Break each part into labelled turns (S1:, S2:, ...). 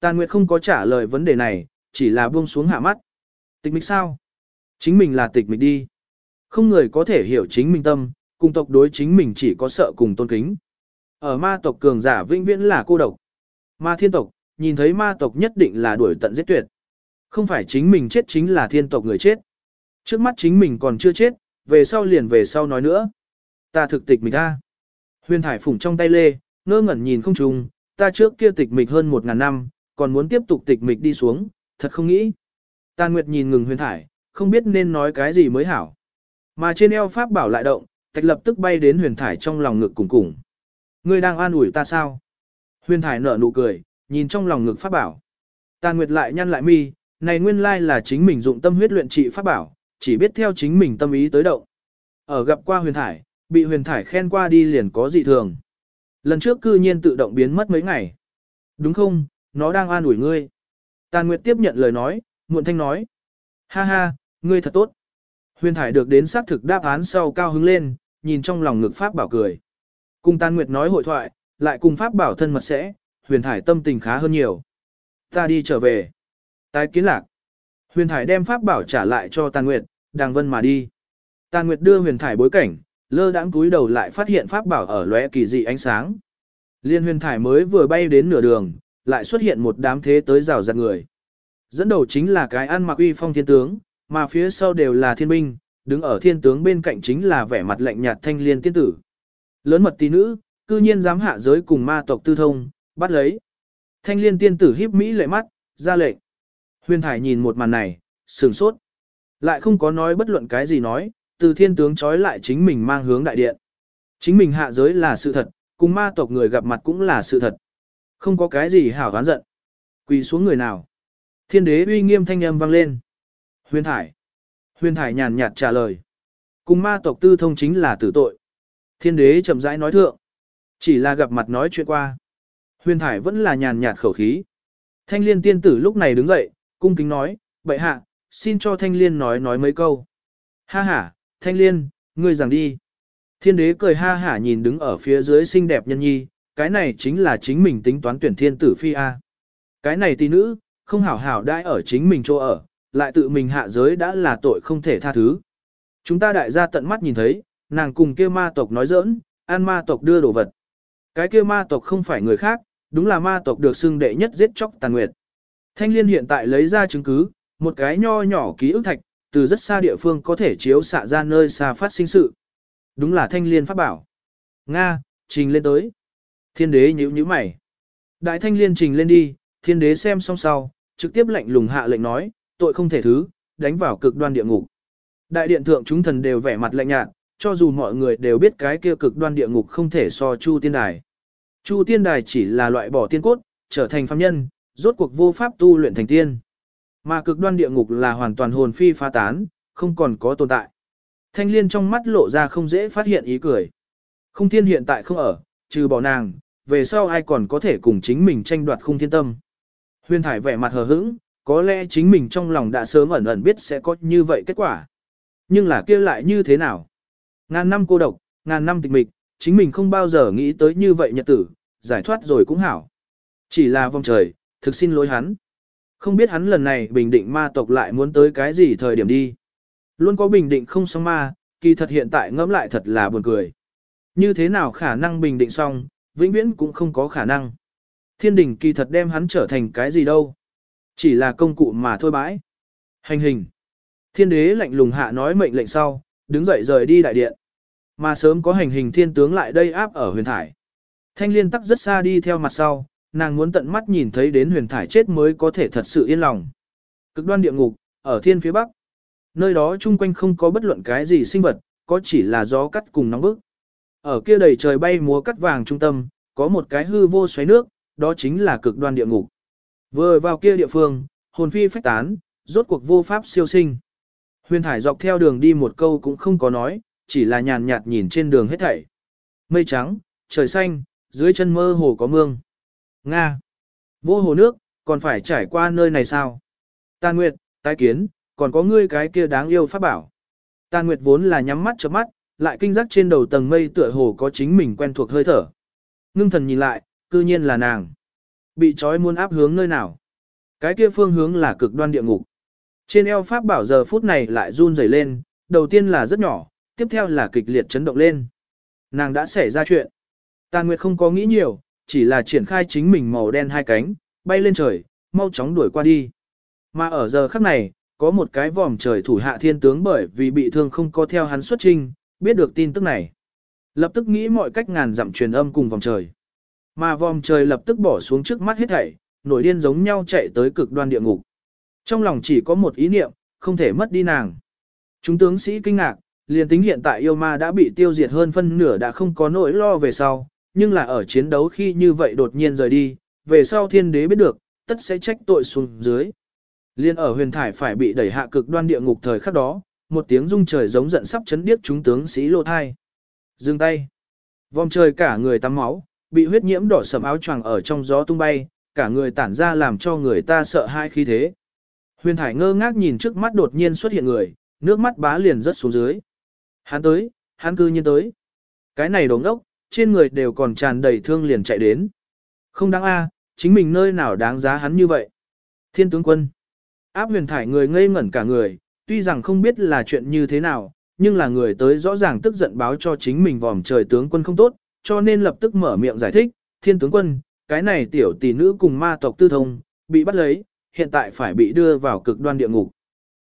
S1: Tàn Nguyệt không có trả lời vấn đề này, chỉ là buông xuống hạ mắt. Tịch mịch sao? Chính mình là tịch mịch đi. Không người có thể hiểu chính mình tâm, cùng tộc đối chính mình chỉ có sợ cùng tôn kính. Ở ma tộc cường giả vĩnh viễn là cô độc. Ma thiên tộc, nhìn thấy ma tộc nhất định là đuổi tận giết tuyệt. Không phải chính mình chết chính là thiên tộc người chết. Trước mắt chính mình còn chưa chết, về sau liền về sau nói nữa. Ta thực tịch mình ta. Huyền thải phủng trong tay lê, ngơ ngẩn nhìn không trùng, ta trước kia tịch mịch hơn một ngàn năm, còn muốn tiếp tục tịch mịch đi xuống, thật không nghĩ. Tàn Nguyệt nhìn ngừng huyền thải, không biết nên nói cái gì mới hảo. Mà trên eo pháp bảo lại động, tạch lập tức bay đến huyền thải trong lòng ngực cùng cùng. Ngươi đang an ủi ta sao? Huyền thải nở nụ cười, nhìn trong lòng ngực pháp bảo. Tàn Nguyệt lại nhăn lại mi, này nguyên lai là chính mình dụng tâm huyết luyện trị pháp bảo, chỉ biết theo chính mình tâm ý tới động. Ở gặp qua huyền thải, bị huyền thải khen qua đi liền có dị thường. Lần trước cư nhiên tự động biến mất mấy ngày. Đúng không, nó đang an ủi ngươi. Tàn Nguyệt tiếp nhận lời nói, muộn thanh nói. Ha ha, ngươi thật tốt. Huyền thải được đến xác thực đáp án sau cao hứng lên, nhìn trong lòng ngực Pháp bảo cười. Cùng Tàn Nguyệt nói hội thoại, lại cùng Pháp bảo thân mật sẽ, huyền thải tâm tình khá hơn nhiều. Ta đi trở về. Tái kiến lạc. Huyền thải đem Pháp bảo trả lại cho Tàn Nguyệt, đàng vân mà đi. Tàn Nguyệt đưa huyền thải bối cảnh, lơ đãng cúi đầu lại phát hiện Pháp bảo ở lóe kỳ dị ánh sáng. Liên huyền thải mới vừa bay đến nửa đường, lại xuất hiện một đám thế tới rào rạt người. Dẫn đầu chính là cái ăn mặc uy phong thiên tướng, mà phía sau đều là thiên binh, đứng ở thiên tướng bên cạnh chính là vẻ mặt lạnh nhạt thanh liên tiên tử. Lớn mật tí nữ, cư nhiên dám hạ giới cùng ma tộc tư thông, bắt lấy. Thanh liên tiên tử híp mỹ lệ mắt, ra lệnh. Huyền thải nhìn một màn này, sửng sốt. Lại không có nói bất luận cái gì nói, từ thiên tướng trói lại chính mình mang hướng đại điện. Chính mình hạ giới là sự thật, cùng ma tộc người gặp mặt cũng là sự thật. Không có cái gì hảo ván giận. Quỳ xuống người nào. Thiên đế uy nghiêm thanh âm vang lên. Huyền thải. Huyền thải nhàn nhạt trả lời. Cùng ma tộc tư thông chính là tử tội. Thiên đế chậm rãi nói thượng. Chỉ là gặp mặt nói chuyện qua. Huyền thải vẫn là nhàn nhạt khẩu khí. Thanh liên tiên tử lúc này đứng dậy, cung kính nói, bệ hạ, xin cho thanh liên nói nói mấy câu. Ha ha, thanh liên, ngươi giảng đi. Thiên đế cười ha hả nhìn đứng ở phía dưới xinh đẹp nhân nhi, cái này chính là chính mình tính toán tuyển thiên tử phi A. Cái này tỷ nữ, không hảo hảo đãi ở chính mình chỗ ở, lại tự mình hạ giới đã là tội không thể tha thứ. Chúng ta đại gia tận mắt nhìn thấy, nàng cùng kia ma tộc nói giỡn, an ma tộc đưa đồ vật. Cái kia ma tộc không phải người khác, đúng là ma tộc được xưng đệ nhất giết chóc tàn nguyệt. Thanh liên hiện tại lấy ra chứng cứ, một cái nho nhỏ ký ức thạch, từ rất xa địa phương có thể chiếu xạ ra nơi xa phát sinh sự. Đúng là thanh liên pháp bảo. Nga, trình lên tới. Thiên đế nhíu nhíu mày. Đại thanh liên trình lên đi, thiên đế xem xong sau, trực tiếp lệnh lùng hạ lệnh nói, tội không thể thứ, đánh vào cực đoan địa ngục. Đại điện thượng chúng thần đều vẻ mặt lạnh nhạt, cho dù mọi người đều biết cái kia cực đoan địa ngục không thể so Chu Tiên Đài. Chu Tiên Đài chỉ là loại bỏ tiên cốt, trở thành phàm nhân, rốt cuộc vô pháp tu luyện thành tiên. Mà cực đoan địa ngục là hoàn toàn hồn phi phá tán, không còn có tồn tại. Thanh liên trong mắt lộ ra không dễ phát hiện ý cười. Không thiên hiện tại không ở, trừ bỏ nàng, về sau ai còn có thể cùng chính mình tranh đoạt khung thiên tâm. Huyền thải vẻ mặt hờ hững, có lẽ chính mình trong lòng đã sớm ẩn ẩn biết sẽ có như vậy kết quả. Nhưng là kia lại như thế nào? Ngàn năm cô độc, ngàn năm tịch mịch, chính mình không bao giờ nghĩ tới như vậy nhật tử, giải thoát rồi cũng hảo. Chỉ là vòng trời, thực xin lỗi hắn. Không biết hắn lần này bình định ma tộc lại muốn tới cái gì thời điểm đi. Luôn có bình định không xong ma, kỳ thật hiện tại ngẫm lại thật là buồn cười. Như thế nào khả năng bình định xong, vĩnh viễn cũng không có khả năng. Thiên đình kỳ thật đem hắn trở thành cái gì đâu. Chỉ là công cụ mà thôi bãi. Hành hình. Thiên đế lạnh lùng hạ nói mệnh lệnh sau, đứng dậy rời đi đại điện. Mà sớm có hành hình thiên tướng lại đây áp ở huyền thải. Thanh liên tắc rất xa đi theo mặt sau, nàng muốn tận mắt nhìn thấy đến huyền thải chết mới có thể thật sự yên lòng. Cực đoan địa ngục, ở thiên phía bắc. Nơi đó chung quanh không có bất luận cái gì sinh vật, có chỉ là gió cắt cùng nóng bức. Ở kia đầy trời bay múa cắt vàng trung tâm, có một cái hư vô xoáy nước, đó chính là cực đoan địa ngục. Vừa vào kia địa phương, hồn phi phách tán, rốt cuộc vô pháp siêu sinh. Huyền thải dọc theo đường đi một câu cũng không có nói, chỉ là nhàn nhạt nhìn trên đường hết thảy. Mây trắng, trời xanh, dưới chân mơ hồ có mương. Nga. Vô hồ nước, còn phải trải qua nơi này sao? Tàn Nguyệt, tái kiến, còn có ngươi cái kia đáng yêu pháp bảo. Tàn Nguyệt vốn là nhắm mắt chớp mắt, lại kinh giác trên đầu tầng mây tựa hồ có chính mình quen thuộc hơi thở. Ngưng thần nhìn lại, cư nhiên là nàng. Bị trói muốn áp hướng nơi nào? Cái kia phương hướng là cực đoan địa ngục. Trên eo pháp bảo giờ phút này lại run rẩy lên, đầu tiên là rất nhỏ, tiếp theo là kịch liệt chấn động lên. Nàng đã xảy ra chuyện. Tàn Nguyệt không có nghĩ nhiều, chỉ là triển khai chính mình màu đen hai cánh, bay lên trời, mau chóng đuổi qua đi. Mà ở giờ khắc này, có một cái vòm trời thủ hạ thiên tướng bởi vì bị thương không có theo hắn xuất trình, biết được tin tức này. Lập tức nghĩ mọi cách ngàn dặm truyền âm cùng vòng trời. Mà vòng trời lập tức bỏ xuống trước mắt hết thảy, nổi điên giống nhau chạy tới cực đoan địa ngục. Trong lòng chỉ có một ý niệm, không thể mất đi nàng. Chúng tướng sĩ kinh ngạc, liền tính hiện tại yêu ma đã bị tiêu diệt hơn phân nửa đã không có nỗi lo về sau, nhưng là ở chiến đấu khi như vậy đột nhiên rời đi, về sau thiên đế biết được, tất sẽ trách tội xuống dưới. Liên ở huyền thải phải bị đẩy hạ cực đoan địa ngục thời khắc đó, một tiếng rung trời giống giận sắp chấn điếc chúng tướng sĩ lô thai. Dừng tay. Vòng trời cả người tắm máu, bị huyết nhiễm đỏ sầm áo choàng ở trong gió tung bay, cả người tản ra làm cho người ta sợ hai khí thế. Huyền thải ngơ ngác nhìn trước mắt đột nhiên xuất hiện người, nước mắt bá liền rớt xuống dưới. Hắn tới, hắn cư nhiên tới. Cái này đồ ngốc trên người đều còn tràn đầy thương liền chạy đến. Không đáng a, chính mình nơi nào đáng giá hắn như vậy. Thiên tướng quân. Áp huyền thải người ngây ngẩn cả người, tuy rằng không biết là chuyện như thế nào, nhưng là người tới rõ ràng tức giận báo cho chính mình vòm trời tướng quân không tốt, cho nên lập tức mở miệng giải thích, thiên tướng quân, cái này tiểu tỷ nữ cùng ma tộc tư thông, bị bắt lấy, hiện tại phải bị đưa vào cực đoan địa ngục.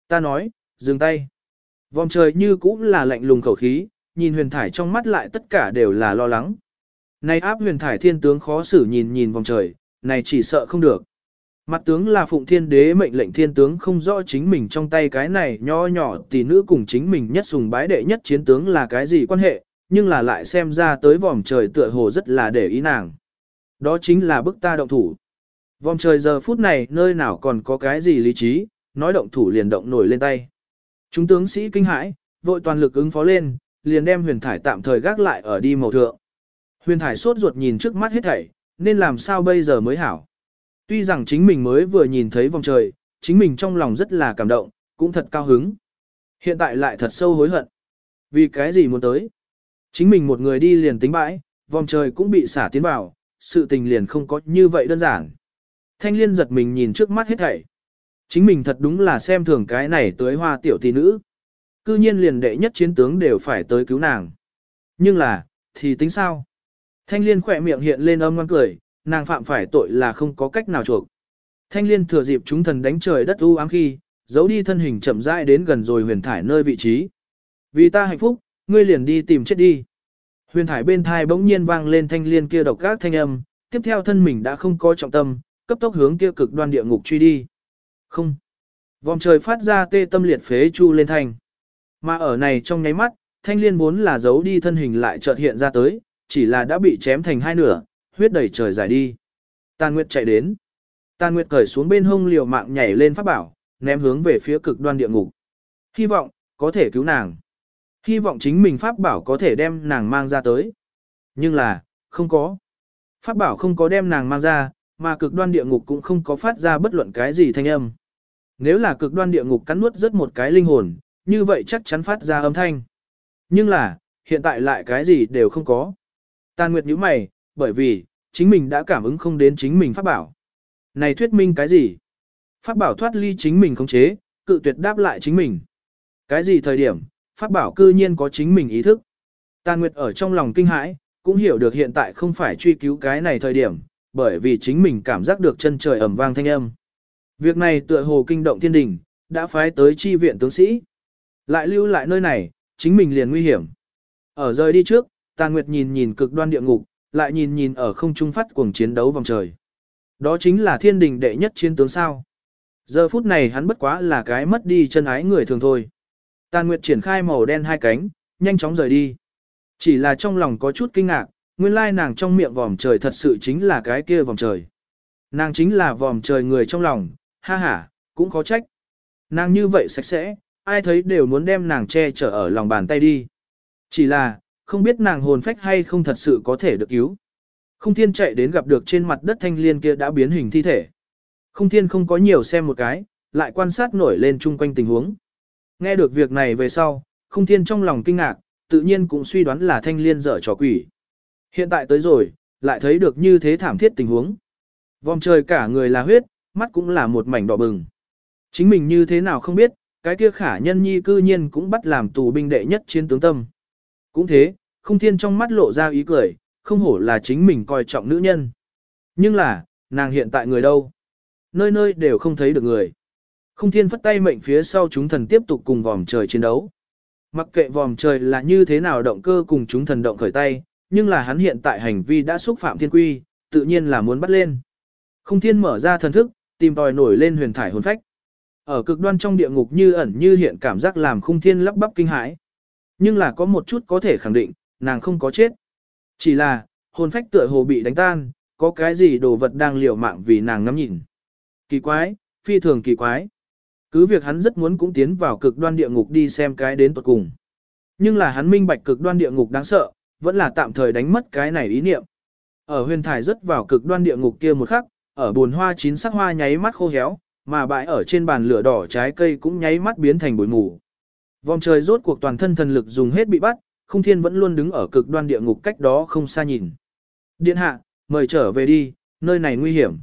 S1: Ta nói, dừng tay. Vòm trời như cũng là lạnh lùng khẩu khí, nhìn huyền thải trong mắt lại tất cả đều là lo lắng. Này áp huyền thải thiên tướng khó xử nhìn nhìn vòng trời, này chỉ sợ không được. Mặt tướng là phụng thiên đế mệnh lệnh thiên tướng không rõ chính mình trong tay cái này nho nhỏ tỷ nữ cùng chính mình nhất sùng bái đệ nhất chiến tướng là cái gì quan hệ, nhưng là lại xem ra tới vòm trời tựa hồ rất là để ý nàng. Đó chính là bức ta động thủ. Vòm trời giờ phút này nơi nào còn có cái gì lý trí, nói động thủ liền động nổi lên tay. Chúng tướng sĩ kinh hãi, vội toàn lực ứng phó lên, liền đem huyền thải tạm thời gác lại ở đi màu thượng. Huyền thải sốt ruột nhìn trước mắt hết thảy, nên làm sao bây giờ mới hảo. Tuy rằng chính mình mới vừa nhìn thấy vòng trời, chính mình trong lòng rất là cảm động, cũng thật cao hứng. Hiện tại lại thật sâu hối hận. Vì cái gì muốn tới? Chính mình một người đi liền tính bãi, vòng trời cũng bị xả tiến vào, sự tình liền không có như vậy đơn giản. Thanh liên giật mình nhìn trước mắt hết thảy. Chính mình thật đúng là xem thường cái này tới hoa tiểu tỷ nữ. Cư nhiên liền đệ nhất chiến tướng đều phải tới cứu nàng. Nhưng là, thì tính sao? Thanh liên khỏe miệng hiện lên âm ngoan cười, nàng phạm phải tội là không có cách nào chuộc. Thanh liên thừa dịp chúng thần đánh trời đất u ám khi, giấu đi thân hình chậm rãi đến gần rồi huyền thải nơi vị trí. Vì ta hạnh phúc, ngươi liền đi tìm chết đi. Huyền thải bên thai bỗng nhiên vang lên thanh liên kia độc các thanh âm, tiếp theo thân mình đã không có trọng tâm, cấp tốc hướng kia cực đoan địa ngục truy đi. Không. Vòng trời phát ra tê tâm liệt phế chu lên thanh. Mà ở này trong nháy mắt, thanh liên vốn là giấu đi thân hình lại chợt hiện ra tới, chỉ là đã bị chém thành hai nửa, huyết đầy trời giải đi. Tàn Nguyệt chạy đến. Tàn Nguyệt cởi xuống bên hông liều mạng nhảy lên pháp bảo, ném hướng về phía cực đoan địa ngục. Hy vọng, có thể cứu nàng. Hy vọng chính mình pháp bảo có thể đem nàng mang ra tới. Nhưng là, không có. Pháp bảo không có đem nàng mang ra, mà cực đoan địa ngục cũng không có phát ra bất luận cái gì thanh âm. Nếu là cực đoan địa ngục cắn nuốt rất một cái linh hồn, như vậy chắc chắn phát ra âm thanh. Nhưng là, hiện tại lại cái gì đều không có. Tàn Nguyệt nhíu mày, bởi vì, chính mình đã cảm ứng không đến chính mình pháp bảo. Này thuyết minh cái gì? Pháp bảo thoát ly chính mình khống chế, cự tuyệt đáp lại chính mình. Cái gì thời điểm, pháp bảo cư nhiên có chính mình ý thức. Tàn Nguyệt ở trong lòng kinh hãi, cũng hiểu được hiện tại không phải truy cứu cái này thời điểm, bởi vì chính mình cảm giác được chân trời ẩm vang thanh âm. Việc này tựa hồ kinh động thiên đình, đã phái tới chi viện tướng sĩ. Lại lưu lại nơi này, chính mình liền nguy hiểm. Ở rời đi trước, Tàn Nguyệt nhìn nhìn cực đoan địa ngục, lại nhìn nhìn ở không trung phát cuồng chiến đấu vòng trời. Đó chính là thiên đình đệ nhất chiến tướng sao. Giờ phút này hắn bất quá là cái mất đi chân ái người thường thôi. Tàn Nguyệt triển khai màu đen hai cánh, nhanh chóng rời đi. Chỉ là trong lòng có chút kinh ngạc, nguyên lai nàng trong miệng vòm trời thật sự chính là cái kia vòm trời. Nàng chính là vòm trời người trong lòng, ha ha, cũng khó trách. Nàng như vậy sạch sẽ, ai thấy đều muốn đem nàng che chở ở lòng bàn tay đi. Chỉ là, không biết nàng hồn phách hay không thật sự có thể được cứu. Không thiên chạy đến gặp được trên mặt đất thanh liên kia đã biến hình thi thể. Không thiên không có nhiều xem một cái, lại quan sát nổi lên chung quanh tình huống. Nghe được việc này về sau, không thiên trong lòng kinh ngạc, tự nhiên cũng suy đoán là thanh liên dở trò quỷ. Hiện tại tới rồi, lại thấy được như thế thảm thiết tình huống. Vòng trời cả người là huyết, mắt cũng là một mảnh đỏ bừng. Chính mình như thế nào không biết, cái kia khả nhân nhi cư nhiên cũng bắt làm tù binh đệ nhất chiến tướng tâm. Cũng thế, không thiên trong mắt lộ ra ý cười, không hổ là chính mình coi trọng nữ nhân. Nhưng là, nàng hiện tại người đâu? Nơi nơi đều không thấy được người. Không thiên phất tay mệnh phía sau chúng thần tiếp tục cùng vòm trời chiến đấu. Mặc kệ vòm trời là như thế nào động cơ cùng chúng thần động khởi tay, nhưng là hắn hiện tại hành vi đã xúc phạm thiên quy, tự nhiên là muốn bắt lên. Không thiên mở ra thần thức, tìm tòi nổi lên huyền thải hồn phách. Ở cực đoan trong địa ngục như ẩn như hiện cảm giác làm khung thiên lắp bắp kinh hãi. Nhưng là có một chút có thể khẳng định, nàng không có chết. Chỉ là, hồn phách tựa hồ bị đánh tan, có cái gì đồ vật đang liều mạng vì nàng ngắm nhìn. Kỳ quái, phi thường kỳ quái. Cứ việc hắn rất muốn cũng tiến vào cực đoan địa ngục đi xem cái đến tuật cùng. Nhưng là hắn minh bạch cực đoan địa ngục đáng sợ, vẫn là tạm thời đánh mất cái này ý niệm. Ở huyền thải rất vào cực đoan địa ngục kia một khắc, ở buồn hoa chín sắc hoa nháy mắt khô héo, mà bãi ở trên bàn lửa đỏ trái cây cũng nháy mắt biến thành bụi mù. Vòng trời rốt cuộc toàn thân thần lực dùng hết bị bắt, không thiên vẫn luôn đứng ở cực đoan địa ngục cách đó không xa nhìn. Điện hạ, mời trở về đi, nơi này nguy hiểm.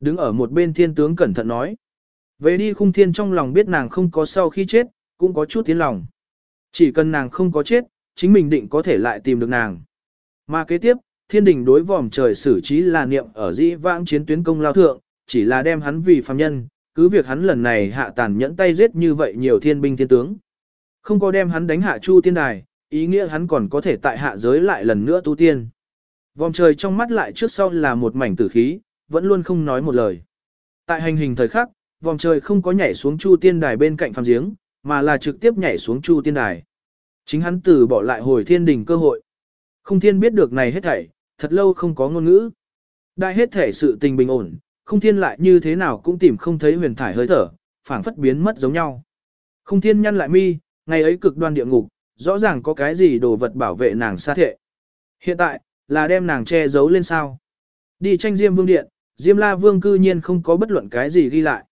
S1: Đứng ở một bên thiên tướng cẩn thận nói. Về đi khung thiên trong lòng biết nàng không có sau khi chết, cũng có chút tiến lòng. Chỉ cần nàng không có chết, chính mình định có thể lại tìm được nàng. Mà kế tiếp, thiên đình đối vòm trời xử trí là niệm ở dĩ vãng chiến tuyến công lao thượng, chỉ là đem hắn vì phàm nhân, cứ việc hắn lần này hạ tàn nhẫn tay giết như vậy nhiều thiên binh thiên tướng. Không có đem hắn đánh hạ chu tiên đài, ý nghĩa hắn còn có thể tại hạ giới lại lần nữa tu tiên. Vòng trời trong mắt lại trước sau là một mảnh tử khí, vẫn luôn không nói một lời. Tại hành hình thời khắc, vòng trời không có nhảy xuống chu tiên đài bên cạnh phàm giếng, mà là trực tiếp nhảy xuống chu tiên đài. Chính hắn từ bỏ lại hồi thiên đình cơ hội. Không thiên biết được này hết thảy, thật lâu không có ngôn ngữ. Đại hết thể sự tình bình ổn, không thiên lại như thế nào cũng tìm không thấy huyền thải hơi thở, phảng phất biến mất giống nhau. Không thiên nhăn lại mi, ngày ấy cực đoan địa ngục, rõ ràng có cái gì đồ vật bảo vệ nàng xa thệ. Hiện tại, là đem nàng che giấu lên sao. Đi tranh Diêm Vương Điện, Diêm La Vương cư nhiên không có bất luận cái gì ghi lại.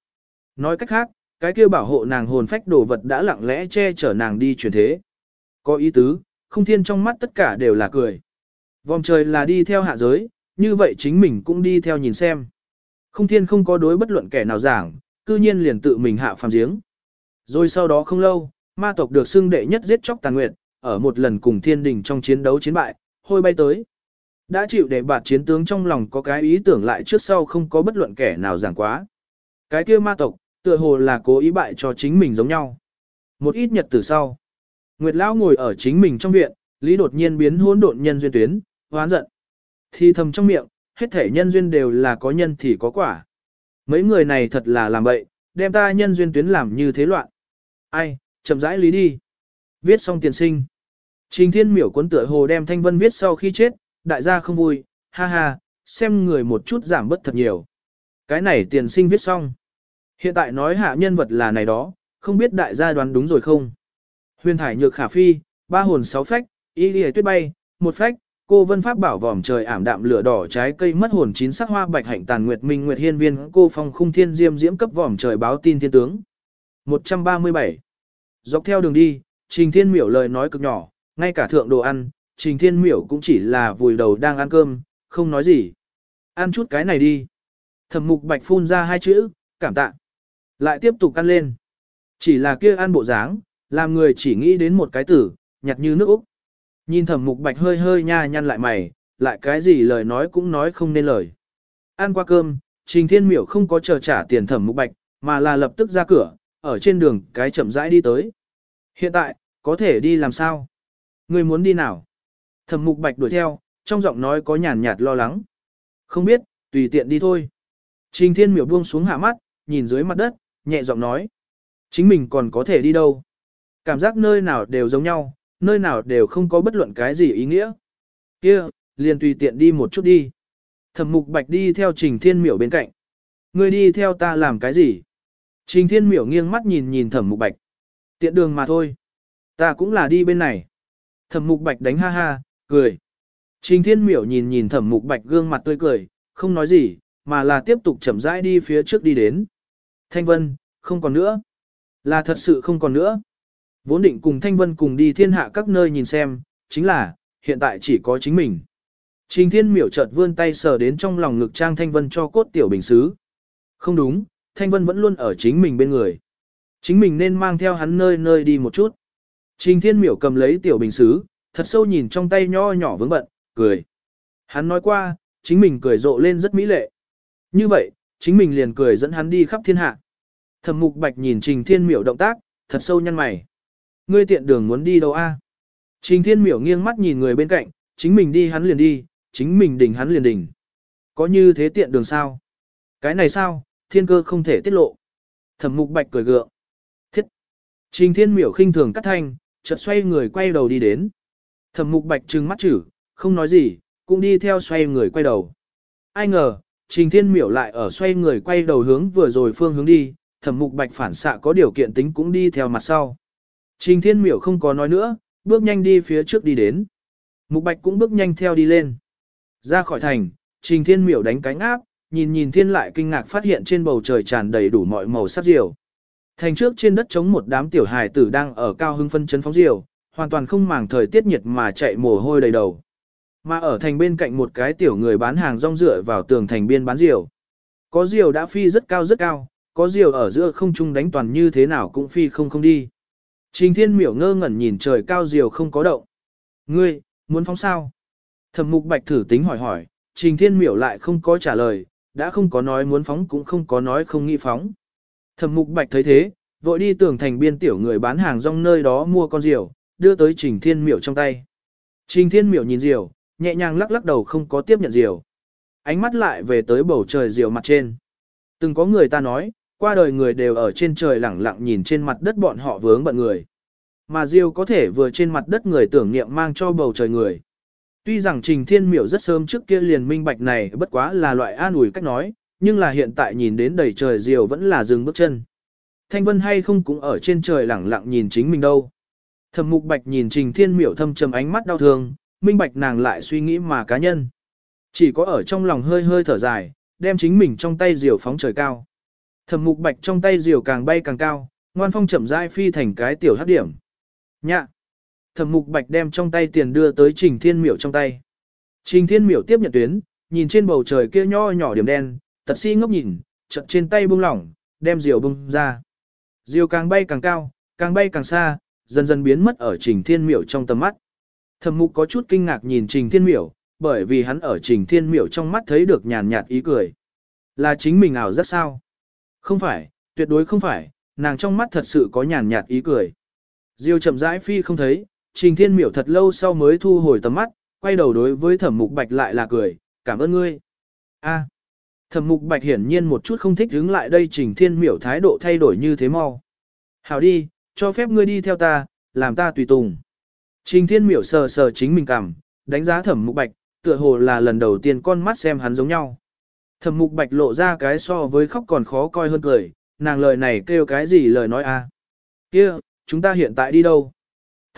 S1: Nói cách khác, cái kia bảo hộ nàng hồn phách đồ vật đã lặng lẽ che chở nàng đi chuyển thế. Có ý tứ, không thiên trong mắt tất cả đều là cười. Vòng trời là đi theo hạ giới, như vậy chính mình cũng đi theo nhìn xem. Không thiên không có đối bất luận kẻ nào giảng, cư nhiên liền tự mình hạ phàm giếng. Rồi sau đó không lâu, ma tộc được xưng đệ nhất giết chóc tàn nguyệt, ở một lần cùng thiên đình trong chiến đấu chiến bại, hôi bay tới. Đã chịu để bạt chiến tướng trong lòng có cái ý tưởng lại trước sau không có bất luận kẻ nào giảng quá. Cái kia ma tộc, tựa hồ là cố ý bại cho chính mình giống nhau. Một ít nhật từ sau, Nguyệt Lão ngồi ở chính mình trong viện, Lý đột nhiên biến hỗn độn nhân duyên tuyến, hoán giận. Thì thầm trong miệng, hết thể nhân duyên đều là có nhân thì có quả. Mấy người này thật là làm bậy, đem ta nhân duyên tuyến làm như thế loạn. Ai, chậm rãi lý đi. Viết xong tiền sinh. Trình thiên miểu cuốn tựa hồ đem thanh vân viết sau khi chết, đại gia không vui, ha ha, xem người một chút giảm bớt thật nhiều. Cái này tiền sinh viết xong. Hiện tại nói hạ nhân vật là này đó, không biết đại gia đoán đúng rồi không. Huyền thải nhược khả phi, ba hồn sáu phách, y lìa tuyết bay, một phách, cô vân pháp bảo vòm trời ảm đạm lửa đỏ trái cây mất hồn chín sắc hoa bạch hạnh tàn nguyệt minh nguyệt hiên viên cô phong khung thiên diêm diễm cấp vòm trời báo tin thiên tướng. 137. Dọc theo đường đi, Trình Thiên Miểu lời nói cực nhỏ, ngay cả thượng đồ ăn, Trình Thiên Miểu cũng chỉ là vùi đầu đang ăn cơm, không nói gì. Ăn chút cái này đi. Thẩm mục bạch phun ra hai chữ, cảm tạ. Lại tiếp tục ăn lên. Chỉ là kia ăn bộ dáng, làm người chỉ nghĩ đến một cái tử, nhặt như nước Úc. Nhìn thẩm mục bạch hơi hơi nha nhăn lại mày, lại cái gì lời nói cũng nói không nên lời. Ăn qua cơm, Trình Thiên Miểu không có chờ trả tiền thẩm mục bạch, mà là lập tức ra cửa, ở trên đường cái chậm rãi đi tới. Hiện tại, có thể đi làm sao? Người muốn đi nào? Thẩm mục bạch đuổi theo, trong giọng nói có nhàn nhạt lo lắng. Không biết, tùy tiện đi thôi. Trình Thiên Miểu buông xuống hạ mắt, nhìn dưới mặt đất, nhẹ giọng nói. Chính mình còn có thể đi đâu? Cảm giác nơi nào đều giống nhau, nơi nào đều không có bất luận cái gì ý nghĩa. Kia, liền tùy tiện đi một chút đi. Thẩm mục bạch đi theo Trình Thiên Miểu bên cạnh. Ngươi đi theo ta làm cái gì? Trình Thiên Miểu nghiêng mắt nhìn nhìn thẩm mục bạch. Tiện đường mà thôi. Ta cũng là đi bên này. Thẩm mục bạch đánh ha ha, cười. Trình Thiên Miểu nhìn nhìn thẩm mục bạch gương mặt tươi cười, không nói gì, mà là tiếp tục chậm rãi đi phía trước đi đến. Thanh Vân, không còn nữa. Là thật sự không còn nữa. Vốn định cùng Thanh Vân cùng đi thiên hạ các nơi nhìn xem, chính là, hiện tại chỉ có chính mình. Trình Thiên Miểu chợt vươn tay sờ đến trong lòng ngực Trang Thanh Vân cho cốt tiểu bình xứ. Không đúng, Thanh Vân vẫn luôn ở chính mình bên người. Chính mình nên mang theo hắn nơi nơi đi một chút. Trình Thiên Miểu cầm lấy tiểu bình xứ, thật sâu nhìn trong tay nho nhỏ vướng bận, cười. Hắn nói qua, chính mình cười rộ lên rất mỹ lệ. Như vậy, chính mình liền cười dẫn hắn đi khắp thiên hạ. Thẩm Mục Bạch nhìn Trình Thiên Miểu động tác, thật sâu nhăn mày. Ngươi tiện đường muốn đi đâu a? Trình Thiên Miểu nghiêng mắt nhìn người bên cạnh, chính mình đi hắn liền đi, chính mình đỉnh hắn liền đỉnh. Có như thế tiện đường sao? Cái này sao, thiên cơ không thể tiết lộ. Thẩm Mục Bạch cười gượng. Thiết. Trình Thiên Miểu khinh thường cắt thanh, chợt xoay người quay đầu đi đến. Thẩm Mục Bạch trừng mắt chử, không nói gì, cũng đi theo xoay người quay đầu. Ai ngờ, Trình Thiên Miểu lại ở xoay người quay đầu hướng vừa rồi phương hướng đi, Thẩm Mục Bạch phản xạ có điều kiện tính cũng đi theo mặt sau. Trình Thiên Miểu không có nói nữa, bước nhanh đi phía trước đi đến. Mục Bạch cũng bước nhanh theo đi lên. Ra khỏi thành, Trình Thiên Miểu đánh cánh áp, nhìn nhìn thiên lại kinh ngạc phát hiện trên bầu trời tràn đầy đủ mọi màu sắc diều. Thành trước trên đất trống một đám tiểu hài tử đang ở cao hưng phân chấn phóng diều, hoàn toàn không màng thời tiết nhiệt mà chạy mồ hôi đầy đầu. Mà ở thành bên cạnh một cái tiểu người bán hàng rong dựa vào tường thành biên bán diều. Có diều đã phi rất cao rất cao, có diều ở giữa không trung đánh toàn như thế nào cũng phi không không đi. Trình thiên miểu ngơ ngẩn nhìn trời cao diều không có động. Ngươi, muốn phóng sao? Thẩm mục bạch thử tính hỏi hỏi, trình thiên miểu lại không có trả lời, đã không có nói muốn phóng cũng không có nói không nghĩ phóng. Thẩm mục bạch thấy thế, vội đi tưởng thành biên tiểu người bán hàng rong nơi đó mua con diều, đưa tới trình thiên miểu trong tay. Trình thiên miểu nhìn diều, nhẹ nhàng lắc lắc đầu không có tiếp nhận diều. Ánh mắt lại về tới bầu trời diều mặt trên. Từng có người ta nói, qua đời người đều ở trên trời lẳng lặng nhìn trên mặt đất bọn họ vướng bận người. Mà diều có thể vừa trên mặt đất người tưởng niệm mang cho bầu trời người. Tuy rằng Trình Thiên Miểu rất sớm trước kia liền minh bạch này bất quá là loại an ủi cách nói, nhưng là hiện tại nhìn đến đầy trời diều vẫn là dừng bước chân. Thanh Vân hay không cũng ở trên trời lẳng lặng nhìn chính mình đâu. Thẩm Mục Bạch nhìn Trình Thiên Miểu thâm trầm ánh mắt đau thương, minh bạch nàng lại suy nghĩ mà cá nhân. Chỉ có ở trong lòng hơi hơi thở dài, đem chính mình trong tay diều phóng trời cao. Thẩm Mục Bạch trong tay diều càng bay càng cao, ngoan phong chậm rãi phi thành cái tiểu hấp điểm. Nhạ. Thẩm Mục Bạch đem trong tay tiền đưa tới Trình Thiên Miểu trong tay. Trình Thiên Miểu tiếp nhận tuyến, nhìn trên bầu trời kia nho nhỏ điểm đen, tật si ngốc nhìn, chợt trên tay bung lỏng, đem diều bung ra. Diều càng bay càng cao, càng bay càng xa, dần dần biến mất ở Trình Thiên Miểu trong tầm mắt. Thẩm Mục có chút kinh ngạc nhìn Trình Thiên Miểu, bởi vì hắn ở Trình Thiên Miểu trong mắt thấy được nhàn nhạt ý cười. Là chính mình ảo rất sao? Không phải, tuyệt đối không phải, nàng trong mắt thật sự có nhàn nhạt ý cười. Diêu chậm rãi phi không thấy, Trình Thiên Miểu thật lâu sau mới thu hồi tầm mắt, quay đầu đối với Thẩm Mục Bạch lại là cười, cảm ơn ngươi. A. Thẩm Mục Bạch hiển nhiên một chút không thích đứng lại đây Trình Thiên Miểu thái độ thay đổi như thế mau. Hảo đi, cho phép ngươi đi theo ta, làm ta tùy tùng. Trình Thiên Miểu sờ sờ chính mình cảm, đánh giá Thẩm Mục Bạch, tựa hồ là lần đầu tiên con mắt xem hắn giống nhau. Thẩm Mục Bạch lộ ra cái so với khóc còn khó coi hơn cười, nàng lời này kêu cái gì lời nói a? Kia, chúng ta hiện tại đi đâu?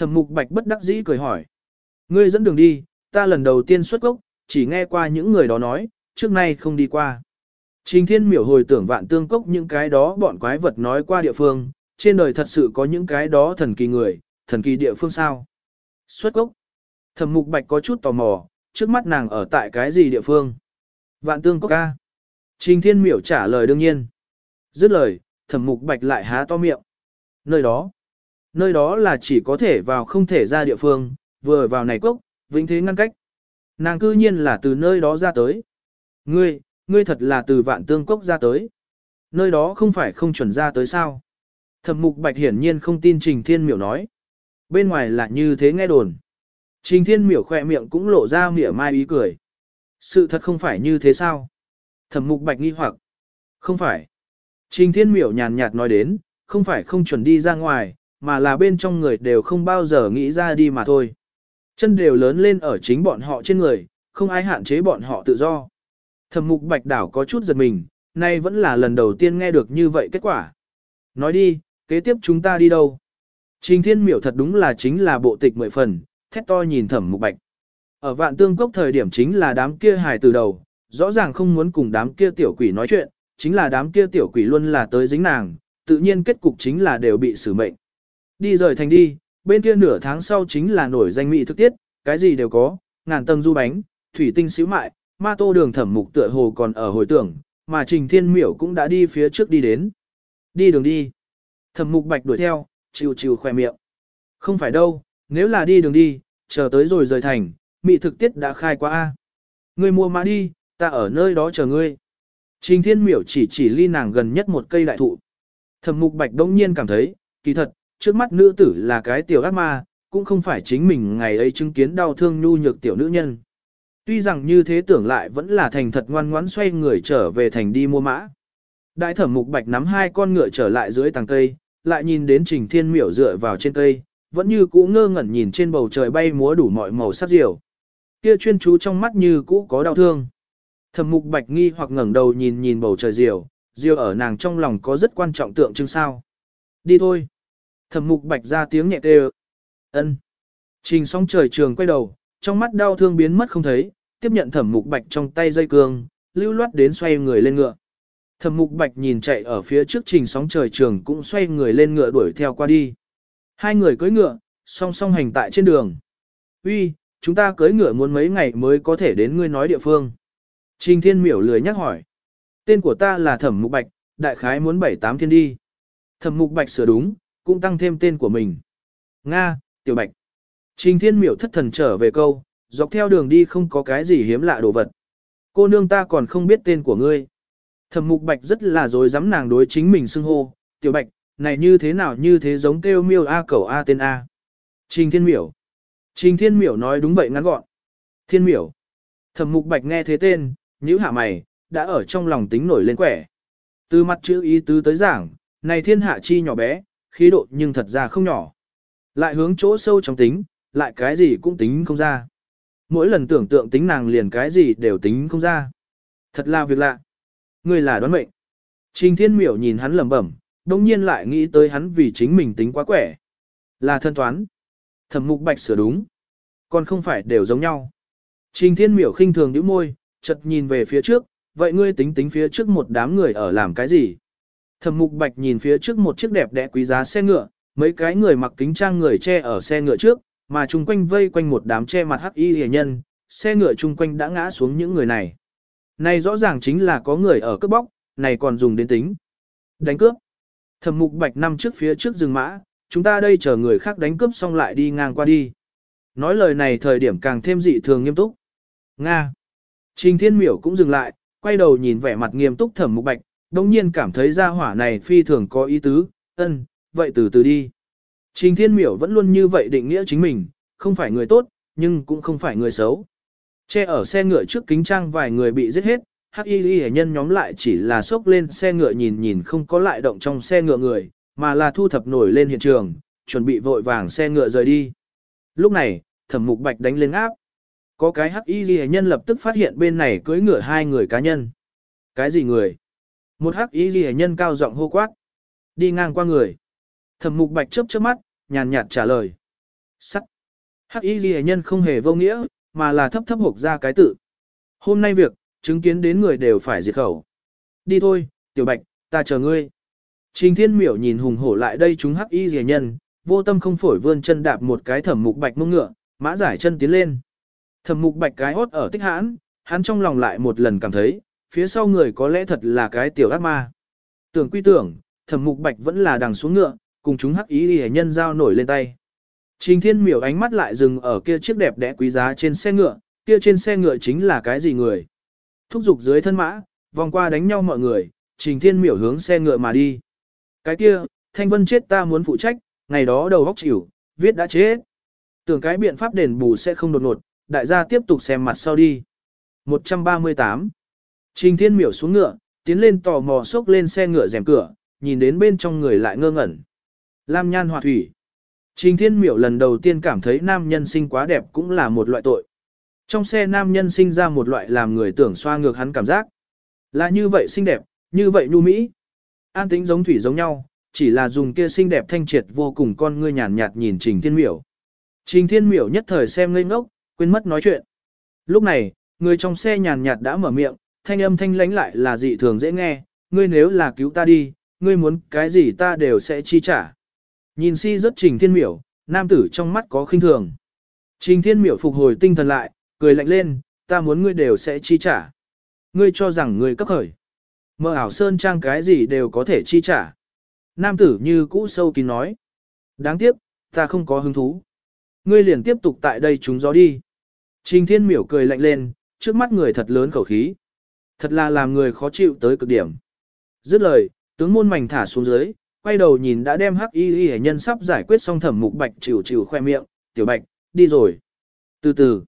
S1: Thẩm Mục Bạch bất đắc dĩ cười hỏi. Ngươi dẫn đường đi, ta lần đầu tiên xuất gốc, chỉ nghe qua những người đó nói, trước nay không đi qua. Trình Thiên miểu hồi tưởng vạn tương cốc những cái đó bọn quái vật nói qua địa phương, trên đời thật sự có những cái đó thần kỳ người, thần kỳ địa phương sao? Xuất gốc. Thẩm Mục Bạch có chút tò mò, trước mắt nàng ở tại cái gì địa phương? Vạn tương cốc ca. Trình Thiên miểu trả lời đương nhiên. Dứt lời, Thẩm Mục Bạch lại há to miệng. Nơi đó. Nơi đó là chỉ có thể vào không thể ra địa phương, vừa vào này cốc, vĩnh thế ngăn cách. Nàng cư nhiên là từ nơi đó ra tới. Ngươi, ngươi thật là từ vạn tương cốc ra tới. Nơi đó không phải không chuẩn ra tới sao. Thẩm mục bạch hiển nhiên không tin Trình Thiên Miểu nói. Bên ngoài là như thế nghe đồn. Trình Thiên Miểu khỏe miệng cũng lộ ra mỉa mai ý cười. Sự thật không phải như thế sao? Thẩm mục bạch nghi hoặc. Không phải. Trình Thiên Miểu nhàn nhạt nói đến, không phải không chuẩn đi ra ngoài, mà là bên trong người đều không bao giờ nghĩ ra đi mà thôi. Chân đều lớn lên ở chính bọn họ trên người, không ai hạn chế bọn họ tự do. Thẩm mục bạch đảo có chút giật mình, nay vẫn là lần đầu tiên nghe được như vậy kết quả. Nói đi, kế tiếp chúng ta đi đâu? Trình thiên miểu thật đúng là chính là bộ tịch mười phần, thét to nhìn thẩm mục bạch. Ở vạn tương cốc thời điểm chính là đám kia hài từ đầu, rõ ràng không muốn cùng đám kia tiểu quỷ nói chuyện, chính là đám kia tiểu quỷ luôn là tới dính nàng, tự nhiên kết cục chính là đều bị xử mệnh. Đi rời thành đi, bên kia nửa tháng sau chính là nổi danh mỹ thực tiết, cái gì đều có, ngàn tầng du bánh, thủy tinh xíu mại, ma tô đường thẩm mục tựa hồ còn ở hồi tưởng, mà trình thiên miểu cũng đã đi phía trước đi đến. Đi đường đi. Thẩm mục bạch đuổi theo, chịu chịu khoe miệng. Không phải đâu, nếu là đi đường đi, chờ tới rồi rời thành, mỹ thực tiết đã khai qua a. Ngươi mua mã đi, ta ở nơi đó chờ ngươi. Trình thiên miểu chỉ chỉ ly nàng gần nhất một cây đại thụ. Thẩm mục bạch đông nhiên cảm thấy, kỳ thật, trước mắt nữ tử là cái tiểu ác ma, cũng không phải chính mình ngày ấy chứng kiến đau thương nhu nhược tiểu nữ nhân. Tuy rằng như thế tưởng lại vẫn là thành thật ngoan ngoãn xoay người trở về thành đi mua mã. Đại thẩm mục bạch nắm hai con ngựa trở lại dưới tàng cây, lại nhìn đến trình thiên miểu dựa vào trên cây, vẫn như cũ ngơ ngẩn nhìn trên bầu trời bay múa đủ mọi màu sắc diều. Kia chuyên chú trong mắt như cũ có đau thương. Thẩm mục bạch nghi hoặc ngẩng đầu nhìn nhìn bầu trời diều, diều ở nàng trong lòng có rất quan trọng tượng trưng sao. Đi thôi. Thẩm mục bạch ra tiếng nhẹ tê ân Trình song trời trường quay đầu, trong mắt đau thương biến mất không thấy, tiếp nhận thẩm mục bạch trong tay dây cương, lưu loát đến xoay người lên ngựa. Thẩm mục bạch nhìn chạy ở phía trước trình sóng trời trường cũng xoay người lên ngựa đuổi theo qua đi. Hai người cưỡi ngựa, song song hành tại trên đường. Uy, chúng ta cưỡi ngựa muốn mấy ngày mới có thể đến ngươi nói địa phương. Trình thiên miểu lười nhắc hỏi. Tên của ta là thẩm mục bạch, đại khái muốn bảy tám thiên đi. Thẩm mục bạch sửa đúng, cũng tăng thêm tên của mình. Nga, tiểu bạch. Trình thiên miểu thất thần trở về câu, dọc theo đường đi không có cái gì hiếm lạ đồ vật. Cô nương ta còn không biết tên của ngươi. Thẩm mục bạch rất là dối dám nàng đối chính mình xưng hô, tiểu bạch, này như thế nào như thế giống kêu miêu A cầu A tên A. Trình thiên miểu. Trình thiên miểu nói đúng vậy ngắn gọn. Thiên miểu. Thẩm mục bạch nghe thế tên, nhíu hạ mày, đã ở trong lòng tính nổi lên quẻ. Từ mặt chữ ý tứ tới giảng, này thiên hạ chi nhỏ bé, khí độ nhưng thật ra không nhỏ. Lại hướng chỗ sâu trong tính, lại cái gì cũng tính không ra. Mỗi lần tưởng tượng tính nàng liền cái gì đều tính không ra. Thật là việc lạ. Người là đoán mệnh. Trình thiên miểu nhìn hắn lẩm bẩm, đồng nhiên lại nghĩ tới hắn vì chính mình tính quá quẻ. Là thân toán. Thẩm mục bạch sửa đúng. Còn không phải đều giống nhau. Trình thiên miểu khinh thường nhíu môi, chợt nhìn về phía trước, vậy ngươi tính tính phía trước một đám người ở làm cái gì? Thẩm mục bạch nhìn phía trước một chiếc đẹp đẽ quý giá xe ngựa, mấy cái người mặc kính trang người che ở xe ngựa trước, mà chung quanh vây quanh một đám che mặt hắc y hề nhân, xe ngựa chung quanh đã ngã xuống những người này. Này rõ ràng chính là có người ở cướp bóc, này còn dùng đến tính. Đánh cướp. Thẩm mục bạch năm trước phía trước rừng mã, chúng ta đây chờ người khác đánh cướp xong lại đi ngang qua đi. Nói lời này thời điểm càng thêm dị thường nghiêm túc. Nga. Trình thiên miểu cũng dừng lại, quay đầu nhìn vẻ mặt nghiêm túc thẩm mục bạch, đồng nhiên cảm thấy ra hỏa này phi thường có ý tứ, ân, vậy từ từ đi. Trình thiên miểu vẫn luôn như vậy định nghĩa chính mình, không phải người tốt, nhưng cũng không phải người xấu. Che ở xe ngựa trước kính trang vài người bị giết hết, hắc y y nhân nhóm lại chỉ là xốc lên xe ngựa nhìn nhìn không có lại động trong xe ngựa người, mà là thu thập nổi lên hiện trường, chuẩn bị vội vàng xe ngựa rời đi. Lúc này, thẩm mục bạch đánh lên áp. Có cái hắc y ghi nhân lập tức phát hiện bên này cưới ngựa hai người cá nhân. Cái gì người? Một hắc y ghi nhân cao giọng hô quát. Đi ngang qua người. Thẩm mục bạch chớp chớp mắt, nhàn nhạt trả lời. Sắt. Hắc y ghi nhân không hề vô nghĩa, mà là thấp thấp hộp ra cái tự. Hôm nay việc, chứng kiến đến người đều phải diệt khẩu. Đi thôi, tiểu bạch, ta chờ ngươi. Trình thiên miểu nhìn hùng hổ lại đây chúng hắc y rìa nhân, vô tâm không phổi vươn chân đạp một cái thẩm mục bạch mông ngựa, mã giải chân tiến lên. Thẩm mục bạch cái hốt ở tích hãn, hắn trong lòng lại một lần cảm thấy, phía sau người có lẽ thật là cái tiểu ác ma. Tưởng quy tưởng, thẩm mục bạch vẫn là đằng xuống ngựa, cùng chúng hắc ý hề nhân giao nổi lên tay. Trình thiên miểu ánh mắt lại dừng ở kia chiếc đẹp đẽ quý giá trên xe ngựa, kia trên xe ngựa chính là cái gì người. Thúc giục dưới thân mã, vòng qua đánh nhau mọi người, trình thiên miểu hướng xe ngựa mà đi. Cái kia, thanh vân chết ta muốn phụ trách, ngày đó đầu góc chịu, viết đã chết. Tưởng cái biện pháp đền bù sẽ không đột ngột, đại gia tiếp tục xem mặt sau đi. 138. Trình Thiên Miểu xuống ngựa, tiến lên tò mò xốc lên xe ngựa rèm cửa, nhìn đến bên trong người lại ngơ ngẩn. Lam nhan hòa thủy. Trình Thiên Miểu lần đầu tiên cảm thấy nam nhân sinh quá đẹp cũng là một loại tội. Trong xe nam nhân sinh ra một loại làm người tưởng xoa ngược hắn cảm giác. Là như vậy xinh đẹp, như vậy nhu mỹ. An tính giống thủy giống nhau, chỉ là dùng kia xinh đẹp thanh triệt vô cùng con ngươi nhàn nhạt nhìn Trình Thiên Miểu. Trình Thiên Miểu nhất thời xem ngây ngốc, quên mất nói chuyện. Lúc này, người trong xe nhàn nhạt đã mở miệng, thanh âm thanh lánh lại là dị thường dễ nghe, ngươi nếu là cứu ta đi, ngươi muốn cái gì ta đều sẽ chi trả. Nhìn si rất trình thiên miểu, nam tử trong mắt có khinh thường. Trình thiên miểu phục hồi tinh thần lại, cười lạnh lên, ta muốn ngươi đều sẽ chi trả. Ngươi cho rằng ngươi cấp khởi. Mơ ảo sơn trang cái gì đều có thể chi trả. Nam tử như cũ sâu kín nói. Đáng tiếc, ta không có hứng thú. Ngươi liền tiếp tục tại đây chúng gió đi. Trình thiên miểu cười lạnh lên, trước mắt người thật lớn khẩu khí. Thật là làm người khó chịu tới cực điểm. Dứt lời, tướng môn mảnh thả xuống dưới, quay đầu nhìn đã đem hắc y y nhân sắp giải quyết xong thẩm mục bạch chịu chịu khoe miệng, tiểu bạch, đi rồi. Từ từ,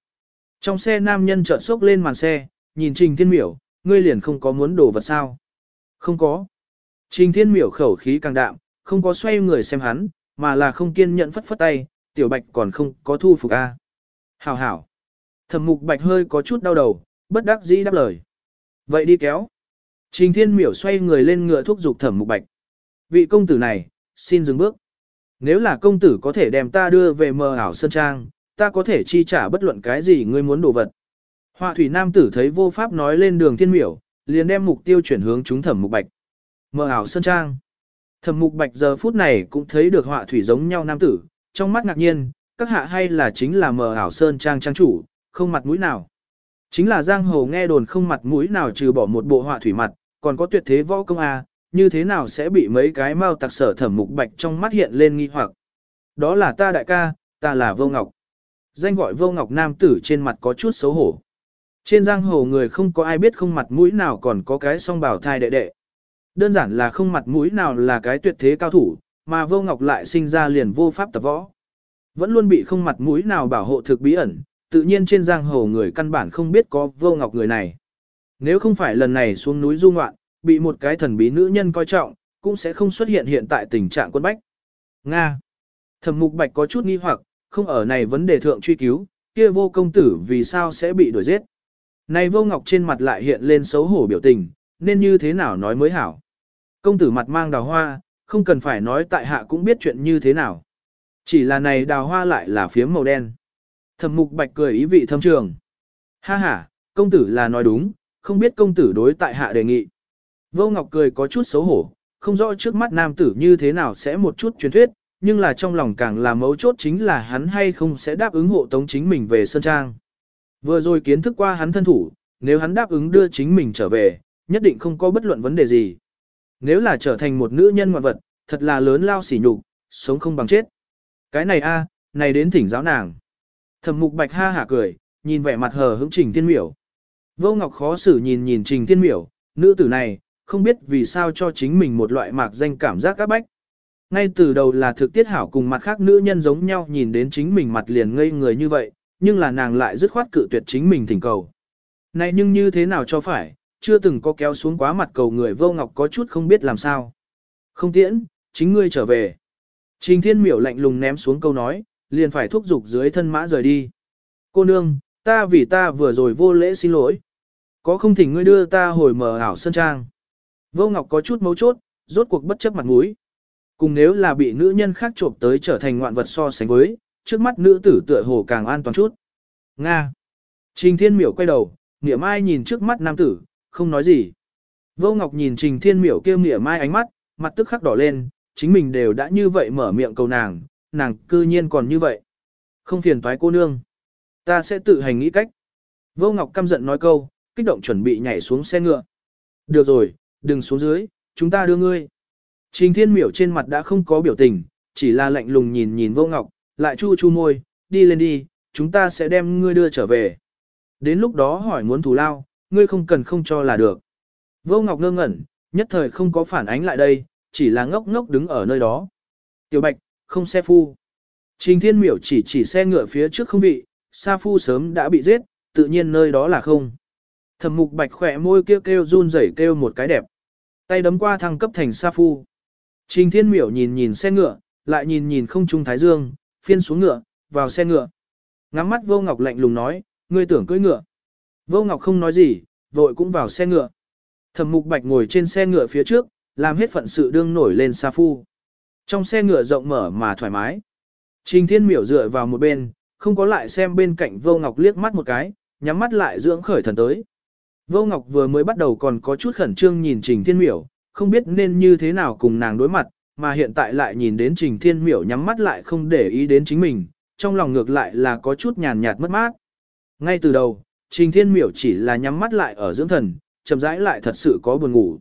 S1: trong xe nam nhân trợn sốc lên màn xe, nhìn trình thiên miểu, ngươi liền không có muốn đổ vật sao. Không có. Trình thiên miểu khẩu khí càng đạm, không có xoay người xem hắn, mà là không kiên nhẫn phất phất tay, tiểu bạch còn không có thu phục a. Hảo hảo. Thẩm mục bạch hơi có chút đau đầu, bất đắc dĩ đáp lời. Vậy đi kéo. Trình thiên miểu xoay người lên ngựa thúc giục thẩm mục bạch. Vị công tử này, xin dừng bước. Nếu là công tử có thể đem ta đưa về mờ ảo sơn trang, ta có thể chi trả bất luận cái gì ngươi muốn đồ vật. Họa thủy nam tử thấy vô pháp nói lên đường thiên miểu, liền đem mục tiêu chuyển hướng chúng thẩm mục bạch. Mờ ảo sơn trang. Thẩm mục bạch giờ phút này cũng thấy được họa thủy giống nhau nam tử, trong mắt ngạc nhiên, các hạ hay là chính là mờ ảo sơn trang trang chủ, không mặt mũi nào. Chính là giang hồ nghe đồn không mặt mũi nào trừ bỏ một bộ họa thủy mặt, còn có tuyệt thế võ công A, như thế nào sẽ bị mấy cái mau tặc sở thẩm mục bạch trong mắt hiện lên nghi hoặc. Đó là ta đại ca, ta là vô ngọc. Danh gọi vô ngọc nam tử trên mặt có chút xấu hổ. Trên giang hồ người không có ai biết không mặt mũi nào còn có cái song bảo thai đệ đệ. Đơn giản là không mặt mũi nào là cái tuyệt thế cao thủ, mà vô ngọc lại sinh ra liền vô pháp tập võ. Vẫn luôn bị không mặt mũi nào bảo hộ thực bí ẩn, tự nhiên trên giang hồ người căn bản không biết có vô ngọc người này. Nếu không phải lần này xuống núi du ngoạn, bị một cái thần bí nữ nhân coi trọng, cũng sẽ không xuất hiện hiện tại tình trạng quân bách. Nga. Thẩm mục bạch có chút nghi hoặc, không ở này vấn đề thượng truy cứu, kia vô công tử vì sao sẽ bị đuổi giết. Này vô ngọc trên mặt lại hiện lên xấu hổ biểu tình, nên như thế nào nói mới hảo. Công tử mặt mang đào hoa, không cần phải nói tại hạ cũng biết chuyện như thế nào. Chỉ là này đào hoa lại là phiếm màu đen. Thẩm mục bạch cười ý vị thâm trường. Ha ha, công tử là nói đúng, không biết công tử đối tại hạ đề nghị. Vô Ngọc cười có chút xấu hổ, không rõ trước mắt nam tử như thế nào sẽ một chút truyền thuyết, nhưng là trong lòng càng là mấu chốt chính là hắn hay không sẽ đáp ứng hộ tống chính mình về Sơn Trang. Vừa rồi kiến thức qua hắn thân thủ, nếu hắn đáp ứng đưa chính mình trở về, nhất định không có bất luận vấn đề gì. Nếu là trở thành một nữ nhân ngoạn vật, thật là lớn lao sỉ nhục, sống không bằng chết. Cái này a, này đến thỉnh giáo nàng. Thẩm mục bạch ha hả cười, nhìn vẻ mặt hờ hững trình thiên miểu. Vô Ngọc khó xử nhìn nhìn trình thiên miểu, nữ tử này, không biết vì sao cho chính mình một loại mạc danh cảm giác các bách. Ngay từ đầu là thực tiết hảo cùng mặt khác nữ nhân giống nhau nhìn đến chính mình mặt liền ngây người như vậy, nhưng là nàng lại dứt khoát cự tuyệt chính mình thỉnh cầu. Này nhưng như thế nào cho phải, chưa từng có kéo xuống quá mặt cầu người vô ngọc có chút không biết làm sao. Không tiễn, chính ngươi trở về. Trình thiên miểu lạnh lùng ném xuống câu nói, liền phải thúc giục dưới thân mã rời đi. Cô nương, ta vì ta vừa rồi vô lễ xin lỗi. Có không thỉnh ngươi đưa ta hồi mở ảo sân trang. Vô Ngọc có chút mấu chốt, rốt cuộc bất chấp mặt mũi. Cùng nếu là bị nữ nhân khác trộm tới trở thành ngoạn vật so sánh với, trước mắt nữ tử tựa hồ càng an toàn chút. Nga. Trình Thiên Miểu quay đầu, Nghĩa Mai nhìn trước mắt nam tử, không nói gì. Vô Ngọc nhìn Trình Thiên Miểu kêu Nghĩa Mai ánh mắt, mặt tức khắc đỏ lên, chính mình đều đã như vậy mở miệng cầu nàng, nàng cư nhiên còn như vậy. Không phiền toái cô nương. Ta sẽ tự hành nghĩ cách. Vô Ngọc căm giận nói câu, kích động chuẩn bị nhảy xuống xe ngựa. Được rồi, đừng xuống dưới, chúng ta đưa ngươi. Trình thiên miểu trên mặt đã không có biểu tình, chỉ là lạnh lùng nhìn nhìn vô ngọc, lại chu chu môi, đi lên đi, chúng ta sẽ đem ngươi đưa trở về. Đến lúc đó hỏi muốn thù lao, ngươi không cần không cho là được. Vô ngọc ngơ ngẩn, nhất thời không có phản ánh lại đây, chỉ là ngốc ngốc đứng ở nơi đó. Tiểu bạch, không xe phu. Trình thiên miểu chỉ chỉ xe ngựa phía trước không vị, sa phu sớm đã bị giết, tự nhiên nơi đó là không. Thẩm mục bạch khỏe môi kêu kêu run rẩy kêu một cái đẹp. Tay đấm qua thăng cấp thành sa phu. Trình thiên miểu nhìn nhìn xe ngựa, lại nhìn nhìn không trung thái dương, phiên xuống ngựa, vào xe ngựa. Ngắm mắt vô ngọc lạnh lùng nói, ngươi tưởng cưỡi ngựa. Vô ngọc không nói gì, vội cũng vào xe ngựa. Thẩm mục bạch ngồi trên xe ngựa phía trước, làm hết phận sự đương nổi lên sa phu. Trong xe ngựa rộng mở mà thoải mái. Trình thiên miểu dựa vào một bên, không có lại xem bên cạnh vô ngọc liếc mắt một cái, nhắm mắt lại dưỡng khởi thần tới. Vô Ngọc vừa mới bắt đầu còn có chút khẩn trương nhìn Trình Thiên Miểu, không biết nên như thế nào cùng nàng đối mặt, mà hiện tại lại nhìn đến Trình Thiên Miểu nhắm mắt lại không để ý đến chính mình, trong lòng ngược lại là có chút nhàn nhạt mất mát. Ngay từ đầu, Trình Thiên Miểu chỉ là nhắm mắt lại ở dưỡng thần, chậm rãi lại thật sự có buồn ngủ.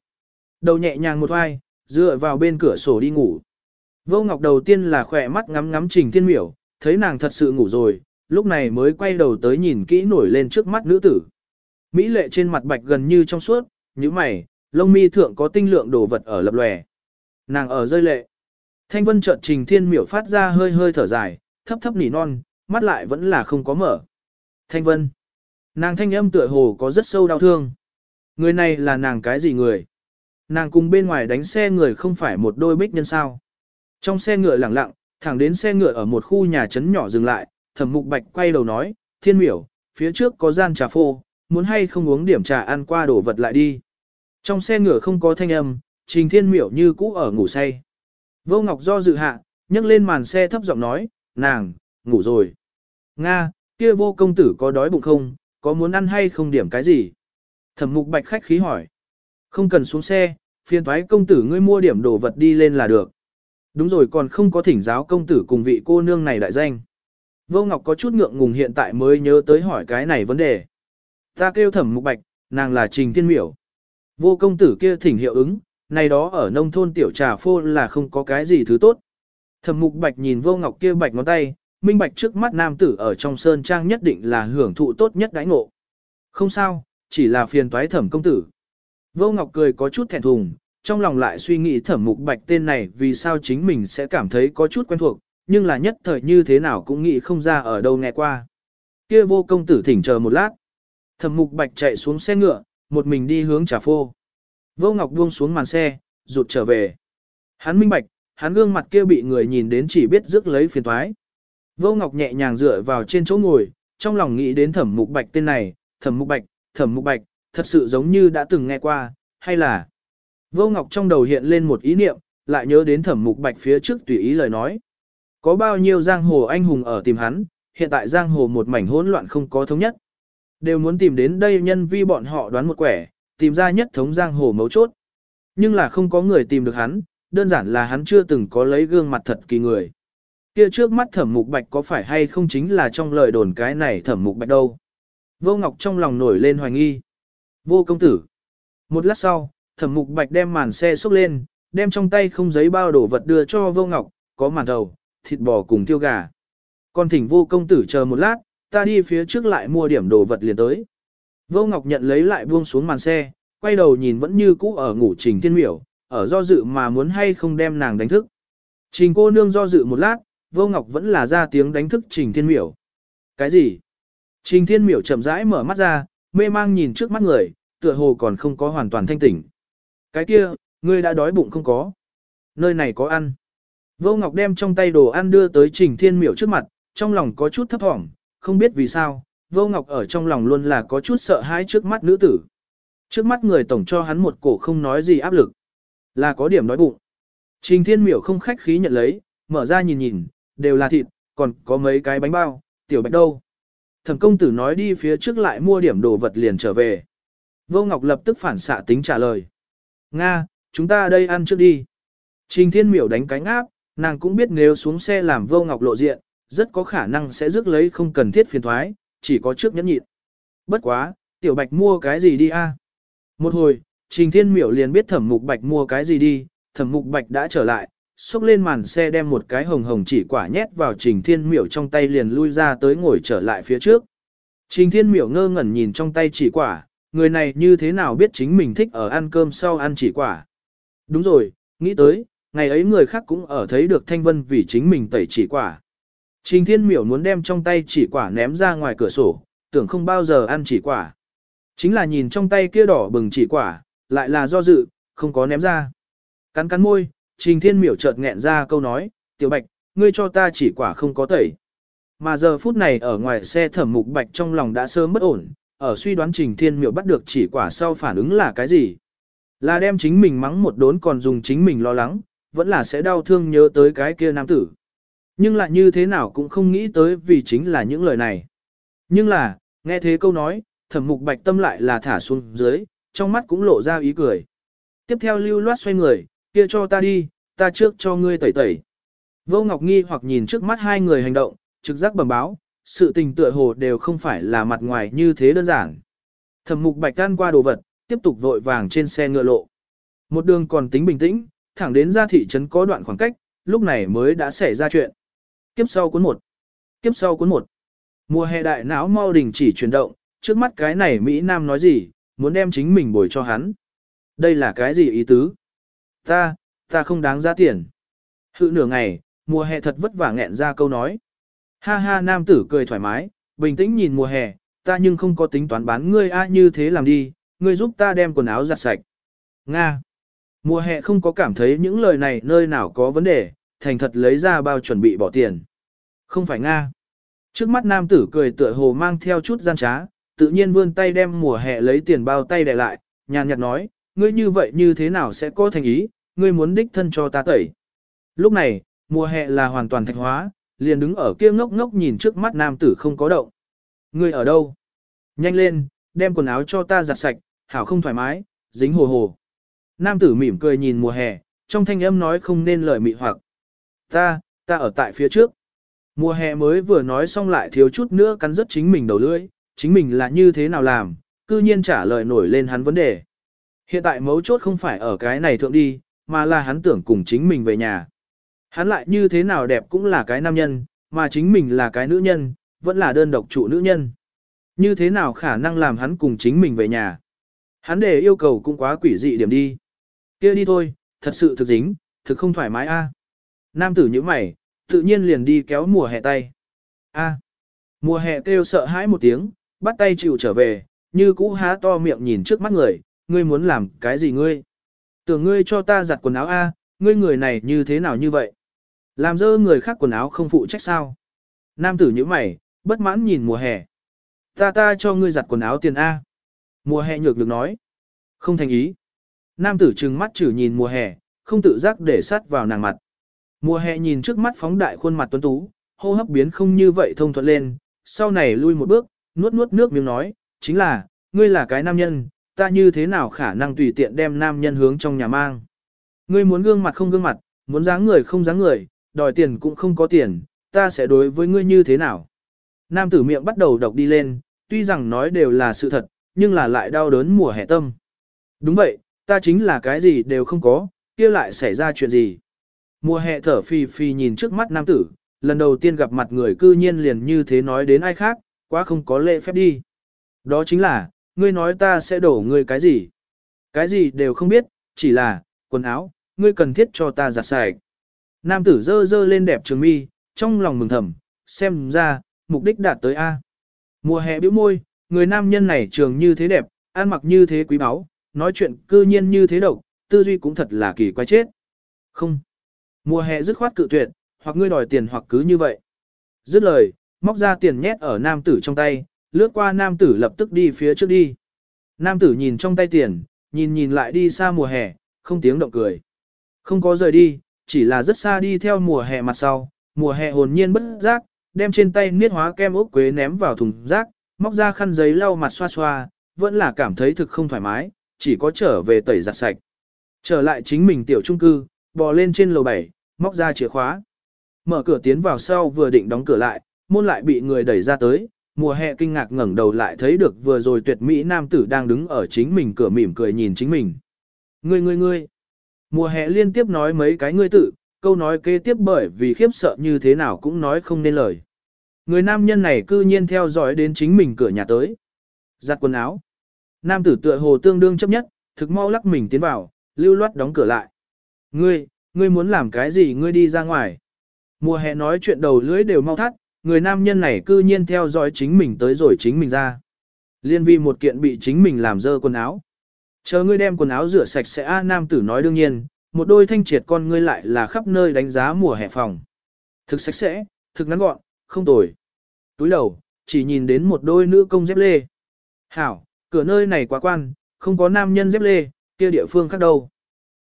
S1: Đầu nhẹ nhàng một oai, dựa vào bên cửa sổ đi ngủ. Vô Ngọc đầu tiên là khỏe mắt ngắm ngắm Trình Thiên Miểu, thấy nàng thật sự ngủ rồi, lúc này mới quay đầu tới nhìn kỹ nổi lên trước mắt nữ tử. Mỹ lệ trên mặt bạch gần như trong suốt, như mày, lông mi thượng có tinh lượng đồ vật ở lập lòe. Nàng ở rơi lệ. Thanh vân chợt Trình Thiên Miểu phát ra hơi hơi thở dài, thấp thấp nỉ non, mắt lại vẫn là không có mở. Thanh vân. Nàng thanh âm tựa hồ có rất sâu đau thương. Người này là nàng cái gì người? Nàng cùng bên ngoài đánh xe người không phải một đôi bích nhân sao. Trong xe ngựa lẳng lặng, thẳng đến xe ngựa ở một khu nhà trấn nhỏ dừng lại, thẩm mục bạch quay đầu nói, thiên miểu, phía trước có gian trà phô, muốn hay không uống điểm trà ăn qua đổ vật lại đi. Trong xe ngựa không có thanh âm, trình thiên miểu như cũ ở ngủ say. Vô Ngọc do dự hạ, nhấc lên màn xe thấp giọng nói, nàng, ngủ rồi. Nga, kia vô công tử có đói bụng không, có muốn ăn hay không điểm cái gì? Thẩm mục bạch khách khí hỏi. Không cần xuống xe, phiền thoái công tử ngươi mua điểm đồ vật đi lên là được. Đúng rồi còn không có thỉnh giáo công tử cùng vị cô nương này đại danh. Vô Ngọc có chút ngượng ngùng hiện tại mới nhớ tới hỏi cái này vấn đề. Ta kêu thẩm mục bạch, nàng là Trình Thiên Miểu. Vô công tử kia thỉnh hiệu ứng, này đó ở nông thôn tiểu trà phô là không có cái gì thứ tốt. Thẩm mục bạch nhìn vô ngọc kia bạch ngón tay, minh bạch trước mắt nam tử ở trong sơn trang nhất định là hưởng thụ tốt nhất đãi ngộ. Không sao, chỉ là phiền toái thẩm công tử. Vô ngọc cười có chút thẹn thùng, trong lòng lại suy nghĩ thẩm mục bạch tên này vì sao chính mình sẽ cảm thấy có chút quen thuộc, nhưng là nhất thời như thế nào cũng nghĩ không ra ở đâu nghe qua. Kia vô công tử thỉnh chờ một lát. Thẩm mục bạch chạy xuống xe ngựa, một mình đi hướng trà phô. Vô Ngọc buông xuống màn xe, rụt trở về. Hắn minh bạch, hắn gương mặt kia bị người nhìn đến chỉ biết rước lấy phiền toái. Vô Ngọc nhẹ nhàng dựa vào trên chỗ ngồi, trong lòng nghĩ đến thẩm mục bạch tên này, thẩm mục bạch, thẩm mục bạch, thật sự giống như đã từng nghe qua, hay là... Vô Ngọc trong đầu hiện lên một ý niệm, lại nhớ đến thẩm mục bạch phía trước tùy ý lời nói. Có bao nhiêu giang hồ anh hùng ở tìm hắn, hiện tại giang hồ một mảnh hỗn loạn không có thống nhất. Đều muốn tìm đến đây nhân vi bọn họ đoán một quẻ, tìm ra nhất thống giang hồ mấu chốt. Nhưng là không có người tìm được hắn, đơn giản là hắn chưa từng có lấy gương mặt thật kỳ người. Kia trước mắt thẩm mục bạch có phải hay không chính là trong lời đồn cái này thẩm mục bạch đâu. Vô Ngọc trong lòng nổi lên hoài nghi. Vô công tử. Một lát sau, thẩm mục bạch đem màn xe xúc lên, đem trong tay không giấy bao đồ vật đưa cho vô Ngọc, có màn đầu, thịt bò cùng tiêu gà. Còn thỉnh vô công tử chờ một lát, ta đi phía trước lại mua điểm đồ vật liền tới. Vô Ngọc nhận lấy lại buông xuống màn xe, quay đầu nhìn vẫn như cũ ở ngủ Trình Thiên Miểu, ở do dự mà muốn hay không đem nàng đánh thức. Trình cô nương do dự một lát, Vô Ngọc vẫn là ra tiếng đánh thức Trình Thiên Miểu. Cái gì? Trình Thiên Miểu chậm rãi mở mắt ra, mê mang nhìn trước mắt người, tựa hồ còn không có hoàn toàn thanh tỉnh. Cái kia, ngươi đã đói bụng không có? Nơi này có ăn. Vô Ngọc đem trong tay đồ ăn đưa tới Trình Thiên Miểu trước mặt, trong lòng có chút thấp thỏm, không biết vì sao, Vô Ngọc ở trong lòng luôn là có chút sợ hãi trước mắt nữ tử. Trước mắt người tổng cho hắn một cổ không nói gì áp lực. Là có điểm nói bụng. Trình Thiên Miểu không khách khí nhận lấy, mở ra nhìn nhìn, đều là thịt, còn có mấy cái bánh bao, tiểu bạch đâu. Thẩm công tử nói đi phía trước lại mua điểm đồ vật liền trở về. Vô Ngọc lập tức phản xạ tính trả lời. Nga, chúng ta đây ăn trước đi. Trình Thiên Miểu đánh cánh áp, nàng cũng biết nếu xuống xe làm Vô Ngọc lộ diện, rất có khả năng sẽ rước lấy không cần thiết phiền thoái, chỉ có trước nhẫn nhịn. Bất quá, tiểu bạch mua cái gì đi a? Một hồi, Trình Thiên Miểu liền biết thẩm mục bạch mua cái gì đi, thẩm mục bạch đã trở lại, xúc lên màn xe đem một cái hồng hồng chỉ quả nhét vào Trình Thiên Miểu trong tay liền lui ra tới ngồi trở lại phía trước. Trình Thiên Miểu ngơ ngẩn nhìn trong tay chỉ quả, người này như thế nào biết chính mình thích ở ăn cơm sau ăn chỉ quả. Đúng rồi, nghĩ tới, ngày ấy người khác cũng ở thấy được Thanh Vân vì chính mình tẩy chỉ quả. Trình Thiên Miểu muốn đem trong tay chỉ quả ném ra ngoài cửa sổ, tưởng không bao giờ ăn chỉ quả. Chính là nhìn trong tay kia đỏ bừng chỉ quả, lại là do dự, không có ném ra. Cắn cắn môi, Trình Thiên Miểu chợt nghẹn ra câu nói, tiểu bạch, ngươi cho ta chỉ quả không có tẩy. Mà giờ phút này ở ngoài xe thẩm mục bạch trong lòng đã sớm bất ổn, ở suy đoán Trình Thiên Miểu bắt được chỉ quả sau phản ứng là cái gì. Là đem chính mình mắng một đốn còn dùng chính mình lo lắng, vẫn là sẽ đau thương nhớ tới cái kia nam tử. Nhưng lại như thế nào cũng không nghĩ tới vì chính là những lời này. Nhưng là, nghe thế câu nói, thẩm mục bạch tâm lại là thả xuống dưới, trong mắt cũng lộ ra ý cười. Tiếp theo lưu loát xoay người, kia cho ta đi, ta trước cho ngươi tẩy tẩy. Vô Ngọc nghi hoặc nhìn trước mắt hai người hành động, trực giác bẩm báo, sự tình tựa hồ đều không phải là mặt ngoài như thế đơn giản. Thẩm mục bạch can qua đồ vật, tiếp tục vội vàng trên xe ngựa lộ. Một đường còn tính bình tĩnh, thẳng đến ra thị trấn có đoạn khoảng cách, lúc này mới đã xảy ra chuyện. Kiếp sau cuốn một. Kiếp sau cuốn một. Mùa hè đại não mau đình chỉ chuyển động, trước mắt cái này Mỹ Nam nói gì, muốn đem chính mình bồi cho hắn. Đây là cái gì ý tứ? Ta, ta không đáng giá tiền. Hự nửa ngày, mùa hè thật vất vả nghẹn ra câu nói. Ha ha nam tử cười thoải mái, bình tĩnh nhìn mùa hè, ta nhưng không có tính toán bán ngươi a như thế làm đi, ngươi giúp ta đem quần áo giặt sạch. Nga. Mùa hè không có cảm thấy những lời này nơi nào có vấn đề, thành thật lấy ra bao chuẩn bị bỏ tiền. Không phải Nga. Trước mắt nam tử cười tựa hồ mang theo chút gian trá, tự nhiên vươn tay đem mùa hè lấy tiền bao tay để lại, nhàn nhạt nói, ngươi như vậy như thế nào sẽ có thành ý, ngươi muốn đích thân cho ta tẩy. Lúc này, mùa hè là hoàn toàn thạch hóa, liền đứng ở kia ngốc ngốc nhìn trước mắt nam tử không có động. Ngươi ở đâu? Nhanh lên, đem quần áo cho ta giặt sạch, hảo không thoải mái, dính hồ hồ. Nam tử mỉm cười nhìn mùa hè, trong thanh âm nói không nên lời mị hoặc. Ta, ta ở tại phía trước. Mùa hè mới vừa nói xong lại thiếu chút nữa cắn rứt chính mình đầu lưỡi, chính mình là như thế nào làm, cư nhiên trả lời nổi lên hắn vấn đề. Hiện tại mấu chốt không phải ở cái này thượng đi, mà là hắn tưởng cùng chính mình về nhà. Hắn lại như thế nào đẹp cũng là cái nam nhân, mà chính mình là cái nữ nhân, vẫn là đơn độc trụ nữ nhân. Như thế nào khả năng làm hắn cùng chính mình về nhà? Hắn để yêu cầu cũng quá quỷ dị điểm đi. kia đi thôi, thật sự thực dính, thực không thoải mái a. Nam tử như mày, tự nhiên liền đi kéo mùa hè tay. A. Mùa hè kêu sợ hãi một tiếng, bắt tay chịu trở về, như cũ há to miệng nhìn trước mắt người, ngươi muốn làm cái gì ngươi? Tưởng ngươi cho ta giặt quần áo A, ngươi người này như thế nào như vậy? Làm dơ người khác quần áo không phụ trách sao? Nam tử như mày, bất mãn nhìn mùa hè. Ta ta cho ngươi giặt quần áo tiền A. Mùa hè nhược được nói. Không thành ý. Nam tử trừng mắt chử nhìn mùa hè, không tự giác để sát vào nàng mặt. Mùa hè nhìn trước mắt phóng đại khuôn mặt tuấn tú, hô hấp biến không như vậy thông thuận lên, sau này lui một bước, nuốt nuốt nước miếng nói, chính là, ngươi là cái nam nhân, ta như thế nào khả năng tùy tiện đem nam nhân hướng trong nhà mang. Ngươi muốn gương mặt không gương mặt, muốn dáng người không dáng người, đòi tiền cũng không có tiền, ta sẽ đối với ngươi như thế nào. Nam tử miệng bắt đầu độc đi lên, tuy rằng nói đều là sự thật, nhưng là lại đau đớn mùa hè tâm. Đúng vậy, ta chính là cái gì đều không có, kia lại xảy ra chuyện gì. Mùa hè thở phì phì nhìn trước mắt nam tử, lần đầu tiên gặp mặt người cư nhiên liền như thế nói đến ai khác, quá không có lễ phép đi. Đó chính là, ngươi nói ta sẽ đổ ngươi cái gì? Cái gì đều không biết, chỉ là, quần áo, ngươi cần thiết cho ta giặt sạch. Nam tử dơ dơ lên đẹp trường mi, trong lòng mừng thầm, xem ra, mục đích đạt tới A. Mùa hè bĩu môi, người nam nhân này trường như thế đẹp, ăn mặc như thế quý báu, nói chuyện cư nhiên như thế độc, tư duy cũng thật là kỳ quái chết. Không. Mùa hè dứt khoát cự tuyệt, hoặc ngươi đòi tiền hoặc cứ như vậy. Dứt lời, móc ra tiền nhét ở nam tử trong tay, lướt qua nam tử lập tức đi phía trước đi. Nam tử nhìn trong tay tiền, nhìn nhìn lại đi xa mùa hè, không tiếng động cười. Không có rời đi, chỉ là rất xa đi theo mùa hè mặt sau, mùa hè hồn nhiên bất giác, đem trên tay niết hóa kem ốc quế ném vào thùng rác, móc ra khăn giấy lau mặt xoa xoa, vẫn là cảm thấy thực không thoải mái, chỉ có trở về tẩy giặt sạch. Trở lại chính mình tiểu trung cư, bò lên trên lầu 7, móc ra chìa khóa. Mở cửa tiến vào sau vừa định đóng cửa lại, môn lại bị người đẩy ra tới, mùa hè kinh ngạc ngẩng đầu lại thấy được vừa rồi tuyệt mỹ nam tử đang đứng ở chính mình cửa mỉm cười nhìn chính mình. Ngươi ngươi ngươi. Mùa hè liên tiếp nói mấy cái ngươi tự, câu nói kế tiếp bởi vì khiếp sợ như thế nào cũng nói không nên lời. Người nam nhân này cư nhiên theo dõi đến chính mình cửa nhà tới. Giặt quần áo. Nam tử tựa hồ tương đương chấp nhất, thực mau lắc mình tiến vào, lưu loát đóng cửa lại. Ngươi, ngươi muốn làm cái gì ngươi đi ra ngoài. Mùa hè nói chuyện đầu lưỡi đều mau thắt, người nam nhân này cư nhiên theo dõi chính mình tới rồi chính mình ra. Liên vi một kiện bị chính mình làm dơ quần áo. Chờ ngươi đem quần áo rửa sạch sẽ A nam tử nói đương nhiên, một đôi thanh triệt con ngươi lại là khắp nơi đánh giá mùa hè phòng. Thực sạch sẽ, thực ngắn gọn, không tồi. Túi đầu, chỉ nhìn đến một đôi nữ công dép lê. Hảo, cửa nơi này quá quan, không có nam nhân dép lê, kia địa phương khác đâu.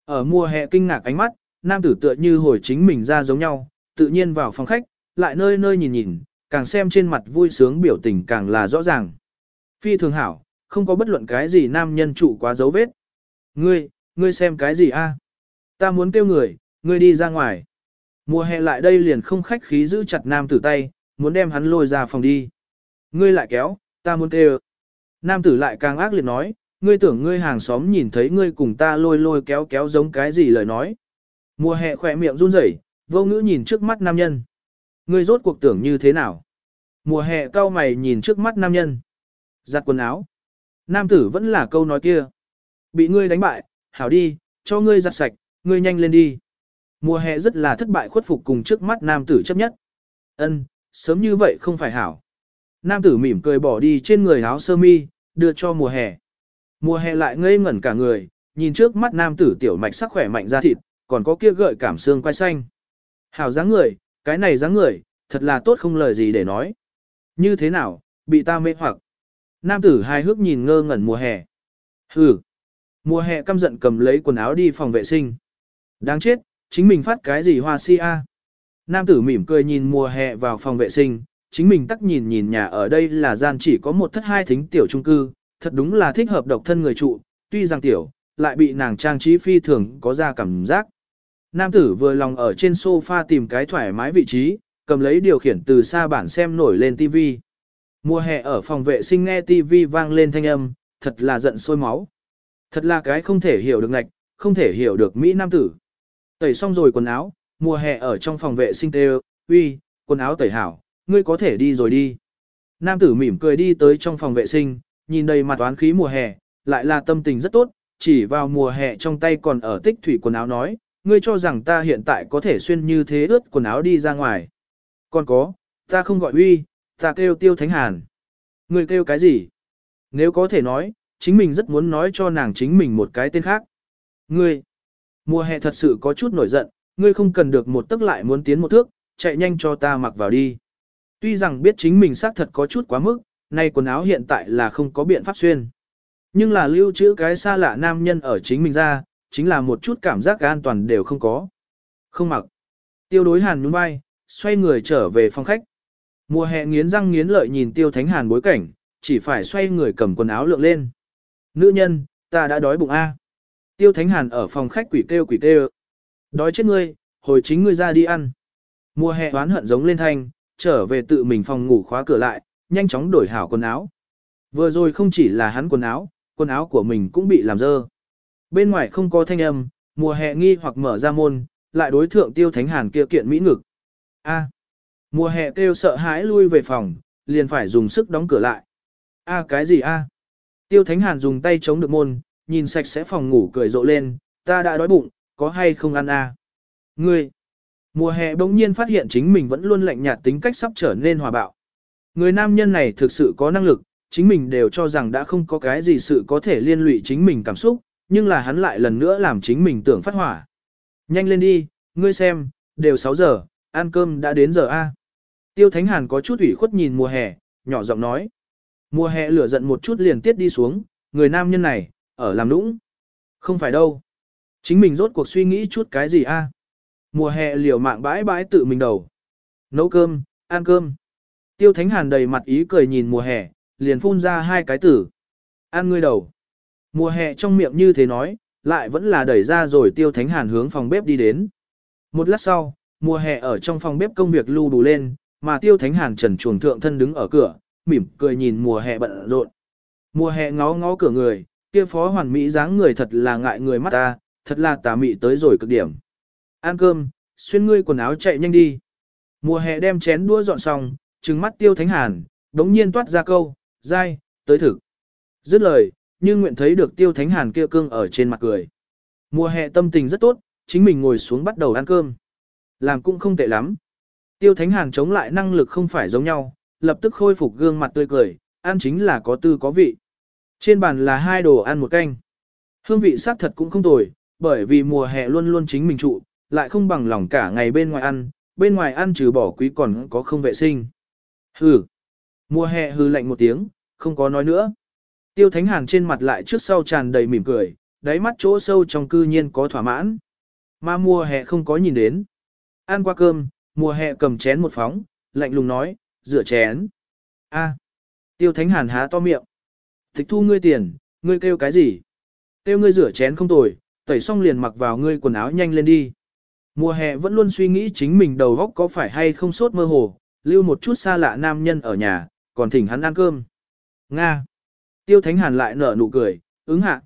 S1: Ở mùa hè kinh ngạc ánh mắt, nam tử tựa như hồi chính mình ra giống nhau, tự nhiên vào phòng khách, lại nơi nơi nhìn nhìn, càng xem trên mặt vui sướng biểu tình càng là rõ ràng. Phi thường hảo, không có bất luận cái gì nam nhân trụ quá dấu vết. Ngươi, ngươi xem cái gì a? Ta muốn kêu người, ngươi đi ra ngoài. Mùa hè lại đây liền không khách khí giữ chặt nam tử tay, muốn đem hắn lôi ra phòng đi. Ngươi lại kéo, ta muốn kêu. Nam tử lại càng ác liệt nói, ngươi tưởng ngươi hàng xóm nhìn thấy ngươi cùng ta lôi lôi kéo kéo giống cái gì lời nói. Mùa hè khỏe miệng run rẩy, vô ngữ nhìn trước mắt nam nhân. Ngươi rốt cuộc tưởng như thế nào? Mùa hè cao mày nhìn trước mắt nam nhân. Giặt quần áo. Nam tử vẫn là câu nói kia. Bị ngươi đánh bại, hảo đi, cho ngươi giặt sạch, ngươi nhanh lên đi. Mùa hè rất là thất bại khuất phục cùng trước mắt nam tử chấp nhất. Ân, sớm như vậy không phải hảo. Nam tử mỉm cười bỏ đi trên người áo sơ mi, đưa cho mùa hè. Mùa hè lại ngây ngẩn cả người, nhìn trước mắt nam tử tiểu mạch sắc khỏe mạnh ra thịt, còn có kia gợi cảm xương quai xanh. Hảo dáng người, cái này dáng người, thật là tốt không lời gì để nói. Như thế nào, bị ta mê hoặc. Nam tử hài hước nhìn ngơ ngẩn mùa hè. Hừ. Mùa hè căm giận cầm lấy quần áo đi phòng vệ sinh. Đáng chết, chính mình phát cái gì hoa si a. Nam tử mỉm cười nhìn mùa hè vào phòng vệ sinh, chính mình tắc nhìn nhìn nhà ở đây là gian chỉ có một thất hai thính tiểu trung cư, thật đúng là thích hợp độc thân người trụ, tuy rằng tiểu, lại bị nàng trang trí phi thường có ra cảm giác. Nam tử vừa lòng ở trên sofa tìm cái thoải mái vị trí, cầm lấy điều khiển từ xa bản xem nổi lên TV. Mùa hè ở phòng vệ sinh nghe TV vang lên thanh âm, thật là giận sôi máu. Thật là cái không thể hiểu được ngạch, không thể hiểu được Mỹ Nam tử. Tẩy xong rồi quần áo, mùa hè ở trong phòng vệ sinh tê uy, quần áo tẩy hảo, ngươi có thể đi rồi đi. Nam tử mỉm cười đi tới trong phòng vệ sinh, nhìn đầy mặt oán khí mùa hè, lại là tâm tình rất tốt, chỉ vào mùa hè trong tay còn ở tích thủy quần áo nói, ngươi cho rằng ta hiện tại có thể xuyên như thế ướt quần áo đi ra ngoài. Còn có, ta không gọi uy, ta kêu tiêu thánh hàn. người kêu cái gì? Nếu có thể nói, chính mình rất muốn nói cho nàng chính mình một cái tên khác. Ngươi, mùa hè thật sự có chút nổi giận, ngươi không cần được một tức lại muốn tiến một thước, chạy nhanh cho ta mặc vào đi. Tuy rằng biết chính mình xác thật có chút quá mức, nay quần áo hiện tại là không có biện pháp xuyên. Nhưng là lưu trữ cái xa lạ nam nhân ở chính mình ra, chính là một chút cảm giác an toàn đều không có. Không mặc. Tiêu đối hàn nhún vai, xoay người trở về phòng khách. Mùa hè nghiến răng nghiến lợi nhìn tiêu thánh hàn bối cảnh, chỉ phải xoay người cầm quần áo lượng lên. Nữ nhân, ta đã đói bụng A. Tiêu thánh hàn ở phòng khách quỷ kêu quỷ kêu. Đói chết ngươi, hồi chính ngươi ra đi ăn. Mùa hè oán hận giống lên thanh, trở về tự mình phòng ngủ khóa cửa lại, nhanh chóng đổi hảo quần áo. Vừa rồi không chỉ là hắn quần áo, quần áo của mình cũng bị làm dơ. Bên ngoài không có thanh âm, mùa hè nghi hoặc mở ra môn, lại đối thượng tiêu thánh hàn kia kiện mỹ ngực. A. Mùa hè kêu sợ hãi lui về phòng, liền phải dùng sức đóng cửa lại. A cái gì a? Tiêu thánh hàn dùng tay chống được môn, nhìn sạch sẽ phòng ngủ cười rộ lên, ta đã đói bụng, có hay không ăn a? Ngươi. Mùa hè bỗng nhiên phát hiện chính mình vẫn luôn lạnh nhạt tính cách sắp trở nên hòa bạo. Người nam nhân này thực sự có năng lực, chính mình đều cho rằng đã không có cái gì sự có thể liên lụy chính mình cảm xúc, nhưng là hắn lại lần nữa làm chính mình tưởng phát hỏa. Nhanh lên đi, ngươi xem, đều 6 giờ, ăn cơm đã đến giờ A. Tiêu Thánh Hàn có chút ủy khuất nhìn mùa hè, nhỏ giọng nói. Mùa hè lửa giận một chút liền tiết đi xuống, người nam nhân này, ở làm nũng. Không phải đâu. Chính mình rốt cuộc suy nghĩ chút cái gì a? Mùa hè liều mạng bãi bãi tự mình đầu. Nấu cơm, ăn cơm. Tiêu Thánh Hàn đầy mặt ý cười nhìn mùa hè, liền phun ra hai cái tử. Ăn ngươi đầu. Mùa hè trong miệng như thế nói, lại vẫn là đẩy ra rồi Tiêu Thánh Hàn hướng phòng bếp đi đến. Một lát sau, mùa hè ở trong phòng bếp công việc lưu đủ lên, mà Tiêu Thánh Hàn trần chuồng thượng thân đứng ở cửa, mỉm cười nhìn mùa hè bận rộn. Mùa hè ngó ngó cửa người, kia phó hoàn mỹ dáng người thật là ngại người mắt ta, thật là tà mị tới rồi cực điểm. Ăn cơm, xuyên ngươi quần áo chạy nhanh đi. Mùa hè đem chén đũa dọn xong, trừng mắt tiêu thánh hàn, đống nhiên toát ra câu, dai, tới thực. Dứt lời, nhưng nguyện thấy được tiêu thánh hàn kia cương ở trên mặt cười. Mùa hè tâm tình rất tốt, chính mình ngồi xuống bắt đầu ăn cơm. Làm cũng không tệ lắm. Tiêu thánh hàn chống lại năng lực không phải giống nhau, lập tức khôi phục gương mặt tươi cười, ăn chính là có tư có vị. Trên bàn là hai đồ ăn một canh. Hương vị xác thật cũng không tồi, bởi vì mùa hè luôn luôn chính mình trụ, lại không bằng lòng cả ngày bên ngoài ăn, bên ngoài ăn trừ bỏ quý còn có không vệ sinh. Hừ. Mùa hè hừ lạnh một tiếng, không có nói nữa. Tiêu Thánh Hàn trên mặt lại trước sau tràn đầy mỉm cười, đáy mắt chỗ sâu trong cư nhiên có thỏa mãn. Mà mùa hè không có nhìn đến. Ăn qua cơm, mùa hè cầm chén một phóng, lạnh lùng nói, rửa chén. A. Tiêu Thánh Hàn há to miệng. Tịch thu ngươi tiền, ngươi kêu cái gì? Kêu ngươi rửa chén không tồi, tẩy xong liền mặc vào ngươi quần áo nhanh lên đi. Mùa hè vẫn luôn suy nghĩ chính mình đầu góc có phải hay không sốt mơ hồ, lưu một chút xa lạ nam nhân ở nhà, còn thỉnh hắn ăn cơm. Nga. Tiêu Thánh Hàn lại nở nụ cười, ứng hạ.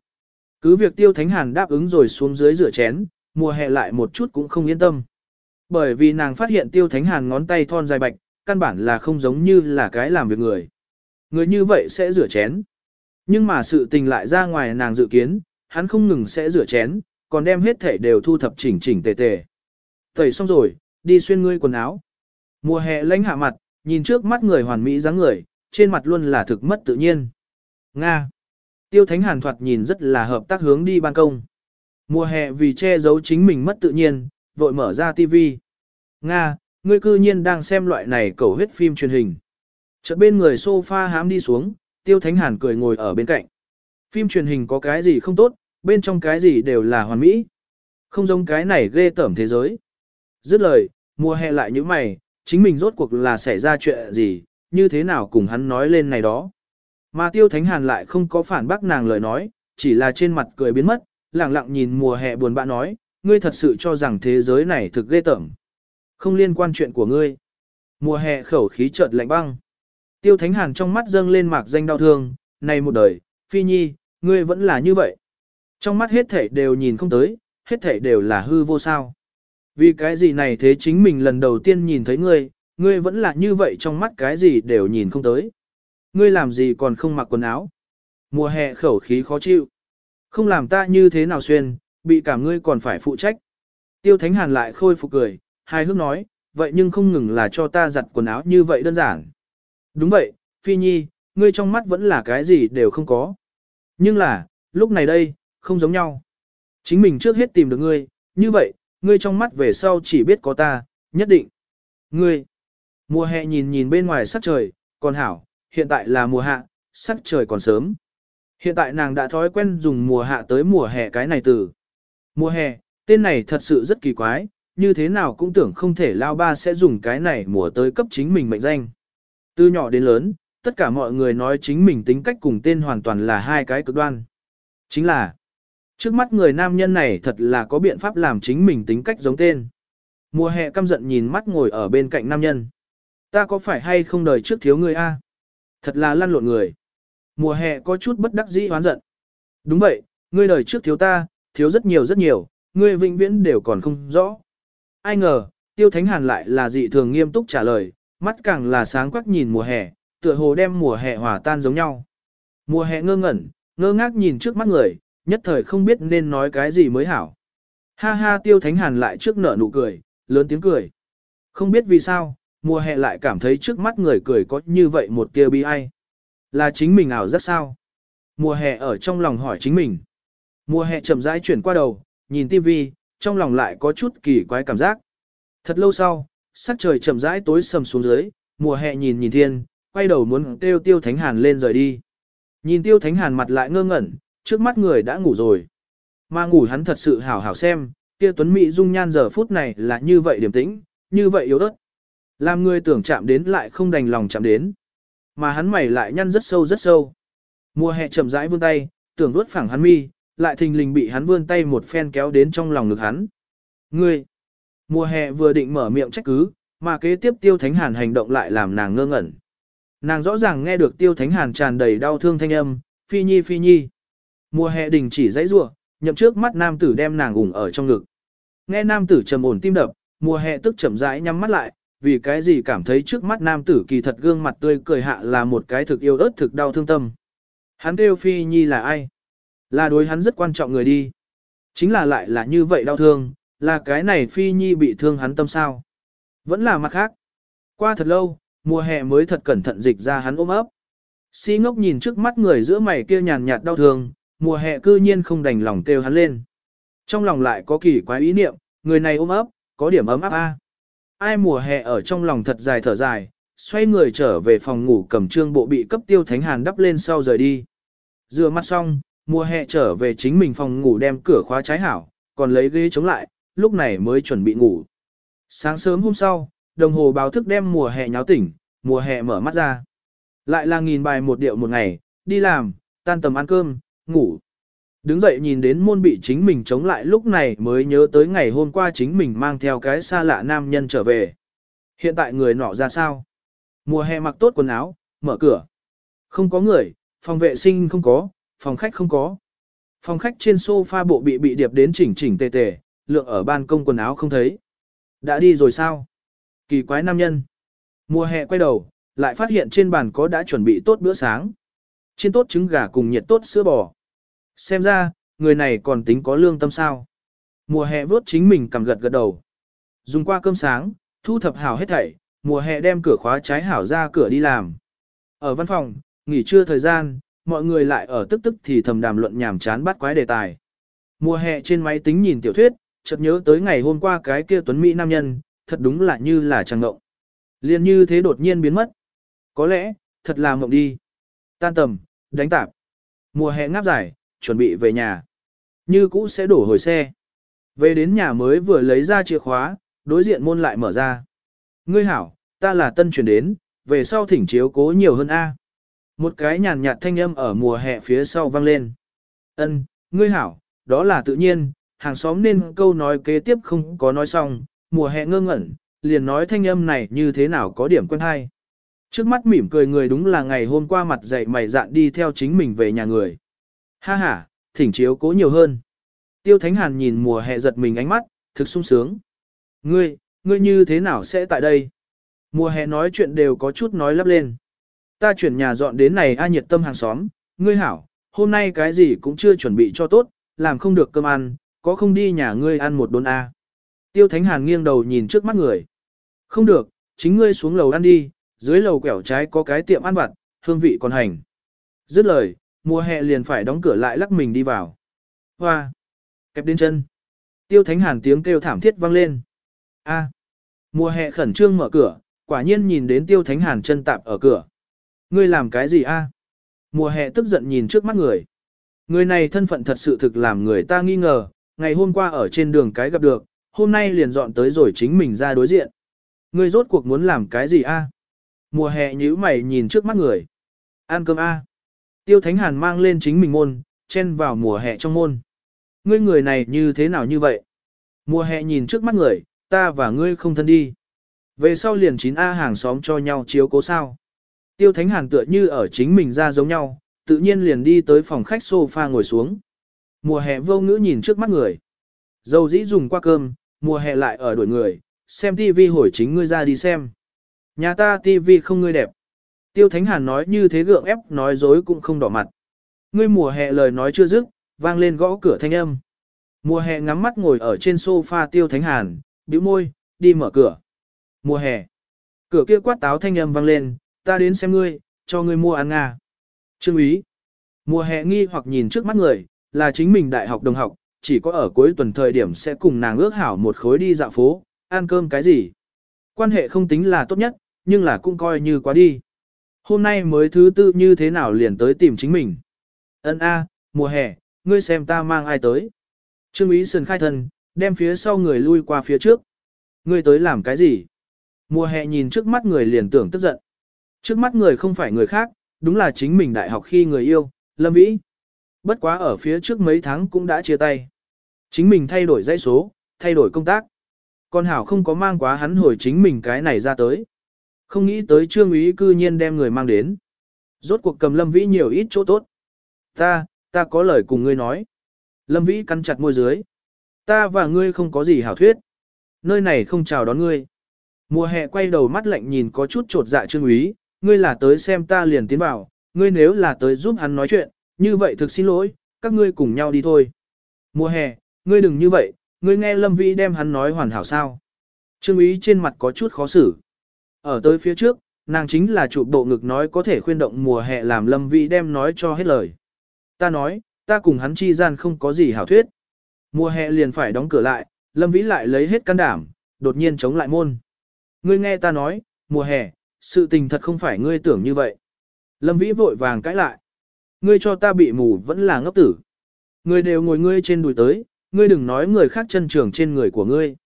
S1: Cứ việc Tiêu Thánh Hàn đáp ứng rồi xuống dưới rửa chén, mùa hè lại một chút cũng không yên tâm. Bởi vì nàng phát hiện Tiêu Thánh Hàn ngón tay thon dài bạch, căn bản là không giống như là cái làm việc người. Người như vậy sẽ rửa chén. Nhưng mà sự tình lại ra ngoài nàng dự kiến, hắn không ngừng sẽ rửa chén, còn đem hết thể đều thu thập chỉnh chỉnh tề tề. Tẩy xong rồi, đi xuyên ngươi quần áo. Mùa hè lãnh hạ mặt, nhìn trước mắt người hoàn mỹ dáng người, trên mặt luôn là thực mất tự nhiên. Nga. Tiêu Thánh Hàn thoạt nhìn rất là hợp tác hướng đi ban công. Mùa hè vì che giấu chính mình mất tự nhiên, vội mở ra tivi. Nga, ngươi cư nhiên đang xem loại này cầu huyết phim truyền hình. Chợt bên người sofa hám đi xuống, Tiêu Thánh Hàn cười ngồi ở bên cạnh. Phim truyền hình có cái gì không tốt, bên trong cái gì đều là hoàn mỹ. Không giống cái này ghê tởm thế giới. Dứt lời, mùa hè lại như mày, chính mình rốt cuộc là xảy ra chuyện gì, như thế nào cùng hắn nói lên này đó. Mà Tiêu Thánh Hàn lại không có phản bác nàng lời nói, chỉ là trên mặt cười biến mất, lặng lặng nhìn mùa hè buồn bã nói, ngươi thật sự cho rằng thế giới này thực ghê tởm. Không liên quan chuyện của ngươi. Mùa hè khẩu khí chợt lạnh băng. Tiêu Thánh Hàn trong mắt dâng lên mạc danh đau thương, này một đời, Phi Nhi, ngươi vẫn là như vậy. Trong mắt hết thể đều nhìn không tới, hết thể đều là hư vô sao. Vì cái gì này thế chính mình lần đầu tiên nhìn thấy ngươi, ngươi vẫn là như vậy trong mắt cái gì đều nhìn không tới. Ngươi làm gì còn không mặc quần áo. Mùa hè khẩu khí khó chịu. Không làm ta như thế nào xuyên, bị cả ngươi còn phải phụ trách. Tiêu Thánh Hàn lại khôi phục cười, hai hước nói, vậy nhưng không ngừng là cho ta giặt quần áo như vậy đơn giản. Đúng vậy, Phi Nhi, ngươi trong mắt vẫn là cái gì đều không có. Nhưng là, lúc này đây, không giống nhau. Chính mình trước hết tìm được ngươi, như vậy, ngươi trong mắt về sau chỉ biết có ta, nhất định. Ngươi, mùa hè nhìn nhìn bên ngoài sắc trời, còn hảo, hiện tại là mùa hạ, sắc trời còn sớm. Hiện tại nàng đã thói quen dùng mùa hạ tới mùa hè cái này từ. Mùa hè, tên này thật sự rất kỳ quái, như thế nào cũng tưởng không thể lao ba sẽ dùng cái này mùa tới cấp chính mình mệnh danh. Từ nhỏ đến lớn, tất cả mọi người nói chính mình tính cách cùng tên hoàn toàn là hai cái cực đoan. Chính là, trước mắt người nam nhân này thật là có biện pháp làm chính mình tính cách giống tên. Mùa hè căm giận nhìn mắt ngồi ở bên cạnh nam nhân. Ta có phải hay không đời trước thiếu người a? Thật là lăn lộn người. Mùa hè có chút bất đắc dĩ hoán giận. Đúng vậy, ngươi đời trước thiếu ta, thiếu rất nhiều rất nhiều, ngươi vĩnh viễn đều còn không rõ. Ai ngờ, tiêu thánh hàn lại là dị thường nghiêm túc trả lời, mắt càng là sáng quắc nhìn mùa hè, tựa hồ đem mùa hè hòa tan giống nhau. Mùa hè ngơ ngẩn, ngơ ngác nhìn trước mắt người, nhất thời không biết nên nói cái gì mới hảo. Ha ha tiêu thánh hàn lại trước nở nụ cười, lớn tiếng cười. Không biết vì sao, mùa hè lại cảm thấy trước mắt người cười có như vậy một tia bi ai. Là chính mình ảo rất sao? Mùa hè ở trong lòng hỏi chính mình. Mùa hè chậm rãi chuyển qua đầu, nhìn tivi, trong lòng lại có chút kỳ quái cảm giác. Thật lâu sau, sắc trời chậm rãi tối sầm xuống dưới, mùa hè nhìn nhìn thiên, quay đầu muốn tiêu tiêu thánh hàn lên rời đi. Nhìn tiêu thánh hàn mặt lại ngơ ngẩn, trước mắt người đã ngủ rồi. Mà ngủ hắn thật sự hảo hảo xem, kia tuấn mỹ dung nhan giờ phút này là như vậy điềm tĩnh, như vậy yếu ớt. Làm người tưởng chạm đến lại không đành lòng chạm đến. Mà hắn mày lại nhăn rất sâu rất sâu. Mùa hè chậm rãi vươn tay, tưởng vuốt phẳng hắn mi, lại thình lình bị hắn vươn tay một phen kéo đến trong lòng ngực hắn. Ngươi! Mùa hè vừa định mở miệng trách cứ, mà kế tiếp tiêu thánh hàn hành động lại làm nàng ngơ ngẩn. Nàng rõ ràng nghe được tiêu thánh hàn tràn đầy đau thương thanh âm, phi nhi phi nhi. Mùa hè đình chỉ dãy rủa, nhậm trước mắt nam tử đem nàng ủng ở trong ngực. Nghe nam tử trầm ổn tim đập, mùa hè tức chậm rãi nhắm mắt lại, vì cái gì cảm thấy trước mắt nam tử kỳ thật gương mặt tươi cười hạ là một cái thực yêu ớt thực đau thương tâm. Hắn kêu phi nhi là ai? Là đối hắn rất quan trọng người đi. Chính là lại là như vậy đau thương, là cái này phi nhi bị thương hắn tâm sao. Vẫn là mặt khác. Qua thật lâu, mùa hè mới thật cẩn thận dịch ra hắn ôm ấp. Si ngốc nhìn trước mắt người giữa mày kia nhàn nhạt đau thương, mùa hè cư nhiên không đành lòng kêu hắn lên. Trong lòng lại có kỳ quái ý niệm, người này ôm ấp, có điểm ấm áp a. Ai mùa hè ở trong lòng thật dài thở dài, xoay người trở về phòng ngủ cầm trương bộ bị cấp tiêu thánh hàn đắp lên sau rời đi. Rửa mắt xong, mùa hè trở về chính mình phòng ngủ đem cửa khóa trái hảo, còn lấy ghế chống lại, lúc này mới chuẩn bị ngủ. Sáng sớm hôm sau, đồng hồ báo thức đem mùa hè nháo tỉnh, mùa hè mở mắt ra. Lại là nghìn bài một điệu một ngày, đi làm, tan tầm ăn cơm, ngủ. Đứng dậy nhìn đến môn bị chính mình chống lại lúc này mới nhớ tới ngày hôm qua chính mình mang theo cái xa lạ nam nhân trở về. Hiện tại người nọ ra sao? Mùa hè mặc tốt quần áo, mở cửa. Không có người, phòng vệ sinh không có, phòng khách không có. Phòng khách trên sofa bộ bị bị điệp đến chỉnh chỉnh tề tề, lượng ở ban công quần áo không thấy. Đã đi rồi sao? Kỳ quái nam nhân. Mùa hè quay đầu, lại phát hiện trên bàn có đã chuẩn bị tốt bữa sáng. Trên tốt trứng gà cùng nhiệt tốt sữa bò. Xem ra, người này còn tính có lương tâm sao. Mùa hè vốt chính mình cầm gật gật đầu. Dùng qua cơm sáng, thu thập hảo hết thảy, mùa hè đem cửa khóa trái hảo ra cửa đi làm. Ở văn phòng, nghỉ trưa thời gian, mọi người lại ở tức tức thì thầm đàm luận nhảm chán bắt quái đề tài. Mùa hè trên máy tính nhìn tiểu thuyết, chợt nhớ tới ngày hôm qua cái kia tuấn Mỹ nam nhân, thật đúng là như là trăng ngộng. Liên như thế đột nhiên biến mất. Có lẽ, thật là mộng đi. Tan tầm, đánh tạp. Mùa hè ngáp dài, chuẩn bị về nhà. Như cũ sẽ đổ hồi xe. Về đến nhà mới vừa lấy ra chìa khóa, đối diện môn lại mở ra. Ngươi hảo, ta là tân chuyển đến, về sau thỉnh chiếu cố nhiều hơn A. Một cái nhàn nhạt thanh âm ở mùa hè phía sau vang lên. Ân, ngươi hảo, đó là tự nhiên, hàng xóm nên câu nói kế tiếp không có nói xong, mùa hè ngơ ngẩn, liền nói thanh âm này như thế nào có điểm quen hay. Trước mắt mỉm cười người đúng là ngày hôm qua mặt dậy mày dạn đi theo chính mình về nhà người. Ha ha, thỉnh chiếu cố nhiều hơn. Tiêu Thánh Hàn nhìn mùa hè giật mình ánh mắt, thực sung sướng. Ngươi, ngươi như thế nào sẽ tại đây? Mùa hè nói chuyện đều có chút nói lắp lên. Ta chuyển nhà dọn đến này a nhiệt tâm hàng xóm, ngươi hảo, hôm nay cái gì cũng chưa chuẩn bị cho tốt, làm không được cơm ăn, có không đi nhà ngươi ăn một đốn A. Tiêu Thánh Hàn nghiêng đầu nhìn trước mắt người. Không được, chính ngươi xuống lầu ăn đi, dưới lầu quẹo trái có cái tiệm ăn vặt, hương vị còn hành. Dứt lời, mùa hè liền phải đóng cửa lại lắc mình đi vào. Hoa! Kẹp đến chân. Tiêu Thánh Hàn tiếng kêu thảm thiết vang lên. A! Mùa hè khẩn trương mở cửa, quả nhiên nhìn đến Tiêu Thánh Hàn chân tạp ở cửa. Ngươi làm cái gì a? Mùa hè tức giận nhìn trước mắt người. Người này thân phận thật sự thực làm người ta nghi ngờ, ngày hôm qua ở trên đường cái gặp được, hôm nay liền dọn tới rồi chính mình ra đối diện. Ngươi rốt cuộc muốn làm cái gì a? Mùa hè nhíu mày nhìn trước mắt người. Ăn cơm a. Tiêu Thánh Hàn mang lên chính mình môn, chen vào mùa hè trong môn. Ngươi người này như thế nào như vậy? Mùa hè nhìn trước mắt người, ta và ngươi không thân đi. Về sau liền chín A hàng xóm cho nhau chiếu cố sao. Tiêu Thánh Hàn tựa như ở chính mình ra giống nhau, tự nhiên liền đi tới phòng khách sofa ngồi xuống. Mùa hè vô ngữ nhìn trước mắt người. Dầu dĩ dùng qua cơm, mùa hè lại ở đuổi người, xem tivi hồi chính ngươi ra đi xem. Nhà ta tivi không ngươi đẹp. Tiêu Thánh Hàn nói như thế gượng ép nói dối cũng không đỏ mặt. Ngươi mùa hè lời nói chưa dứt, vang lên gõ cửa thanh âm. Mùa hè ngắm mắt ngồi ở trên sofa Tiêu Thánh Hàn, bĩu môi, đi mở cửa. Mùa hè. Cửa kia quát táo thanh âm vang lên, ta đến xem ngươi, cho ngươi mua ăn nga. Trương Ý, Mùa hè nghi hoặc nhìn trước mắt người, là chính mình đại học đồng học, chỉ có ở cuối tuần thời điểm sẽ cùng nàng ước hảo một khối đi dạo phố, ăn cơm cái gì. Quan hệ không tính là tốt nhất, nhưng là cũng coi như quá đi. Hôm nay mới thứ tư như thế nào liền tới tìm chính mình. Ân a, mùa hè, ngươi xem ta mang ai tới. Trương Ý sườn khai thân, đem phía sau người lui qua phía trước. Ngươi tới làm cái gì? Mùa hè nhìn trước mắt người liền tưởng tức giận. Trước mắt người không phải người khác, đúng là chính mình đại học khi người yêu, Lâm Vĩ. Bất quá ở phía trước mấy tháng cũng đã chia tay. Chính mình thay đổi dãy số, thay đổi công tác. Con Hảo không có mang quá hắn hồi chính mình cái này ra tới. Không nghĩ tới trương úy cư nhiên đem người mang đến. Rốt cuộc cầm Lâm Vĩ nhiều ít chỗ tốt. Ta, ta có lời cùng ngươi nói. Lâm Vĩ cắn chặt môi dưới. Ta và ngươi không có gì hảo thuyết. Nơi này không chào đón ngươi. Mùa hè quay đầu mắt lạnh nhìn có chút trột dạ trương úy, ngươi là tới xem ta liền tiến vào, ngươi nếu là tới giúp hắn nói chuyện, như vậy thực xin lỗi, các ngươi cùng nhau đi thôi. Mùa hè, ngươi đừng như vậy, ngươi nghe Lâm Vĩ đem hắn nói hoàn hảo sao. Trương ý trên mặt có chút khó xử. Ở tới phía trước, nàng chính là trụ bộ ngực nói có thể khuyên động mùa hè làm Lâm Vĩ đem nói cho hết lời. Ta nói, ta cùng hắn chi gian không có gì hảo thuyết. Mùa hè liền phải đóng cửa lại, Lâm Vĩ lại lấy hết can đảm, đột nhiên chống lại môn. Ngươi nghe ta nói, mùa hè, sự tình thật không phải ngươi tưởng như vậy. Lâm Vĩ vội vàng cãi lại. Ngươi cho ta bị mù vẫn là ngốc tử. Ngươi đều ngồi ngươi trên đùi tới, ngươi đừng nói người khác chân trường trên người của ngươi.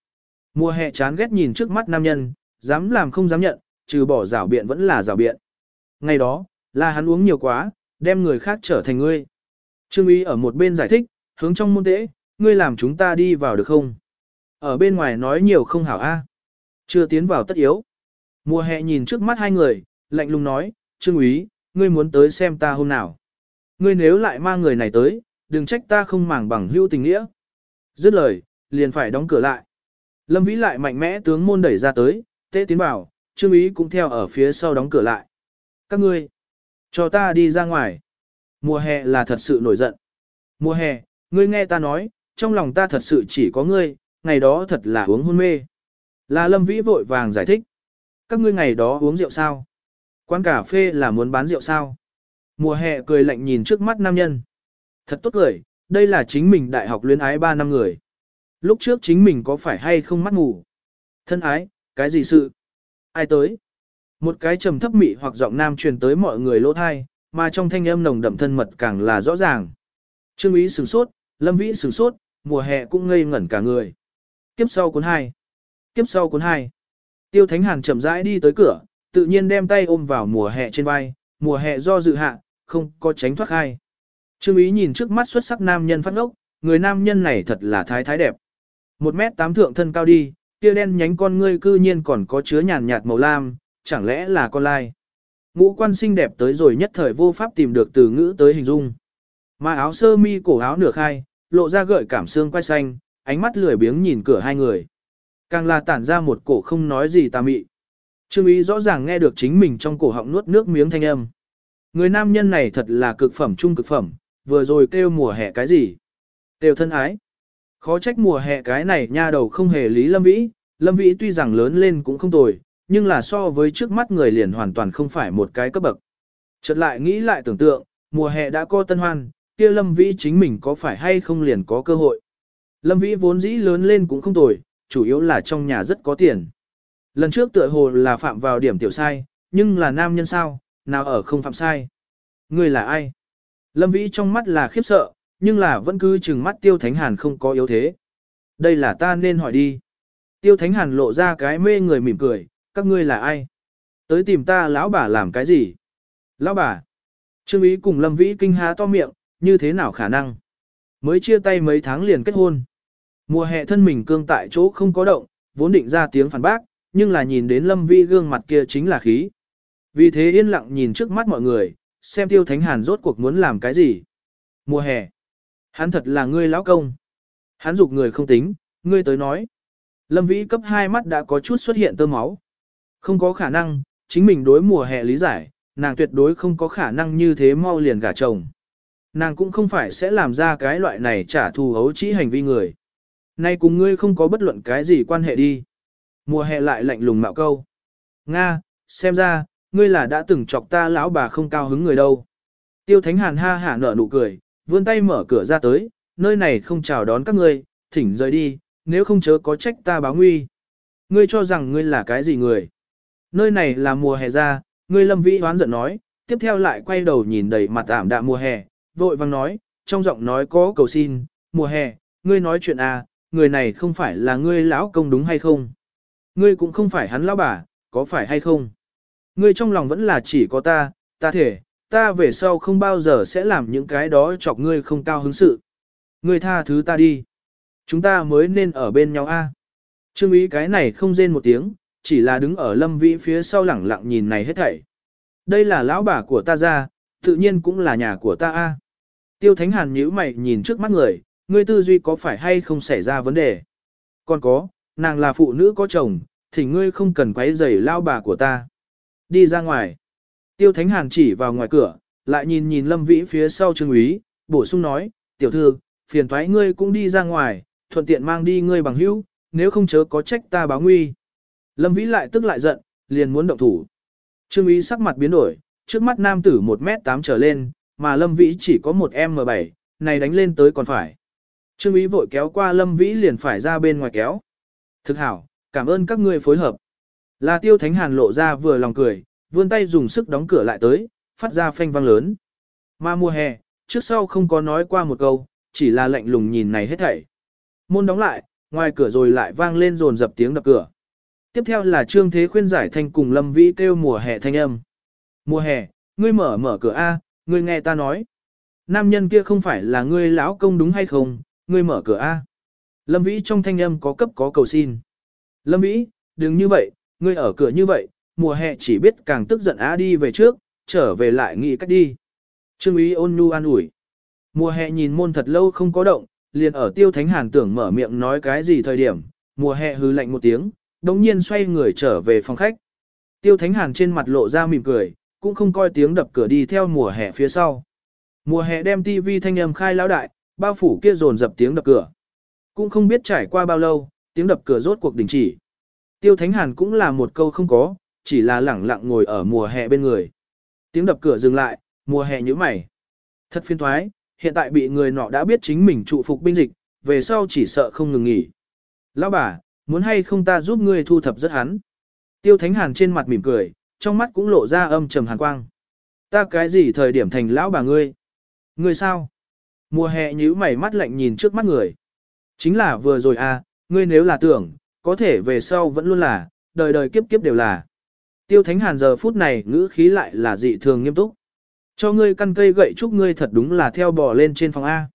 S1: Mùa hè chán ghét nhìn trước mắt nam nhân, dám làm không dám nhận, trừ bỏ rảo biện vẫn là rảo biện. Ngày đó, là hắn uống nhiều quá, đem người khác trở thành ngươi. Trương ý ở một bên giải thích, hướng trong môn tễ, ngươi làm chúng ta đi vào được không? Ở bên ngoài nói nhiều không hảo a. Chưa tiến vào tất yếu. Mùa hè nhìn trước mắt hai người, lạnh lùng nói, Trương úy, ngươi muốn tới xem ta hôm nào. Ngươi nếu lại mang người này tới, đừng trách ta không màng bằng hữu tình nghĩa. Dứt lời, liền phải đóng cửa lại. Lâm Vĩ lại mạnh mẽ tướng môn đẩy ra tới, tế tiến bảo, Trương úy cũng theo ở phía sau đóng cửa lại. Các ngươi, cho ta đi ra ngoài. Mùa hè là thật sự nổi giận. Mùa hè, ngươi nghe ta nói, trong lòng ta thật sự chỉ có ngươi, ngày đó thật là uống hôn mê. Là Lâm Vĩ vội vàng giải thích. Các ngươi ngày đó uống rượu sao? Quán cà phê là muốn bán rượu sao? Mùa hè cười lạnh nhìn trước mắt nam nhân. Thật tốt cười, đây là chính mình đại học luyến ái 3 năm người. Lúc trước chính mình có phải hay không mắt ngủ? Thân ái, cái gì sự? Ai tới? Một cái trầm thấp mị hoặc giọng nam truyền tới mọi người lỗ thai, mà trong thanh âm nồng đậm thân mật càng là rõ ràng. Trương ý sửng sốt, lâm vĩ sửng sốt, mùa hè cũng ngây ngẩn cả người. Kiếp sau cuốn 2. Kiếp sau cuốn 2. Tiêu Thánh Hàn chậm rãi đi tới cửa, tự nhiên đem tay ôm vào mùa hè trên vai, mùa hè do dự hạ, không có tránh thoát hai. Trương ý nhìn trước mắt xuất sắc nam nhân phát ngốc, người nam nhân này thật là thái thái đẹp. Một mét tám thượng thân cao đi, kia đen nhánh con ngươi cư nhiên còn có chứa nhàn nhạt màu lam, chẳng lẽ là con lai. Ngũ quan xinh đẹp tới rồi nhất thời vô pháp tìm được từ ngữ tới hình dung. Mà áo sơ mi cổ áo nửa khai, lộ ra gợi cảm xương quay xanh, ánh mắt lười biếng nhìn cửa hai người. Càng là tản ra một cổ không nói gì tà mị. Trương ý rõ ràng nghe được chính mình trong cổ họng nuốt nước miếng thanh âm. Người nam nhân này thật là cực phẩm trung cực phẩm, vừa rồi kêu mùa hè cái gì? Kêu thân ái. Khó trách mùa hè cái này nha đầu không hề lý Lâm Vĩ, Lâm Vĩ tuy rằng lớn lên cũng không tồi, nhưng là so với trước mắt người liền hoàn toàn không phải một cái cấp bậc. Chợt lại nghĩ lại tưởng tượng, mùa hè đã có tân hoan, kia Lâm Vĩ chính mình có phải hay không liền có cơ hội. Lâm Vĩ vốn dĩ lớn lên cũng không tồi, chủ yếu là trong nhà rất có tiền. Lần trước tựa hồ là phạm vào điểm tiểu sai, nhưng là nam nhân sao, nào ở không phạm sai. Người là ai? Lâm Vĩ trong mắt là khiếp sợ, nhưng là vẫn cứ chừng mắt Tiêu Thánh Hàn không có yếu thế. Đây là ta nên hỏi đi. Tiêu Thánh Hàn lộ ra cái mê người mỉm cười, các ngươi là ai? Tới tìm ta lão bà làm cái gì? Lão bà. Trương Ý cùng Lâm Vĩ kinh há to miệng, như thế nào khả năng? Mới chia tay mấy tháng liền kết hôn. Mùa hè thân mình cương tại chỗ không có động, vốn định ra tiếng phản bác, nhưng là nhìn đến Lâm Vi gương mặt kia chính là khí. Vì thế yên lặng nhìn trước mắt mọi người, xem Tiêu Thánh Hàn rốt cuộc muốn làm cái gì. Mùa hè. Hắn thật là ngươi lão công. Hắn dục người không tính, ngươi tới nói. Lâm Vĩ cấp hai mắt đã có chút xuất hiện tơ máu. Không có khả năng, chính mình đối mùa hè lý giải, nàng tuyệt đối không có khả năng như thế mau liền gả chồng. Nàng cũng không phải sẽ làm ra cái loại này trả thù hấu trí hành vi người. Nay cùng ngươi không có bất luận cái gì quan hệ đi. Mùa hè lại lạnh lùng mạo câu. Nga, xem ra, ngươi là đã từng chọc ta lão bà không cao hứng người đâu. Tiêu Thánh Hàn ha hả nở nụ cười, vươn tay mở cửa ra tới, nơi này không chào đón các ngươi, thỉnh rời đi, nếu không chớ có trách ta báo nguy. Ngươi cho rằng ngươi là cái gì người? Nơi này là mùa hè ra, ngươi lâm vĩ hoán giận nói, tiếp theo lại quay đầu nhìn đầy mặt ảm đạm mùa hè, vội vang nói, trong giọng nói có cầu xin, mùa hè, ngươi nói chuyện à, người này không phải là ngươi lão công đúng hay không? Ngươi cũng không phải hắn lão bà, có phải hay không? Ngươi trong lòng vẫn là chỉ có ta, ta thể, ta về sau không bao giờ sẽ làm những cái đó chọc ngươi không cao hứng sự. Ngươi tha thứ ta đi. Chúng ta mới nên ở bên nhau a. Trương ý cái này không rên một tiếng, chỉ là đứng ở lâm vĩ phía sau lẳng lặng nhìn này hết thảy. Đây là lão bà của ta ra, tự nhiên cũng là nhà của ta a. Tiêu Thánh Hàn nhíu mày nhìn trước mắt người, ngươi tư duy có phải hay không xảy ra vấn đề. Còn có, nàng là phụ nữ có chồng, thì ngươi không cần quấy rầy lao bà của ta. Đi ra ngoài. Tiêu Thánh Hàn chỉ vào ngoài cửa, lại nhìn nhìn Lâm Vĩ phía sau Trương Úy, bổ sung nói, tiểu thư, phiền thoái ngươi cũng đi ra ngoài, thuận tiện mang đi ngươi bằng hữu, nếu không chớ có trách ta báo nguy. Lâm Vĩ lại tức lại giận, liền muốn động thủ. Trương Úy sắc mặt biến đổi, trước mắt nam tử 1m8 trở lên, mà Lâm Vĩ chỉ có 1m7, này đánh lên tới còn phải. Trương Ý vội kéo qua Lâm Vĩ liền phải ra bên ngoài kéo. Thực hảo, cảm ơn các ngươi phối hợp. Là tiêu thánh hàn lộ ra vừa lòng cười, vươn tay dùng sức đóng cửa lại tới, phát ra phanh vang lớn. Mà mùa hè, trước sau không có nói qua một câu, chỉ là lạnh lùng nhìn này hết thảy. Môn đóng lại, ngoài cửa rồi lại vang lên rồn dập tiếng đập cửa. Tiếp theo là Trương Thế khuyên giải thanh cùng Lâm Vĩ kêu mùa hè thanh âm. Mùa hè, ngươi mở mở cửa A, ngươi nghe ta nói. Nam nhân kia không phải là ngươi lão công đúng hay không, ngươi mở cửa A. Lâm Vĩ trong thanh âm có cấp có cầu xin. Lâm Vĩ, đừng như vậy, ngươi ở cửa như vậy, mùa hè chỉ biết càng tức giận á đi về trước, trở về lại nghĩ cách đi. Trương ý ôn nhu an ủi. Mùa hè nhìn môn thật lâu không có động, liền ở tiêu thánh hàn tưởng mở miệng nói cái gì thời điểm, mùa hè hư lạnh một tiếng, đống nhiên xoay người trở về phòng khách. Tiêu thánh hàn trên mặt lộ ra mỉm cười, cũng không coi tiếng đập cửa đi theo mùa hè phía sau. Mùa hè đem tivi thanh âm khai lão đại, bao phủ kia dồn dập tiếng đập cửa. Cũng không biết trải qua bao lâu, tiếng đập cửa rốt cuộc đình chỉ. Tiêu Thánh Hàn cũng là một câu không có, chỉ là lẳng lặng ngồi ở mùa hè bên người. Tiếng đập cửa dừng lại, mùa hè nhíu mày. Thật phiền thoái, hiện tại bị người nọ đã biết chính mình trụ phục binh dịch, về sau chỉ sợ không ngừng nghỉ. Lão bà, muốn hay không ta giúp ngươi thu thập rất hắn. Tiêu Thánh Hàn trên mặt mỉm cười, trong mắt cũng lộ ra âm trầm hàn quang. Ta cái gì thời điểm thành lão bà ngươi? Ngươi sao? Mùa hè nhíu mày mắt lạnh nhìn trước mắt người. Chính là vừa rồi à, ngươi nếu là tưởng, có thể về sau vẫn luôn là, đời đời kiếp kiếp đều là. Tiêu Thánh Hàn giờ phút này ngữ khí lại là dị thường nghiêm túc. Cho ngươi căn cây gậy chúc ngươi thật đúng là theo bò lên trên phòng A.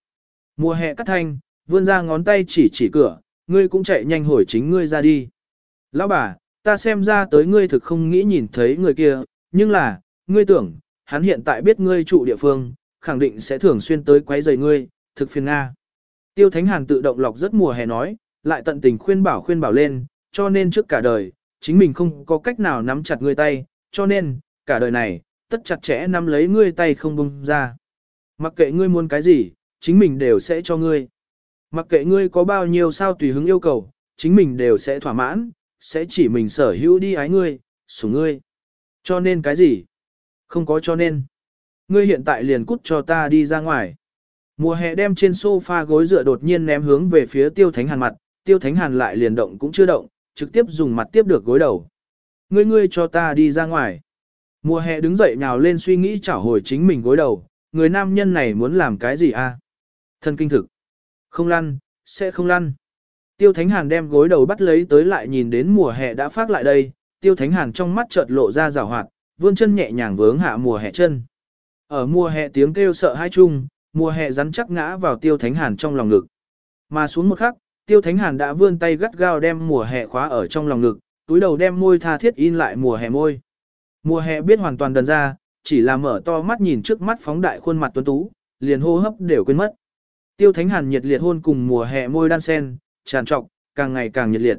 S1: Mùa hè cắt thanh, vươn ra ngón tay chỉ chỉ cửa, ngươi cũng chạy nhanh hồi chính ngươi ra đi. Lão bà, ta xem ra tới ngươi thực không nghĩ nhìn thấy người kia, nhưng là, ngươi tưởng, hắn hiện tại biết ngươi trụ địa phương, khẳng định sẽ thường xuyên tới quấy rầy ngươi, thực phiền Nga. Tiêu Thánh Hàn tự động lọc rất mùa hè nói, lại tận tình khuyên bảo khuyên bảo lên, cho nên trước cả đời, chính mình không có cách nào nắm chặt ngươi tay, cho nên, cả đời này, tất chặt chẽ nắm lấy ngươi tay không bung ra. Mặc kệ ngươi muốn cái gì, chính mình đều sẽ cho ngươi. Mặc kệ ngươi có bao nhiêu sao tùy hứng yêu cầu, chính mình đều sẽ thỏa mãn, sẽ chỉ mình sở hữu đi ái ngươi, sủng ngươi. Cho nên cái gì? Không có cho nên. Ngươi hiện tại liền cút cho ta đi ra ngoài. Mùa hè đem trên sofa gối dựa đột nhiên ném hướng về phía tiêu thánh hàn mặt, tiêu thánh hàn lại liền động cũng chưa động, trực tiếp dùng mặt tiếp được gối đầu. Ngươi ngươi cho ta đi ra ngoài. Mùa hè đứng dậy nhào lên suy nghĩ trả hồi chính mình gối đầu, người nam nhân này muốn làm cái gì a? À? Thân kinh thực. Không lăn, sẽ không lăn. Tiêu Thánh Hàn đem gối đầu bắt lấy tới lại nhìn đến mùa hè đã phát lại đây, Tiêu Thánh Hàn trong mắt chợt lộ ra rào hoạt, vươn chân nhẹ nhàng vướng hạ mùa hè chân. Ở mùa hè tiếng kêu sợ hai chung, mùa hè rắn chắc ngã vào Tiêu Thánh Hàn trong lòng ngực. Mà xuống một khắc, Tiêu Thánh Hàn đã vươn tay gắt gao đem mùa hè khóa ở trong lòng ngực, túi đầu đem môi tha thiết in lại mùa hè môi. Mùa hè biết hoàn toàn đần ra, chỉ là mở to mắt nhìn trước mắt phóng đại khuôn mặt tuấn tú, liền hô hấp đều quên mất. Tiêu Thánh Hàn nhiệt liệt hôn cùng mùa hè môi đan sen, tràn trọc, càng ngày càng nhiệt liệt.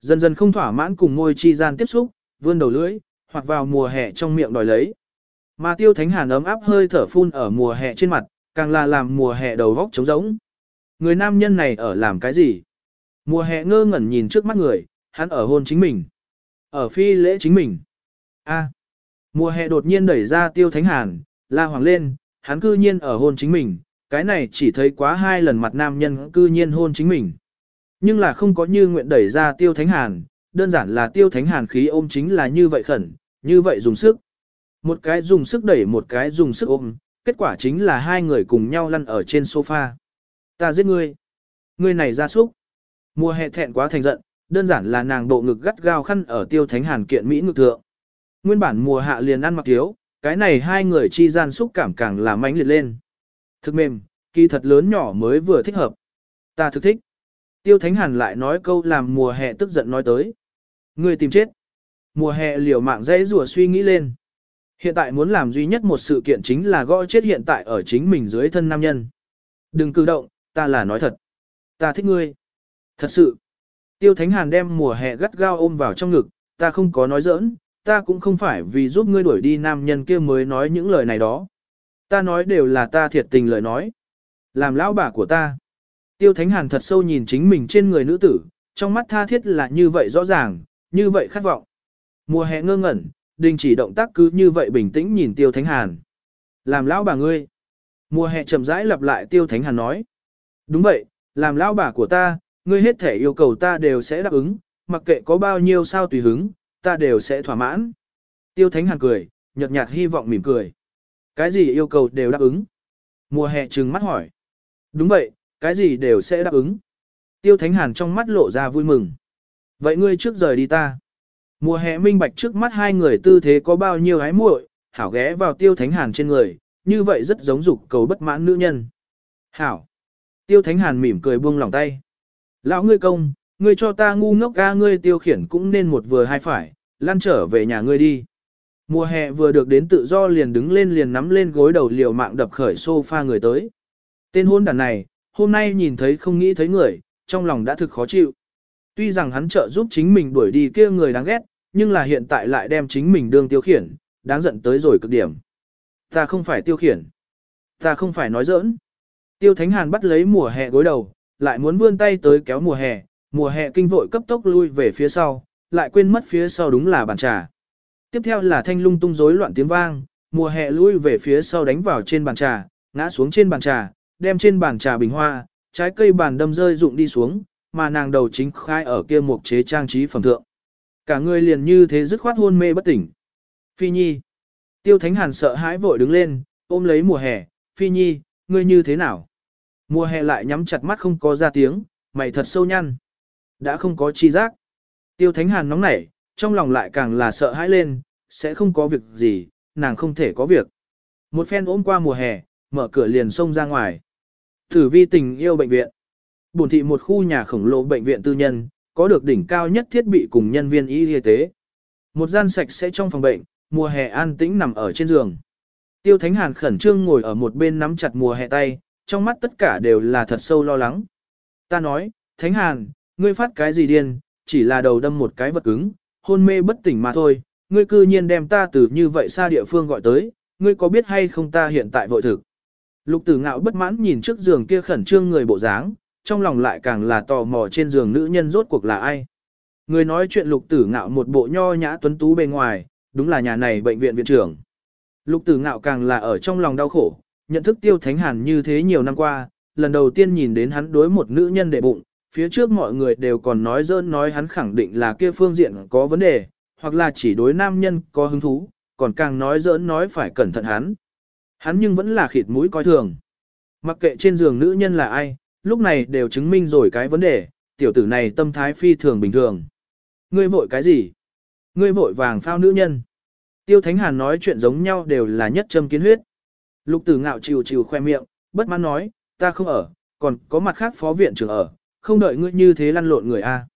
S1: Dần dần không thỏa mãn cùng môi chi gian tiếp xúc, vươn đầu lưỡi, hoặc vào mùa hè trong miệng đòi lấy. Mà Tiêu Thánh Hàn ấm áp hơi thở phun ở mùa hè trên mặt, càng là làm mùa hè đầu góc trống rỗng. Người nam nhân này ở làm cái gì? Mùa hè ngơ ngẩn nhìn trước mắt người, hắn ở hôn chính mình. Ở phi lễ chính mình. A. Mùa hè đột nhiên đẩy ra tiêu thánh hàn, la hoàng lên, hắn cư nhiên ở hôn chính mình, cái này chỉ thấy quá hai lần mặt nam nhân cư nhiên hôn chính mình. Nhưng là không có như nguyện đẩy ra tiêu thánh hàn, đơn giản là tiêu thánh hàn khí ôm chính là như vậy khẩn, như vậy dùng sức. Một cái dùng sức đẩy một cái dùng sức ôm, kết quả chính là hai người cùng nhau lăn ở trên sofa. Ta giết ngươi. Ngươi này ra súc. Mùa hè thẹn quá thành giận, đơn giản là nàng bộ ngực gắt gao khăn ở tiêu thánh hàn kiện Mỹ ngực thượng. Nguyên bản mùa hạ liền ăn mặc thiếu, cái này hai người chi gian xúc cảm càng là mãnh liệt lên. Thực mềm, kỳ thật lớn nhỏ mới vừa thích hợp. Ta thực thích. Tiêu thánh hàn lại nói câu làm mùa hè tức giận nói tới. Ngươi tìm chết. Mùa hè liều mạng dãy rùa suy nghĩ lên. Hiện tại muốn làm duy nhất một sự kiện chính là gõ chết hiện tại ở chính mình dưới thân nam nhân. Đừng cử động, ta là nói thật. Ta thích ngươi. Thật sự. Tiêu Thánh Hàn đem mùa hè gắt gao ôm vào trong ngực, ta không có nói giỡn, ta cũng không phải vì giúp ngươi đuổi đi nam nhân kia mới nói những lời này đó. Ta nói đều là ta thiệt tình lời nói. Làm lão bà của ta. Tiêu Thánh Hàn thật sâu nhìn chính mình trên người nữ tử, trong mắt tha thiết là như vậy rõ ràng, như vậy khát vọng. Mùa hè ngơ ngẩn, đình chỉ động tác cứ như vậy bình tĩnh nhìn Tiêu Thánh Hàn. Làm lão bà ngươi. Mùa hè chậm rãi lặp lại Tiêu Thánh Hàn nói. Đúng vậy, làm lão bà của ta, ngươi hết thể yêu cầu ta đều sẽ đáp ứng, mặc kệ có bao nhiêu sao tùy hứng, ta đều sẽ thỏa mãn. Tiêu Thánh Hàn cười, nhợt nhạt hy vọng mỉm cười. Cái gì yêu cầu đều đáp ứng? Mùa hè trừng mắt hỏi. Đúng vậy, cái gì đều sẽ đáp ứng. Tiêu Thánh Hàn trong mắt lộ ra vui mừng. Vậy ngươi trước rời đi ta. Mùa hè minh bạch trước mắt hai người tư thế có bao nhiêu hái muội, hảo ghé vào Tiêu Thánh Hàn trên người, như vậy rất giống dục cầu bất mãn nữ nhân. Hảo. Tiêu Thánh Hàn mỉm cười buông lòng tay. Lão ngươi công, ngươi cho ta ngu ngốc ga ngươi tiêu khiển cũng nên một vừa hai phải, lăn trở về nhà ngươi đi. Mùa hè vừa được đến tự do liền đứng lên liền nắm lên gối đầu liều mạng đập khởi sofa người tới. Tên hôn đàn này, hôm nay nhìn thấy không nghĩ thấy người, trong lòng đã thực khó chịu. Tuy rằng hắn trợ giúp chính mình đuổi đi kia người đáng ghét, nhưng là hiện tại lại đem chính mình đương tiêu khiển, đáng giận tới rồi cực điểm. Ta không phải tiêu khiển. Ta không phải nói giỡn. Tiêu Thánh Hàn bắt lấy mùa hè gối đầu, lại muốn vươn tay tới kéo mùa hè, mùa hè kinh vội cấp tốc lui về phía sau, lại quên mất phía sau đúng là bàn trà. Tiếp theo là thanh lung tung rối loạn tiếng vang, mùa hè lui về phía sau đánh vào trên bàn trà, ngã xuống trên bàn trà, đem trên bàn trà bình hoa, trái cây bàn đâm rơi rụng đi xuống, mà nàng đầu chính khai ở kia một chế trang trí phẩm thượng. Cả người liền như thế dứt khoát hôn mê bất tỉnh. Phi Nhi. Tiêu Thánh Hàn sợ hãi vội đứng lên, ôm lấy mùa hè, Phi Nhi, ngươi như thế nào? Mùa hè lại nhắm chặt mắt không có ra tiếng, mày thật sâu nhăn. Đã không có chi giác. Tiêu Thánh Hàn nóng nảy, trong lòng lại càng là sợ hãi lên, sẽ không có việc gì, nàng không thể có việc. Một phen ôm qua mùa hè, mở cửa liền xông ra ngoài. Thử vi tình yêu bệnh viện. Bổn thị một khu nhà khổng lồ bệnh viện tư nhân, có được đỉnh cao nhất thiết bị cùng nhân viên y y tế. Một gian sạch sẽ trong phòng bệnh, mùa hè an tĩnh nằm ở trên giường. Tiêu Thánh Hàn khẩn trương ngồi ở một bên nắm chặt mùa hè tay, trong mắt tất cả đều là thật sâu lo lắng. Ta nói, Thánh Hàn, ngươi phát cái gì điên, chỉ là đầu đâm một cái vật cứng, hôn mê bất tỉnh mà thôi, ngươi cư nhiên đem ta từ như vậy xa địa phương gọi tới, ngươi có biết hay không ta hiện tại vội thực. Lục tử ngạo bất mãn nhìn trước giường kia khẩn trương người bộ dáng, trong lòng lại càng là tò mò trên giường nữ nhân rốt cuộc là ai. Người nói chuyện lục tử ngạo một bộ nho nhã tuấn tú bên ngoài, đúng là nhà này bệnh viện viện trưởng. Lục tử ngạo càng là ở trong lòng đau khổ, nhận thức tiêu thánh hàn như thế nhiều năm qua, lần đầu tiên nhìn đến hắn đối một nữ nhân đệ bụng, phía trước mọi người đều còn nói dơn nói hắn khẳng định là kia phương diện có vấn đề, hoặc là chỉ đối nam nhân có hứng thú, còn càng nói dỡn nói phải cẩn thận hắn. Hắn nhưng vẫn là khịt mũi coi thường. Mặc kệ trên giường nữ nhân là ai, lúc này đều chứng minh rồi cái vấn đề, tiểu tử này tâm thái phi thường bình thường. Ngươi vội cái gì? Ngươi vội vàng phao nữ nhân. Tiêu Thánh Hàn nói chuyện giống nhau đều là nhất châm kiến huyết. Lục tử ngạo chiều chiều khoe miệng, bất mãn nói, ta không ở, còn có mặt khác phó viện trưởng ở, không đợi ngươi như thế lăn lộn người a.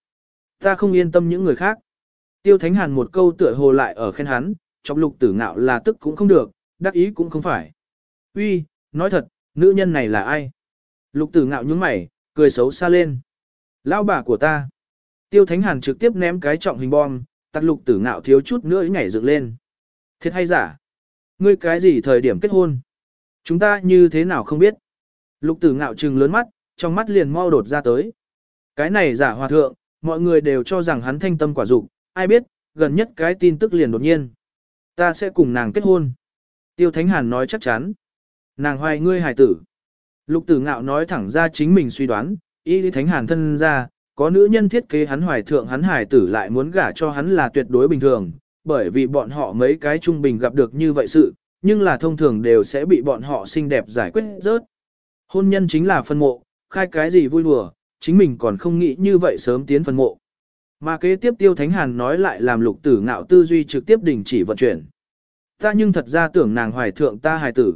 S1: Ta không yên tâm những người khác. Tiêu Thánh Hàn một câu tựa hồ lại ở khen hắn, chọc lục tử ngạo là tức cũng không được, đắc ý cũng không phải. Uy, nói thật, nữ nhân này là ai? Lục tử ngạo nhướng mày, cười xấu xa lên. Lão bà của ta. Tiêu Thánh Hàn trực tiếp ném cái trọng hình bom, tắt lục tử ngạo thiếu chút nữa nhảy dựng lên. Thiệt hay giả? Ngươi cái gì thời điểm kết hôn? Chúng ta như thế nào không biết? Lục tử ngạo trừng lớn mắt, trong mắt liền mau đột ra tới. Cái này giả hòa thượng, mọi người đều cho rằng hắn thanh tâm quả dục, ai biết, gần nhất cái tin tức liền đột nhiên. Ta sẽ cùng nàng kết hôn. Tiêu Thánh Hàn nói chắc chắn. Nàng hoài ngươi hài tử. Lục tử ngạo nói thẳng ra chính mình suy đoán, y Thánh Hàn thân ra, có nữ nhân thiết kế hắn hoài thượng hắn hài tử lại muốn gả cho hắn là tuyệt đối bình thường, bởi vì bọn họ mấy cái trung bình gặp được như vậy sự, nhưng là thông thường đều sẽ bị bọn họ xinh đẹp giải quyết rớt. Hôn nhân chính là phân mộ, khai cái gì vui đùa, chính mình còn không nghĩ như vậy sớm tiến phân mộ. Mà kế tiếp tiêu thánh hàn nói lại làm lục tử ngạo tư duy trực tiếp đình chỉ vận chuyển. Ta nhưng thật ra tưởng nàng hoài thượng ta hài tử.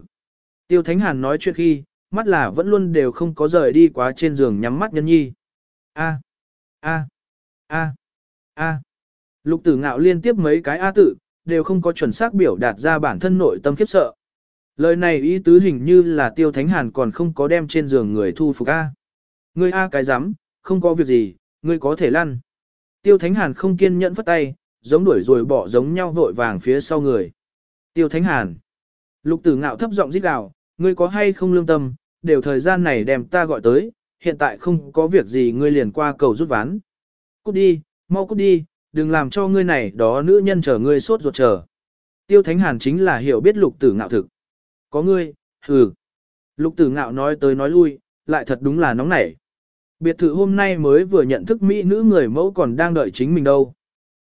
S1: Tiêu thánh hàn nói chuyện khi, mắt là vẫn luôn đều không có rời đi quá trên giường nhắm mắt nhân nhi. A, A, A, A. Lục tử ngạo liên tiếp mấy cái A tự, đều không có chuẩn xác biểu đạt ra bản thân nội tâm khiếp sợ. Lời này ý tứ hình như là tiêu thánh hàn còn không có đem trên giường người thu phục A. Ngươi A cái rắm không có việc gì, ngươi có thể lăn. Tiêu thánh hàn không kiên nhẫn phất tay, giống đuổi rồi bỏ giống nhau vội vàng phía sau người. Tiêu thánh hàn. Lục tử ngạo thấp giọng rít gào, ngươi có hay không lương tâm, đều thời gian này đem ta gọi tới, hiện tại không có việc gì ngươi liền qua cầu rút ván. Cút đi, mau cút đi, đừng làm cho ngươi này đó nữ nhân chờ ngươi sốt ruột chờ. Tiêu Thánh Hàn chính là hiểu biết lục tử ngạo thực. Có ngươi, hừ. Lục tử ngạo nói tới nói lui, lại thật đúng là nóng nảy. Biệt thự hôm nay mới vừa nhận thức mỹ nữ người mẫu còn đang đợi chính mình đâu.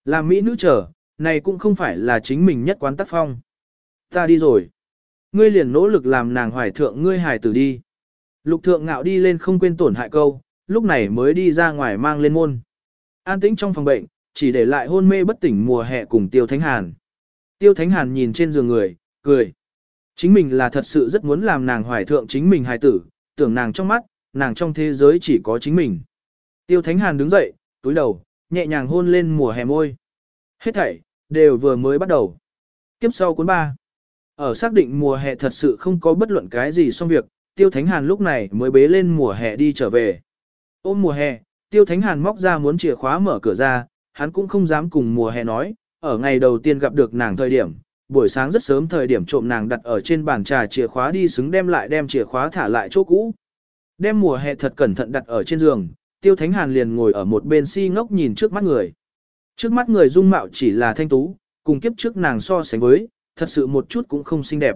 S1: Làm mỹ nữ chờ, này cũng không phải là chính mình nhất quán tác phong. Ta đi rồi. Ngươi liền nỗ lực làm nàng hoài thượng ngươi hài tử đi. Lục thượng ngạo đi lên không quên tổn hại câu, lúc này mới đi ra ngoài mang lên môn. An tĩnh trong phòng bệnh, chỉ để lại hôn mê bất tỉnh mùa hè cùng Tiêu Thánh Hàn. Tiêu Thánh Hàn nhìn trên giường người, cười. Chính mình là thật sự rất muốn làm nàng hoài thượng chính mình hài tử, tưởng nàng trong mắt, nàng trong thế giới chỉ có chính mình. Tiêu Thánh Hàn đứng dậy, túi đầu, nhẹ nhàng hôn lên mùa hè môi. Hết thảy, đều vừa mới bắt đầu. Kiếp sau cuốn ba. Ở xác định mùa hè thật sự không có bất luận cái gì xong việc, Tiêu Thánh Hàn lúc này mới bế lên mùa hè đi trở về. Ôm mùa hè, Tiêu Thánh Hàn móc ra muốn chìa khóa mở cửa ra, hắn cũng không dám cùng mùa hè nói, ở ngày đầu tiên gặp được nàng thời điểm, buổi sáng rất sớm thời điểm trộm nàng đặt ở trên bàn trà chìa khóa đi xứng đem lại đem chìa khóa thả lại chỗ cũ. Đem mùa hè thật cẩn thận đặt ở trên giường, Tiêu Thánh Hàn liền ngồi ở một bên si ngốc nhìn trước mắt người. Trước mắt người dung mạo chỉ là thanh tú, cùng kiếp trước nàng so sánh với, thật sự một chút cũng không xinh đẹp.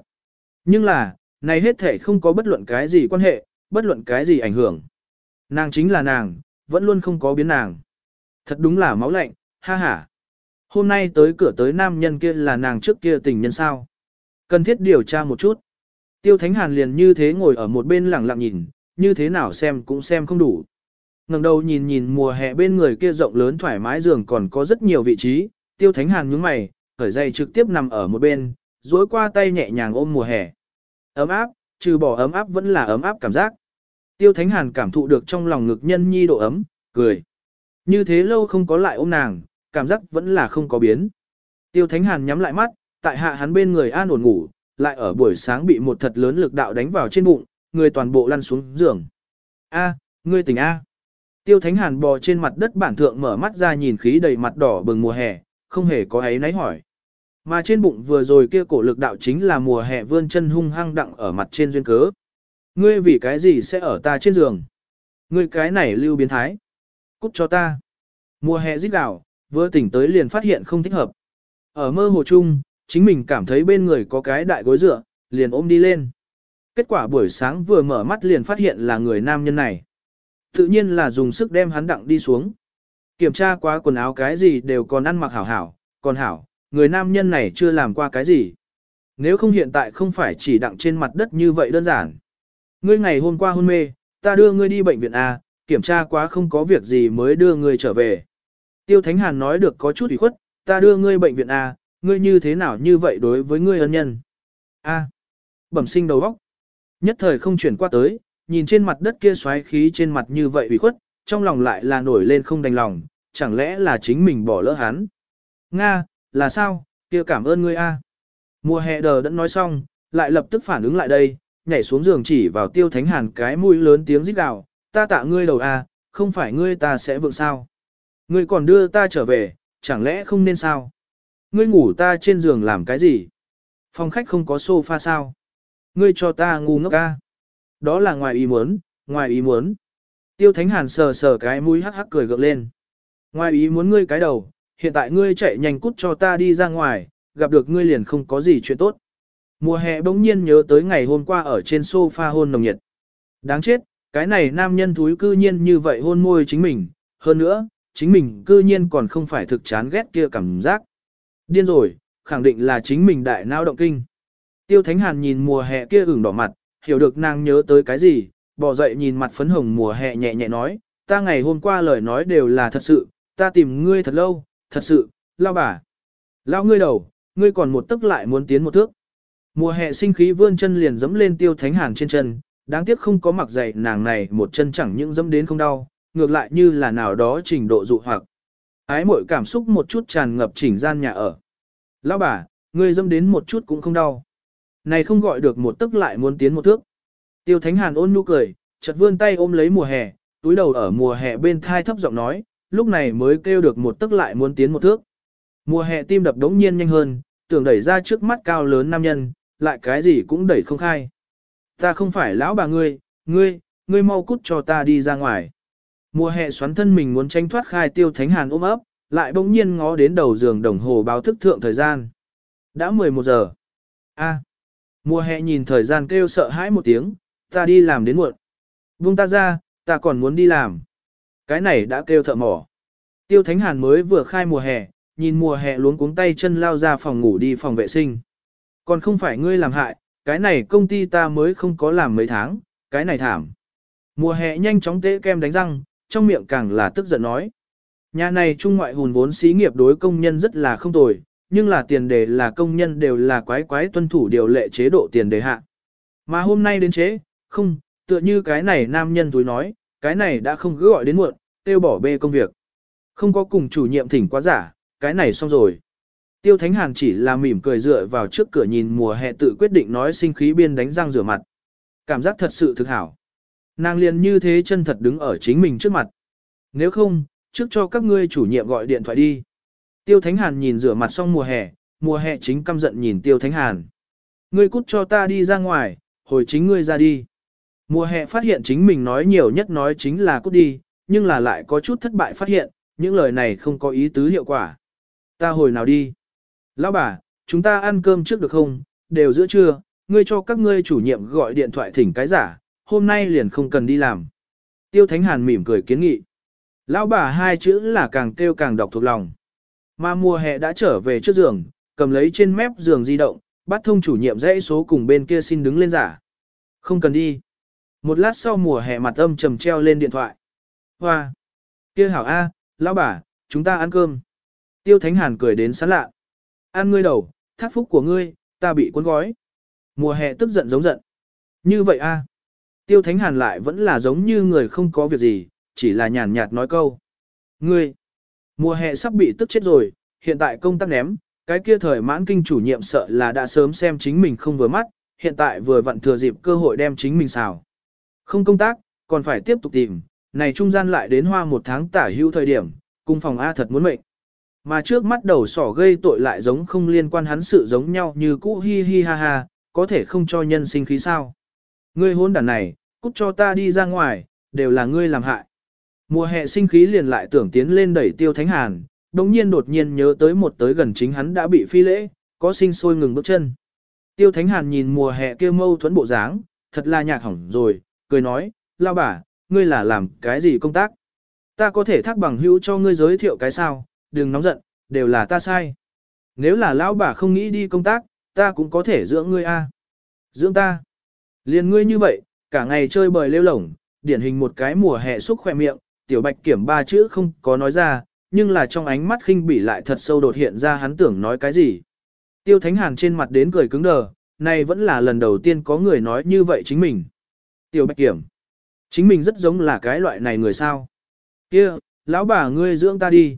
S1: Nhưng là, này hết thể không có bất luận cái gì quan hệ, bất luận cái gì ảnh hưởng. Nàng chính là nàng, vẫn luôn không có biến nàng. Thật đúng là máu lạnh, ha ha. Hôm nay tới cửa tới nam nhân kia là nàng trước kia tình nhân sao. Cần thiết điều tra một chút. Tiêu Thánh Hàn liền như thế ngồi ở một bên lặng lặng nhìn, như thế nào xem cũng xem không đủ. ngẩng đầu nhìn nhìn mùa hè bên người kia rộng lớn thoải mái giường còn có rất nhiều vị trí, Tiêu Thánh Hàn nhướng mày, khởi dây trực tiếp nằm ở một bên, duỗi qua tay nhẹ nhàng ôm mùa hè. Ấm áp, trừ bỏ ấm áp vẫn là ấm áp cảm giác. Tiêu Thánh Hàn cảm thụ được trong lòng ngực nhân nhi độ ấm, cười. Như thế lâu không có lại ôm nàng, cảm giác vẫn là không có biến. Tiêu Thánh Hàn nhắm lại mắt, tại hạ hắn bên người an ổn ngủ, lại ở buổi sáng bị một thật lớn lực đạo đánh vào trên bụng, người toàn bộ lăn xuống giường. A, ngươi tỉnh A. Tiêu Thánh Hàn bò trên mặt đất bản thượng mở mắt ra nhìn khí đầy mặt đỏ bừng mùa hè, không hề có ấy náy hỏi. Mà trên bụng vừa rồi kia cổ lực đạo chính là mùa hè vươn chân hung hăng đặng ở mặt trên duyên cớ. Ngươi vì cái gì sẽ ở ta trên giường? Ngươi cái này lưu biến thái. Cút cho ta. Mùa hè rít gạo, vừa tỉnh tới liền phát hiện không thích hợp. Ở mơ hồ chung, chính mình cảm thấy bên người có cái đại gối dựa, liền ôm đi lên. Kết quả buổi sáng vừa mở mắt liền phát hiện là người nam nhân này. Tự nhiên là dùng sức đem hắn đặng đi xuống. Kiểm tra quá quần áo cái gì đều còn ăn mặc hảo hảo, còn hảo, người nam nhân này chưa làm qua cái gì. Nếu không hiện tại không phải chỉ đặng trên mặt đất như vậy đơn giản. Ngươi ngày hôm qua hôn mê, ta đưa ngươi đi bệnh viện A, kiểm tra quá không có việc gì mới đưa ngươi trở về. Tiêu Thánh Hàn nói được có chút ủy khuất, ta đưa ngươi bệnh viện A, ngươi như thế nào như vậy đối với ngươi ân nhân. A. Bẩm sinh đầu óc. Nhất thời không chuyển qua tới, nhìn trên mặt đất kia xoáy khí trên mặt như vậy ủy khuất, trong lòng lại là nổi lên không đành lòng, chẳng lẽ là chính mình bỏ lỡ hắn. Nga, là sao, kia cảm ơn ngươi a. Mùa hè đờ đã nói xong, lại lập tức phản ứng lại đây, nhảy xuống giường chỉ vào tiêu thánh hàn cái mũi lớn tiếng rít gào, ta tạ ngươi đầu a, không phải ngươi ta sẽ vượng sao. Ngươi còn đưa ta trở về, chẳng lẽ không nên sao? Ngươi ngủ ta trên giường làm cái gì? Phòng khách không có sofa sao? Ngươi cho ta ngu ngốc ca. Đó là ngoài ý muốn, ngoài ý muốn. Tiêu Thánh Hàn sờ sờ cái mũi hắc hắc cười gượng lên. Ngoài ý muốn ngươi cái đầu, hiện tại ngươi chạy nhanh cút cho ta đi ra ngoài, gặp được ngươi liền không có gì chuyện tốt. Mùa hè bỗng nhiên nhớ tới ngày hôm qua ở trên sofa hôn nồng nhiệt. Đáng chết, cái này nam nhân thúi cư nhiên như vậy hôn môi chính mình, hơn nữa, chính mình cư nhiên còn không phải thực chán ghét kia cảm giác. Điên rồi, khẳng định là chính mình đại não động kinh. Tiêu Thánh Hàn nhìn mùa hè kia ửng đỏ mặt, hiểu được nàng nhớ tới cái gì, bỏ dậy nhìn mặt phấn hồng mùa hè nhẹ nhẹ nói, ta ngày hôm qua lời nói đều là thật sự, ta tìm ngươi thật lâu, thật sự, lao bà. Lao ngươi đầu, ngươi còn một tức lại muốn tiến một thước. Mùa hè sinh khí vươn chân liền dẫm lên tiêu thánh hàn trên chân, đáng tiếc không có mặc giày nàng này một chân chẳng những dẫm đến không đau, ngược lại như là nào đó trình độ dụ hoặc. Ái mội cảm xúc một chút tràn ngập chỉnh gian nhà ở. Lão bà, ngươi dẫm đến một chút cũng không đau. Này không gọi được một tức lại muốn tiến một thước. Tiêu Thánh Hàn ôn nhu cười, chợt vươn tay ôm lấy mùa hè, túi đầu ở mùa hè bên thai thấp giọng nói, lúc này mới kêu được một tức lại muốn tiến một thước. Mùa hè tim đập đống nhiên nhanh hơn, tưởng đẩy ra trước mắt cao lớn nam nhân, lại cái gì cũng đẩy không khai. Ta không phải lão bà ngươi, ngươi, ngươi mau cút cho ta đi ra ngoài. Mùa hè xoắn thân mình muốn tranh thoát khai tiêu thánh hàn ôm ấp, lại bỗng nhiên ngó đến đầu giường đồng hồ báo thức thượng thời gian. Đã 11 giờ. A. Mùa hè nhìn thời gian kêu sợ hãi một tiếng, ta đi làm đến muộn. Vung ta ra, ta còn muốn đi làm. Cái này đã kêu thợ mỏ. Tiêu Thánh Hàn mới vừa khai mùa hè, nhìn mùa hè luống cuống tay chân lao ra phòng ngủ đi phòng vệ sinh. Còn không phải ngươi làm hại, cái này công ty ta mới không có làm mấy tháng, cái này thảm. Mùa hè nhanh chóng tế kem đánh răng, trong miệng càng là tức giận nói. Nhà này trung ngoại hùn vốn xí nghiệp đối công nhân rất là không tồi, nhưng là tiền đề là công nhân đều là quái quái tuân thủ điều lệ chế độ tiền đề hạ. Mà hôm nay đến chế, không, tựa như cái này nam nhân túi nói, cái này đã không cứ gọi đến muộn, tiêu bỏ bê công việc. Không có cùng chủ nhiệm thỉnh quá giả, cái này xong rồi. Tiêu Thánh Hàn chỉ là mỉm cười dựa vào trước cửa nhìn mùa hè tự quyết định nói sinh khí biên đánh răng rửa mặt. Cảm giác thật sự thực hảo. Nàng liền như thế chân thật đứng ở chính mình trước mặt. Nếu không, trước cho các ngươi chủ nhiệm gọi điện thoại đi. Tiêu Thánh Hàn nhìn rửa mặt xong mùa hè, mùa hè chính căm giận nhìn Tiêu Thánh Hàn. Ngươi cút cho ta đi ra ngoài, hồi chính ngươi ra đi. Mùa hè phát hiện chính mình nói nhiều nhất nói chính là cút đi, nhưng là lại có chút thất bại phát hiện, những lời này không có ý tứ hiệu quả. Ta hồi nào đi? Lão bà, chúng ta ăn cơm trước được không? Đều giữa trưa, ngươi cho các ngươi chủ nhiệm gọi điện thoại thỉnh cái giả, hôm nay liền không cần đi làm. Tiêu Thánh Hàn mỉm cười kiến nghị. Lão bà hai chữ là càng kêu càng đọc thuộc lòng. Mà mùa hè đã trở về trước giường, cầm lấy trên mép giường di động, bắt thông chủ nhiệm dãy số cùng bên kia xin đứng lên giả. Không cần đi. Một lát sau mùa hè mặt âm trầm treo lên điện thoại. Hoa! kia hảo A, lão bà, chúng ta ăn cơm. Tiêu Thánh Hàn cười đến sán lạ. Ăn ngươi đầu, thác phúc của ngươi, ta bị cuốn gói. Mùa hè tức giận giống giận. Như vậy a? Tiêu Thánh Hàn lại vẫn là giống như người không có việc gì, chỉ là nhàn nhạt nói câu. Ngươi! Mùa hè sắp bị tức chết rồi, hiện tại công tác ném, cái kia thời mãn kinh chủ nhiệm sợ là đã sớm xem chính mình không vừa mắt, hiện tại vừa vặn thừa dịp cơ hội đem chính mình xào. Không công tác, còn phải tiếp tục tìm, này trung gian lại đến hoa một tháng tả hữu thời điểm, cung phòng A thật muốn mệnh. Mà trước mắt đầu sỏ gây tội lại giống không liên quan hắn sự giống nhau như cũ hi hi ha ha, có thể không cho nhân sinh khí sao. Ngươi hôn đàn này, cút cho ta đi ra ngoài, đều là ngươi làm hại. Mùa hè sinh khí liền lại tưởng tiến lên đẩy tiêu thánh hàn, đồng nhiên đột nhiên nhớ tới một tới gần chính hắn đã bị phi lễ, có sinh sôi ngừng bước chân. Tiêu thánh hàn nhìn mùa hè kia mâu thuẫn bộ dáng, thật là nhạc hỏng rồi, cười nói, lao bà, ngươi là làm cái gì công tác? Ta có thể thác bằng hữu cho ngươi giới thiệu cái sao, đừng nóng giận, đều là ta sai. Nếu là lão bà không nghĩ đi công tác, ta cũng có thể dưỡng ngươi a. Dưỡng ta. liền ngươi như vậy, cả ngày chơi bời lêu lổng, điển hình một cái mùa hè xúc khỏe miệng, tiểu bạch kiểm ba chữ không có nói ra, nhưng là trong ánh mắt khinh bỉ lại thật sâu đột hiện ra hắn tưởng nói cái gì. Tiêu Thánh Hàn trên mặt đến cười cứng đờ, này vẫn là lần đầu tiên có người nói như vậy chính mình. Tiểu bạch kiểm. Chính mình rất giống là cái loại này người sao. kia lão bà ngươi dưỡng ta đi.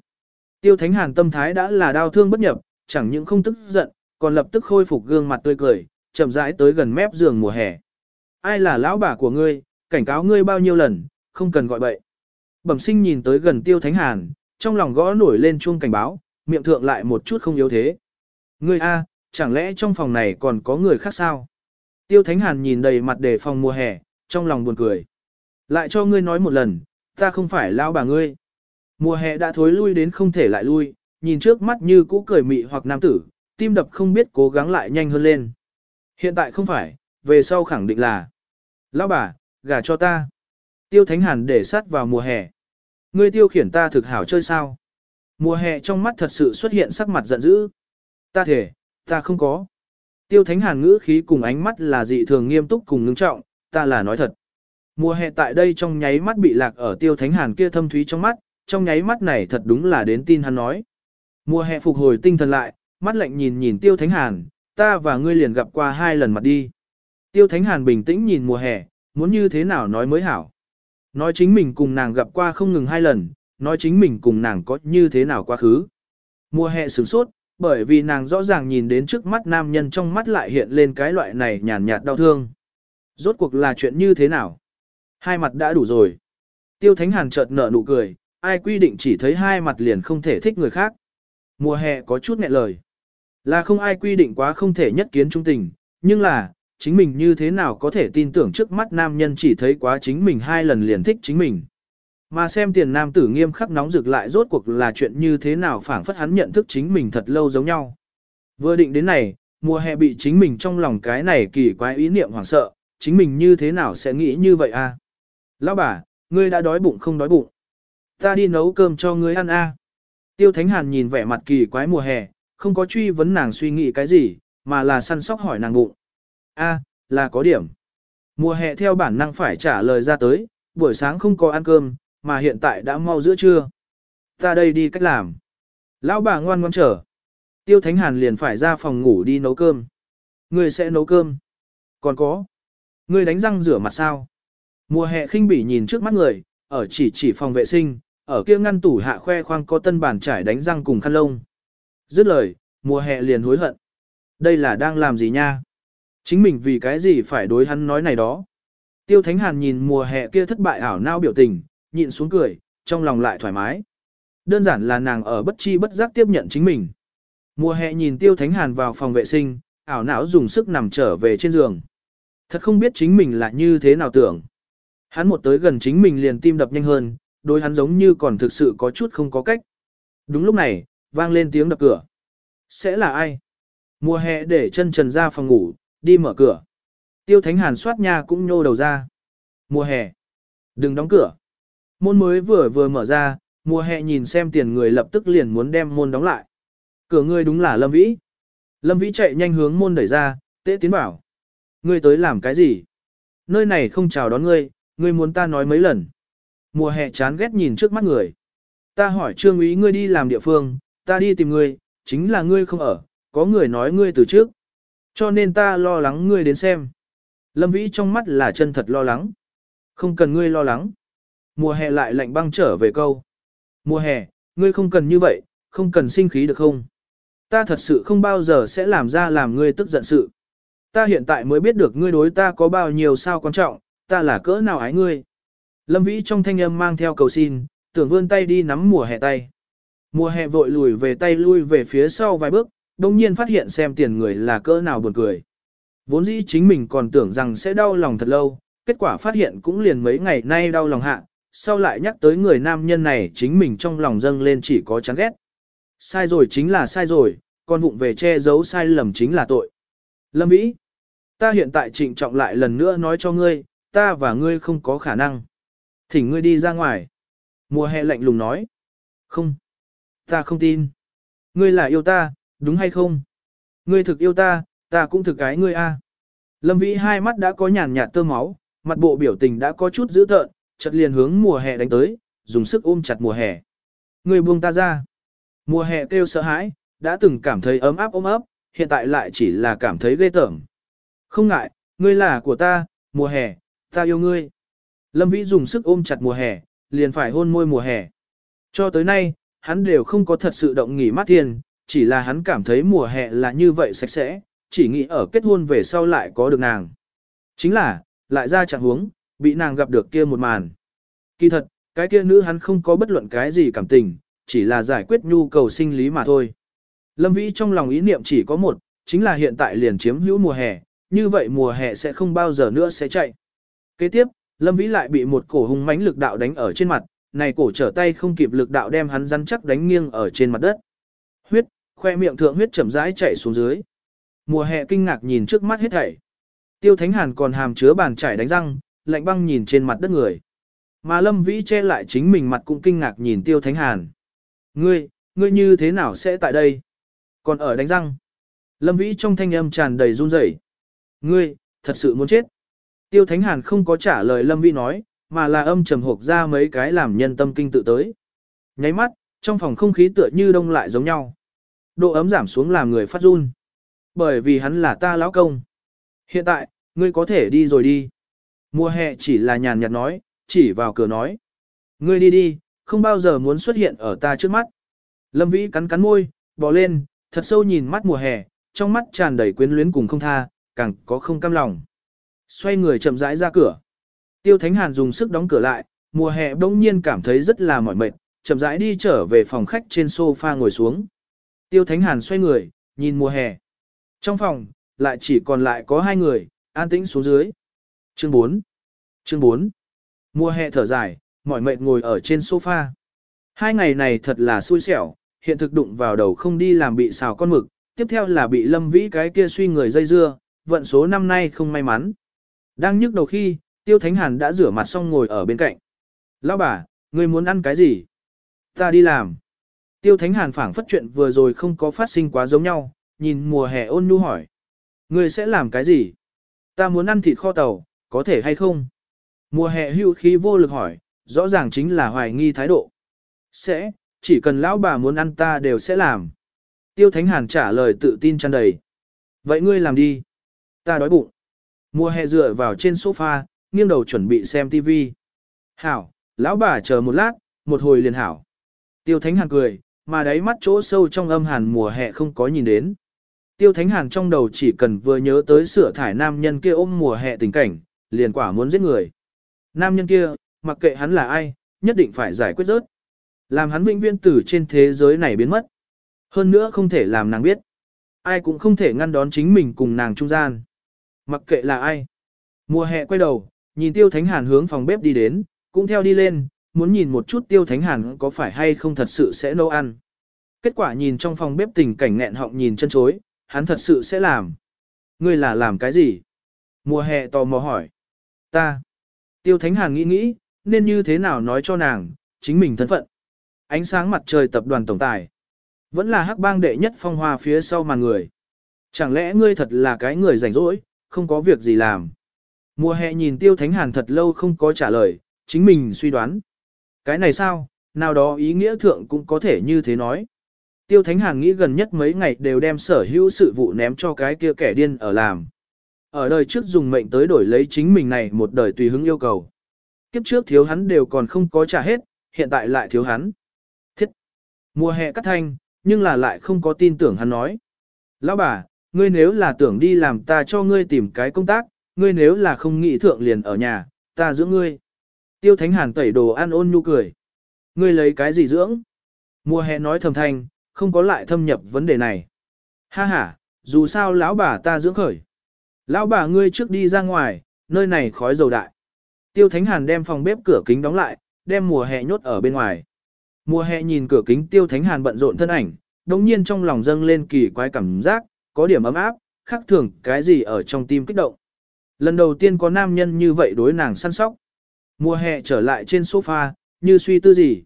S1: Tiêu Thánh Hàn tâm thái đã là đau thương bất nhập, chẳng những không tức giận, còn lập tức khôi phục gương mặt tươi cười, chậm rãi tới gần mép giường mùa hè. Ai là lão bà của ngươi, cảnh cáo ngươi bao nhiêu lần, không cần gọi bậy. Bẩm sinh nhìn tới gần Tiêu Thánh Hàn, trong lòng gõ nổi lên chuông cảnh báo, miệng thượng lại một chút không yếu thế. Ngươi a, chẳng lẽ trong phòng này còn có người khác sao? Tiêu Thánh Hàn nhìn đầy mặt đề phòng mùa hè, trong lòng buồn cười. Lại cho ngươi nói một lần, ta không phải lão bà ngươi. Mùa hè đã thối lui đến không thể lại lui, nhìn trước mắt như cũ cười mị hoặc nam tử, tim đập không biết cố gắng lại nhanh hơn lên. Hiện tại không phải, về sau khẳng định là. Lão bà, gả cho ta. Tiêu Thánh Hàn để sát vào mùa hè. Ngươi tiêu khiển ta thực hảo chơi sao? Mùa hè trong mắt thật sự xuất hiện sắc mặt giận dữ. Ta thể, ta không có. Tiêu Thánh Hàn ngữ khí cùng ánh mắt là dị thường nghiêm túc cùng ngưng trọng, ta là nói thật. Mùa hè tại đây trong nháy mắt bị lạc ở Tiêu Thánh Hàn kia thâm thúy trong mắt, trong nháy mắt này thật đúng là đến tin hắn nói. Mùa hè phục hồi tinh thần lại, mắt lạnh nhìn nhìn Tiêu Thánh Hàn, ta và ngươi liền gặp qua hai lần mặt đi. Tiêu Thánh Hàn bình tĩnh nhìn mùa hè, muốn như thế nào nói mới hảo. Nói chính mình cùng nàng gặp qua không ngừng hai lần, nói chính mình cùng nàng có như thế nào quá khứ. Mùa hè sửng sốt, bởi vì nàng rõ ràng nhìn đến trước mắt nam nhân trong mắt lại hiện lên cái loại này nhàn nhạt đau thương. Rốt cuộc là chuyện như thế nào? Hai mặt đã đủ rồi. Tiêu Thánh Hàn chợt nở nụ cười, ai quy định chỉ thấy hai mặt liền không thể thích người khác. Mùa hè có chút nghẹn lời. Là không ai quy định quá không thể nhất kiến trung tình, nhưng là, chính mình như thế nào có thể tin tưởng trước mắt nam nhân chỉ thấy quá chính mình hai lần liền thích chính mình. Mà xem tiền nam tử nghiêm khắc nóng rực lại rốt cuộc là chuyện như thế nào phảng phất hắn nhận thức chính mình thật lâu giống nhau. Vừa định đến này, mùa hè bị chính mình trong lòng cái này kỳ quái ý niệm hoảng sợ, chính mình như thế nào sẽ nghĩ như vậy a? À? Lão bà, ngươi đã đói bụng không đói bụng? Ta đi nấu cơm cho ngươi ăn a. Tiêu Thánh Hàn nhìn vẻ mặt kỳ quái mùa hè, không có truy vấn nàng suy nghĩ cái gì, mà là săn sóc hỏi nàng bụng. A, là có điểm. Mùa hè theo bản năng phải trả lời ra tới, buổi sáng không có ăn cơm, mà hiện tại đã mau giữa trưa. Ta đây đi cách làm. Lão bà ngoan ngoan trở. Tiêu Thánh Hàn liền phải ra phòng ngủ đi nấu cơm. Ngươi sẽ nấu cơm. Còn có. Ngươi đánh răng rửa mặt sao? Mùa hè khinh bỉ nhìn trước mắt người, ở chỉ chỉ phòng vệ sinh, ở kia ngăn tủ hạ khoe khoang có tân bàn trải đánh răng cùng khăn lông. Dứt lời, mùa hè liền hối hận. Đây là đang làm gì nha? Chính mình vì cái gì phải đối hắn nói này đó? Tiêu Thánh Hàn nhìn mùa hè kia thất bại ảo nao biểu tình, nhịn xuống cười, trong lòng lại thoải mái. Đơn giản là nàng ở bất chi bất giác tiếp nhận chính mình. Mùa hè nhìn Tiêu Thánh Hàn vào phòng vệ sinh, ảo não dùng sức nằm trở về trên giường. Thật không biết chính mình là như thế nào tưởng. Hắn một tới gần chính mình liền tim đập nhanh hơn, đôi hắn giống như còn thực sự có chút không có cách. Đúng lúc này, vang lên tiếng đập cửa. Sẽ là ai? Mùa hè để chân trần ra phòng ngủ, đi mở cửa. Tiêu Thánh Hàn soát nhà cũng nhô đầu ra. Mùa hè. Đừng đóng cửa. Môn mới vừa vừa mở ra, mùa hè nhìn xem tiền người lập tức liền muốn đem môn đóng lại. Cửa ngươi đúng là Lâm Vĩ. Lâm Vĩ chạy nhanh hướng môn đẩy ra, tế tiến bảo. Ngươi tới làm cái gì? Nơi này không chào đón ngươi, ngươi muốn ta nói mấy lần. Mùa hè chán ghét nhìn trước mắt người. Ta hỏi trương úy ngươi đi làm địa phương, ta đi tìm ngươi, chính là ngươi không ở, có người nói ngươi từ trước. Cho nên ta lo lắng ngươi đến xem. Lâm Vĩ trong mắt là chân thật lo lắng. Không cần ngươi lo lắng. Mùa hè lại lạnh băng trở về câu. Mùa hè, ngươi không cần như vậy, không cần sinh khí được không? Ta thật sự không bao giờ sẽ làm ra làm ngươi tức giận sự. Ta hiện tại mới biết được ngươi đối ta có bao nhiêu sao quan trọng, ta là cỡ nào ái ngươi. Lâm Vĩ trong thanh âm mang theo cầu xin, tưởng vươn tay đi nắm mùa hè tay. Mùa hè vội lùi về tay lui về phía sau vài bước, đồng nhiên phát hiện xem tiền người là cỡ nào buồn cười. Vốn dĩ chính mình còn tưởng rằng sẽ đau lòng thật lâu, kết quả phát hiện cũng liền mấy ngày nay đau lòng hạ, sau lại nhắc tới người nam nhân này chính mình trong lòng dâng lên chỉ có chán ghét. Sai rồi chính là sai rồi, còn vụng về che giấu sai lầm chính là tội. Lâm Vĩ, ta hiện tại trịnh trọng lại lần nữa nói cho ngươi, ta và ngươi không có khả năng. Thỉnh ngươi đi ra ngoài. Mùa hè lạnh lùng nói. Không, ta không tin. Ngươi là yêu ta, đúng hay không? Ngươi thực yêu ta, ta cũng thực cái ngươi a. Lâm Vĩ hai mắt đã có nhàn nhạt tơ máu, mặt bộ biểu tình đã có chút dữ tợn, chợt liền hướng mùa hè đánh tới, dùng sức ôm chặt mùa hè. Ngươi buông ta ra. Mùa hè kêu sợ hãi, đã từng cảm thấy ấm áp ôm ấp, hiện tại lại chỉ là cảm thấy ghê tởm. Không ngại, ngươi là của ta, mùa hè, ta yêu ngươi. Lâm Vĩ dùng sức ôm chặt mùa hè, liền phải hôn môi mùa hè. Cho tới nay, hắn đều không có thật sự động nghỉ mắt thiên, chỉ là hắn cảm thấy mùa hè là như vậy sạch sẽ, chỉ nghĩ ở kết hôn về sau lại có được nàng. Chính là, lại ra chẳng huống, bị nàng gặp được kia một màn. Kỳ thật, cái kia nữ hắn không có bất luận cái gì cảm tình, chỉ là giải quyết nhu cầu sinh lý mà thôi. Lâm Vĩ trong lòng ý niệm chỉ có một, chính là hiện tại liền chiếm hữu mùa hè, như vậy mùa hè sẽ không bao giờ nữa sẽ chạy. Kế tiếp, Lâm Vĩ lại bị một cổ hung mãnh lực đạo đánh ở trên mặt, này cổ trở tay không kịp lực đạo đem hắn rắn chắc đánh nghiêng ở trên mặt đất. Huyết, khoe miệng thượng huyết chậm rãi chảy xuống dưới. Mùa hè kinh ngạc nhìn trước mắt hết thảy. Tiêu Thánh Hàn còn hàm chứa bàn chải đánh răng, lạnh băng nhìn trên mặt đất người. Mà Lâm Vĩ che lại chính mình mặt cũng kinh ngạc nhìn Tiêu Thánh Hàn. Ngươi, ngươi như thế nào sẽ tại đây? Còn ở đánh răng. Lâm Vĩ trong thanh âm tràn đầy run rẩy. Ngươi, thật sự muốn chết. Tiêu Thánh Hàn không có trả lời Lâm Vĩ nói, mà là âm trầm hộp ra mấy cái làm nhân tâm kinh tự tới. Nháy mắt, trong phòng không khí tựa như đông lại giống nhau. Độ ấm giảm xuống làm người phát run. Bởi vì hắn là ta lão công. Hiện tại, ngươi có thể đi rồi đi. Mùa hè chỉ là nhàn nhạt nói, chỉ vào cửa nói. Ngươi đi đi, không bao giờ muốn xuất hiện ở ta trước mắt. Lâm Vĩ cắn cắn môi, bò lên, thật sâu nhìn mắt mùa hè, trong mắt tràn đầy quyến luyến cùng không tha, càng có không cam lòng. Xoay người chậm rãi ra cửa. Tiêu Thánh Hàn dùng sức đóng cửa lại, mùa hè bỗng nhiên cảm thấy rất là mỏi mệt, chậm rãi đi trở về phòng khách trên sofa ngồi xuống. Tiêu Thánh Hàn xoay người, nhìn mùa hè. Trong phòng, lại chỉ còn lại có hai người, an tĩnh xuống dưới. Chương 4 Chương 4 Mùa hè thở dài, mỏi mệt ngồi ở trên sofa. Hai ngày này thật là xui xẻo, hiện thực đụng vào đầu không đi làm bị xào con mực, tiếp theo là bị lâm vĩ cái kia suy người dây dưa, vận số năm nay không may mắn. Đang nhức đầu khi, Tiêu Thánh Hàn đã rửa mặt xong ngồi ở bên cạnh. Lão bà, người muốn ăn cái gì? Ta đi làm. Tiêu Thánh Hàn phảng phất chuyện vừa rồi không có phát sinh quá giống nhau, nhìn mùa hè ôn nhu hỏi. người sẽ làm cái gì? Ta muốn ăn thịt kho tàu, có thể hay không? Mùa hè hưu khí vô lực hỏi, rõ ràng chính là hoài nghi thái độ. Sẽ, chỉ cần lão bà muốn ăn ta đều sẽ làm. Tiêu Thánh Hàn trả lời tự tin tràn đầy. Vậy ngươi làm đi. Ta đói bụng. Mùa hè dựa vào trên sofa, nghiêng đầu chuẩn bị xem TV. Hảo, lão bà chờ một lát, một hồi liền hảo. Tiêu Thánh Hàn cười, mà đáy mắt chỗ sâu trong âm hàn mùa hè không có nhìn đến. Tiêu Thánh Hàn trong đầu chỉ cần vừa nhớ tới sửa thải nam nhân kia ôm mùa hè tình cảnh, liền quả muốn giết người. Nam nhân kia, mặc kệ hắn là ai, nhất định phải giải quyết rớt. Làm hắn vĩnh viễn tử trên thế giới này biến mất. Hơn nữa không thể làm nàng biết. Ai cũng không thể ngăn đón chính mình cùng nàng trung gian. Mặc kệ là ai. Mùa hè quay đầu, nhìn Tiêu Thánh Hàn hướng phòng bếp đi đến, cũng theo đi lên, muốn nhìn một chút Tiêu Thánh Hàn có phải hay không thật sự sẽ nấu ăn. Kết quả nhìn trong phòng bếp tình cảnh nghẹn họng nhìn chân chối, hắn thật sự sẽ làm. Ngươi là làm cái gì? Mùa hè tò mò hỏi. Ta. Tiêu Thánh Hàn nghĩ nghĩ, nên như thế nào nói cho nàng, chính mình thân phận. Ánh sáng mặt trời tập đoàn tổng tài. Vẫn là hắc bang đệ nhất phong hoa phía sau màn người. Chẳng lẽ ngươi thật là cái người rảnh rỗi, không có việc gì làm. Mùa hè nhìn Tiêu Thánh Hàn thật lâu không có trả lời, chính mình suy đoán. Cái này sao, nào đó ý nghĩa thượng cũng có thể như thế nói. Tiêu Thánh Hàn nghĩ gần nhất mấy ngày đều đem sở hữu sự vụ ném cho cái kia kẻ điên ở làm. Ở đời trước dùng mệnh tới đổi lấy chính mình này một đời tùy hứng yêu cầu. Kiếp trước thiếu hắn đều còn không có trả hết, hiện tại lại thiếu hắn. Thiết! Mùa hè cắt thanh, nhưng là lại không có tin tưởng hắn nói. Lão bà, ngươi nếu là tưởng đi làm ta cho ngươi tìm cái công tác, ngươi nếu là không nghĩ thượng liền ở nhà, ta dưỡng ngươi. Tiêu Thánh Hàn tẩy đồ ăn ôn nhu cười. Ngươi lấy cái gì dưỡng? Mùa hè nói thầm thanh, không có lại thâm nhập vấn đề này. Ha ha, dù sao lão bà ta dưỡng khởi. Lão bà ngươi trước đi ra ngoài, nơi này khói dầu đại. Tiêu Thánh Hàn đem phòng bếp cửa kính đóng lại, đem mùa hè nhốt ở bên ngoài. Mùa hè nhìn cửa kính Tiêu Thánh Hàn bận rộn thân ảnh, đồng nhiên trong lòng dâng lên kỳ quái cảm giác, có điểm ấm áp, khác thường cái gì ở trong tim kích động. Lần đầu tiên có nam nhân như vậy đối nàng săn sóc. Mùa hè trở lại trên sofa, như suy tư gì.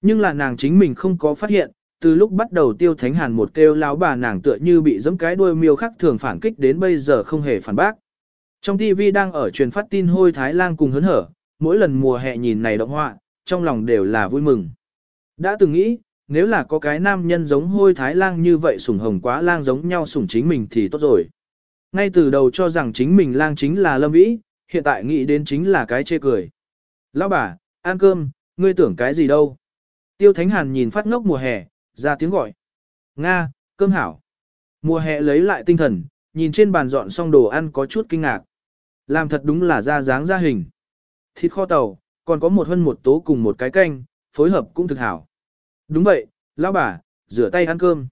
S1: Nhưng là nàng chính mình không có phát hiện, từ lúc bắt đầu tiêu thánh hàn một kêu láo bà nàng tựa như bị giẫm cái đuôi miêu khắc thường phản kích đến bây giờ không hề phản bác. Trong TV đang ở truyền phát tin hôi Thái Lan cùng hớn hở, mỗi lần mùa hè nhìn này động họa, trong lòng đều là vui mừng. Đã từng nghĩ, nếu là có cái nam nhân giống hôi Thái Lang như vậy sủng hồng quá lang giống nhau sủng chính mình thì tốt rồi. Ngay từ đầu cho rằng chính mình lang chính là Lâm Vĩ, hiện tại nghĩ đến chính là cái chê cười. Lão bà, ăn cơm, ngươi tưởng cái gì đâu? Tiêu Thánh Hàn nhìn phát ngốc mùa hè, ra tiếng gọi. Nga, cơm hảo. Mùa hè lấy lại tinh thần, nhìn trên bàn dọn xong đồ ăn có chút kinh ngạc. Làm thật đúng là ra dáng ra hình. Thịt kho tàu, còn có một hơn một tố cùng một cái canh, phối hợp cũng thực hảo. Đúng vậy, lão bà, rửa tay ăn cơm.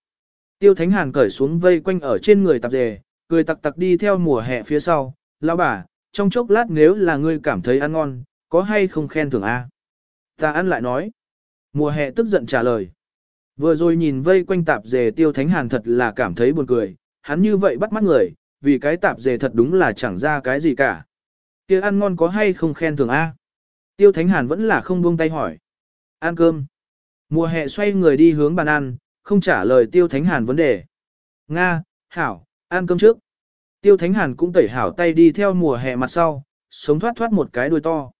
S1: Tiêu Thánh Hàn cởi xuống vây quanh ở trên người tạp dề, cười tặc tặc đi theo mùa hè phía sau. Lão bà, trong chốc lát nếu là ngươi cảm thấy ăn ngon, có hay không khen thưởng a? Ta ăn lại nói. Mùa hè tức giận trả lời. Vừa rồi nhìn vây quanh tạp dề tiêu thánh hàn thật là cảm thấy buồn cười, hắn như vậy bắt mắt người, vì cái tạp dề thật đúng là chẳng ra cái gì cả. kia ăn ngon có hay không khen thưởng A? Tiêu thánh hàn vẫn là không buông tay hỏi. Ăn cơm. Mùa hè xoay người đi hướng bàn ăn, không trả lời tiêu thánh hàn vấn đề. Nga, Hảo, ăn cơm trước. Tiêu thánh hàn cũng tẩy hảo tay đi theo mùa hè mặt sau, sống thoát thoát một cái đuôi to.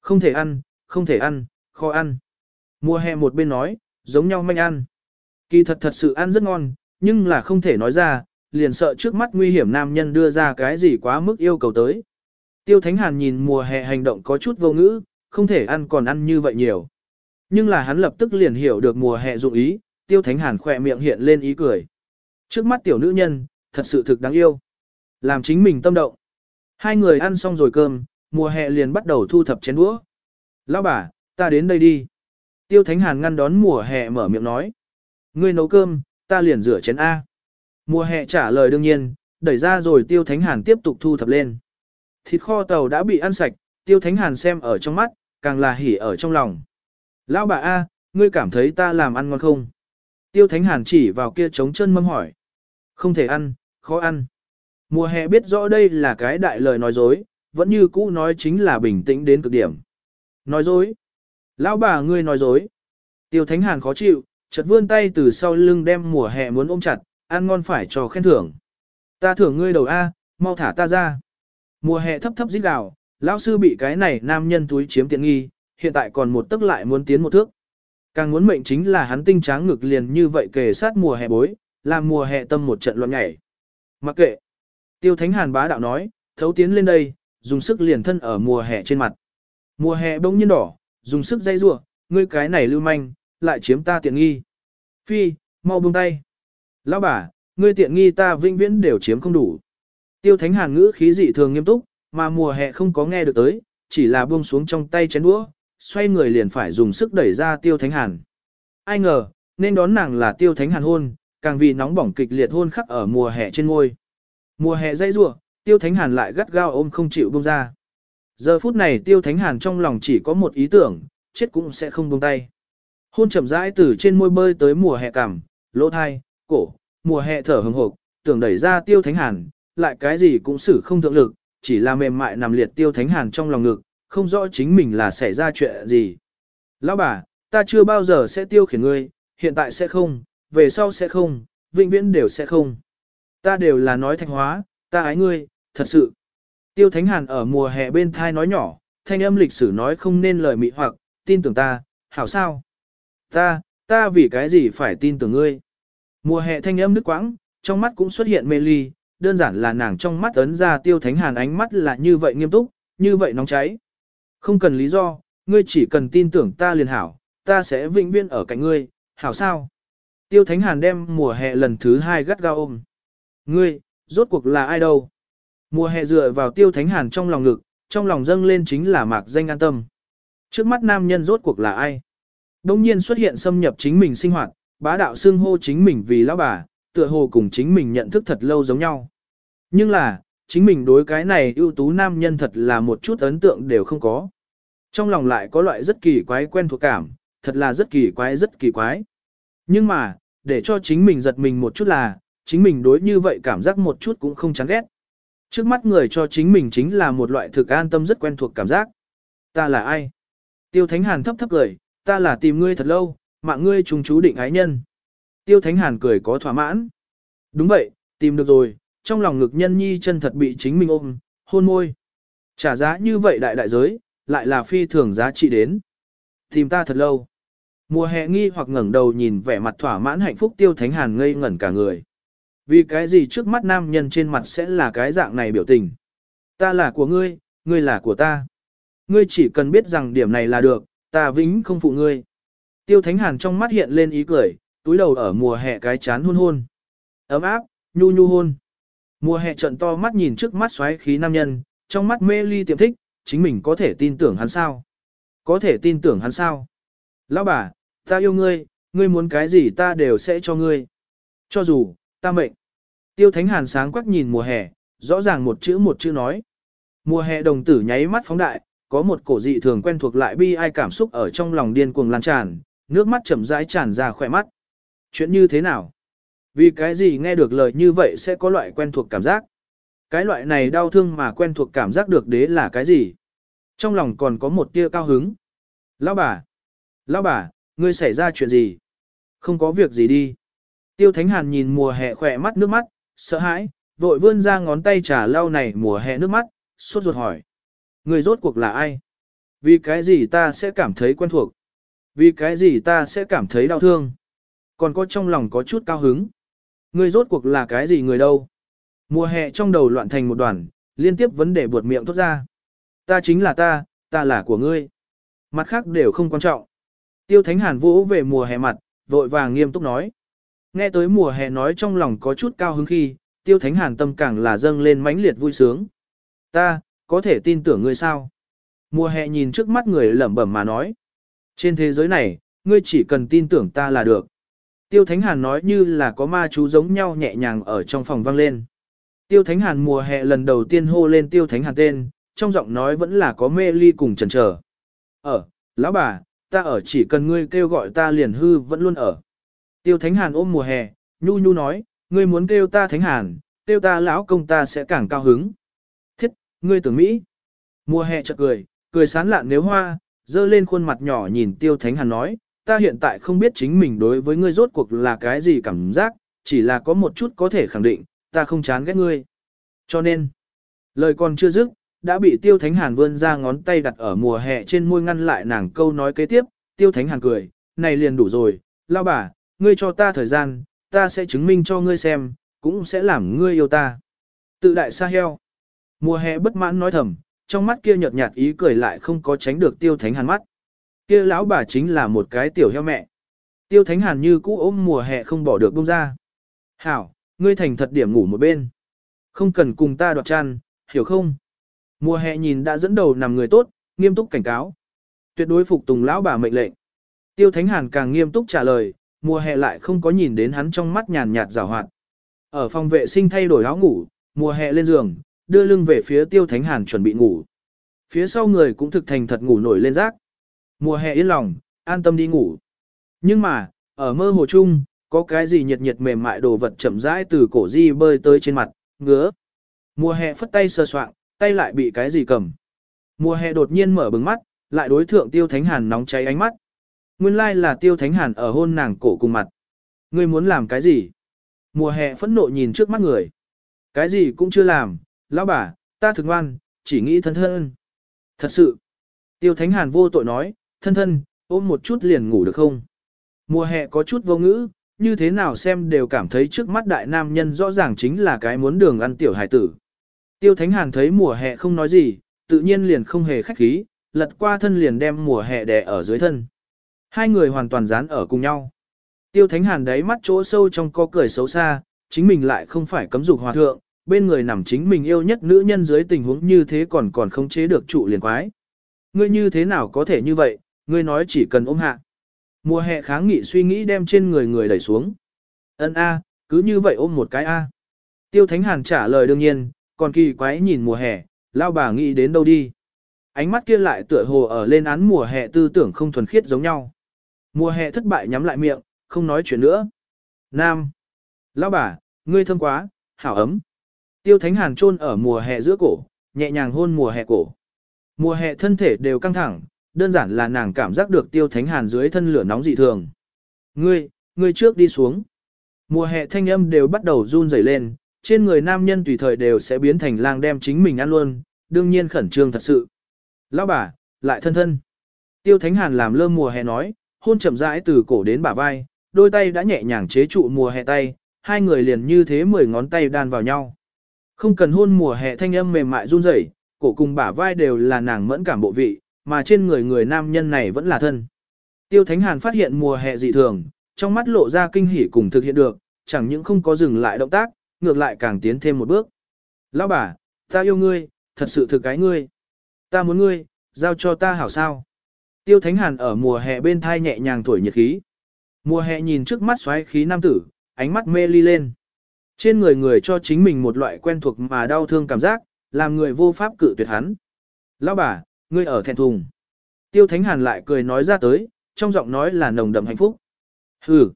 S1: Không thể ăn, không thể ăn, khó ăn. Mùa hè một bên nói, giống nhau manh ăn. Kỳ thật thật sự ăn rất ngon, nhưng là không thể nói ra, liền sợ trước mắt nguy hiểm nam nhân đưa ra cái gì quá mức yêu cầu tới. Tiêu Thánh Hàn nhìn mùa hè hành động có chút vô ngữ, không thể ăn còn ăn như vậy nhiều. Nhưng là hắn lập tức liền hiểu được mùa hè dụng ý, Tiêu Thánh Hàn khỏe miệng hiện lên ý cười. Trước mắt tiểu nữ nhân, thật sự thực đáng yêu. Làm chính mình tâm động. Hai người ăn xong rồi cơm, mùa hè liền bắt đầu thu thập chén đũa. Lão bà, ta đến đây đi. Tiêu Thánh Hàn ngăn đón mùa hè mở miệng nói. Ngươi nấu cơm, ta liền rửa chén A. Mùa hè trả lời đương nhiên, đẩy ra rồi Tiêu Thánh Hàn tiếp tục thu thập lên. Thịt kho tàu đã bị ăn sạch, Tiêu Thánh Hàn xem ở trong mắt, càng là hỉ ở trong lòng. Lão bà A, ngươi cảm thấy ta làm ăn ngon không? Tiêu Thánh Hàn chỉ vào kia trống chân mâm hỏi. Không thể ăn, khó ăn. Mùa hè biết rõ đây là cái đại lời nói dối, vẫn như cũ nói chính là bình tĩnh đến cực điểm. Nói dối. Lão bà ngươi nói dối. Tiêu Thánh Hàn khó chịu, chợt vươn tay từ sau lưng đem mùa hè muốn ôm chặt, ăn ngon phải cho khen thưởng. Ta thưởng ngươi đầu A, mau thả ta ra. Mùa hè thấp thấp rít gào, lão sư bị cái này nam nhân túi chiếm tiện nghi, hiện tại còn một tức lại muốn tiến một thước. Càng muốn mệnh chính là hắn tinh tráng ngực liền như vậy kề sát mùa hè bối, làm mùa hè tâm một trận loạn nhảy. Mặc kệ. Tiêu Thánh Hàn bá đạo nói, thấu tiến lên đây, dùng sức liền thân ở mùa hè trên mặt. Mùa hè bỗng nhiên đỏ, dùng sức dây rủa, ngươi cái này lưu manh, lại chiếm ta tiện nghi. Phi, mau buông tay. Lão bà, ngươi tiện nghi ta vinh viễn đều chiếm không đủ. Tiêu Thánh Hàn ngữ khí dị thường nghiêm túc, mà mùa hè không có nghe được tới, chỉ là buông xuống trong tay chén đũa, xoay người liền phải dùng sức đẩy ra Tiêu Thánh Hàn. Ai ngờ, nên đón nàng là Tiêu Thánh Hàn hôn, càng vì nóng bỏng kịch liệt hôn khắc ở mùa hè trên ngôi. Mùa hè dây rủa, Tiêu Thánh Hàn lại gắt gao ôm không chịu buông ra. Giờ phút này Tiêu Thánh Hàn trong lòng chỉ có một ý tưởng, chết cũng sẽ không buông tay. Hôn chậm rãi từ trên môi bơi tới mùa hè cằm, lỗ thai, cổ, mùa hè thở hừng hộp, tưởng đẩy ra Tiêu Thánh Hàn, lại cái gì cũng xử không thượng lực, chỉ là mềm mại nằm liệt Tiêu Thánh Hàn trong lòng ngực, không rõ chính mình là xảy ra chuyện gì. Lão bà, ta chưa bao giờ sẽ tiêu khiển ngươi, hiện tại sẽ không, về sau sẽ không, vĩnh viễn đều sẽ không. Ta đều là nói thanh hóa, ta ái ngươi, thật sự. Tiêu Thánh Hàn ở mùa hè bên thai nói nhỏ, thanh âm lịch sử nói không nên lời mị hoặc, tin tưởng ta, hảo sao? Ta, ta vì cái gì phải tin tưởng ngươi? Mùa hè thanh âm nước quãng, trong mắt cũng xuất hiện mê ly, đơn giản là nàng trong mắt ấn ra Tiêu Thánh Hàn ánh mắt là như vậy nghiêm túc, như vậy nóng cháy. Không cần lý do, ngươi chỉ cần tin tưởng ta liền hảo, ta sẽ vĩnh viễn ở cạnh ngươi, hảo sao? Tiêu Thánh Hàn đem mùa hè lần thứ hai gắt gao ôm. Ngươi, rốt cuộc là ai đâu? Mùa hè dựa vào Tiêu Thánh Hàn trong lòng ngực, trong lòng dâng lên chính là mạc danh an tâm. Trước mắt nam nhân rốt cuộc là ai? Đông nhiên xuất hiện xâm nhập chính mình sinh hoạt, bá đạo xưng hô chính mình vì lão bà, tựa hồ cùng chính mình nhận thức thật lâu giống nhau. Nhưng là, chính mình đối cái này ưu tú nam nhân thật là một chút ấn tượng đều không có. Trong lòng lại có loại rất kỳ quái quen thuộc cảm, thật là rất kỳ quái rất kỳ quái. Nhưng mà, để cho chính mình giật mình một chút là, chính mình đối như vậy cảm giác một chút cũng không chán ghét. Trước mắt người cho chính mình chính là một loại thực an tâm rất quen thuộc cảm giác. Ta là ai? Tiêu Thánh Hàn thấp thấp cười, ta là tìm ngươi thật lâu, mạng ngươi trùng chú định ái nhân. Tiêu Thánh Hàn cười có thỏa mãn. Đúng vậy, tìm được rồi, trong lòng ngực nhân nhi chân thật bị chính mình ôm, hôn môi. Trả giá như vậy đại đại giới, lại là phi thường giá trị đến. Tìm ta thật lâu. Mùa hè nghi hoặc ngẩng đầu nhìn vẻ mặt thỏa mãn hạnh phúc tiêu thánh hàn ngây ngẩn cả người. Vì cái gì trước mắt nam nhân trên mặt sẽ là cái dạng này biểu tình. Ta là của ngươi, ngươi là của ta. Ngươi chỉ cần biết rằng điểm này là được, ta vĩnh không phụ ngươi. Tiêu thánh hàn trong mắt hiện lên ý cười, túi đầu ở mùa hè cái chán hôn hôn. Ấm áp, nhu nhu hôn. Mùa hè trận to mắt nhìn trước mắt xoáy khí nam nhân, trong mắt mê ly tiệm thích, chính mình có thể tin tưởng hắn sao? Có thể tin tưởng hắn sao? Lão bà, ta yêu ngươi, ngươi muốn cái gì ta đều sẽ cho ngươi. Cho dù, ta mệnh. Tiêu Thánh Hàn sáng quắc nhìn mùa hè, rõ ràng một chữ một chữ nói. Mùa hè đồng tử nháy mắt phóng đại, có một cổ dị thường quen thuộc lại bi ai cảm xúc ở trong lòng điên cuồng lan tràn, nước mắt chậm rãi tràn ra khỏe mắt. Chuyện như thế nào? Vì cái gì nghe được lời như vậy sẽ có loại quen thuộc cảm giác? Cái loại này đau thương mà quen thuộc cảm giác được đế là cái gì? Trong lòng còn có một tia cao hứng. Lão bà! Lão bà, ngươi xảy ra chuyện gì? Không có việc gì đi. Tiêu Thánh Hàn nhìn mùa hè khỏe mắt nước mắt, sợ hãi, vội vươn ra ngón tay trả lau này mùa hè nước mắt, suốt ruột hỏi. Người rốt cuộc là ai? Vì cái gì ta sẽ cảm thấy quen thuộc? Vì cái gì ta sẽ cảm thấy đau thương? Còn có trong lòng có chút cao hứng. Ngươi rốt cuộc là cái gì người đâu? Mùa hè trong đầu loạn thành một đoàn, liên tiếp vấn đề buột miệng thốt ra. Ta chính là ta, ta là của ngươi. Mặt khác đều không quan trọng. Tiêu Thánh Hàn vỗ về mùa hè mặt, vội vàng nghiêm túc nói. Nghe tới mùa hè nói trong lòng có chút cao hứng khi, Tiêu Thánh Hàn tâm càng là dâng lên mãnh liệt vui sướng. Ta, có thể tin tưởng ngươi sao? Mùa hè nhìn trước mắt người lẩm bẩm mà nói. Trên thế giới này, ngươi chỉ cần tin tưởng ta là được. Tiêu Thánh Hàn nói như là có ma chú giống nhau nhẹ nhàng ở trong phòng vang lên. Tiêu Thánh Hàn mùa hè lần đầu tiên hô lên Tiêu Thánh Hàn tên, trong giọng nói vẫn là có mê ly cùng chần chờ. Ở, lão bà, ta ở chỉ cần ngươi kêu gọi ta liền hư vẫn luôn ở. Tiêu Thánh Hàn ôm mùa hè, nhu nhu nói, ngươi muốn kêu ta Thánh Hàn, kêu ta lão công ta sẽ càng cao hứng. Thiết, ngươi tưởng Mỹ. Mùa hè chợt cười, cười sán lạn nếu hoa, dơ lên khuôn mặt nhỏ nhìn Tiêu Thánh Hàn nói, ta hiện tại không biết chính mình đối với ngươi rốt cuộc là cái gì cảm giác, chỉ là có một chút có thể khẳng định, ta không chán ghét ngươi. Cho nên, lời còn chưa dứt, đã bị Tiêu Thánh Hàn vươn ra ngón tay đặt ở mùa hè trên môi ngăn lại nàng câu nói kế tiếp, Tiêu Thánh Hàn cười, này liền đủ rồi, lao bà, ngươi cho ta thời gian, ta sẽ chứng minh cho ngươi xem, cũng sẽ làm ngươi yêu ta. Tự đại sa heo. Mùa hè bất mãn nói thầm, trong mắt kia nhợt nhạt ý cười lại không có tránh được Tiêu Thánh Hàn mắt. Kia lão bà chính là một cái tiểu heo mẹ. Tiêu Thánh Hàn như cũ ôm mùa hè không bỏ được bông ra. Hảo, ngươi thành thật điểm ngủ một bên. Không cần cùng ta đoạt chăn, hiểu không? Mùa hè nhìn đã dẫn đầu nằm người tốt, nghiêm túc cảnh cáo. Tuyệt đối phục tùng lão bà mệnh lệnh. Tiêu Thánh Hàn càng nghiêm túc trả lời, mùa hè lại không có nhìn đến hắn trong mắt nhàn nhạt rào hoạt. Ở phòng vệ sinh thay đổi áo ngủ, mùa hè lên giường, đưa lưng về phía Tiêu Thánh Hàn chuẩn bị ngủ. Phía sau người cũng thực thành thật ngủ nổi lên rác. Mùa hè yên lòng, an tâm đi ngủ. Nhưng mà, ở mơ hồ chung, có cái gì nhiệt nhiệt mềm mại đồ vật chậm rãi từ cổ di bơi tới trên mặt, ngứa. Mùa hè phất tay sơ soạn, tay lại bị cái gì cầm. Mùa hè đột nhiên mở bừng mắt, lại đối thượng Tiêu Thánh Hàn nóng cháy ánh mắt. Nguyên lai là Tiêu Thánh Hàn ở hôn nàng cổ cùng mặt. Ngươi muốn làm cái gì? Mùa hè phẫn nộ nhìn trước mắt người. Cái gì cũng chưa làm, lão bà, ta thực ngoan, chỉ nghĩ thân thân. Thật sự. Tiêu Thánh Hàn vô tội nói, thân thân, ôm một chút liền ngủ được không? Mùa hè có chút vô ngữ, như thế nào xem đều cảm thấy trước mắt đại nam nhân rõ ràng chính là cái muốn đường ăn tiểu hải tử. Tiêu Thánh Hàn thấy mùa hè không nói gì, tự nhiên liền không hề khách khí, lật qua thân liền đem mùa hè đè ở dưới thân. Hai người hoàn toàn dán ở cùng nhau. Tiêu Thánh Hàn đáy mắt chỗ sâu trong có cười xấu xa, chính mình lại không phải cấm dục hòa thượng, bên người nằm chính mình yêu nhất nữ nhân dưới tình huống như thế còn còn không chế được trụ liền quái. Ngươi như thế nào có thể như vậy, ngươi nói chỉ cần ôm hạ. Mùa hè kháng nghị suy nghĩ đem trên người người đẩy xuống. Ân A, cứ như vậy ôm một cái A. Tiêu Thánh Hàn trả lời đương nhiên, còn kỳ quái nhìn mùa hè, lao bà nghĩ đến đâu đi. Ánh mắt kia lại tựa hồ ở lên án mùa hè tư tưởng không thuần khiết giống nhau. Mùa hè thất bại nhắm lại miệng, không nói chuyện nữa. Nam. Lao bà, ngươi thơm quá, hảo ấm. Tiêu Thánh Hàn chôn ở mùa hè giữa cổ, nhẹ nhàng hôn mùa hè cổ. Mùa hè thân thể đều căng thẳng, đơn giản là nàng cảm giác được Tiêu Thánh Hàn dưới thân lửa nóng dị thường. Ngươi, ngươi trước đi xuống. Mùa hè thanh âm đều bắt đầu run rẩy lên, trên người nam nhân tùy thời đều sẽ biến thành lang đem chính mình ăn luôn, đương nhiên khẩn trương thật sự. Lão bà, lại thân thân. Tiêu Thánh Hàn làm lơ mùa hè nói, hôn chậm rãi từ cổ đến bả vai, đôi tay đã nhẹ nhàng chế trụ mùa hè tay, hai người liền như thế mười ngón tay đan vào nhau. Không cần hôn mùa hè thanh âm mềm mại run rẩy, cổ cùng bả vai đều là nàng mẫn cảm bộ vị, mà trên người người nam nhân này vẫn là thân. Tiêu Thánh Hàn phát hiện mùa hè dị thường, trong mắt lộ ra kinh hỉ cùng thực hiện được, chẳng những không có dừng lại động tác, ngược lại càng tiến thêm một bước. Lão bà, ta yêu ngươi, thật sự thực cái ngươi. Ta muốn ngươi, giao cho ta hảo sao. Tiêu Thánh Hàn ở mùa hè bên thai nhẹ nhàng thổi nhiệt khí. Mùa hè nhìn trước mắt xoáy khí nam tử, ánh mắt mê ly lên. Trên người người cho chính mình một loại quen thuộc mà đau thương cảm giác, làm người vô pháp cự tuyệt hắn. Lão bà, ngươi ở thẹn thùng. Tiêu Thánh Hàn lại cười nói ra tới, trong giọng nói là nồng đậm hạnh phúc. Hừ.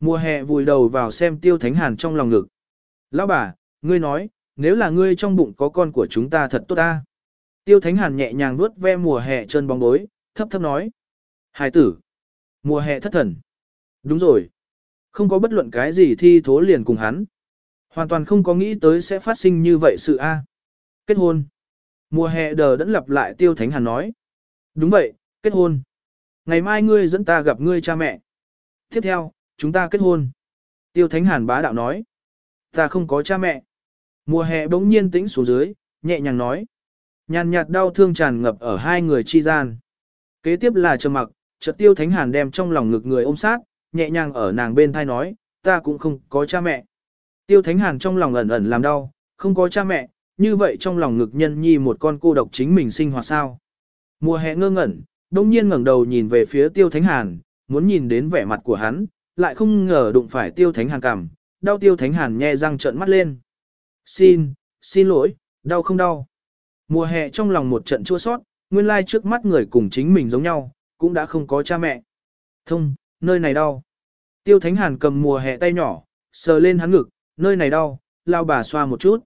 S1: Mùa hè vùi đầu vào xem Tiêu Thánh Hàn trong lòng ngực. Lão bà, ngươi nói, nếu là ngươi trong bụng có con của chúng ta thật tốt ta. Tiêu Thánh Hàn nhẹ nhàng vuốt ve mùa hè chân bóng bối, thấp thấp nói. Hải tử. Mùa hè thất thần. Đúng rồi. Không có bất luận cái gì thi thố liền cùng hắn. Hoàn toàn không có nghĩ tới sẽ phát sinh như vậy sự A. Kết hôn. Mùa hè đờ đẫn lặp lại Tiêu Thánh Hàn nói. Đúng vậy, kết hôn. Ngày mai ngươi dẫn ta gặp ngươi cha mẹ. Tiếp theo, chúng ta kết hôn. Tiêu Thánh Hàn bá đạo nói. Ta không có cha mẹ. Mùa hè bỗng nhiên tĩnh xuống dưới, nhẹ nhàng nói. Nhàn nhạt đau thương tràn ngập ở hai người chi gian. Kế tiếp là trầm mặc, chợt tiêu thánh hàn đem trong lòng ngực người ôm sát, nhẹ nhàng ở nàng bên thai nói, ta cũng không có cha mẹ. Tiêu thánh hàn trong lòng ẩn ẩn làm đau, không có cha mẹ, như vậy trong lòng ngực nhân nhi một con cô độc chính mình sinh hoạt sao. Mùa hè ngơ ngẩn, đông nhiên ngẩng đầu nhìn về phía tiêu thánh hàn, muốn nhìn đến vẻ mặt của hắn, lại không ngờ đụng phải tiêu thánh hàn cảm, đau tiêu thánh hàn nhe răng trợn mắt lên. Xin, xin lỗi, đau không đau. Mùa hè trong lòng một trận chua sót, nguyên lai trước mắt người cùng chính mình giống nhau, cũng đã không có cha mẹ. Thông, nơi này đau. Tiêu Thánh Hàn cầm mùa hè tay nhỏ, sờ lên hắn ngực, nơi này đau, lao bà xoa một chút.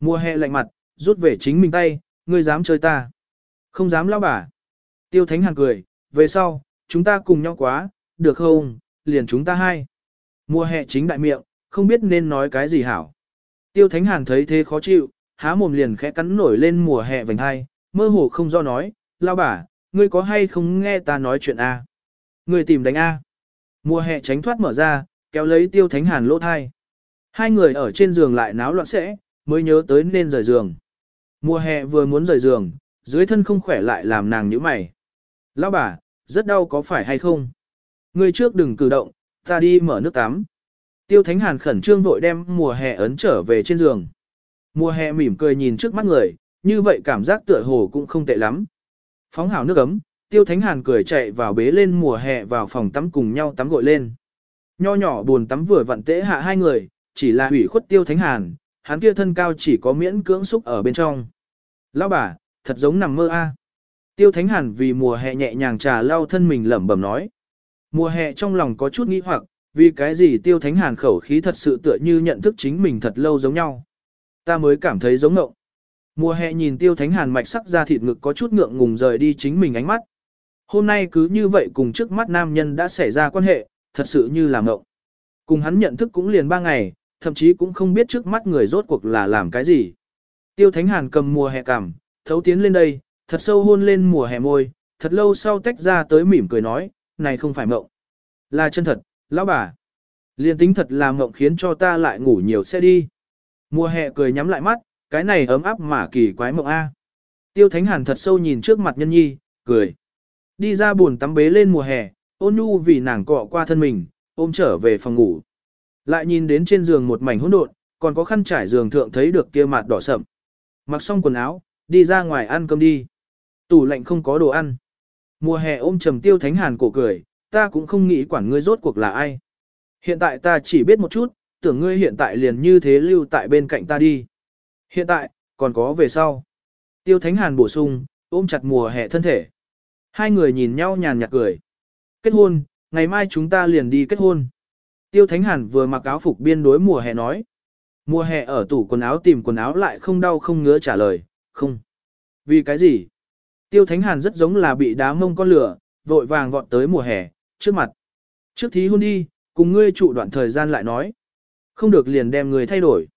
S1: Mùa hè lạnh mặt, rút về chính mình tay, ngươi dám chơi ta. Không dám lao bà. Tiêu Thánh Hàn cười, về sau, chúng ta cùng nhau quá, được không, liền chúng ta hai. Mùa hè chính đại miệng, không biết nên nói cái gì hảo. Tiêu Thánh Hàn thấy thế khó chịu, há mồm liền khẽ cắn nổi lên mùa hè vành hai, mơ hồ không do nói, lao bà, ngươi có hay không nghe ta nói chuyện A. Ngươi tìm đánh A. Mùa hè tránh thoát mở ra, kéo lấy tiêu thánh hàn lỗ thai. Hai người ở trên giường lại náo loạn sẽ, mới nhớ tới nên rời giường. Mùa hè vừa muốn rời giường, dưới thân không khỏe lại làm nàng nhíu mày. Lão bà, rất đau có phải hay không? Ngươi trước đừng cử động, ta đi mở nước tắm. Tiêu Thánh Hàn khẩn trương vội đem mùa hè ấn trở về trên giường. Mùa hè mỉm cười nhìn trước mắt người, như vậy cảm giác tựa hồ cũng không tệ lắm. Phóng hảo nước ấm, Tiêu Thánh Hàn cười chạy vào bế lên mùa hè vào phòng tắm cùng nhau tắm gội lên. Nho nhỏ buồn tắm vừa vặn tễ hạ hai người, chỉ là hủy khuất Tiêu Thánh Hàn, hắn kia thân cao chỉ có miễn cưỡng xúc ở bên trong. Lão bà, thật giống nằm mơ a. Tiêu Thánh Hàn vì mùa hè nhẹ nhàng trà lau thân mình lẩm bẩm nói. Mùa hè trong lòng có chút nghi hoặc, vì cái gì Tiêu Thánh Hàn khẩu khí thật sự tựa như nhận thức chính mình thật lâu giống nhau. Ta mới cảm thấy giống ngộng. Mùa hè nhìn Tiêu Thánh Hàn mạch sắc ra thịt ngực có chút ngượng ngùng rời đi chính mình ánh mắt. Hôm nay cứ như vậy cùng trước mắt nam nhân đã xảy ra quan hệ, thật sự như là ngộng. Cùng hắn nhận thức cũng liền ba ngày, thậm chí cũng không biết trước mắt người rốt cuộc là làm cái gì. Tiêu Thánh Hàn cầm mùa hè cảm, thấu tiến lên đây, thật sâu hôn lên mùa hè môi, thật lâu sau tách ra tới mỉm cười nói, này không phải mộng. Là chân thật, lão bà. Liên tính thật là mộng khiến cho ta lại ngủ nhiều sẽ đi. Mùa hè cười nhắm lại mắt, cái này ấm áp mà kỳ quái mộng A. Tiêu Thánh Hàn thật sâu nhìn trước mặt nhân nhi, cười. Đi ra buồn tắm bế lên mùa hè, ôn nhu vì nàng cọ qua thân mình, ôm trở về phòng ngủ. Lại nhìn đến trên giường một mảnh hỗn độn, còn có khăn trải giường thượng thấy được kia mặt đỏ sậm. Mặc xong quần áo, đi ra ngoài ăn cơm đi. Tủ lạnh không có đồ ăn. Mùa hè ôm trầm tiêu thánh hàn cổ cười, ta cũng không nghĩ quản ngươi rốt cuộc là ai. Hiện tại ta chỉ biết một chút, tưởng ngươi hiện tại liền như thế lưu tại bên cạnh ta đi. Hiện tại, còn có về sau. Tiêu thánh hàn bổ sung, ôm chặt mùa hè thân thể. Hai người nhìn nhau nhàn nhạt cười. Kết hôn, ngày mai chúng ta liền đi kết hôn. Tiêu Thánh Hàn vừa mặc áo phục biên đối mùa hè nói. Mùa hè ở tủ quần áo tìm quần áo lại không đau không ngứa trả lời, không. Vì cái gì? Tiêu Thánh Hàn rất giống là bị đá mông con lửa, vội vàng vọt tới mùa hè, trước mặt. Trước thí hôn đi, cùng ngươi trụ đoạn thời gian lại nói. Không được liền đem người thay đổi.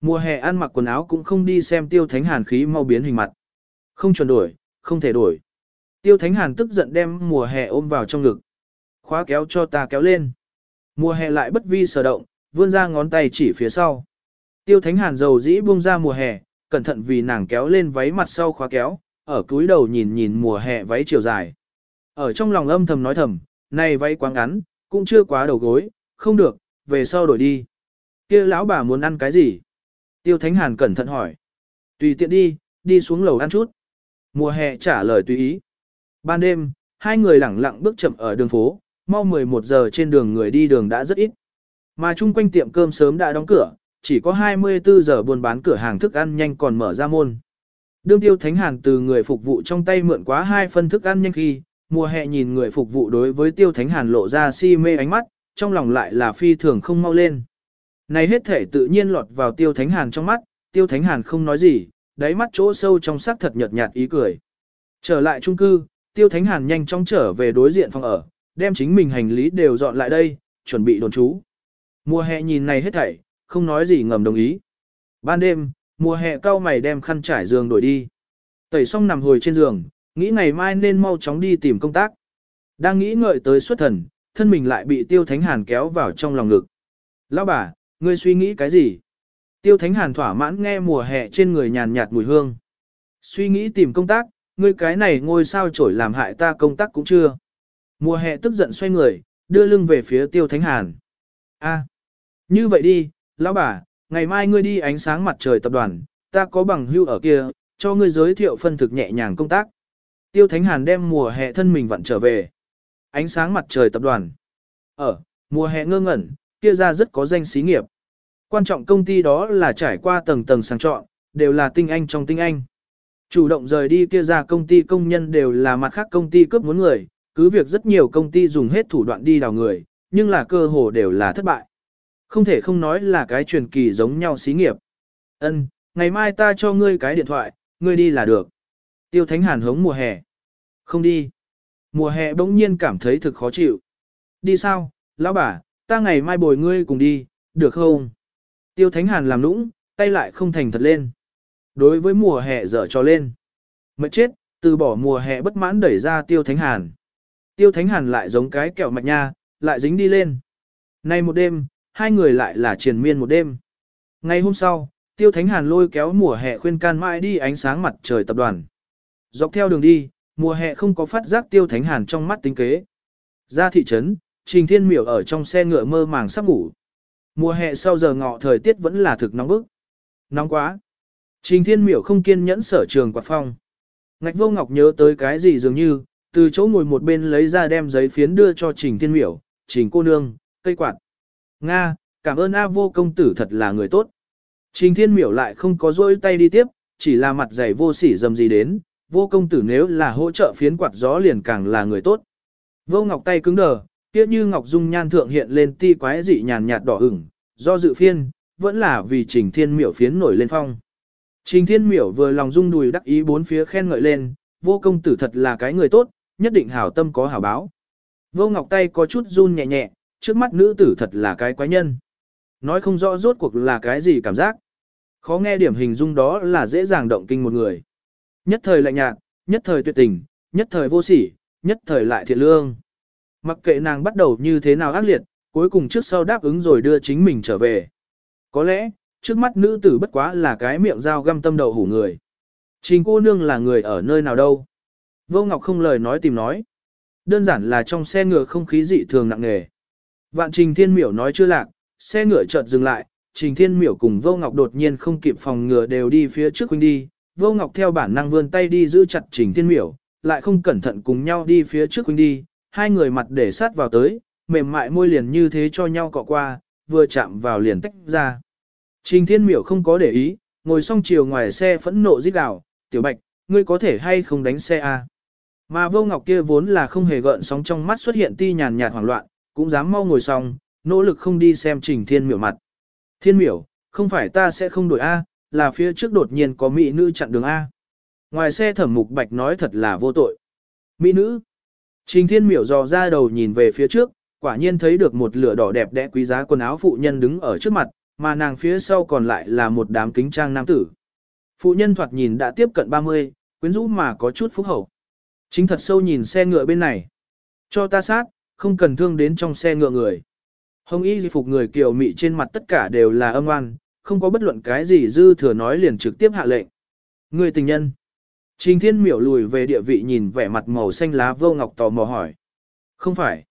S1: Mùa hè ăn mặc quần áo cũng không đi xem Tiêu Thánh Hàn khí mau biến hình mặt. Không chuẩn đổi, không thể đổi. Tiêu Thánh Hàn tức giận đem mùa hè ôm vào trong ngực. Khóa kéo cho ta kéo lên. Mùa hè lại bất vi sở động, vươn ra ngón tay chỉ phía sau. Tiêu Thánh Hàn dầu dĩ buông ra mùa hè, cẩn thận vì nàng kéo lên váy mặt sau khóa kéo, ở cúi đầu nhìn nhìn mùa hè váy chiều dài. Ở trong lòng âm thầm nói thầm, này váy quá ngắn, cũng chưa quá đầu gối, không được, về sau đổi đi. Kia lão bà muốn ăn cái gì? Tiêu Thánh Hàn cẩn thận hỏi. Tùy tiện đi, đi xuống lầu ăn chút. Mùa hè trả lời tùy ý. Ban đêm, hai người lẳng lặng bước chậm ở đường phố, mau 11 giờ trên đường người đi đường đã rất ít. Mà chung quanh tiệm cơm sớm đã đóng cửa, chỉ có 24 giờ buôn bán cửa hàng thức ăn nhanh còn mở ra môn. Đương tiêu thánh Hàn từ người phục vụ trong tay mượn quá hai phân thức ăn nhanh khi, mùa hè nhìn người phục vụ đối với tiêu thánh hàn lộ ra si mê ánh mắt, trong lòng lại là phi thường không mau lên. Này hết thể tự nhiên lọt vào tiêu thánh hàn trong mắt, tiêu thánh hàn không nói gì, đáy mắt chỗ sâu trong sắc thật nhợt nhạt ý cười. Trở lại trung cư, tiêu thánh hàn nhanh chóng trở về đối diện phòng ở, đem chính mình hành lý đều dọn lại đây, chuẩn bị đồn trú. Mùa hè nhìn này hết thảy, không nói gì ngầm đồng ý. Ban đêm, mùa hè cao mày đem khăn trải giường đổi đi. Tẩy xong nằm hồi trên giường, nghĩ ngày mai nên mau chóng đi tìm công tác. Đang nghĩ ngợi tới xuất thần, thân mình lại bị Tiêu Thánh Hàn kéo vào trong lòng ngực. Lão bà, ngươi suy nghĩ cái gì? Tiêu Thánh Hàn thỏa mãn nghe mùa hè trên người nhàn nhạt mùi hương. Suy nghĩ tìm công tác, ngươi cái này ngôi sao trổi làm hại ta công tác cũng chưa. Mùa hè tức giận xoay người, đưa lưng về phía Tiêu Thánh Hàn. A, như vậy đi, lão bà, ngày mai ngươi đi ánh sáng mặt trời tập đoàn, ta có bằng hưu ở kia, cho ngươi giới thiệu phân thực nhẹ nhàng công tác. Tiêu Thánh Hàn đem mùa hè thân mình vặn trở về. Ánh sáng mặt trời tập đoàn. Ở, mùa hè ngơ ngẩn, kia ra rất có danh xí nghiệp. Quan trọng công ty đó là trải qua tầng tầng sàng chọn, đều là tinh anh trong tinh anh. Chủ động rời đi kia ra công ty công nhân đều là mặt khác công ty cướp muốn người, cứ việc rất nhiều công ty dùng hết thủ đoạn đi đào người, nhưng là cơ hồ đều là thất bại. Không thể không nói là cái truyền kỳ giống nhau xí nghiệp. Ân, ngày mai ta cho ngươi cái điện thoại, ngươi đi là được. Tiêu Thánh Hàn hống mùa hè. Không đi. Mùa hè bỗng nhiên cảm thấy thực khó chịu. Đi sao, lão bà, ta ngày mai bồi ngươi cùng đi, được không? Tiêu Thánh Hàn làm nũng, tay lại không thành thật lên. Đối với mùa hè dở cho lên. Mệt chết, từ bỏ mùa hè bất mãn đẩy ra Tiêu Thánh Hàn. Tiêu Thánh Hàn lại giống cái kẹo mạch nha, lại dính đi lên. Nay một đêm, hai người lại là triền miên một đêm. Ngày hôm sau, Tiêu Thánh Hàn lôi kéo mùa hè khuyên can mãi đi ánh sáng mặt trời tập đoàn. Dọc theo đường đi, mùa hè không có phát giác Tiêu Thánh Hàn trong mắt tính kế. Ra thị trấn, Trình Thiên Miểu ở trong xe ngựa mơ màng sắp ngủ. Mùa hè sau giờ ngọ thời tiết vẫn là thực nóng bức. Nóng quá. Trình Thiên Miểu không kiên nhẫn sở trường quạt phong. Ngạch vô ngọc nhớ tới cái gì dường như, từ chỗ ngồi một bên lấy ra đem giấy phiến đưa cho Trình Thiên Miểu, Trình cô nương, cây quạt. Nga, cảm ơn A vô công tử thật là người tốt. Trình Thiên Miểu lại không có dôi tay đi tiếp, chỉ là mặt dày vô sỉ dầm gì đến, vô công tử nếu là hỗ trợ phiến quạt gió liền càng là người tốt. Vô ngọc tay cứng đờ, kia như ngọc dung nhan thượng hiện lên ti quái dị nhàn nhạt đỏ ửng, do dự phiên, vẫn là vì Trình Thiên Miểu phiến nổi lên phong. Trình Thiên Miểu vừa lòng dung đùi đắc ý bốn phía khen ngợi lên, vô công tử thật là cái người tốt, nhất định hảo tâm có hảo báo. Vô ngọc tay có chút run nhẹ nhẹ, trước mắt nữ tử thật là cái quái nhân. Nói không rõ rốt cuộc là cái gì cảm giác. Khó nghe điểm hình dung đó là dễ dàng động kinh một người. Nhất thời lạnh nhạt, nhất thời tuyệt tình, nhất thời vô sỉ, nhất thời lại thiện lương. Mặc kệ nàng bắt đầu như thế nào ác liệt, cuối cùng trước sau đáp ứng rồi đưa chính mình trở về. Có lẽ, trước mắt nữ tử bất quá là cái miệng dao găm tâm đầu hủ người. Trình cô nương là người ở nơi nào đâu? Vô Ngọc không lời nói tìm nói. Đơn giản là trong xe ngựa không khí dị thường nặng nề. Vạn Trình Thiên Miểu nói chưa lạc, xe ngựa chợt dừng lại, Trình Thiên Miểu cùng Vô Ngọc đột nhiên không kịp phòng ngừa đều đi phía trước huynh đi, Vô Ngọc theo bản năng vươn tay đi giữ chặt Trình Thiên Miểu, lại không cẩn thận cùng nhau đi phía trước huynh đi, hai người mặt để sát vào tới, mềm mại môi liền như thế cho nhau cọ qua, vừa chạm vào liền tách ra. Trình Thiên Miểu không có để ý, ngồi xong chiều ngoài xe phẫn nộ rít gào, "Tiểu Bạch, ngươi có thể hay không đánh xe a?" Mà Vô Ngọc kia vốn là không hề gợn sóng trong mắt xuất hiện ti nhàn nhạt hoảng loạn, cũng dám mau ngồi xong, nỗ lực không đi xem Trình Thiên Miểu mặt. "Thiên Miểu, không phải ta sẽ không đổi a, là phía trước đột nhiên có mỹ nữ chặn đường a." Ngoài xe Thẩm Mục Bạch nói thật là vô tội. "Mỹ nữ?" Trình Thiên Miểu dò ra đầu nhìn về phía trước, quả nhiên thấy được một lửa đỏ đẹp đẽ quý giá quần áo phụ nhân đứng ở trước mặt, mà nàng phía sau còn lại là một đám kính trang nam tử. Phụ nhân thoạt nhìn đã tiếp cận 30, quyến rũ mà có chút phúc hậu. Chính thật sâu nhìn xe ngựa bên này. Cho ta sát, không cần thương đến trong xe ngựa người. Hồng y di phục người kiều mị trên mặt tất cả đều là âm oan, không có bất luận cái gì dư thừa nói liền trực tiếp hạ lệnh. Người tình nhân. Trình thiên miểu lùi về địa vị nhìn vẻ mặt màu xanh lá vô ngọc tò mò hỏi. Không phải.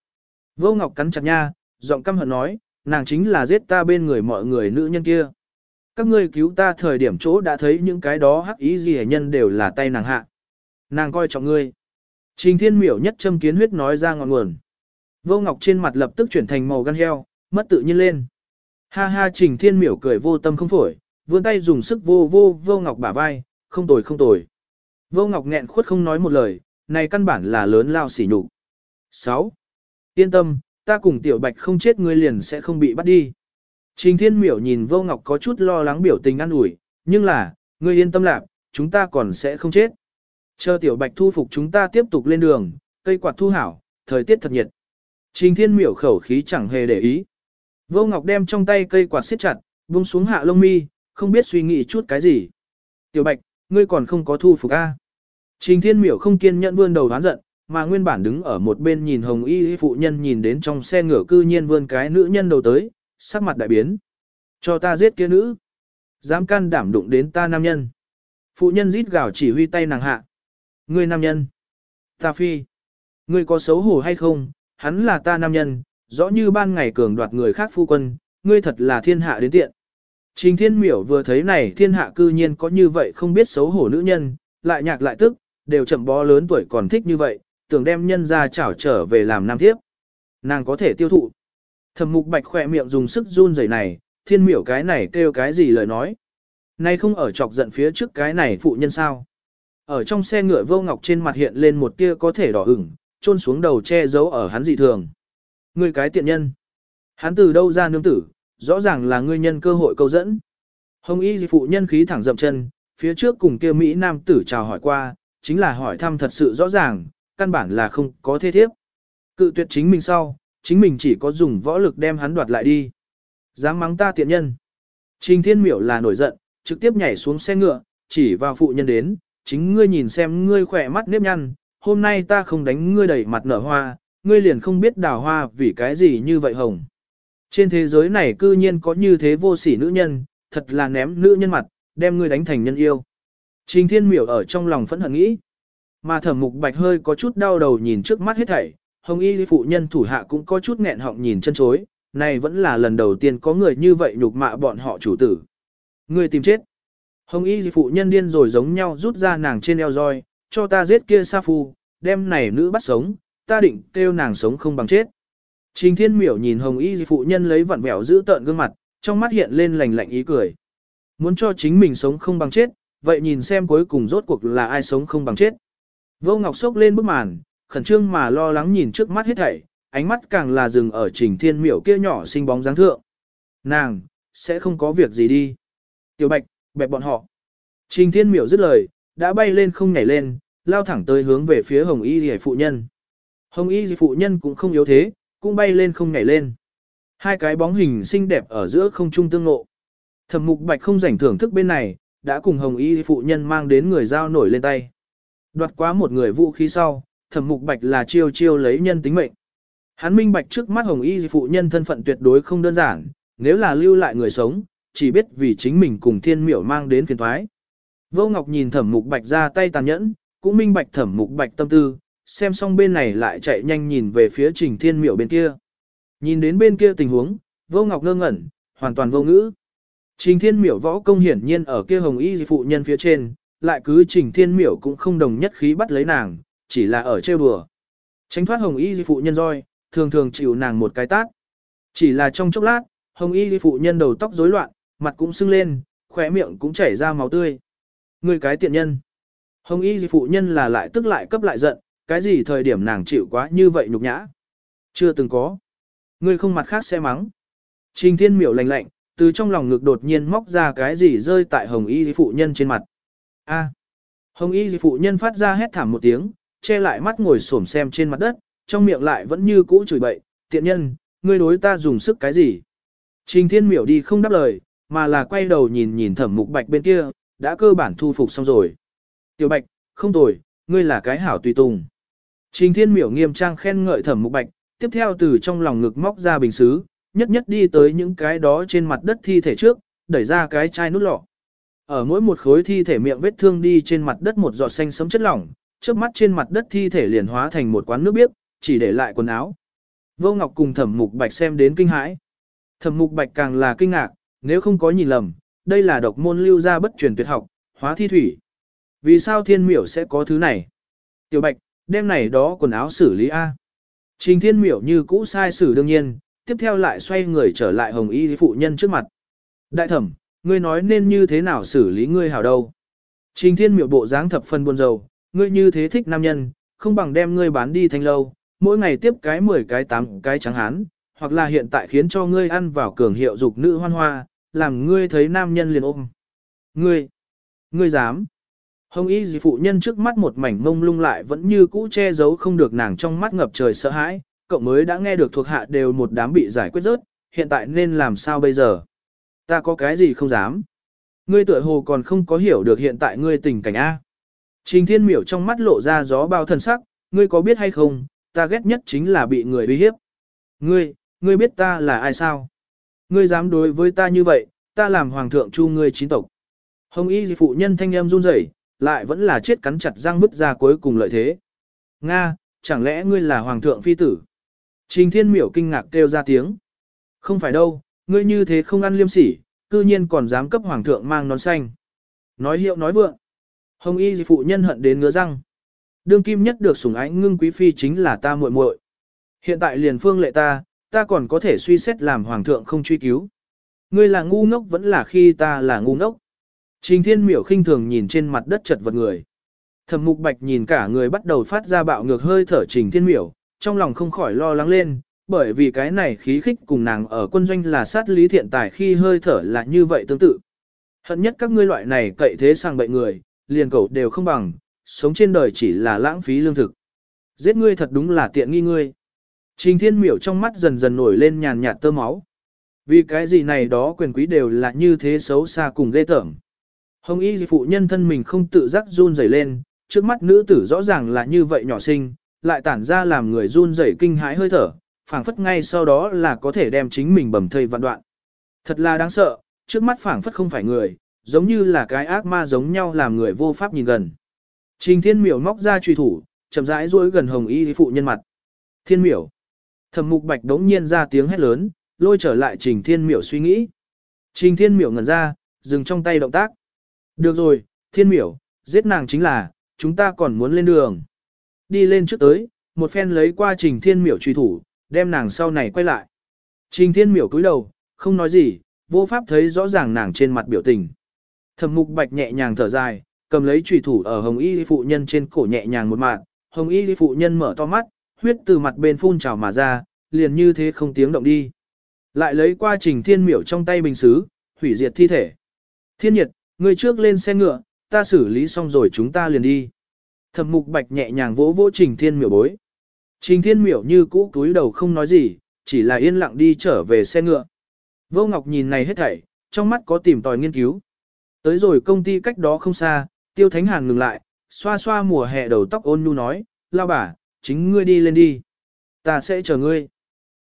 S1: Vô ngọc cắn chặt nha, giọng căm hận nói, nàng chính là giết ta bên người mọi người nữ nhân kia. Các ngươi cứu ta thời điểm chỗ đã thấy những cái đó hắc ý gì nhân đều là tay nàng hạ. Nàng coi trọng ngươi. Trình thiên miểu nhất châm kiến huyết nói ra ngọn nguồn. Vô ngọc trên mặt lập tức chuyển thành màu gan heo, mất tự nhiên lên. Ha ha trình thiên miểu cười vô tâm không phổi, vươn tay dùng sức vô vô vô ngọc bả vai, không tồi không tồi. Vô ngọc nghẹn khuất không nói một lời, này căn bản là lớn lao xỉ nhục. 6. Yên tâm, ta cùng tiểu bạch không chết ngươi liền sẽ không bị bắt đi. Trình thiên miểu nhìn vô ngọc có chút lo lắng biểu tình an ủi, nhưng là, ngươi yên tâm lạc, chúng ta còn sẽ không chết. Chờ tiểu bạch thu phục chúng ta tiếp tục lên đường, cây quạt thu hảo, thời tiết thật nhiệt. Trình thiên miểu khẩu khí chẳng hề để ý. Vô ngọc đem trong tay cây quạt siết chặt, buông xuống hạ lông mi, không biết suy nghĩ chút cái gì. Tiểu bạch, ngươi còn không có thu phục A. Trình thiên miểu không kiên nhẫn vươn đầu đoán giận, mà nguyên bản đứng ở một bên nhìn hồng y phụ nhân nhìn đến trong xe ngựa cư nhiên vươn cái nữ nhân đầu tới, sắc mặt đại biến. Cho ta giết kia nữ. Dám can đảm đụng đến ta nam nhân. Phụ nhân rít gào chỉ huy tay nàng hạ. Ngươi nam nhân. Ta phi. Ngươi có xấu hổ hay không? Hắn là ta nam nhân, rõ như ban ngày cường đoạt người khác phu quân, ngươi thật là thiên hạ đến tiện. Trình thiên miểu vừa thấy này thiên hạ cư nhiên có như vậy không biết xấu hổ nữ nhân, lại nhạc lại tức, đều chậm bó lớn tuổi còn thích như vậy, tưởng đem nhân ra chảo trở về làm nam thiếp. Nàng có thể tiêu thụ. Thẩm mục bạch khỏe miệng dùng sức run rẩy này, thiên miểu cái này kêu cái gì lời nói. Nay không ở chọc giận phía trước cái này phụ nhân sao. Ở trong xe ngựa vô ngọc trên mặt hiện lên một tia có thể đỏ ửng, trôn xuống đầu che giấu ở hắn dị thường. Ngươi cái tiện nhân. Hắn từ đâu ra nương tử, rõ ràng là ngươi nhân cơ hội câu dẫn. Hồng y phụ nhân khí thẳng dậm chân, phía trước cùng kia Mỹ Nam tử chào hỏi qua, chính là hỏi thăm thật sự rõ ràng, căn bản là không có thế thiếp. Cự tuyệt chính mình sau, chính mình chỉ có dùng võ lực đem hắn đoạt lại đi. Dám mắng ta tiện nhân. Trình thiên miểu là nổi giận, trực tiếp nhảy xuống xe ngựa, chỉ vào phụ nhân đến, chính ngươi nhìn xem ngươi khỏe mắt nếp nhăn, hôm nay ta không đánh ngươi đẩy mặt nở hoa, ngươi liền không biết đào hoa vì cái gì như vậy hồng. Trên thế giới này cư nhiên có như thế vô sỉ nữ nhân, thật là ném nữ nhân mặt, đem ngươi đánh thành nhân yêu. Trình thiên miểu ở trong lòng phẫn hận nghĩ. Mà thẩm mục bạch hơi có chút đau đầu nhìn trước mắt hết thảy, hồng y phụ nhân thủ hạ cũng có chút nghẹn họng nhìn chân chối, này vẫn là lần đầu tiên có người như vậy nhục mạ bọn họ chủ tử. ngươi tìm chết. Hồng y phụ nhân điên rồi giống nhau rút ra nàng trên eo roi, cho ta giết kia sa phu, đem này nữ bắt sống, ta định kêu nàng sống không bằng chết. Trình thiên miểu nhìn hồng y phụ nhân lấy vặn vẹo giữ tợn gương mặt, trong mắt hiện lên lành lạnh ý cười. Muốn cho chính mình sống không bằng chết, vậy nhìn xem cuối cùng rốt cuộc là ai sống không bằng chết. Vô Ngọc sốc lên bức màn, khẩn trương mà lo lắng nhìn trước mắt hết thảy, ánh mắt càng là dừng ở trình thiên miểu kia nhỏ xinh bóng dáng thượng. Nàng, sẽ không có việc gì đi. Tiểu Bạch, bẹp bọn họ. Trình thiên miểu dứt lời, đã bay lên không nhảy lên, lao thẳng tới hướng về phía hồng y Dì phụ nhân. Hồng y Dì phụ nhân cũng không yếu thế, cũng bay lên không nhảy lên. Hai cái bóng hình xinh đẹp ở giữa không trung tương ngộ. Thẩm mục bạch không rảnh thưởng thức bên này, đã cùng hồng y phụ nhân mang đến người giao nổi lên tay. Đoạt quá một người vũ khí sau, thẩm mục bạch là chiêu chiêu lấy nhân tính mệnh. Hắn minh bạch trước mắt hồng y phụ nhân thân phận tuyệt đối không đơn giản, nếu là lưu lại người sống, chỉ biết vì chính mình cùng thiên miểu mang đến phiền thoái. Vô Ngọc nhìn thẩm mục bạch ra tay tàn nhẫn, cũng minh bạch thẩm mục bạch tâm tư, xem xong bên này lại chạy nhanh nhìn về phía trình thiên miểu bên kia. Nhìn đến bên kia tình huống, vô Ngọc ngơ ngẩn, hoàn toàn vô ngữ. Trình thiên miểu võ công hiển nhiên ở kia hồng y phụ nhân phía trên, lại cứ trình thiên miểu cũng không đồng nhất khí bắt lấy nàng, chỉ là ở trêu đùa. Tránh thoát hồng y phụ nhân roi, thường thường chịu nàng một cái tát. Chỉ là trong chốc lát, hồng y phụ nhân đầu tóc rối loạn, mặt cũng sưng lên, khóe miệng cũng chảy ra máu tươi. Người cái tiện nhân. Hồng y phụ nhân là lại tức lại cấp lại giận, cái gì thời điểm nàng chịu quá như vậy nhục nhã. Chưa từng có. Người không mặt khác sẽ mắng. Trình thiên miểu lạnh lạnh, từ trong lòng ngực đột nhiên móc ra cái gì rơi tại hồng y phụ nhân trên mặt. A. Hồng y phụ nhân phát ra hét thảm một tiếng, che lại mắt ngồi xổm xem trên mặt đất, trong miệng lại vẫn như cũ chửi bậy, tiện nhân, ngươi đối ta dùng sức cái gì. Trình thiên miểu đi không đáp lời, mà là quay đầu nhìn nhìn thẩm mục bạch bên kia, đã cơ bản thu phục xong rồi. Tiểu bạch, không tồi, ngươi là cái hảo tùy tùng. Trình thiên miểu nghiêm trang khen ngợi thẩm mục bạch, tiếp theo từ trong lòng ngực móc ra bình xứ, nhất nhất đi tới những cái đó trên mặt đất thi thể trước, đẩy ra cái chai nút lọ. Ở mỗi một khối thi thể miệng vết thương đi trên mặt đất một giọt xanh sấm chất lỏng, trước mắt trên mặt đất thi thể liền hóa thành một quán nước biếc, chỉ để lại quần áo. Vô Ngọc cùng Thẩm Mục Bạch xem đến kinh hãi. Thẩm Mục Bạch càng là kinh ngạc, nếu không có nhìn lầm, đây là độc môn lưu ra bất truyền tuyệt học, hóa thi thủy. Vì sao thiên miểu sẽ có thứ này? Tiểu Bạch, đem này đó quần áo xử lý A. Trình thiên miểu như cũ sai xử đương nhiên, tiếp theo lại xoay người trở lại hồng y phụ nhân trước mặt. Đại thẩm, ngươi nói nên như thế nào xử lý ngươi hảo đâu? Trình thiên miểu bộ dáng thập phân buồn rầu, ngươi như thế thích nam nhân, không bằng đem ngươi bán đi thanh lâu, mỗi ngày tiếp cái 10 cái 8 cái trắng hán, hoặc là hiện tại khiến cho ngươi ăn vào cường hiệu dục nữ hoan hoa, làm ngươi thấy nam nhân liền ôm. Ngươi, ngươi dám. Hồng y dì phụ nhân trước mắt một mảnh mông lung lại vẫn như cũ che giấu không được nàng trong mắt ngập trời sợ hãi, cậu mới đã nghe được thuộc hạ đều một đám bị giải quyết rớt, hiện tại nên làm sao bây giờ? Ta có cái gì không dám? Ngươi tựa hồ còn không có hiểu được hiện tại ngươi tình cảnh A. Trình thiên miểu trong mắt lộ ra gió bao thần sắc, ngươi có biết hay không, ta ghét nhất chính là bị người uy hiếp. Ngươi, ngươi biết ta là ai sao? Ngươi dám đối với ta như vậy, ta làm hoàng thượng chu ngươi chín tộc. Hồng y phụ nhân thanh em run rẩy, lại vẫn là chết cắn chặt răng bứt ra cuối cùng lợi thế. Nga, chẳng lẽ ngươi là hoàng thượng phi tử? Trình thiên miểu kinh ngạc kêu ra tiếng. Không phải đâu, ngươi như thế không ăn liêm sỉ, cư nhiên còn dám cấp hoàng thượng mang nón xanh. Nói hiệu nói vượng. Hồng y phụ nhân hận đến ngứa răng. Đương kim nhất được sủng ái ngưng quý phi chính là ta muội muội. Hiện tại liền phương lệ ta, ta còn có thể suy xét làm hoàng thượng không truy cứu. Ngươi là ngu ngốc vẫn là khi ta là ngu ngốc. Trình thiên miểu khinh thường nhìn trên mặt đất chật vật người. Thẩm mục bạch nhìn cả người bắt đầu phát ra bạo ngược hơi thở trình thiên miểu, trong lòng không khỏi lo lắng lên, bởi vì cái này khí khích cùng nàng ở quân doanh là sát lý thiện tài khi hơi thở là như vậy tương tự. Hận nhất các ngươi loại này cậy thế sang bệnh người, liền cầu đều không bằng, sống trên đời chỉ là lãng phí lương thực. Giết ngươi thật đúng là tiện nghi ngươi. Trình thiên miểu trong mắt dần dần nổi lên nhàn nhạt tơ máu. Vì cái gì này đó quyền quý đều là như thế xấu xa cùng ghê tởm. Hồng y phụ nhân thân mình không tự giác run rẩy lên, trước mắt nữ tử rõ ràng là như vậy nhỏ xinh, lại tản ra làm người run rẩy kinh hãi hơi thở, phảng phất ngay sau đó là có thể đem chính mình bầm thây vạn đoạn. Thật là đáng sợ, trước mắt phảng phất không phải người, giống như là cái ác ma giống nhau làm người vô pháp nhìn gần. Trình thiên miểu móc ra truy thủ, chậm rãi duỗi gần hồng y phụ nhân mặt. Thiên miểu. Thẩm mục bạch đống nhiên ra tiếng hét lớn, lôi trở lại trình thiên miểu suy nghĩ. Trình thiên miểu ngẩn ra, dừng trong tay động tác. Được rồi, thiên miểu, giết nàng chính là, chúng ta còn muốn lên đường. Đi lên trước tới, một phen lấy qua trình thiên miểu truy thủ, đem nàng sau này quay lại. Trình thiên miểu cúi đầu, không nói gì, vô pháp thấy rõ ràng nàng trên mặt biểu tình. Thẩm mục bạch nhẹ nhàng thở dài, cầm lấy trùy thủ ở hồng y phụ nhân trên cổ nhẹ nhàng một mạng, hồng y phụ nhân mở to mắt, huyết từ mặt bên phun trào mà ra, liền như thế không tiếng động đi. Lại lấy qua trình thiên miểu trong tay bình xứ, hủy diệt thi thể. Thiên nhiệt, người trước lên xe ngựa, ta xử lý xong rồi chúng ta liền đi. Thẩm mục bạch nhẹ nhàng vỗ vỗ trình thiên miểu bối. Trình thiên miểu như cũ túi đầu không nói gì, chỉ là yên lặng đi trở về xe ngựa. Vô Ngọc nhìn này hết thảy, trong mắt có tìm tòi nghiên cứu. Tới rồi công ty cách đó không xa, Tiêu Thánh Hàn ngừng lại, xoa xoa mùa hè đầu tóc ôn nhu nói, lao bà, chính ngươi đi lên đi. Ta sẽ chờ ngươi.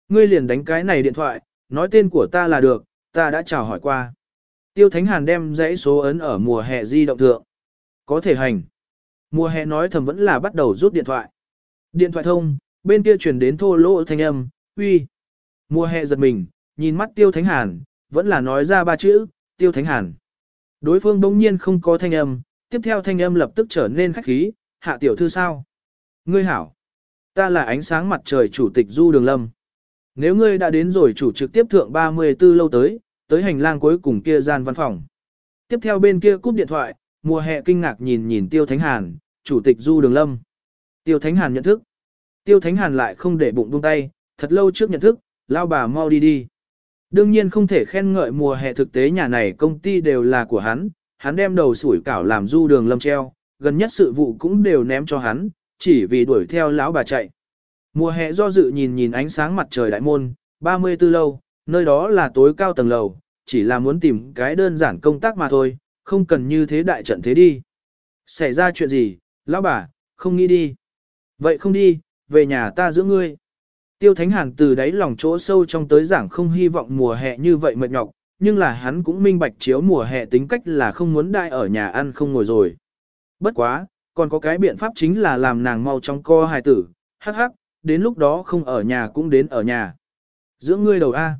S1: Ngươi liền đánh cái này điện thoại, nói tên của ta là được, ta đã chào hỏi qua. Tiêu Thánh Hàn đem dãy số ấn ở mùa hè di động thượng. Có thể hành. Mùa hè nói thầm vẫn là bắt đầu rút điện thoại. Điện thoại thông, bên kia truyền đến thô lỗ thanh âm, uy. Mùa hè giật mình, nhìn mắt Tiêu Thánh Hàn, vẫn là nói ra ba chữ, Tiêu Thánh Hàn. Đối phương bỗng nhiên không có thanh âm, tiếp theo thanh âm lập tức trở nên khách khí, hạ tiểu thư sao? Ngươi hảo, ta là ánh sáng mặt trời chủ tịch Du Đường Lâm. Nếu ngươi đã đến rồi chủ trực tiếp thượng 34 lâu tới, tới hành lang cuối cùng kia gian văn phòng. Tiếp theo bên kia cúp điện thoại, mùa hè kinh ngạc nhìn nhìn Tiêu Thánh Hàn, chủ tịch Du Đường Lâm. Tiêu Thánh Hàn nhận thức. Tiêu Thánh Hàn lại không để bụng buông tay, thật lâu trước nhận thức, lao bà mau đi đi. Đương nhiên không thể khen ngợi mùa hè thực tế nhà này công ty đều là của hắn, hắn đem đầu sủi cảo làm du đường lâm treo, gần nhất sự vụ cũng đều ném cho hắn, chỉ vì đuổi theo lão bà chạy. Mùa hè do dự nhìn nhìn ánh sáng mặt trời đại môn, 34 lâu, nơi đó là tối cao tầng lầu, chỉ là muốn tìm cái đơn giản công tác mà thôi, không cần như thế đại trận thế đi. Xảy ra chuyện gì, lão bà, không nghĩ đi. Vậy không đi, về nhà ta giữ ngươi. Tiêu Thánh Hàn từ đáy lòng chỗ sâu trong tới giảng không hy vọng mùa hè như vậy mệt nhọc, nhưng là hắn cũng minh bạch chiếu mùa hè tính cách là không muốn đai ở nhà ăn không ngồi rồi. Bất quá, còn có cái biện pháp chính là làm nàng mau trong co hài tử, hắc hắc, đến lúc đó không ở nhà cũng đến ở nhà. Giữa ngươi đầu A.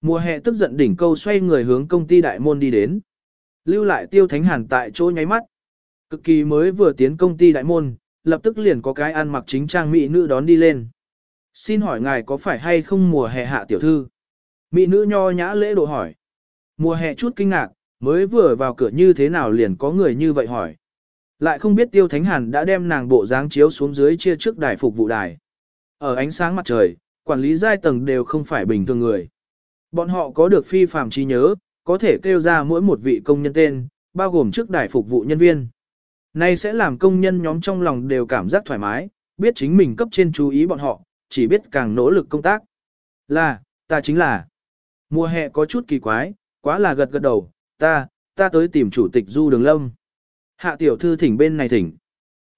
S1: Mùa hè tức giận đỉnh câu xoay người hướng công ty đại môn đi đến. Lưu lại tiêu thánh hàn tại chỗ nháy mắt. Cực kỳ mới vừa tiến công ty đại môn, lập tức liền có cái ăn mặc chính trang mỹ nữ đón đi lên. Xin hỏi ngài có phải hay không mùa hè hạ tiểu thư? Mỹ nữ nho nhã lễ độ hỏi. Mùa hè chút kinh ngạc, mới vừa vào cửa như thế nào liền có người như vậy hỏi. Lại không biết Tiêu Thánh Hàn đã đem nàng bộ dáng chiếu xuống dưới chia trước đài phục vụ đài. Ở ánh sáng mặt trời, quản lý giai tầng đều không phải bình thường người. Bọn họ có được phi phàm trí nhớ, có thể kêu ra mỗi một vị công nhân tên, bao gồm trước đài phục vụ nhân viên. Này sẽ làm công nhân nhóm trong lòng đều cảm giác thoải mái, biết chính mình cấp trên chú ý bọn họ, chỉ biết càng nỗ lực công tác. Là, ta chính là. Mùa hè có chút kỳ quái, quá là gật gật đầu, ta, ta tới tìm chủ tịch Du Đường Lâm. Hạ tiểu thư thỉnh bên này thỉnh.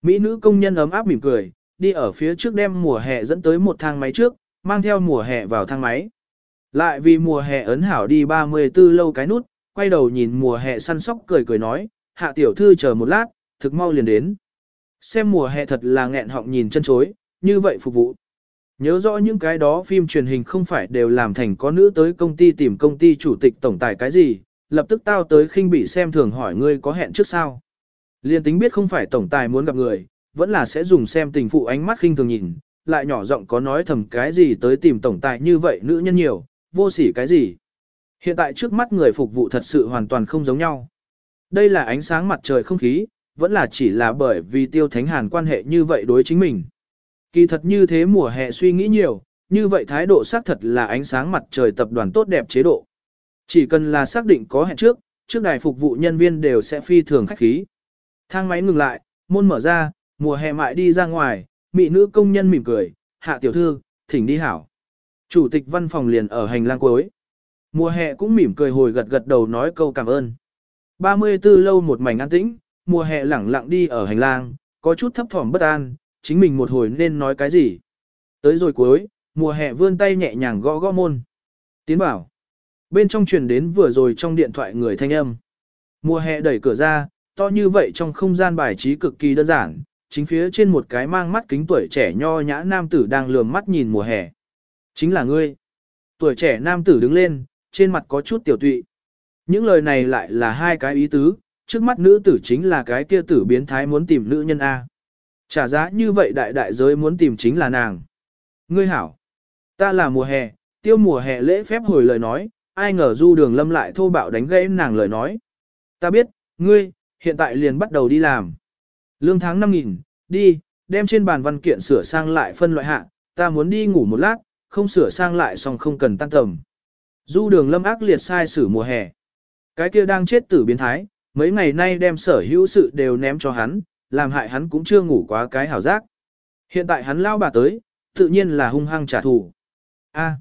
S1: Mỹ nữ công nhân ấm áp mỉm cười, đi ở phía trước đem mùa hè dẫn tới một thang máy trước, mang theo mùa hè vào thang máy. Lại vì mùa hè ấn hảo đi 34 lâu cái nút, quay đầu nhìn mùa hè săn sóc cười cười nói, hạ tiểu thư chờ một lát, thực mau liền đến. Xem mùa hè thật là nghẹn họng nhìn chân chối, như vậy phục vụ. Nhớ rõ những cái đó phim truyền hình không phải đều làm thành có nữ tới công ty tìm công ty chủ tịch tổng tài cái gì, lập tức tao tới khinh bị xem thường hỏi ngươi có hẹn trước sao. Liên tính biết không phải tổng tài muốn gặp người, vẫn là sẽ dùng xem tình phụ ánh mắt khinh thường nhìn, lại nhỏ giọng có nói thầm cái gì tới tìm tổng tài như vậy nữ nhân nhiều, vô sỉ cái gì. Hiện tại trước mắt người phục vụ thật sự hoàn toàn không giống nhau. Đây là ánh sáng mặt trời không khí, vẫn là chỉ là bởi vì tiêu thánh hàn quan hệ như vậy đối chính mình. Kỳ thật như thế mùa hè suy nghĩ nhiều, như vậy thái độ xác thật là ánh sáng mặt trời tập đoàn tốt đẹp chế độ. Chỉ cần là xác định có hẹn trước, trước đài phục vụ nhân viên đều sẽ phi thường khách khí. Thang máy ngừng lại, môn mở ra, mùa hè mại đi ra ngoài, mỹ nữ công nhân mỉm cười, hạ tiểu thư, thỉnh đi hảo. Chủ tịch văn phòng liền ở hành lang cuối. Mùa hè cũng mỉm cười hồi gật gật đầu nói câu cảm ơn. 34 lâu một mảnh an tĩnh, mùa hè lẳng lặng đi ở hành lang, có chút thấp thỏm bất an, chính mình một hồi nên nói cái gì. Tới rồi cuối, mùa hè vươn tay nhẹ nhàng gõ gõ môn. Tiến bảo. Bên trong truyền đến vừa rồi trong điện thoại người thanh âm. Mùa hè đẩy cửa ra, to như vậy trong không gian bài trí cực kỳ đơn giản, chính phía trên một cái mang mắt kính tuổi trẻ nho nhã nam tử đang lườm mắt nhìn mùa hè. Chính là ngươi. Tuổi trẻ nam tử đứng lên, trên mặt có chút tiểu tụy. Những lời này lại là hai cái ý tứ, trước mắt nữ tử chính là cái kia tử biến thái muốn tìm nữ nhân A. Trả giá như vậy đại đại giới muốn tìm chính là nàng. Ngươi hảo. Ta là mùa hè, tiêu mùa hè lễ phép hồi lời nói, ai ngờ du đường lâm lại thô bạo đánh gãy nàng lời nói. Ta biết, ngươi, hiện tại liền bắt đầu đi làm. Lương tháng 5.000, đi, đem trên bàn văn kiện sửa sang lại phân loại hạ, ta muốn đi ngủ một lát, không sửa sang lại xong không cần tan tầm. Du đường lâm ác liệt sai xử mùa hè. Cái kia đang chết tử biến thái, mấy ngày nay đem sở hữu sự đều ném cho hắn, làm hại hắn cũng chưa ngủ quá cái hảo giác. Hiện tại hắn lao bà tới, tự nhiên là hung hăng trả thù. A,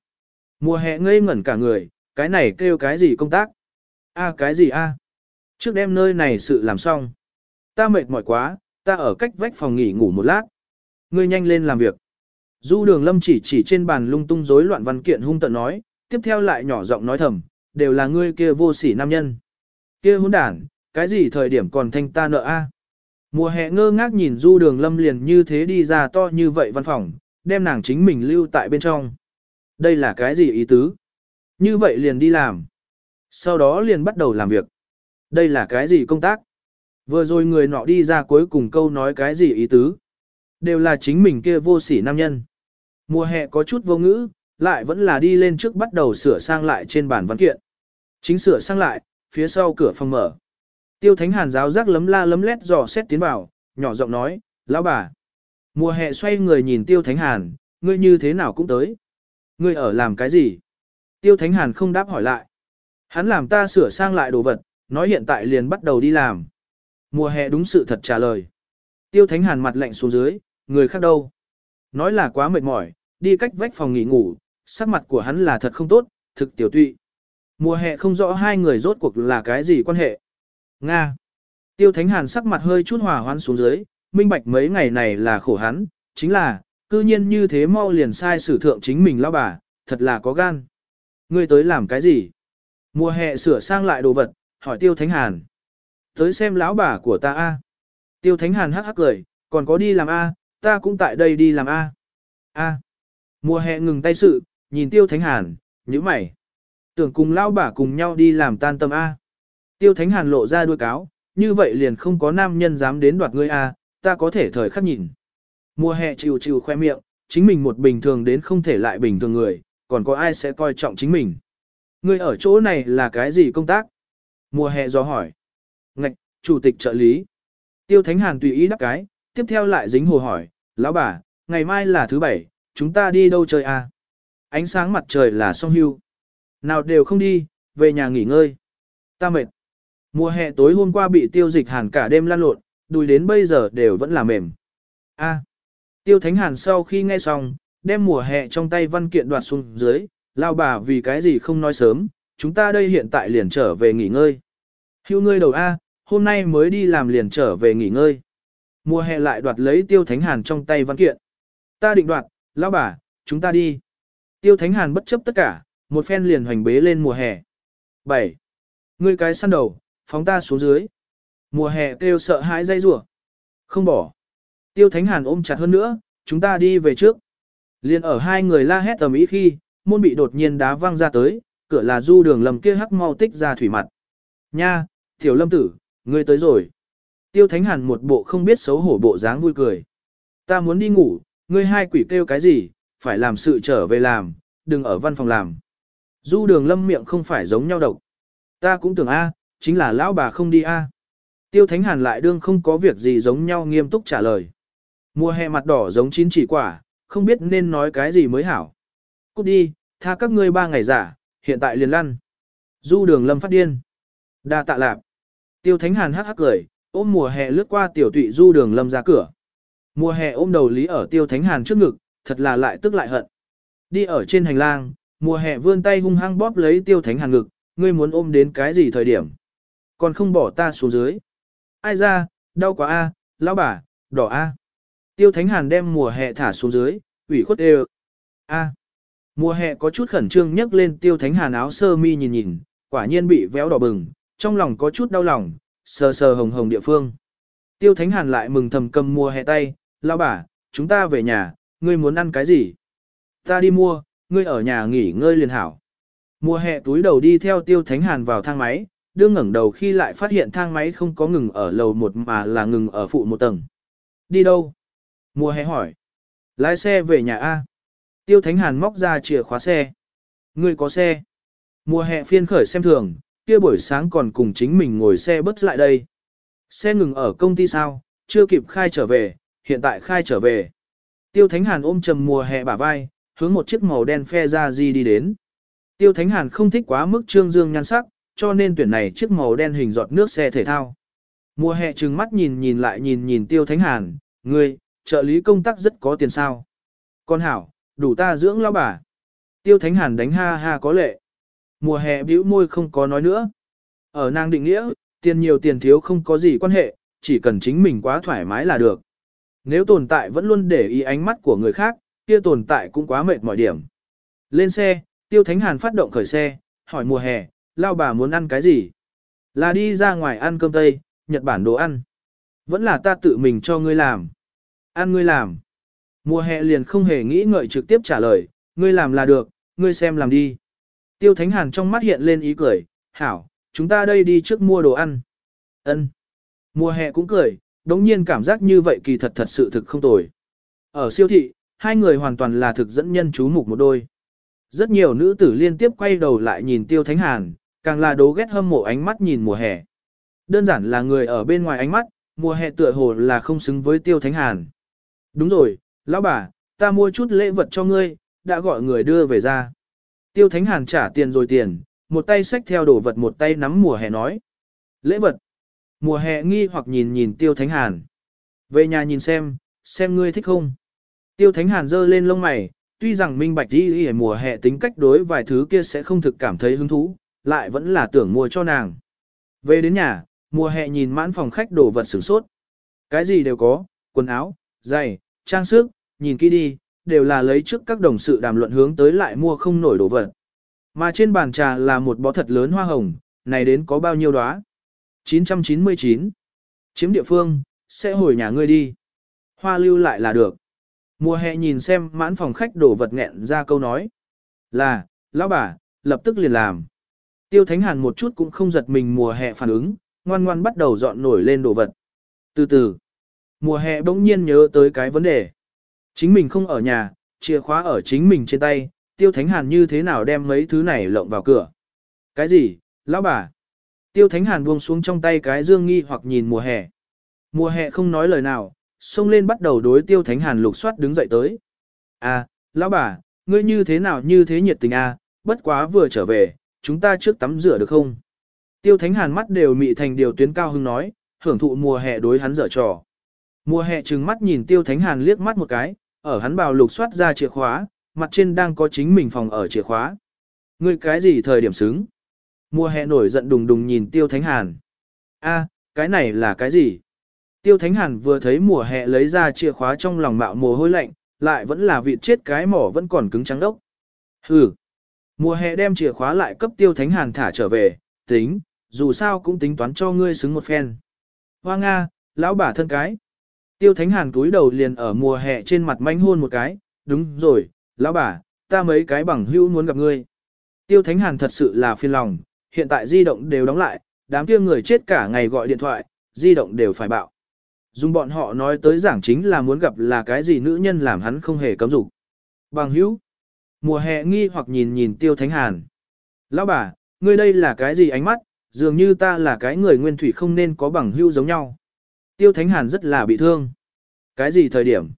S1: mùa hè ngây ngẩn cả người, cái này kêu cái gì công tác? A cái gì a? Trước đêm nơi này sự làm xong. Ta mệt mỏi quá, ta ở cách vách phòng nghỉ ngủ một lát. Ngươi nhanh lên làm việc. Du đường lâm chỉ chỉ trên bàn lung tung rối loạn văn kiện hung tận nói, tiếp theo lại nhỏ giọng nói thầm, đều là ngươi kia vô sỉ nam nhân. Kia hỗn đản, cái gì thời điểm còn thanh ta nợ a? Mùa hè ngơ ngác nhìn du đường lâm liền như thế đi ra to như vậy văn phòng, đem nàng chính mình lưu tại bên trong. Đây là cái gì ý tứ? Như vậy liền đi làm. Sau đó liền bắt đầu làm việc. Đây là cái gì công tác? Vừa rồi người nọ đi ra cuối cùng câu nói cái gì ý tứ? Đều là chính mình kia vô sỉ nam nhân. Mùa hè có chút vô ngữ, lại vẫn là đi lên trước bắt đầu sửa sang lại trên bản văn kiện. Chính sửa sang lại, phía sau cửa phòng mở. Tiêu Thánh Hàn giáo giác lấm la lấm lét dò xét tiến vào, nhỏ giọng nói, lão bà. Mùa hè xoay người nhìn Tiêu Thánh Hàn, ngươi như thế nào cũng tới. Ngươi ở làm cái gì? Tiêu Thánh Hàn không đáp hỏi lại. Hắn làm ta sửa sang lại đồ vật, nói hiện tại liền bắt đầu đi làm. Mùa hè đúng sự thật trả lời. Tiêu Thánh Hàn mặt lạnh xuống dưới, người khác đâu? Nói là quá mệt mỏi, đi cách vách phòng nghỉ ngủ, sắc mặt của hắn là thật không tốt, thực tiểu tụy. Mùa hè không rõ hai người rốt cuộc là cái gì quan hệ. Nga. Tiêu Thánh Hàn sắc mặt hơi chút hòa hoãn xuống dưới, minh bạch mấy ngày này là khổ hắn, chính là, cư nhiên như thế mau liền sai sử thượng chính mình lão bà, thật là có gan. Ngươi tới làm cái gì? Mùa hè sửa sang lại đồ vật, hỏi Tiêu Thánh Hàn. Tới xem lão bà của ta a. Tiêu Thánh Hàn hắc hắc cười, còn có đi làm a, ta cũng tại đây đi làm a. A. Mùa hè ngừng tay sự, nhìn Tiêu Thánh Hàn, nhíu mày. Tưởng cùng lão bà cùng nhau đi làm tan tâm a. Tiêu Thánh Hàn lộ ra đuôi cáo, như vậy liền không có nam nhân dám đến đoạt ngươi a, ta có thể thời khắc nhìn. Mùa hè chịu chịu khoe miệng, chính mình một bình thường đến không thể lại bình thường người, còn có ai sẽ coi trọng chính mình. Ngươi ở chỗ này là cái gì công tác? Mùa hè do hỏi. Ngạch, chủ tịch trợ lý. Tiêu Thánh Hàn tùy ý đáp cái, tiếp theo lại dính hồ hỏi, lão bà, ngày mai là thứ bảy, chúng ta đi đâu chơi à? Ánh sáng mặt trời là song hưu. Nào đều không đi, về nhà nghỉ ngơi. Ta mệt. Mùa hè tối hôm qua bị tiêu dịch hàn cả đêm lan lộn, đùi đến bây giờ đều vẫn là mềm. A. Tiêu Thánh Hàn sau khi nghe xong, đem mùa hè trong tay văn kiện đoạt xuống dưới, lao bà vì cái gì không nói sớm, chúng ta đây hiện tại liền trở về nghỉ ngơi. Hưu ngươi đầu A, hôm nay mới đi làm liền trở về nghỉ ngơi. Mùa hè lại đoạt lấy Tiêu Thánh Hàn trong tay văn kiện. Ta định đoạt, lão bà, chúng ta đi. Tiêu Thánh Hàn bất chấp tất cả, một phen liền hoành bế lên mùa hè. 7. Ngươi cái săn đầu, phóng ta xuống dưới. Mùa hè kêu sợ hãi dây rủa Không bỏ. Tiêu Thánh Hàn ôm chặt hơn nữa, chúng ta đi về trước. Liên ở hai người la hét tầm ý khi, môn bị đột nhiên đá văng ra tới, cửa là du đường lầm kia hắc mau tích ra thủy mặt. Nha, tiểu lâm tử, ngươi tới rồi. Tiêu Thánh Hàn một bộ không biết xấu hổ bộ dáng vui cười. Ta muốn đi ngủ, ngươi hai quỷ kêu cái gì, phải làm sự trở về làm, đừng ở văn phòng làm. Du đường lâm miệng không phải giống nhau độc. Ta cũng tưởng A, chính là lão bà không đi A. Tiêu Thánh Hàn lại đương không có việc gì giống nhau nghiêm túc trả lời. Mùa hè mặt đỏ giống chín chỉ quả, không biết nên nói cái gì mới hảo. Cút đi, tha các ngươi ba ngày giả, hiện tại liền lăn. Du đường lâm phát điên. đa tạ lạp. Tiêu Thánh Hàn hắc hắc cười, ôm mùa hè lướt qua tiểu tụy du đường lâm ra cửa. Mùa hè ôm đầu lý ở Tiêu Thánh Hàn trước ngực, thật là lại tức lại hận. Đi ở trên hành lang, mùa hè vươn tay hung hăng bóp lấy Tiêu Thánh Hàn ngực, ngươi muốn ôm đến cái gì thời điểm. Còn không bỏ ta xuống dưới. Ai ra, đau quá a, lão bà, đỏ a. Tiêu Thánh Hàn đem mùa hè thả xuống dưới, ủy khuất đều. A. Mùa hè có chút khẩn trương nhấc lên Tiêu Thánh Hàn áo sơ mi nhìn nhìn, quả nhiên bị véo đỏ bừng, trong lòng có chút đau lòng, sờ sờ hồng hồng địa phương. Tiêu Thánh Hàn lại mừng thầm cầm mùa hè tay, lao bà, chúng ta về nhà, ngươi muốn ăn cái gì? Ta đi mua, ngươi ở nhà nghỉ ngơi liền hảo. Mùa hè túi đầu đi theo Tiêu Thánh Hàn vào thang máy, đương ngẩng đầu khi lại phát hiện thang máy không có ngừng ở lầu một mà là ngừng ở phụ một tầng. Đi đâu? Mùa hè hỏi. Lái xe về nhà A. Tiêu Thánh Hàn móc ra chìa khóa xe. Ngươi có xe. Mùa hè phiên khởi xem thường, kia buổi sáng còn cùng chính mình ngồi xe bớt lại đây. Xe ngừng ở công ty sao, chưa kịp khai trở về, hiện tại khai trở về. Tiêu Thánh Hàn ôm trầm mùa hè bả vai, hướng một chiếc màu đen phe ra di đi đến. Tiêu Thánh Hàn không thích quá mức trương dương nhan sắc, cho nên tuyển này chiếc màu đen hình giọt nước xe thể thao. Mùa hè trừng mắt nhìn nhìn lại nhìn nhìn Tiêu Thánh Hàn, ngươi, trợ lý công tác rất có tiền sao. Con hảo, đủ ta dưỡng lao bà. Tiêu Thánh Hàn đánh ha ha có lệ. Mùa hè bĩu môi không có nói nữa. Ở nàng định nghĩa, tiền nhiều tiền thiếu không có gì quan hệ, chỉ cần chính mình quá thoải mái là được. Nếu tồn tại vẫn luôn để ý ánh mắt của người khác, kia tồn tại cũng quá mệt mỏi điểm. Lên xe, Tiêu Thánh Hàn phát động khởi xe, hỏi mùa hè, lao bà muốn ăn cái gì? Là đi ra ngoài ăn cơm Tây, Nhật Bản đồ ăn. Vẫn là ta tự mình cho ngươi làm. Ăn ngươi làm. Mùa hè liền không hề nghĩ ngợi trực tiếp trả lời, ngươi làm là được, ngươi xem làm đi. Tiêu Thánh Hàn trong mắt hiện lên ý cười, hảo, chúng ta đây đi trước mua đồ ăn. Ân. Mùa hè cũng cười, đống nhiên cảm giác như vậy kỳ thật thật sự thực không tồi. Ở siêu thị, hai người hoàn toàn là thực dẫn nhân chú mục một đôi. Rất nhiều nữ tử liên tiếp quay đầu lại nhìn Tiêu Thánh Hàn, càng là đố ghét hâm mộ ánh mắt nhìn mùa hè. Đơn giản là người ở bên ngoài ánh mắt, mùa hè tựa hồ là không xứng với Tiêu Thánh Hàn. Đúng rồi, lão bà, ta mua chút lễ vật cho ngươi, đã gọi người đưa về ra. Tiêu Thánh Hàn trả tiền rồi tiền, một tay xách theo đồ vật một tay nắm mùa hè nói. Lễ vật. Mùa hè nghi hoặc nhìn nhìn Tiêu Thánh Hàn. Về nhà nhìn xem, xem ngươi thích không. Tiêu Thánh Hàn giơ lên lông mày, tuy rằng minh bạch đi ở mùa hè tính cách đối vài thứ kia sẽ không thực cảm thấy hứng thú, lại vẫn là tưởng mua cho nàng. Về đến nhà, mùa hè nhìn mãn phòng khách đồ vật sửng sốt. Cái gì đều có, quần áo, giày, trang sức, nhìn kỹ đi, đều là lấy trước các đồng sự đàm luận hướng tới lại mua không nổi đồ vật. Mà trên bàn trà là một bó thật lớn hoa hồng, này đến có bao nhiêu đóa? 999. Chiếm địa phương, sẽ hồi nhà ngươi đi. Hoa lưu lại là được. Mùa hè nhìn xem mãn phòng khách đổ vật nghẹn ra câu nói. Là, lão bà, lập tức liền làm. Tiêu Thánh Hàn một chút cũng không giật mình mùa hè phản ứng, ngoan ngoan bắt đầu dọn nổi lên đồ vật. Từ từ, mùa hè bỗng nhiên nhớ tới cái vấn đề. Chính mình không ở nhà, chìa khóa ở chính mình trên tay, Tiêu Thánh Hàn như thế nào đem mấy thứ này lộng vào cửa. Cái gì, lão bà? Tiêu Thánh Hàn buông xuống trong tay cái dương nghi hoặc nhìn mùa hè. Mùa hè không nói lời nào, xông lên bắt đầu đối Tiêu Thánh Hàn lục soát đứng dậy tới. À, lão bà, ngươi như thế nào như thế nhiệt tình à, bất quá vừa trở về, chúng ta trước tắm rửa được không? Tiêu Thánh Hàn mắt đều mị thành điều tuyến cao hưng nói, hưởng thụ mùa hè đối hắn dở trò. Mùa hè trừng mắt nhìn Tiêu Thánh Hàn liếc mắt một cái, ở hắn bào lục soát ra chìa khóa, mặt trên đang có chính mình phòng ở chìa khóa. Ngươi cái gì thời điểm xứng? Mùa hè nổi giận đùng đùng nhìn Tiêu Thánh Hàn. A, cái này là cái gì? Tiêu Thánh Hàn vừa thấy mùa hè lấy ra chìa khóa trong lòng mạo mồ hôi lạnh, lại vẫn là vịt chết cái mỏ vẫn còn cứng trắng đốc. Hừ. Mùa hè đem chìa khóa lại cấp Tiêu Thánh Hàn thả trở về, tính, dù sao cũng tính toán cho ngươi xứng một phen. Hoa Nga, lão bà thân cái. Tiêu Thánh Hàn túi đầu liền ở mùa hè trên mặt manh hôn một cái, đúng rồi, lão bà, ta mấy cái bằng hữu muốn gặp ngươi. Tiêu Thánh Hàn thật sự là phiền lòng, hiện tại di động đều đóng lại, đám kia người chết cả ngày gọi điện thoại, di động đều phải bạo. Dùng bọn họ nói tới giảng chính là muốn gặp là cái gì nữ nhân làm hắn không hề cấm dục. Bằng hữu. Mùa hè nghi hoặc nhìn nhìn Tiêu Thánh Hàn. Lão bà, ngươi đây là cái gì ánh mắt, dường như ta là cái người nguyên thủy không nên có bằng hữu giống nhau. Tiêu Thánh Hàn rất là bị thương. Cái gì thời điểm?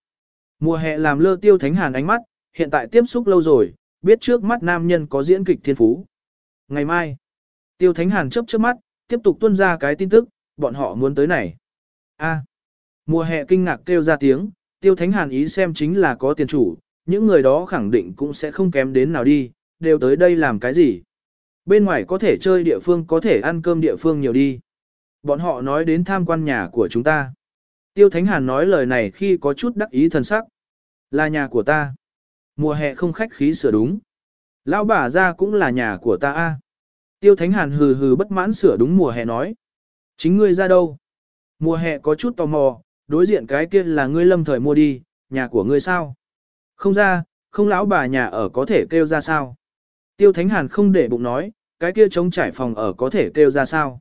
S1: Mùa hè làm lơ Tiêu Thánh Hàn ánh mắt, hiện tại tiếp xúc lâu rồi, biết trước mắt nam nhân có diễn kịch thiên phú. Ngày mai, Tiêu Thánh Hàn chớp chớp mắt, tiếp tục tuân ra cái tin tức, bọn họ muốn tới này. A. Mùa hè kinh ngạc kêu ra tiếng, Tiêu Thánh Hàn ý xem chính là có tiền chủ, những người đó khẳng định cũng sẽ không kém đến nào đi, đều tới đây làm cái gì. Bên ngoài có thể chơi địa phương có thể ăn cơm địa phương nhiều đi. Bọn họ nói đến tham quan nhà của chúng ta. Tiêu Thánh Hàn nói lời này khi có chút đắc ý thần sắc. Là nhà của ta. Mùa hè không khách khí sửa đúng. Lão bà ra cũng là nhà của ta a. Tiêu Thánh Hàn hừ hừ bất mãn sửa đúng mùa hè nói. Chính ngươi ra đâu? Mùa hè có chút tò mò, đối diện cái kia là ngươi lâm thời mua đi, nhà của ngươi sao? Không ra, không lão bà nhà ở có thể kêu ra sao? Tiêu Thánh Hàn không để bụng nói, cái kia chống trải phòng ở có thể kêu ra sao?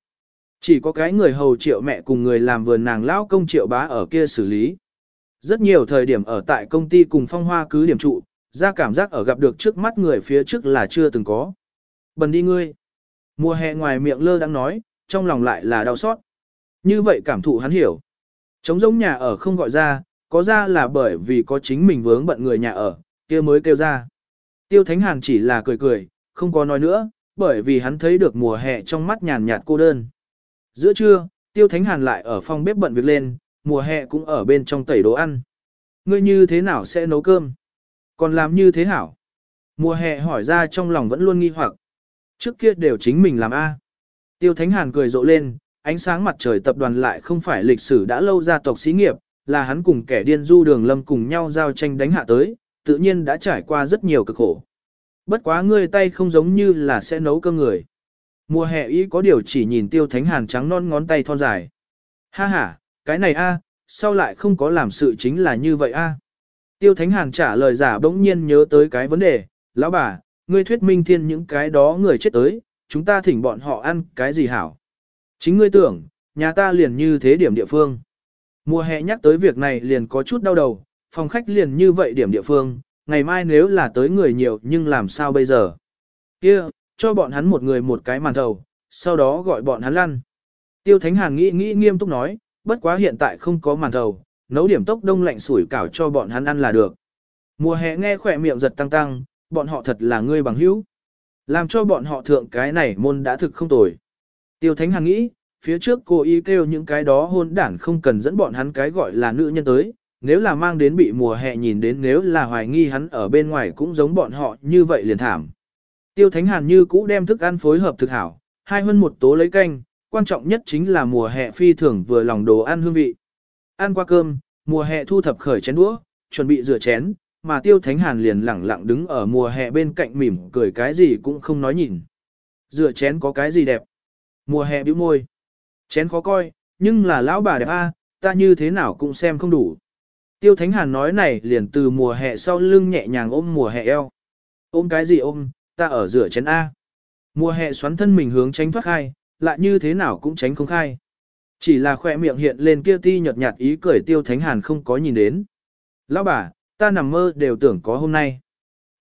S1: Chỉ có cái người hầu triệu mẹ cùng người làm vườn nàng lão công triệu bá ở kia xử lý. Rất nhiều thời điểm ở tại công ty cùng phong hoa cứ điểm trụ, ra cảm giác ở gặp được trước mắt người phía trước là chưa từng có. Bần đi ngươi. Mùa hè ngoài miệng lơ đang nói, trong lòng lại là đau xót. Như vậy cảm thụ hắn hiểu. Trống giống nhà ở không gọi ra, có ra là bởi vì có chính mình vướng bận người nhà ở, kia mới kêu ra. Tiêu Thánh Hàn chỉ là cười cười, không có nói nữa, bởi vì hắn thấy được mùa hè trong mắt nhàn nhạt cô đơn. Giữa trưa, Tiêu Thánh Hàn lại ở phòng bếp bận việc lên, mùa hè cũng ở bên trong tẩy đồ ăn. Ngươi như thế nào sẽ nấu cơm? Còn làm như thế hảo? Mùa hè hỏi ra trong lòng vẫn luôn nghi hoặc. Trước kia đều chính mình làm A. Tiêu Thánh Hàn cười rộ lên, ánh sáng mặt trời tập đoàn lại không phải lịch sử đã lâu gia tộc xí nghiệp, là hắn cùng kẻ điên du đường lâm cùng nhau giao tranh đánh hạ tới, tự nhiên đã trải qua rất nhiều cực khổ. Bất quá ngươi tay không giống như là sẽ nấu cơm người. Mùa hè ý có điều chỉ nhìn tiêu thánh hàn trắng non ngón tay thon dài. Ha ha, cái này a, sao lại không có làm sự chính là như vậy a? Tiêu thánh hàn trả lời giả bỗng nhiên nhớ tới cái vấn đề, lão bà, ngươi thuyết minh thiên những cái đó người chết tới, chúng ta thỉnh bọn họ ăn cái gì hảo. Chính ngươi tưởng, nhà ta liền như thế điểm địa phương. Mùa hè nhắc tới việc này liền có chút đau đầu, phòng khách liền như vậy điểm địa phương, ngày mai nếu là tới người nhiều nhưng làm sao bây giờ? Kia, cho bọn hắn một người một cái màn thầu, sau đó gọi bọn hắn lăn. Tiêu Thánh Hàn nghĩ nghĩ nghiêm túc nói, bất quá hiện tại không có màn thầu, nấu điểm tốc đông lạnh sủi cảo cho bọn hắn ăn là được. Mùa hè nghe khỏe miệng giật tăng tăng, bọn họ thật là ngươi bằng hữu. Làm cho bọn họ thượng cái này môn đã thực không tồi. Tiêu Thánh Hàn nghĩ, phía trước cô ý kêu những cái đó hôn đản không cần dẫn bọn hắn cái gọi là nữ nhân tới, nếu là mang đến bị mùa hè nhìn đến nếu là hoài nghi hắn ở bên ngoài cũng giống bọn họ như vậy liền thảm. Tiêu Thánh Hàn như cũ đem thức ăn phối hợp thực hảo, hai hơn một tố lấy canh, quan trọng nhất chính là mùa hè phi thường vừa lòng đồ ăn hương vị. Ăn qua cơm, mùa hè thu thập khởi chén đũa, chuẩn bị rửa chén, mà Tiêu Thánh Hàn liền lẳng lặng đứng ở mùa hè bên cạnh mỉm cười cái gì cũng không nói nhìn. Rửa chén có cái gì đẹp? Mùa hè bĩu môi. Chén khó coi, nhưng là lão bà đẹp a, ta như thế nào cũng xem không đủ. Tiêu Thánh Hàn nói này liền từ mùa hè sau lưng nhẹ nhàng ôm mùa hè eo. Ôm cái gì ôm, ta ở rửa chén A. Mùa hè xoắn thân mình hướng tránh thoát khai, lại như thế nào cũng tránh không khai. Chỉ là khỏe miệng hiện lên kia ti nhợt nhạt ý cười Tiêu Thánh Hàn không có nhìn đến. Lão bà, ta nằm mơ đều tưởng có hôm nay.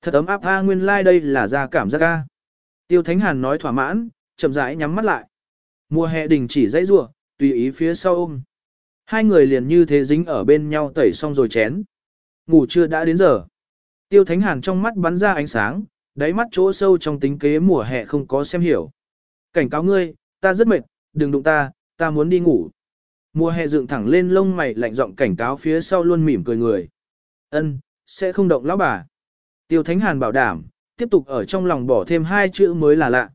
S1: Thật ấm áp A nguyên lai like đây là ra cảm giác A. Tiêu Thánh Hàn nói thỏa mãn, chậm rãi nhắm mắt lại. Mùa hè đình chỉ dãy rủa, tùy ý phía sau ôm. Hai người liền như thế dính ở bên nhau tẩy xong rồi chén. Ngủ chưa đã đến giờ. Tiêu Thánh Hàn trong mắt bắn ra ánh sáng, đáy mắt chỗ sâu trong tính kế mùa hè không có xem hiểu. Cảnh cáo ngươi, ta rất mệt, đừng đụng ta, ta muốn đi ngủ. Mùa hè dựng thẳng lên lông mày lạnh giọng cảnh cáo phía sau luôn mỉm cười người. Ân, sẽ không động lão bà. Tiêu Thánh Hàn bảo đảm, tiếp tục ở trong lòng bỏ thêm hai chữ mới là lạ.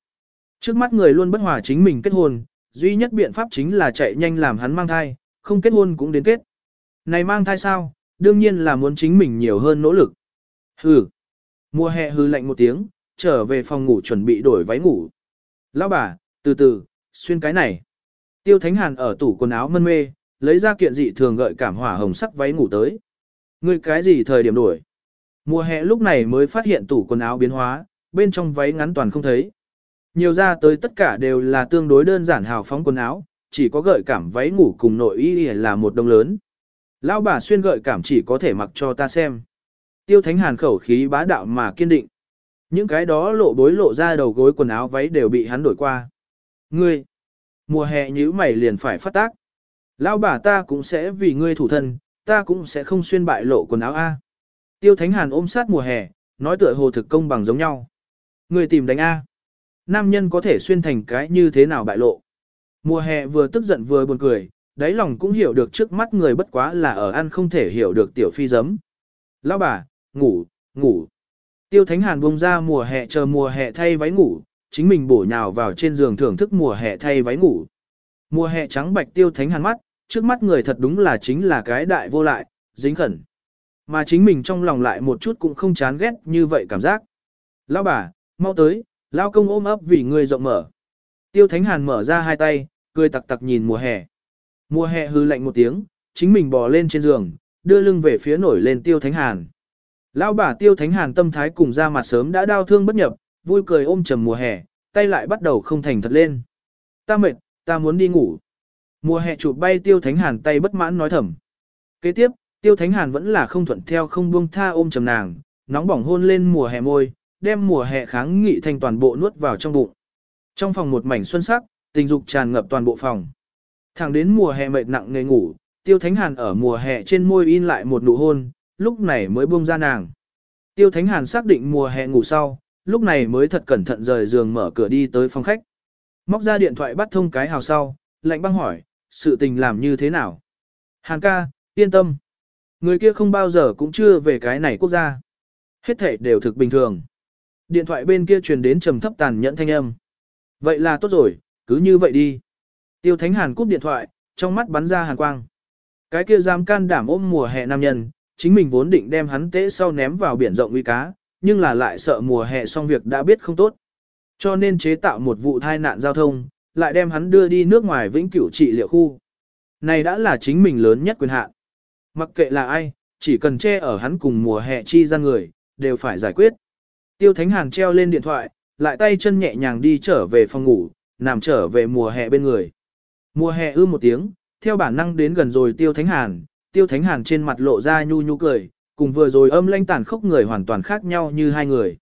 S1: Trước mắt người luôn bất hòa chính mình kết hôn, duy nhất biện pháp chính là chạy nhanh làm hắn mang thai, không kết hôn cũng đến kết. Này mang thai sao, đương nhiên là muốn chính mình nhiều hơn nỗ lực. Hừ. Mùa hè hư lạnh một tiếng, trở về phòng ngủ chuẩn bị đổi váy ngủ. Lão bà, từ từ, xuyên cái này. Tiêu Thánh Hàn ở tủ quần áo mân mê, lấy ra kiện dị thường gợi cảm hỏa hồng sắc váy ngủ tới. Ngươi cái gì thời điểm đổi? Mùa hè lúc này mới phát hiện tủ quần áo biến hóa, bên trong váy ngắn toàn không thấy. Nhiều ra tới tất cả đều là tương đối đơn giản hào phóng quần áo, chỉ có gợi cảm váy ngủ cùng nội y là một đồng lớn. Lão bà xuyên gợi cảm chỉ có thể mặc cho ta xem. Tiêu Thánh Hàn khẩu khí bá đạo mà kiên định. Những cái đó lộ bối lộ ra đầu gối quần áo váy đều bị hắn đổi qua. Ngươi, mùa hè nhíu mày liền phải phát tác. Lão bà ta cũng sẽ vì ngươi thủ thân, ta cũng sẽ không xuyên bại lộ quần áo A. Tiêu Thánh Hàn ôm sát mùa hè, nói tựa hồ thực công bằng giống nhau. Ngươi tìm đánh A. Nam nhân có thể xuyên thành cái như thế nào bại lộ. Mùa hè vừa tức giận vừa buồn cười, đáy lòng cũng hiểu được trước mắt người bất quá là ở ăn không thể hiểu được tiểu phi giấm. Lão bà, ngủ, ngủ. Tiêu Thánh Hàn bông ra mùa hè chờ mùa hè thay váy ngủ, chính mình bổ nhào vào trên giường thưởng thức mùa hè thay váy ngủ. Mùa hè trắng bạch Tiêu Thánh Hàn mắt, trước mắt người thật đúng là chính là cái đại vô lại, dính khẩn. Mà chính mình trong lòng lại một chút cũng không chán ghét như vậy cảm giác. Lão bà, mau tới, lão công ôm ấp vì người rộng mở. Tiêu Thánh Hàn mở ra hai tay, cười tặc tặc nhìn mùa hè. Mùa hè hư lạnh một tiếng, chính mình bò lên trên giường, đưa lưng về phía nổi lên tiêu thánh hàn. Lão bà tiêu thánh hàn tâm thái cùng ra mặt sớm đã đau thương bất nhập, vui cười ôm trầm mùa hè, tay lại bắt đầu không thành thật lên. Ta mệt, ta muốn đi ngủ. Mùa hè chụp bay tiêu thánh hàn tay bất mãn nói thầm. Kế tiếp, tiêu thánh hàn vẫn là không thuận theo không buông tha ôm trầm nàng, nóng bỏng hôn lên mùa hè môi, đem mùa hè kháng nghị thành toàn bộ nuốt vào trong bụng. Trong phòng một mảnh xuân sắc, tình dục tràn ngập toàn bộ phòng. Thẳng đến mùa hè mệt nặng nề ngủ, Tiêu Thánh Hàn ở mùa hè trên môi in lại một nụ hôn, lúc này mới buông ra nàng. Tiêu Thánh Hàn xác định mùa hè ngủ sau, lúc này mới thật cẩn thận rời giường mở cửa đi tới phòng khách. Móc ra điện thoại bắt thông cái hào sau, lạnh băng hỏi, sự tình làm như thế nào? Hàn ca, yên tâm. Người kia không bao giờ cũng chưa về cái này quốc gia. Hết thể đều thực bình thường. Điện thoại bên kia truyền đến trầm thấp tàn nhẫn thanh âm. Vậy là tốt rồi, cứ như vậy đi. Tiêu Thánh Hàn cúp điện thoại, trong mắt bắn ra hàn quang. Cái kia dám can đảm ôm mùa hè nam nhân, chính mình vốn định đem hắn tế sau ném vào biển rộng uy cá, nhưng là lại sợ mùa hè xong việc đã biết không tốt. Cho nên chế tạo một vụ tai nạn giao thông, lại đem hắn đưa đi nước ngoài vĩnh cửu trị liệu khu. Này đã là chính mình lớn nhất quyền hạn. Mặc kệ là ai, chỉ cần che ở hắn cùng mùa hè chi ra người, đều phải giải quyết. Tiêu Thánh Hàn treo lên điện thoại, lại tay chân nhẹ nhàng đi trở về phòng ngủ, nằm trở về mùa hè bên người. Mùa hè ư một tiếng, theo bản năng đến gần rồi Tiêu Thánh Hàn, Tiêu Thánh Hàn trên mặt lộ ra nhu nhu cười, cùng vừa rồi âm lanh tàn khốc người hoàn toàn khác nhau như hai người.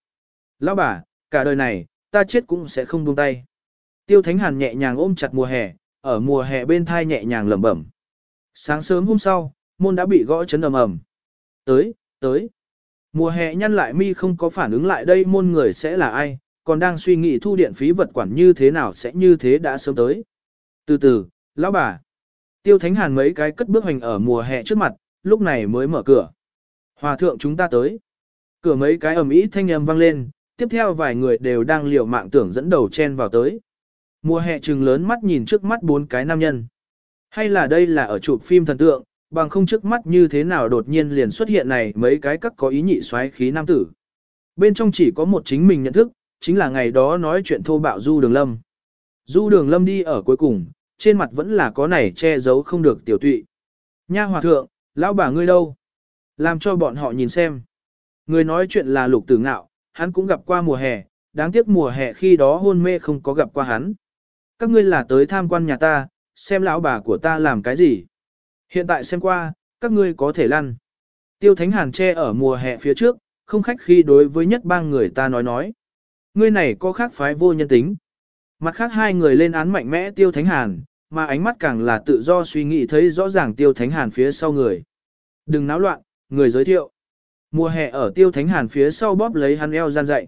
S1: Lão bà, cả đời này, ta chết cũng sẽ không buông tay. Tiêu Thánh Hàn nhẹ nhàng ôm chặt mùa hè, ở mùa hè bên thai nhẹ nhàng lẩm bẩm. Sáng sớm hôm sau, môn đã bị gõ chấn ầm ầm. Tới, tới. Mùa hè nhăn lại mi không có phản ứng lại đây môn người sẽ là ai, còn đang suy nghĩ thu điện phí vật quản như thế nào sẽ như thế đã sớm tới. Từ từ, lão bà. Tiêu Thánh Hàn mấy cái cất bước hành ở mùa hè trước mặt, lúc này mới mở cửa. Hòa thượng chúng ta tới. Cửa mấy cái ầm ĩ thanh âm vang lên, tiếp theo vài người đều đang liều mạng tưởng dẫn đầu chen vào tới. Mùa hè trừng lớn mắt nhìn trước mắt bốn cái nam nhân. Hay là đây là ở chụp phim thần tượng, bằng không trước mắt như thế nào đột nhiên liền xuất hiện này mấy cái các có ý nhị xoáy khí nam tử. Bên trong chỉ có một chính mình nhận thức, chính là ngày đó nói chuyện thô bạo Du Đường Lâm. Du Đường Lâm đi ở cuối cùng, trên mặt vẫn là có này che giấu không được tiểu tụy. Nha hòa thượng, lão bà ngươi đâu? Làm cho bọn họ nhìn xem. Người nói chuyện là lục tử ngạo, hắn cũng gặp qua mùa hè, đáng tiếc mùa hè khi đó hôn mê không có gặp qua hắn. Các ngươi là tới tham quan nhà ta, xem lão bà của ta làm cái gì. Hiện tại xem qua, các ngươi có thể lăn. Tiêu Thánh Hàn che ở mùa hè phía trước, không khách khi đối với nhất bang người ta nói nói. Ngươi này có khác phái vô nhân tính. Mặt khác hai người lên án mạnh mẽ Tiêu Thánh Hàn, mà ánh mắt càng là tự do suy nghĩ thấy rõ ràng Tiêu Thánh Hàn phía sau người. Đừng náo loạn, người giới thiệu. Mùa hè ở Tiêu Thánh Hàn phía sau bóp lấy hắn eo gian dậy.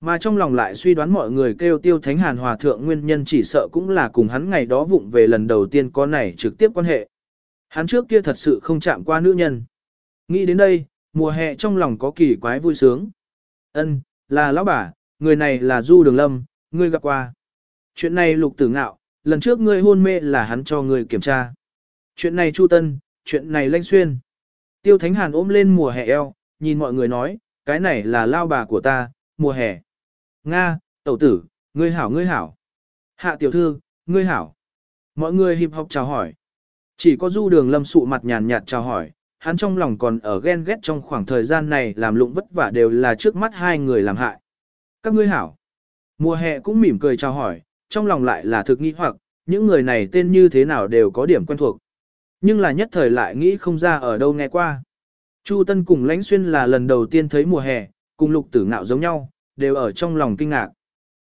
S1: Mà trong lòng lại suy đoán mọi người kêu Tiêu Thánh Hàn hòa thượng nguyên nhân chỉ sợ cũng là cùng hắn ngày đó vụng về lần đầu tiên có này trực tiếp quan hệ. Hắn trước kia thật sự không chạm qua nữ nhân. Nghĩ đến đây, mùa hè trong lòng có kỳ quái vui sướng. Ân, là lão bà, người này là Du Đường Lâm, ngươi gặp qua. Chuyện này lục tử ngạo, lần trước ngươi hôn mê là hắn cho ngươi kiểm tra. Chuyện này Chu Tân, chuyện này Lanh Xuyên. Tiêu Thánh Hàn ôm lên mùa hè eo, nhìn mọi người nói, cái này là lao bà của ta, mùa hè. Nga, tẩu tử, ngươi hảo ngươi hảo. Hạ tiểu thư, ngươi hảo. Mọi người hiệp học chào hỏi. Chỉ có du đường lâm sụ mặt nhàn nhạt chào hỏi, hắn trong lòng còn ở ghen ghét trong khoảng thời gian này làm lụng vất vả đều là trước mắt hai người làm hại. Các ngươi hảo. Mùa hè cũng mỉm cười chào hỏi, trong lòng lại là thực nghi hoặc, những người này tên như thế nào đều có điểm quen thuộc. Nhưng là nhất thời lại nghĩ không ra ở đâu nghe qua. Chu Tân cùng Lãnh Xuyên là lần đầu tiên thấy mùa hè, cùng lục tử ngạo giống nhau, đều ở trong lòng kinh ngạc.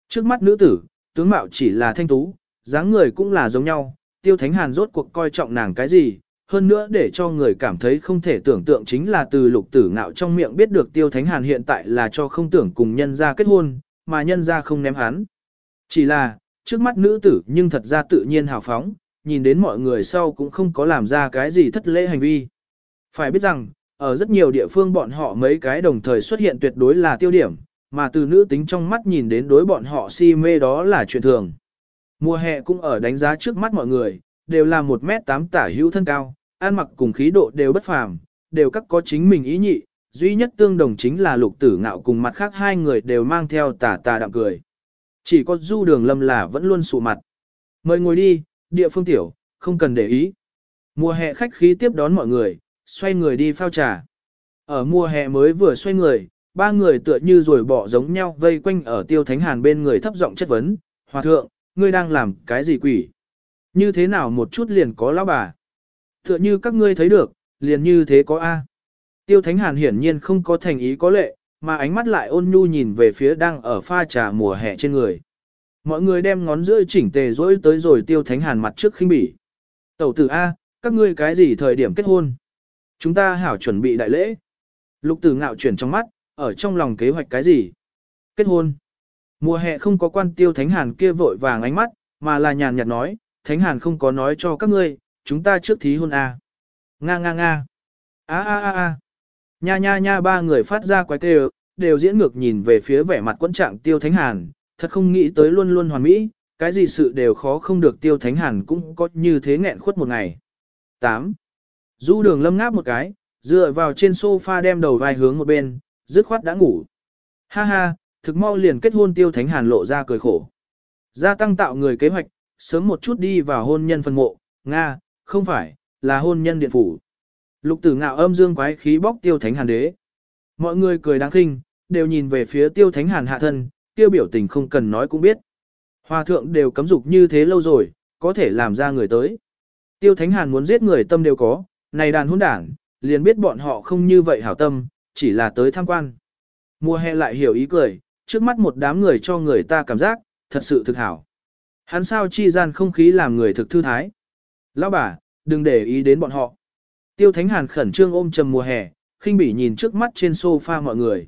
S1: Trước mắt nữ tử, tướng mạo chỉ là thanh tú, dáng người cũng là giống nhau, tiêu thánh hàn rốt cuộc coi trọng nàng cái gì, hơn nữa để cho người cảm thấy không thể tưởng tượng chính là từ lục tử ngạo trong miệng biết được tiêu thánh hàn hiện tại là cho không tưởng cùng nhân ra kết hôn, mà nhân ra không ném hắn. Chỉ là, trước mắt nữ tử nhưng thật ra tự nhiên hào phóng, nhìn đến mọi người sau cũng không có làm ra cái gì thất lễ hành vi. Phải biết rằng, ở rất nhiều địa phương bọn họ mấy cái đồng thời xuất hiện tuyệt đối là tiêu điểm, mà từ nữ tính trong mắt nhìn đến đối bọn họ si mê đó là chuyện thường. Mùa hè cũng ở đánh giá trước mắt mọi người, đều là 1m8 tả hữu thân cao, ăn mặc cùng khí độ đều bất phàm, đều các có chính mình ý nhị, duy nhất tương đồng chính là lục tử ngạo cùng mặt khác hai người đều mang theo tà tà đạm cười. Chỉ có du đường lâm là vẫn luôn sụ mặt. Mời ngồi đi, địa phương tiểu, không cần để ý. Mùa hè khách khí tiếp đón mọi người, xoay người đi phao trà. Ở mùa hè mới vừa xoay người, ba người tựa như rồi bỏ giống nhau vây quanh ở tiêu thánh hàn bên người thấp giọng chất vấn. Hòa thượng, ngươi đang làm cái gì quỷ? Như thế nào một chút liền có lão bà? Tựa như các ngươi thấy được, liền như thế có A. Tiêu thánh hàn hiển nhiên không có thành ý có lệ, mà ánh mắt lại ôn nhu nhìn về phía đang ở pha trà mùa hè trên người. Mọi người đem ngón giữa chỉnh tề rỗi tới rồi tiêu thánh hàn mặt trước khinh bỉ. Tẩu tử A, các ngươi cái gì thời điểm kết hôn? Chúng ta hảo chuẩn bị đại lễ. Lục tử ngạo chuyển trong mắt, ở trong lòng kế hoạch cái gì? Kết hôn. Mùa hè không có quan tiêu thánh hàn kia vội vàng ánh mắt, mà là nhàn nhạt nói, thánh hàn không có nói cho các ngươi, chúng ta trước thí hôn A. Nga nga nga. A a a a. Nha nha nha ba người phát ra quái kêu, đều diễn ngược nhìn về phía vẻ mặt quẫn trạng tiêu thánh hàn, thật không nghĩ tới luôn luôn hoàn mỹ, cái gì sự đều khó không được tiêu thánh hàn cũng có như thế nghẹn khuất một ngày. 8. Du đường lâm ngáp một cái, dựa vào trên sofa đem đầu vai hướng một bên, dứt khoát đã ngủ. Ha ha, thực mau liền kết hôn tiêu thánh hàn lộ ra cười khổ. Gia tăng tạo người kế hoạch, sớm một chút đi vào hôn nhân phân mộ, Nga, không phải, là hôn nhân điện phủ. Lục tử ngạo âm dương quái khí bóc tiêu thánh hàn đế. Mọi người cười đáng khinh, đều nhìn về phía tiêu thánh hàn hạ thân, tiêu biểu tình không cần nói cũng biết. Hòa thượng đều cấm dục như thế lâu rồi, có thể làm ra người tới. Tiêu thánh hàn muốn giết người tâm đều có, này đàn hôn đảng, liền biết bọn họ không như vậy hảo tâm, chỉ là tới tham quan. Mùa hè lại hiểu ý cười, trước mắt một đám người cho người ta cảm giác, thật sự thực hảo. Hắn sao chi gian không khí làm người thực thư thái. Lão bà, đừng để ý đến bọn họ. Tiêu Thánh Hàn khẩn trương ôm trầm mùa hè, khinh bỉ nhìn trước mắt trên sofa mọi người.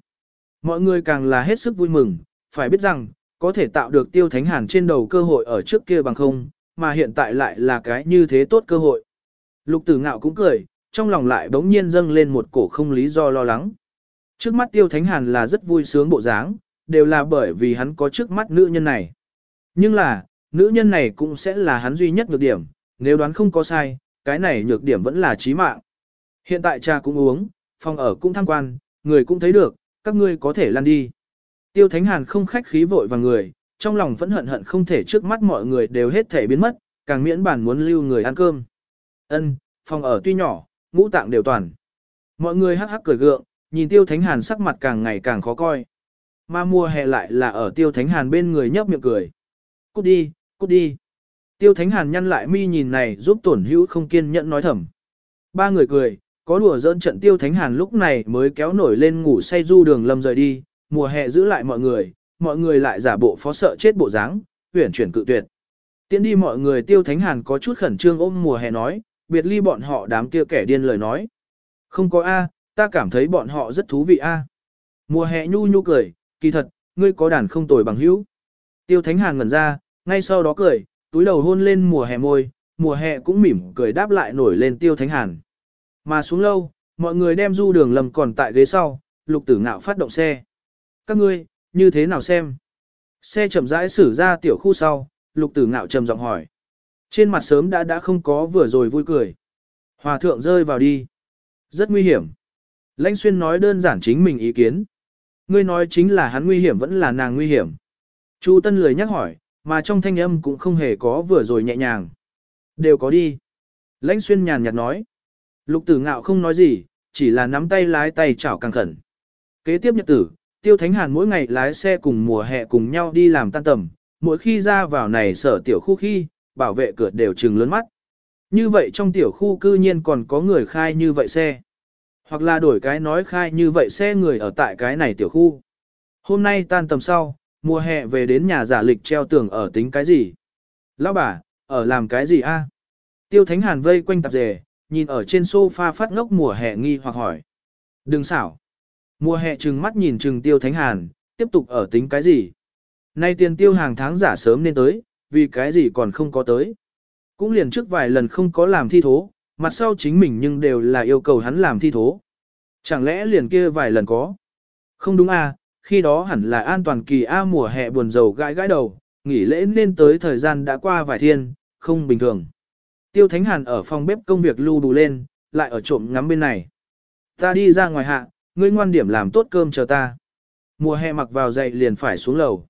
S1: Mọi người càng là hết sức vui mừng, phải biết rằng, có thể tạo được Tiêu Thánh Hàn trên đầu cơ hội ở trước kia bằng không, mà hiện tại lại là cái như thế tốt cơ hội. Lục tử ngạo cũng cười, trong lòng lại bỗng nhiên dâng lên một cổ không lý do lo lắng. Trước mắt Tiêu Thánh Hàn là rất vui sướng bộ dáng, đều là bởi vì hắn có trước mắt nữ nhân này. Nhưng là, nữ nhân này cũng sẽ là hắn duy nhất nhược điểm, nếu đoán không có sai, cái này nhược điểm vẫn là chí mạng. Hiện tại cha cũng uống, phòng ở cũng tham quan, người cũng thấy được, các ngươi có thể lăn đi. Tiêu Thánh Hàn không khách khí vội vào người, trong lòng vẫn hận hận không thể trước mắt mọi người đều hết thể biến mất, càng miễn bản muốn lưu người ăn cơm. Ân, phòng ở tuy nhỏ, ngũ tạng đều toàn. Mọi người hắc hắc cười gượng, nhìn Tiêu Thánh Hàn sắc mặt càng ngày càng khó coi. Mà mùa hè lại là ở Tiêu Thánh Hàn bên người nhấp miệng cười. Cút đi, cút đi. Tiêu Thánh Hàn nhăn lại mi nhìn này giúp tổn hữu không kiên nhẫn nói thầm. Ba người cười, có đùa dỡn trận Tiêu Thánh Hàn lúc này mới kéo nổi lên ngủ say du đường lâm rời đi, mùa hè giữ lại mọi người, mọi người lại giả bộ phó sợ chết bộ dáng, huyển chuyển cự tuyệt. Tiến đi mọi người Tiêu Thánh Hàn có chút khẩn trương ôm mùa hè nói, biệt ly bọn họ đám kia kẻ điên lời nói. Không có A, ta cảm thấy bọn họ rất thú vị A. Mùa hè nhu nhu cười, kỳ thật, ngươi có đàn không tồi bằng hữu. Tiêu Thánh Hàn ngẩn ra, ngay sau đó cười, túi đầu hôn lên mùa hè môi, mùa hè cũng mỉm cười đáp lại nổi lên Tiêu Thánh Hàn. Mà xuống lâu, mọi người đem du đường lầm còn tại ghế sau, lục tử ngạo phát động xe. Các ngươi, như thế nào xem? Xe chậm rãi xử ra tiểu khu sau, lục tử ngạo trầm giọng hỏi. Trên mặt sớm đã đã không có vừa rồi vui cười. Hòa thượng rơi vào đi. Rất nguy hiểm. Lãnh xuyên nói đơn giản chính mình ý kiến. Ngươi nói chính là hắn nguy hiểm vẫn là nàng nguy hiểm. Chu Tân lười nhắc hỏi, mà trong thanh âm cũng không hề có vừa rồi nhẹ nhàng. Đều có đi. Lãnh xuyên nhàn nhạt nói. Lục tử ngạo không nói gì, chỉ là nắm tay lái tay chảo càng khẩn. Kế tiếp nhật tử, Tiêu Thánh Hàn mỗi ngày lái xe cùng mùa hè cùng nhau đi làm tan tầm, mỗi khi ra vào này sở tiểu khu khi, bảo vệ cửa đều trừng lớn mắt. Như vậy trong tiểu khu cư nhiên còn có người khai như vậy xe. Hoặc là đổi cái nói khai như vậy xe người ở tại cái này tiểu khu. Hôm nay tan tầm sau, mùa hè về đến nhà giả lịch treo tường ở tính cái gì? Lão bà, ở làm cái gì a? Tiêu Thánh Hàn vây quanh tạp dề, nhìn ở trên sofa phát ngốc mùa hè nghi hoặc hỏi. Đừng xảo. Mùa hè trừng mắt nhìn trừng Tiêu Thánh Hàn, tiếp tục ở tính cái gì? Nay tiền tiêu hàng tháng giả sớm nên tới, vì cái gì còn không có tới. Cũng liền trước vài lần không có làm thi thố, mặt sau chính mình nhưng đều là yêu cầu hắn làm thi thố. Chẳng lẽ liền kia vài lần có? Không đúng à, khi đó hẳn là an toàn kỳ A mùa hè buồn rầu gãi gãi đầu, nghỉ lễ nên tới thời gian đã qua vài thiên, không bình thường. Tiêu Thánh Hàn ở phòng bếp công việc lưu đủ lên, lại ở trộm ngắm bên này. Ta đi ra ngoài hạ, ngươi ngoan điểm làm tốt cơm chờ ta. Mùa hè mặc vào dậy liền phải xuống lầu.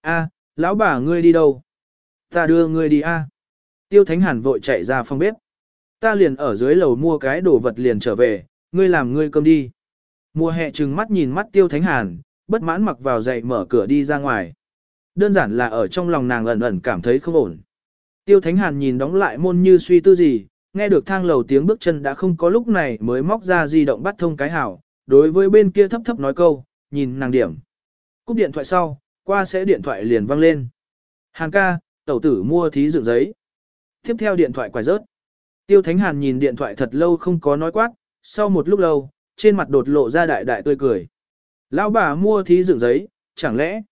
S1: A, lão bà ngươi đi đâu? Ta đưa ngươi đi a. Tiêu Thánh Hàn vội chạy ra phòng bếp. ta liền ở dưới lầu mua cái đồ vật liền trở về, ngươi làm ngươi cơm đi. Mùa hè trừng mắt nhìn mắt tiêu thánh hàn, bất mãn mặc vào dậy mở cửa đi ra ngoài. Đơn giản là ở trong lòng nàng ẩn ẩn cảm thấy không ổn. Tiêu thánh hàn nhìn đóng lại môn như suy tư gì, nghe được thang lầu tiếng bước chân đã không có lúc này mới móc ra di động bắt thông cái hảo, đối với bên kia thấp thấp nói câu, nhìn nàng điểm. Cúp điện thoại sau, qua sẽ điện thoại liền văng lên. Hàn ca, tẩu tử mua thí dựng giấy. Tiếp theo điện thoại quài rớt. Tiêu Thánh Hàn nhìn điện thoại thật lâu không có nói quát, sau một lúc lâu, trên mặt đột lộ ra đại đại tươi cười. Lão bà mua thí dựng giấy, chẳng lẽ?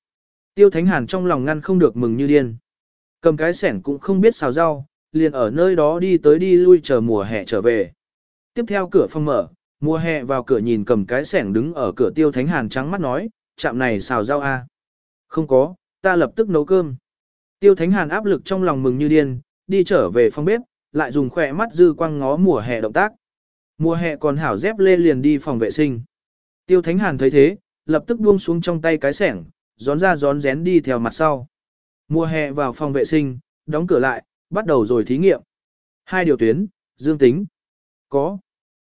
S1: Tiêu Thánh Hàn trong lòng ngăn không được mừng như điên. Cầm cái sẻn cũng không biết xào rau, liền ở nơi đó đi tới đi lui chờ mùa hè trở về. Tiếp theo cửa phòng mở, mùa hè vào cửa nhìn cầm cái sẻn đứng ở cửa Tiêu Thánh Hàn trắng mắt nói, chạm này xào rau a? À? Không có, ta lập tức nấu cơm. Tiêu Thánh Hàn áp lực trong lòng mừng như điên, đi trở về phòng bếp, lại dùng khỏe mắt dư quang ngó mùa hè động tác. Mùa hè còn hảo dép lê liền đi phòng vệ sinh. Tiêu Thánh Hàn thấy thế, lập tức buông xuống trong tay cái sẻng, gión ra gión rén đi theo mặt sau. Mùa hè vào phòng vệ sinh, đóng cửa lại, bắt đầu rồi thí nghiệm. Hai điều tuyến, dương tính. Có.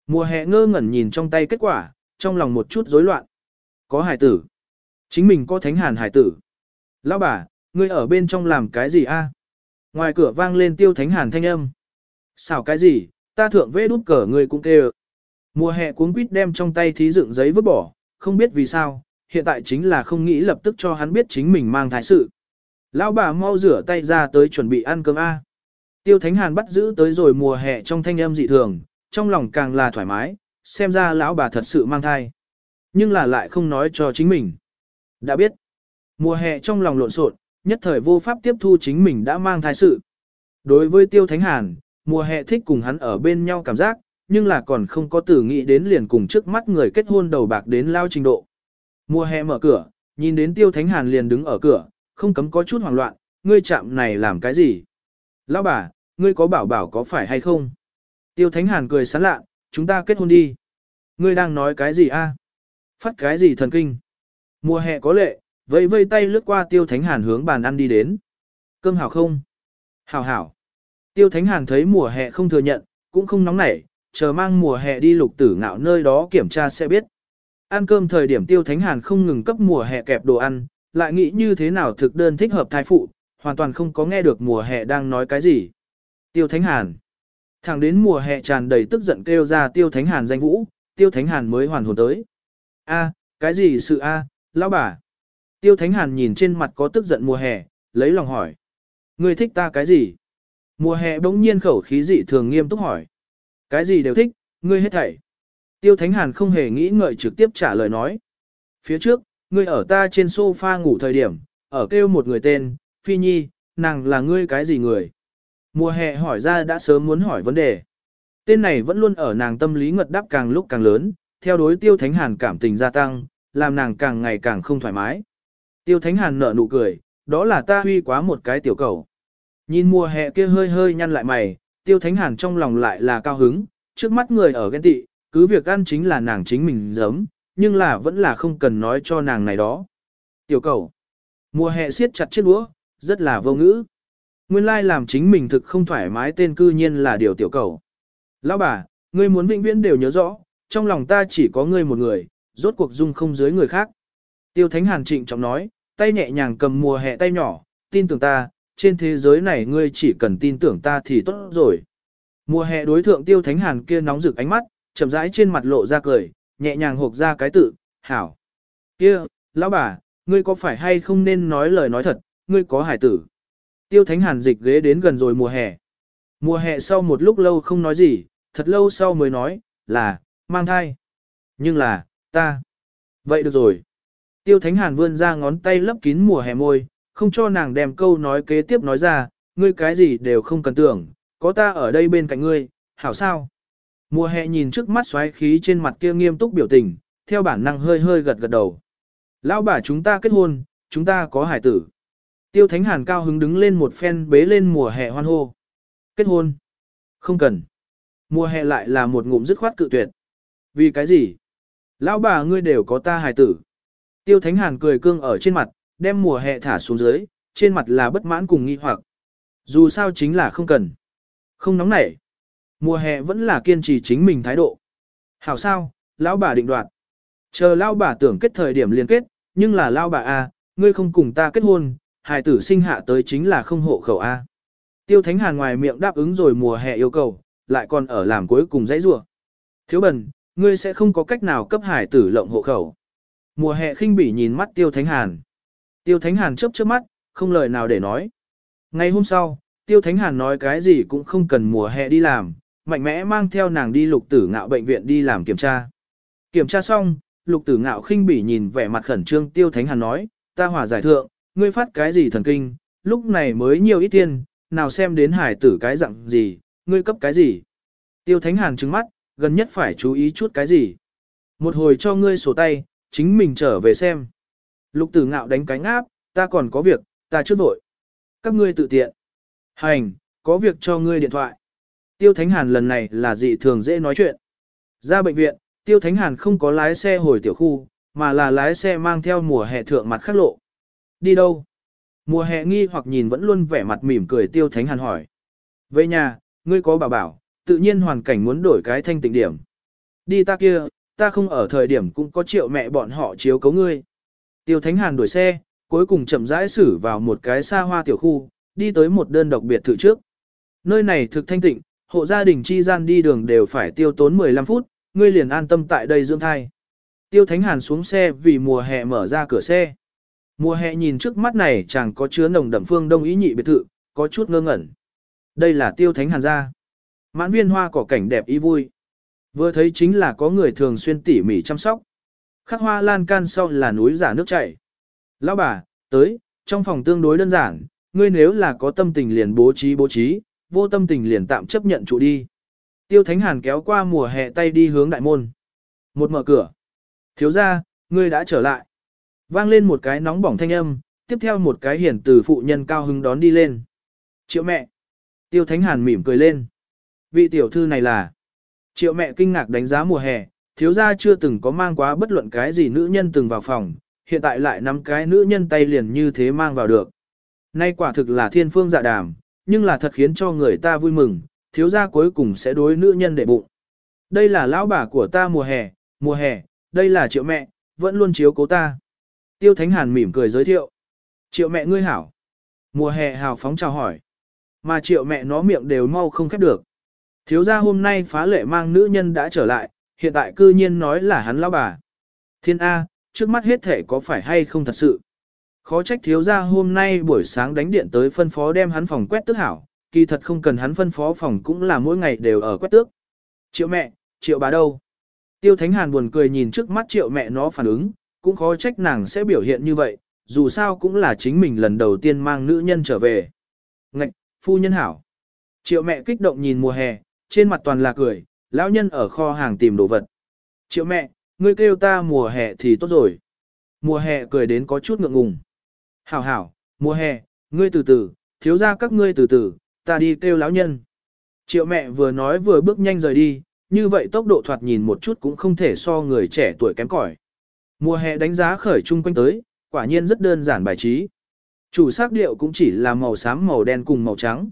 S1: Mùa hè ngơ ngẩn nhìn trong tay kết quả, trong lòng một chút rối loạn. Có hải tử. Chính mình có thánh hàn hải tử. Lão bà, ngươi ở bên trong làm cái gì a? Ngoài cửa vang lên tiêu thánh hàn thanh âm. Xảo cái gì, ta thượng vê đút cờ ngươi cũng kêu. Mùa hè cuống quýt đem trong tay thí dựng giấy vứt bỏ, không biết vì sao, hiện tại chính là không nghĩ lập tức cho hắn biết chính mình mang thái sự. Lão bà mau rửa tay ra tới chuẩn bị ăn cơm A. Tiêu Thánh Hàn bắt giữ tới rồi mùa hè trong thanh âm dị thường, trong lòng càng là thoải mái, xem ra lão bà thật sự mang thai. Nhưng là lại không nói cho chính mình. Đã biết, mùa hè trong lòng lộn xộn, nhất thời vô pháp tiếp thu chính mình đã mang thai sự. Đối với Tiêu Thánh Hàn, mùa hè thích cùng hắn ở bên nhau cảm giác, nhưng là còn không có tử nghĩ đến liền cùng trước mắt người kết hôn đầu bạc đến lao trình độ. Mùa hè mở cửa, nhìn đến Tiêu Thánh Hàn liền đứng ở cửa, không cấm có chút hoảng loạn, ngươi chạm này làm cái gì? Lão bà, ngươi có bảo bảo có phải hay không? Tiêu Thánh Hàn cười sán lạ, chúng ta kết hôn đi. Ngươi đang nói cái gì a? Phát cái gì thần kinh? Mùa hè có lệ, vẫy vây tay lướt qua Tiêu Thánh Hàn hướng bàn ăn đi đến. Cơm hảo không? Hảo hảo. Tiêu Thánh Hàn thấy mùa hè không thừa nhận, cũng không nóng nảy, chờ mang mùa hè đi lục tử ngạo nơi đó kiểm tra sẽ biết. Ăn cơm thời điểm Tiêu Thánh Hàn không ngừng cấp mùa hè kẹp đồ ăn, lại nghĩ như thế nào thực đơn thích hợp thai phụ, hoàn toàn không có nghe được mùa hè đang nói cái gì. Tiêu Thánh Hàn. Thẳng đến mùa hè tràn đầy tức giận kêu ra Tiêu Thánh Hàn danh vũ, Tiêu Thánh Hàn mới hoàn hồn tới. A, cái gì sự a, lão bà. Tiêu Thánh Hàn nhìn trên mặt có tức giận mùa hè, lấy lòng hỏi. Ngươi thích ta cái gì? Mùa hè bỗng nhiên khẩu khí dị thường nghiêm túc hỏi. Cái gì đều thích, ngươi hết thảy. Tiêu Thánh Hàn không hề nghĩ ngợi trực tiếp trả lời nói. Phía trước, ngươi ở ta trên sofa ngủ thời điểm, ở kêu một người tên, Phi Nhi, nàng là ngươi cái gì người? Mùa hè hỏi ra đã sớm muốn hỏi vấn đề. Tên này vẫn luôn ở nàng tâm lý ngật đáp càng lúc càng lớn, theo đối tiêu thánh hàn cảm tình gia tăng, làm nàng càng ngày càng không thoải mái. Tiêu thánh hàn nở nụ cười, đó là ta huy quá một cái tiểu cầu. Nhìn mùa hè kia hơi hơi nhăn lại mày, tiêu thánh hàn trong lòng lại là cao hứng, trước mắt người ở ghen tị, cứ việc ăn chính là nàng chính mình giấm, nhưng là vẫn là không cần nói cho nàng này đó. Tiểu cầu. Mùa hè siết chặt chiếc đũa, rất là vô ngữ. Nguyên lai làm chính mình thực không thoải mái tên cư nhiên là điều tiểu cầu. Lão bà, ngươi muốn vĩnh viễn đều nhớ rõ, trong lòng ta chỉ có ngươi một người, rốt cuộc dung không dưới người khác. Tiêu Thánh Hàn trịnh trọng nói, tay nhẹ nhàng cầm mùa hè tay nhỏ, tin tưởng ta, trên thế giới này ngươi chỉ cần tin tưởng ta thì tốt rồi. Mùa hè đối thượng Tiêu Thánh Hàn kia nóng rực ánh mắt, chậm rãi trên mặt lộ ra cười, nhẹ nhàng hộp ra cái tự, hảo. Kia, lão bà, ngươi có phải hay không nên nói lời nói thật, ngươi có hải tử. Tiêu Thánh Hàn dịch ghế đến gần rồi mùa hè. Mùa hè sau một lúc lâu không nói gì, thật lâu sau mới nói, là, mang thai. Nhưng là, ta. Vậy được rồi. Tiêu Thánh Hàn vươn ra ngón tay lấp kín mùa hè môi, không cho nàng đem câu nói kế tiếp nói ra, ngươi cái gì đều không cần tưởng, có ta ở đây bên cạnh ngươi, hảo sao. Mùa hè nhìn trước mắt xoáy khí trên mặt kia nghiêm túc biểu tình, theo bản năng hơi hơi gật gật đầu. Lão bà chúng ta kết hôn, chúng ta có hải tử. Tiêu Thánh Hàn cao hứng đứng lên một phen bế lên mùa hè hoan hô. Kết hôn. Không cần. Mùa hè lại là một ngụm dứt khoát cự tuyệt. Vì cái gì? Lão bà ngươi đều có ta hài tử. Tiêu Thánh Hàn cười cương ở trên mặt, đem mùa hè thả xuống dưới, trên mặt là bất mãn cùng nghi hoặc. Dù sao chính là không cần. Không nóng nảy. Mùa hè vẫn là kiên trì chính mình thái độ. Hảo sao, lão bà định đoạt. Chờ lão bà tưởng kết thời điểm liên kết, nhưng là lão bà A, ngươi không cùng ta kết hôn, hài tử sinh hạ tới chính là không hộ khẩu A. Tiêu Thánh Hàn ngoài miệng đáp ứng rồi mùa hè yêu cầu, lại còn ở làm cuối cùng dãy rủa. Thiếu bần, ngươi sẽ không có cách nào cấp hải tử lộng hộ khẩu. Mùa hè khinh bỉ nhìn mắt Tiêu Thánh Hàn. Tiêu Thánh Hàn chớp chớp mắt, không lời nào để nói. Ngày hôm sau, Tiêu Thánh Hàn nói cái gì cũng không cần mùa hè đi làm, mạnh mẽ mang theo nàng đi lục tử ngạo bệnh viện đi làm kiểm tra. Kiểm tra xong, lục tử ngạo khinh bỉ nhìn vẻ mặt khẩn trương Tiêu Thánh Hàn nói, ta hòa giải thượng, ngươi phát cái gì thần kinh, lúc này mới nhiều ít tiền, nào xem đến hải tử cái dạng gì, ngươi cấp cái gì. Tiêu Thánh Hàn trừng mắt, gần nhất phải chú ý chút cái gì. Một hồi cho ngươi sổ tay, chính mình trở về xem. Lục tử ngạo đánh cánh áp, ta còn có việc, ta chưa vội. Các ngươi tự tiện. Hành, có việc cho ngươi điện thoại. Tiêu Thánh Hàn lần này là dị thường dễ nói chuyện. Ra bệnh viện, Tiêu Thánh Hàn không có lái xe hồi tiểu khu, mà là lái xe mang theo mùa hè thượng mặt khắc lộ. Đi đâu? Mùa hè nghi hoặc nhìn vẫn luôn vẻ mặt mỉm cười Tiêu Thánh Hàn hỏi. Về nhà, ngươi có bảo bảo, tự nhiên hoàn cảnh muốn đổi cái thanh tịnh điểm. Đi ta kia, ta không ở thời điểm cũng có triệu mẹ bọn họ chiếu cấu ngươi. Tiêu Thánh Hàn đuổi xe, cuối cùng chậm rãi xử vào một cái xa hoa tiểu khu, đi tới một đơn độc biệt thự trước. Nơi này thực thanh tịnh, hộ gia đình chi gian đi đường đều phải tiêu tốn 15 phút, ngươi liền an tâm tại đây dưỡng thai. Tiêu Thánh Hàn xuống xe vì mùa hè mở ra cửa xe. Mùa hè nhìn trước mắt này chẳng có chứa nồng đậm phương đông ý nhị biệt thự, có chút ngơ ngẩn. Đây là Tiêu Thánh Hàn ra. Mãn viên hoa cỏ cảnh đẹp ý vui. Vừa thấy chính là có người thường xuyên tỉ mỉ chăm sóc. Khắc hoa lan can sau là núi giả nước chảy. Lão bà, tới, trong phòng tương đối đơn giản, ngươi nếu là có tâm tình liền bố trí bố trí, vô tâm tình liền tạm chấp nhận trụ đi. Tiêu Thánh Hàn kéo qua mùa hè tay đi hướng đại môn. Một mở cửa. Thiếu ra, ngươi đã trở lại. Vang lên một cái nóng bỏng thanh âm, tiếp theo một cái hiển từ phụ nhân cao hứng đón đi lên. Triệu mẹ. Tiêu Thánh Hàn mỉm cười lên. Vị tiểu thư này là. Triệu mẹ kinh ngạc đánh giá mùa hè, thiếu gia chưa từng có mang quá bất luận cái gì nữ nhân từng vào phòng, hiện tại lại nắm cái nữ nhân tay liền như thế mang vào được. Nay quả thực là thiên phương dạ đàm, nhưng là thật khiến cho người ta vui mừng, thiếu gia cuối cùng sẽ đối nữ nhân để bụng. Đây là lão bà của ta mùa hè, mùa hè, đây là triệu mẹ, vẫn luôn chiếu cố ta. Tiêu Thánh Hàn mỉm cười giới thiệu. Triệu mẹ ngươi hảo. Mùa hè hào phóng chào hỏi. Mà triệu mẹ nó miệng đều mau không khép được. Thiếu gia hôm nay phá lệ mang nữ nhân đã trở lại, hiện tại cư nhiên nói là hắn lão bà. Thiên A, trước mắt hết thể có phải hay không thật sự. Khó trách thiếu gia hôm nay buổi sáng đánh điện tới phân phó đem hắn phòng quét tước hảo, kỳ thật không cần hắn phân phó phòng cũng là mỗi ngày đều ở quét tước. Triệu mẹ, triệu bà đâu? Tiêu Thánh Hàn buồn cười nhìn trước mắt triệu mẹ nó phản ứng, cũng khó trách nàng sẽ biểu hiện như vậy, dù sao cũng là chính mình lần đầu tiên mang nữ nhân trở về. Ngạch, phu nhân hảo. Triệu mẹ kích động nhìn mùa hè, trên mặt toàn là cười, lão nhân ở kho hàng tìm đồ vật. Triệu mẹ, ngươi kêu ta mùa hè thì tốt rồi. Mùa hè cười đến có chút ngượng ngùng. Hảo hảo, mùa hè, ngươi từ từ, thiếu ra các ngươi từ từ, ta đi kêu lão nhân. Triệu mẹ vừa nói vừa bước nhanh rời đi, như vậy tốc độ thoạt nhìn một chút cũng không thể so người trẻ tuổi kém cỏi. Mùa hè đánh giá khởi chung quanh tới, quả nhiên rất đơn giản bài trí. Chủ sắc điệu cũng chỉ là màu xám màu đen cùng màu trắng.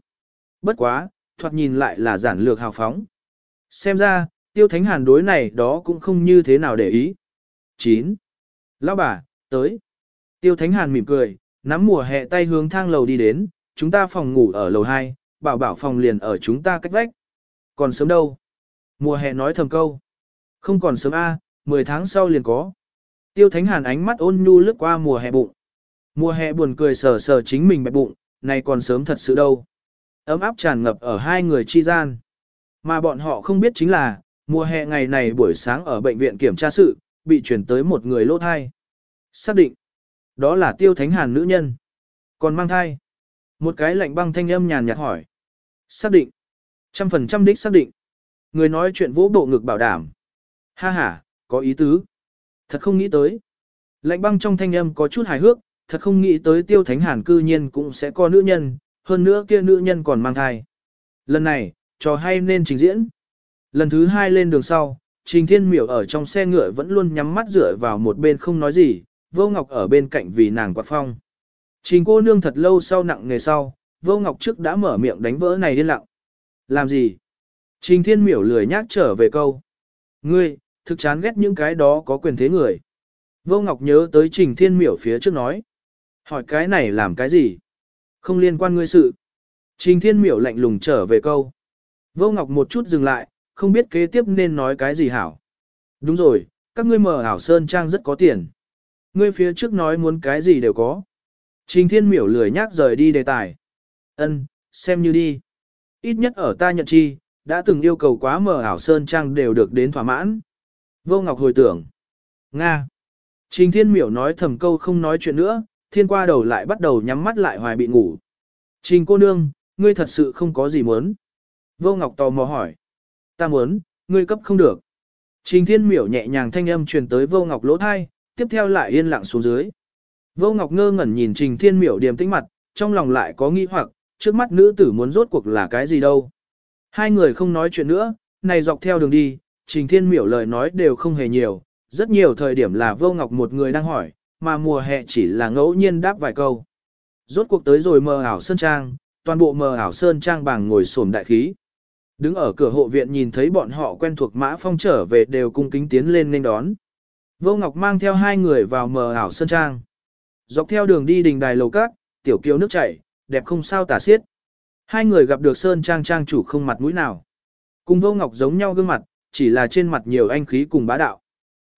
S1: Bất quá, thoạt nhìn lại là giản lược hào phóng. Xem ra, tiêu thánh hàn đối này đó cũng không như thế nào để ý. 9. Lão bà, tới. Tiêu thánh hàn mỉm cười, nắm mùa hè tay hướng thang lầu đi đến, chúng ta phòng ngủ ở lầu 2, bảo bảo phòng liền ở chúng ta cách vách. Còn sớm đâu? Mùa hè nói thầm câu. Không còn sớm A, 10 tháng sau liền có. Tiêu thánh hàn ánh mắt ôn nhu lướt qua mùa hè bụng. Mùa hè buồn cười sờ sờ chính mình bẹp bụng, này còn sớm thật sự đâu. Ấm áp tràn ngập ở hai người chi gian. Mà bọn họ không biết chính là, mùa hè ngày này buổi sáng ở bệnh viện kiểm tra sự, bị chuyển tới một người lỗ thai. Xác định, đó là tiêu thánh hàn nữ nhân. Còn mang thai. Một cái lạnh băng thanh âm nhàn nhạt hỏi. Xác định. Trăm phần trăm đích xác định. Người nói chuyện vỗ bộ ngực bảo đảm. Ha ha, có ý tứ. Thật không nghĩ tới. Lạnh băng trong thanh âm có chút hài hước, thật không nghĩ tới tiêu thánh hàn cư nhiên cũng sẽ có nữ nhân, hơn nữa kia nữ nhân còn mang thai. Lần này, trò hay nên trình diễn. Lần thứ hai lên đường sau, Trình Thiên Miểu ở trong xe ngựa vẫn luôn nhắm mắt dựa vào một bên không nói gì, Vô Ngọc ở bên cạnh vì nàng quạt phong. Trình cô nương thật lâu sau nặng nghề sau, Vô Ngọc trước đã mở miệng đánh vỡ này điên lặng. Làm gì? Trình Thiên Miểu lười nhác trở về câu. Ngươi, thực chán ghét những cái đó có quyền thế người. Vô Ngọc nhớ tới Trình Thiên Miểu phía trước nói. Hỏi cái này làm cái gì? Không liên quan ngươi sự. Trình Thiên Miểu lạnh lùng trở về câu. Vô Ngọc một chút dừng lại, không biết kế tiếp nên nói cái gì hảo. Đúng rồi, các ngươi mở ảo sơn trang rất có tiền. Ngươi phía trước nói muốn cái gì đều có. Trình Thiên Miểu lười nhác rời đi đề tài. Ân, xem như đi. Ít nhất ở ta nhận chi, đã từng yêu cầu quá mở ảo sơn trang đều được đến thỏa mãn. Vô Ngọc hồi tưởng. Nga. Trình Thiên Miểu nói thầm câu không nói chuyện nữa, thiên qua đầu lại bắt đầu nhắm mắt lại hoài bị ngủ. Trình cô nương, ngươi thật sự không có gì muốn. Vô Ngọc tò mò hỏi. Ta muốn, ngươi cấp không được. Trình Thiên Miểu nhẹ nhàng thanh âm truyền tới Vô Ngọc lỗ thai, tiếp theo lại yên lặng xuống dưới. Vô Ngọc ngơ ngẩn nhìn Trình Thiên Miểu điềm tĩnh mặt, trong lòng lại có nghi hoặc, trước mắt nữ tử muốn rốt cuộc là cái gì đâu. Hai người không nói chuyện nữa, này dọc theo đường đi, Trình Thiên Miểu lời nói đều không hề nhiều, rất nhiều thời điểm là Vô Ngọc một người đang hỏi, mà mùa hè chỉ là ngẫu nhiên đáp vài câu. Rốt cuộc tới rồi mờ ảo sơn trang, toàn bộ mờ ảo sơn trang bằng ngồi xổm đại khí. Đứng ở cửa hộ viện nhìn thấy bọn họ quen thuộc Mã Phong trở về đều cung kính tiến lên nên đón. Vô Ngọc mang theo hai người vào mờ ảo sơn trang. Dọc theo đường đi đình đài lầu cát, tiểu kiều nước chảy, đẹp không sao tả xiết. Hai người gặp được sơn trang trang chủ không mặt mũi nào. Cùng Vô Ngọc giống nhau gương mặt, chỉ là trên mặt nhiều anh khí cùng bá đạo.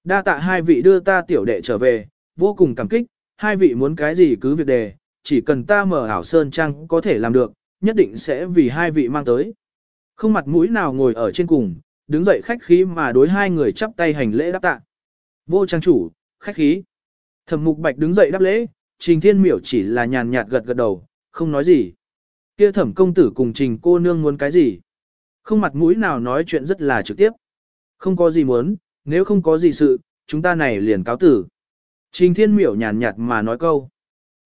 S1: Đa tạ hai vị đưa ta tiểu đệ trở về, vô cùng cảm kích, hai vị muốn cái gì cứ việc đề, chỉ cần ta mở ảo sơn trang có thể làm được, nhất định sẽ vì hai vị mang tới. Không mặt mũi nào ngồi ở trên cùng, đứng dậy khách khí mà đối hai người chắp tay hành lễ đáp tạ. Vô trang chủ, khách khí. Thẩm mục bạch đứng dậy đáp lễ, trình thiên miểu chỉ là nhàn nhạt gật gật đầu, không nói gì. Kia thẩm công tử cùng trình cô nương muốn cái gì? Không mặt mũi nào nói chuyện rất là trực tiếp. Không có gì muốn, nếu không có gì sự, chúng ta này liền cáo tử. Trình thiên miểu nhàn nhạt mà nói câu.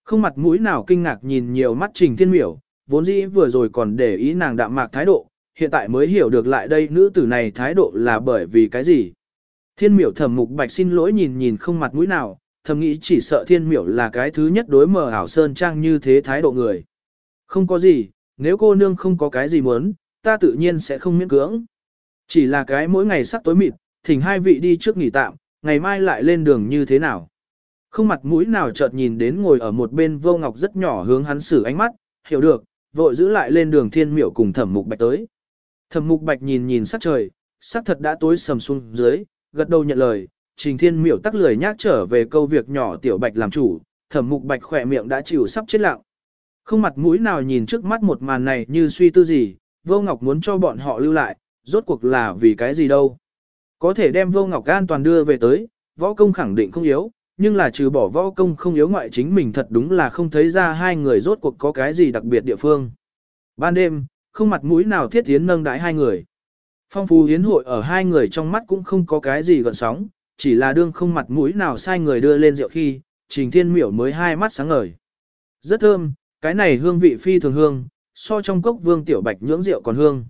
S1: Không mặt mũi nào kinh ngạc nhìn nhiều mắt trình thiên miểu, vốn dĩ vừa rồi còn để ý nàng đạm mạc thái độ, hiện tại mới hiểu được lại đây nữ tử này thái độ là bởi vì cái gì. Thiên miểu thẩm mục bạch xin lỗi nhìn nhìn không mặt mũi nào, thầm nghĩ chỉ sợ thiên miểu là cái thứ nhất đối mờ ảo sơn trang như thế thái độ người. Không có gì, nếu cô nương không có cái gì muốn, ta tự nhiên sẽ không miễn cưỡng. Chỉ là cái mỗi ngày sắp tối mịt, thỉnh hai vị đi trước nghỉ tạm, ngày mai lại lên đường như thế nào. Không mặt mũi nào chợt nhìn đến ngồi ở một bên vô ngọc rất nhỏ hướng hắn xử ánh mắt, hiểu được, vội giữ lại lên đường thiên miểu cùng thẩm mục bạch tới. Thẩm mục bạch nhìn nhìn sắc trời, sắc thật đã tối sầm xuống dưới, gật đầu nhận lời, trình thiên miểu tắc lười nhác trở về câu việc nhỏ tiểu bạch làm chủ, thẩm mục bạch khỏe miệng đã chịu sắp chết lặng. Không mặt mũi nào nhìn trước mắt một màn này như suy tư gì, vô ngọc muốn cho bọn họ lưu lại, rốt cuộc là vì cái gì đâu. Có thể đem vô ngọc an toàn đưa về tới, võ công khẳng định không yếu, nhưng là trừ bỏ võ công không yếu ngoại chính mình thật đúng là không thấy ra hai người rốt cuộc có cái gì đặc biệt địa phương. Ban đêm, không mặt mũi nào thiết tiến nâng đái hai người. Phong phú hiến hội ở hai người trong mắt cũng không có cái gì gợn sóng, chỉ là đương không mặt mũi nào sai người đưa lên rượu khi, trình thiên miểu mới hai mắt sáng ngời. Rất thơm, cái này hương vị phi thường hương, so trong cốc vương tiểu bạch nhưỡng rượu còn hương.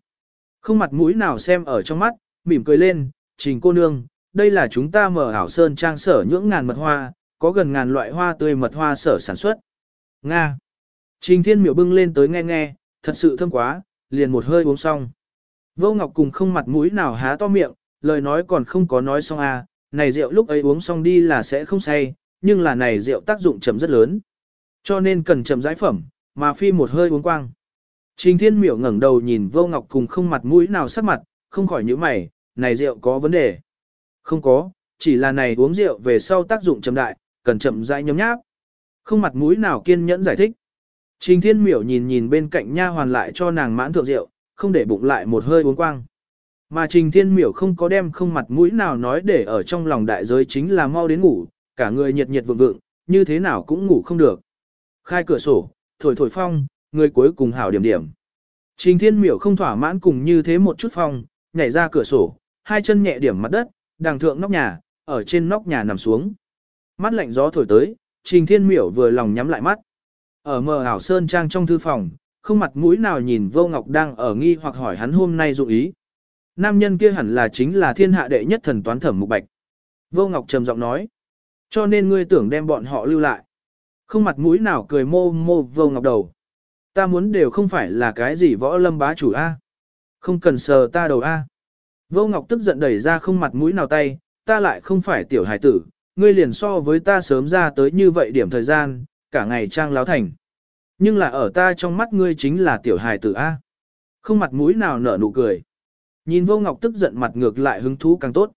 S1: Không mặt mũi nào xem ở trong mắt, mỉm cười lên, trình cô nương, đây là chúng ta mở hảo sơn trang sở nhưỡng ngàn mật hoa, có gần ngàn loại hoa tươi mật hoa sở sản xuất. Nga. Trình thiên miểu bưng lên tới nghe nghe, thật sự thơm quá, liền một hơi uống xong. Vô Ngọc cùng không mặt mũi nào há to miệng, lời nói còn không có nói xong à, này rượu lúc ấy uống xong đi là sẽ không say, nhưng là này rượu tác dụng chậm rất lớn. Cho nên cần chậm giải phẩm, mà phi một hơi uống quang. Trình Thiên Miểu ngẩng đầu nhìn Vô Ngọc cùng không mặt mũi nào sắc mặt, không khỏi nhíu mày, này rượu có vấn đề. Không có, chỉ là này uống rượu về sau tác dụng chậm đại, cần chậm rãi nhấm nháp. Không mặt mũi nào kiên nhẫn giải thích. Trình Thiên Miểu nhìn nhìn bên cạnh nha hoàn lại cho nàng mãn thượng rượu, không để bụng lại một hơi uống quang. Mà Trình Thiên Miểu không có đem không mặt mũi nào nói để ở trong lòng đại giới chính là mau đến ngủ, cả người nhiệt nhiệt vượng vượng, như thế nào cũng ngủ không được. Khai cửa sổ, thổi thổi phong, người cuối cùng hảo điểm điểm. Trình Thiên Miểu không thỏa mãn cùng như thế một chút phong, nhảy ra cửa sổ, hai chân nhẹ điểm mặt đất, đằng thượng nóc nhà, ở trên nóc nhà nằm xuống. Mắt lạnh gió thổi tới, Trình Thiên Miểu vừa lòng nhắm lại mắt. Ở mờ ảo sơn trang trong thư phòng, không mặt mũi nào nhìn Vô Ngọc đang ở nghi hoặc hỏi hắn hôm nay dụ ý. Nam nhân kia hẳn là chính là thiên hạ đệ nhất thần toán thẩm mục bạch. Vô Ngọc trầm giọng nói. Cho nên ngươi tưởng đem bọn họ lưu lại. Không mặt mũi nào cười mô mô Vô Ngọc đầu. Ta muốn đều không phải là cái gì võ lâm bá chủ A. Không cần sờ ta đầu A. Vô Ngọc tức giận đẩy ra không mặt mũi nào tay, ta lại không phải tiểu hải tử, ngươi liền so với ta sớm ra tới như vậy điểm thời gian, cả ngày trang láo thành. Nhưng là ở ta trong mắt ngươi chính là tiểu hài tử A. Không mặt mũi nào nở nụ cười. Nhìn vô ngọc tức giận mặt ngược lại hứng thú càng tốt.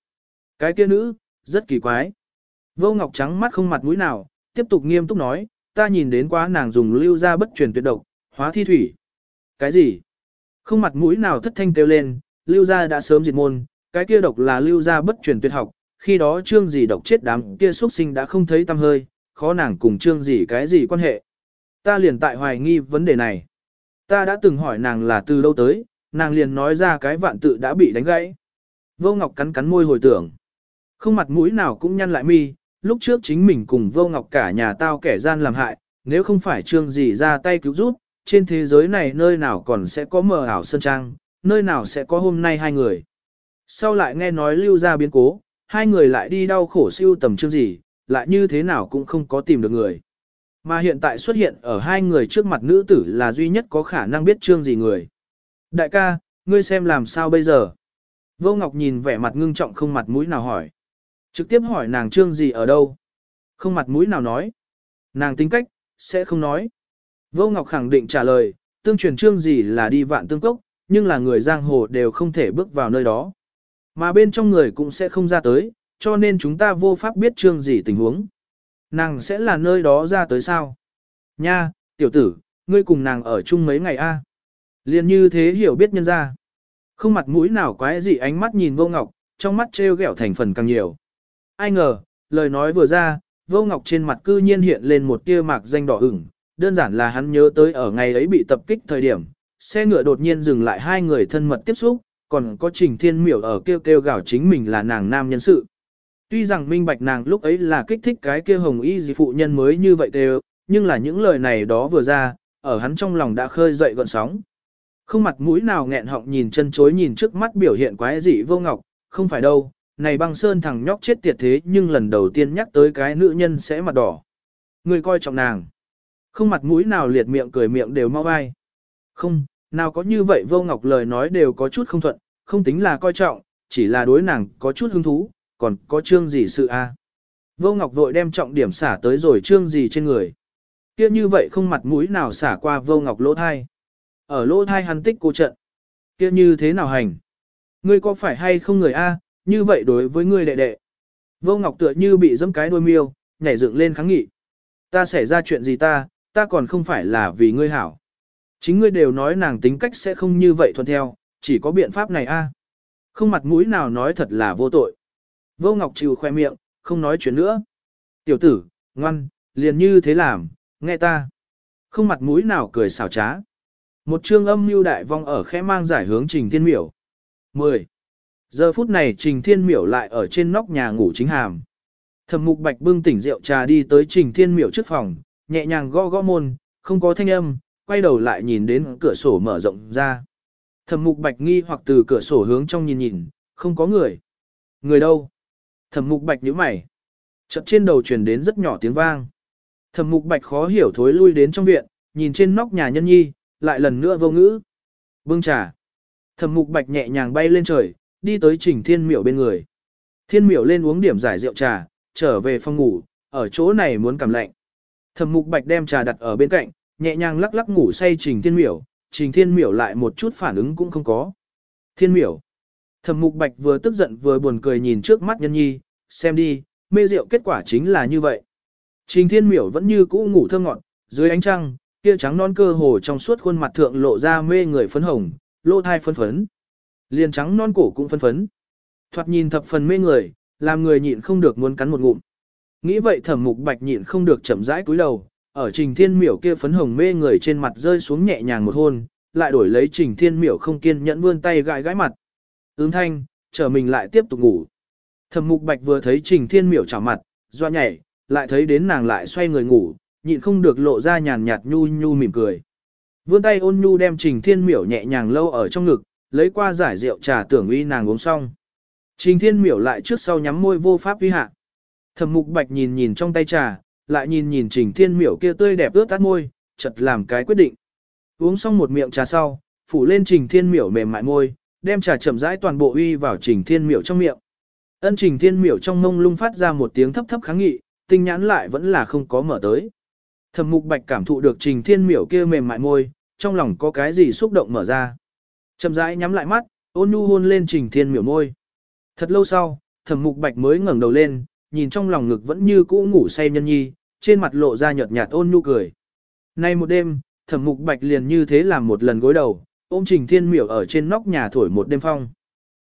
S1: Cái kia nữ, rất kỳ quái. Vô ngọc trắng mắt không mặt mũi nào, tiếp tục nghiêm túc nói, ta nhìn đến quá nàng dùng lưu ra bất truyền tuyệt độc, hóa thi thủy. Cái gì? Không mặt mũi nào thất thanh kêu lên, lưu ra đã sớm diệt môn, cái kia độc là lưu ra bất truyền tuyệt học, khi đó trương gì độc chết đám kia xuất sinh đã không thấy tâm hơi, khó nàng cùng trương gì cái gì quan hệ. Ta liền tại hoài nghi vấn đề này. Ta đã từng hỏi nàng là từ đâu tới, nàng liền nói ra cái vạn tự đã bị đánh gãy. Vô Ngọc cắn cắn môi hồi tưởng. Không mặt mũi nào cũng nhăn lại mi, lúc trước chính mình cùng Vô Ngọc cả nhà tao kẻ gian làm hại, nếu không phải trương gì ra tay cứu giúp, trên thế giới này nơi nào còn sẽ có mờ ảo sơn trang, nơi nào sẽ có hôm nay hai người. Sau lại nghe nói lưu ra biến cố, hai người lại đi đau khổ siêu tầm chương gì, lại như thế nào cũng không có tìm được người. Mà hiện tại xuất hiện ở hai người trước mặt nữ tử là duy nhất có khả năng biết trương gì người. Đại ca, ngươi xem làm sao bây giờ? Vô Ngọc nhìn vẻ mặt ngưng trọng không mặt mũi nào hỏi. Trực tiếp hỏi nàng trương gì ở đâu? Không mặt mũi nào nói. Nàng tính cách, sẽ không nói. Vô Ngọc khẳng định trả lời, tương truyền trương gì là đi vạn tương cốc, nhưng là người giang hồ đều không thể bước vào nơi đó. Mà bên trong người cũng sẽ không ra tới, cho nên chúng ta vô pháp biết trương gì tình huống. Nàng sẽ là nơi đó ra tới sao? Nha, tiểu tử, ngươi cùng nàng ở chung mấy ngày a? À? Liên như thế hiểu biết nhân ra. Không mặt mũi nào quái gì ánh mắt nhìn vô ngọc, trong mắt trêu ghẹo thành phần càng nhiều. Ai ngờ, lời nói vừa ra, vô ngọc trên mặt cư nhiên hiện lên một tia mạc danh đỏ ửng, đơn giản là hắn nhớ tới ở ngày ấy bị tập kích thời điểm, xe ngựa đột nhiên dừng lại hai người thân mật tiếp xúc, còn có trình thiên miểu ở kêu kêu gào chính mình là nàng nam nhân sự. Tuy rằng minh bạch nàng lúc ấy là kích thích cái kia hồng y gì phụ nhân mới như vậy đều, nhưng là những lời này đó vừa ra, ở hắn trong lòng đã khơi dậy gọn sóng. Không mặt mũi nào nghẹn họng nhìn chân chối nhìn trước mắt biểu hiện quái dị vô ngọc, không phải đâu, này băng sơn thằng nhóc chết tiệt thế nhưng lần đầu tiên nhắc tới cái nữ nhân sẽ mặt đỏ. Người coi trọng nàng. Không mặt mũi nào liệt miệng cười miệng đều mau ai. Không, nào có như vậy vô ngọc lời nói đều có chút không thuận, không tính là coi trọng, chỉ là đối nàng có chút hứng thú, còn có chương gì sự a? Vô Ngọc vội đem trọng điểm xả tới rồi chương gì trên người. Kia như vậy không mặt mũi nào xả qua Vô Ngọc lỗ thai. Ở lỗ thai hắn tích cô trận. Kia như thế nào hành? Ngươi có phải hay không người a? Như vậy đối với ngươi đệ đệ. Vô Ngọc tựa như bị dẫm cái đôi miêu, nhảy dựng lên kháng nghị. Ta xảy ra chuyện gì ta, ta còn không phải là vì ngươi hảo. Chính ngươi đều nói nàng tính cách sẽ không như vậy thuận theo, chỉ có biện pháp này a. Không mặt mũi nào nói thật là vô tội. Vô Ngọc chịu khoe miệng, không nói chuyện nữa. Tiểu tử, ngoan, liền như thế làm, nghe ta. Không mặt mũi nào cười xảo trá. Một chương âm mưu đại vong ở khẽ mang giải hướng Trình Thiên Miểu. 10. Giờ phút này Trình Thiên Miểu lại ở trên nóc nhà ngủ chính hàm. Thẩm Mục Bạch bưng tỉnh rượu trà đi tới Trình Thiên Miểu trước phòng, nhẹ nhàng gõ gõ môn, không có thanh âm, quay đầu lại nhìn đến cửa sổ mở rộng ra. Thẩm Mục Bạch nghi hoặc từ cửa sổ hướng trong nhìn nhìn, không có người. Người đâu? Thẩm mục bạch nhíu mày. Chợt trên đầu truyền đến rất nhỏ tiếng vang. Thẩm mục bạch khó hiểu thối lui đến trong viện, nhìn trên nóc nhà nhân nhi, lại lần nữa vô ngữ. Bưng trà. Thẩm mục bạch nhẹ nhàng bay lên trời, đi tới trình thiên miểu bên người. Thiên miểu lên uống điểm giải rượu trà, trở về phòng ngủ, ở chỗ này muốn cảm lạnh. Thẩm mục bạch đem trà đặt ở bên cạnh, nhẹ nhàng lắc lắc ngủ say trình thiên miểu, trình thiên miểu lại một chút phản ứng cũng không có. Thiên miểu. Thẩm mục bạch vừa tức giận vừa buồn cười nhìn trước mắt nhân nhi, xem đi, mê rượu kết quả chính là như vậy. Trình thiên miểu vẫn như cũ ngủ thơ ngọn, dưới ánh trăng, kia trắng non cơ hồ trong suốt khuôn mặt thượng lộ ra mê người phấn hồng, lô thai phấn phấn. Liền trắng non cổ cũng phấn phấn. Thoạt nhìn thập phần mê người, làm người nhịn không được muốn cắn một ngụm. Nghĩ vậy thẩm mục bạch nhịn không được chậm rãi cúi đầu, ở trình thiên miểu kia phấn hồng mê người trên mặt rơi xuống nhẹ nhàng một hôn, lại đổi lấy trình thiên miểu không kiên nhẫn vươn tay gãi gãi mặt. Ứng thanh, chờ mình lại tiếp tục ngủ. Thẩm mục bạch vừa thấy trình thiên miểu chảo mặt, doa nhảy, lại thấy đến nàng lại xoay người ngủ, nhịn không được lộ ra nhàn nhạt nhu nhu mỉm cười. Vươn tay ôn nhu đem trình thiên miểu nhẹ nhàng lâu ở trong ngực, lấy qua giải rượu trà tưởng uy nàng uống xong. Trình thiên miểu lại trước sau nhắm môi vô pháp uy hạ. Thẩm mục bạch nhìn nhìn trong tay trà, lại nhìn nhìn trình thiên miểu kia tươi đẹp ướt tắt môi, chợt làm cái quyết định. Uống xong một miệng trà sau, phủ lên trình thiên miểu mềm mại môi, đem trà chậm rãi toàn bộ uy vào trình thiên miểu trong miệng. Ân trình thiên miểu trong mông lung phát ra một tiếng thấp thấp kháng nghị, tinh nhãn lại vẫn là không có mở tới. Thẩm mục bạch cảm thụ được trình thiên miểu kia mềm mại môi, trong lòng có cái gì xúc động mở ra. Chậm rãi nhắm lại mắt, ôn nhu hôn lên trình thiên miểu môi. Thật lâu sau, thẩm mục bạch mới ngẩng đầu lên, nhìn trong lòng ngực vẫn như cũ ngủ say nhân nhi, trên mặt lộ ra nhợt nhạt ôn nhu cười. Nay một đêm, thẩm mục bạch liền như thế làm một lần gối đầu, ôm trình thiên miểu ở trên nóc nhà thổi một đêm phong.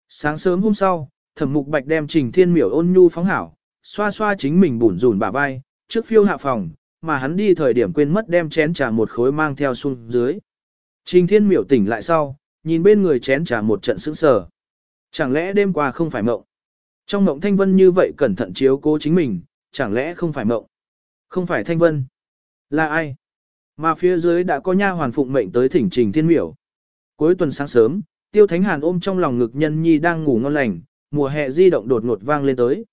S1: Sáng sớm hôm sau, thẩm mục bạch đem trình thiên miểu ôn nhu phóng hảo, xoa xoa chính mình bủn rủn bả vai, trước phiêu hạ phòng, mà hắn đi thời điểm quên mất đem chén trà một khối mang theo xuống dưới. Trình thiên miểu tỉnh lại sau, nhìn bên người chén trà một trận sững sờ. Chẳng lẽ đêm qua không phải mộng? Trong mộng Thanh Vân như vậy cẩn thận chiếu cố chính mình, chẳng lẽ không phải mộng? Không phải Thanh Vân. Là ai? Mà phía dưới đã có nha hoàn phụng mệnh tới thỉnh trình thiên miểu. Cuối tuần sáng sớm, Tiêu Thánh Hàn ôm trong lòng ngực nhân nhi đang ngủ ngon lành, mùa hè di động đột ngột vang lên tới.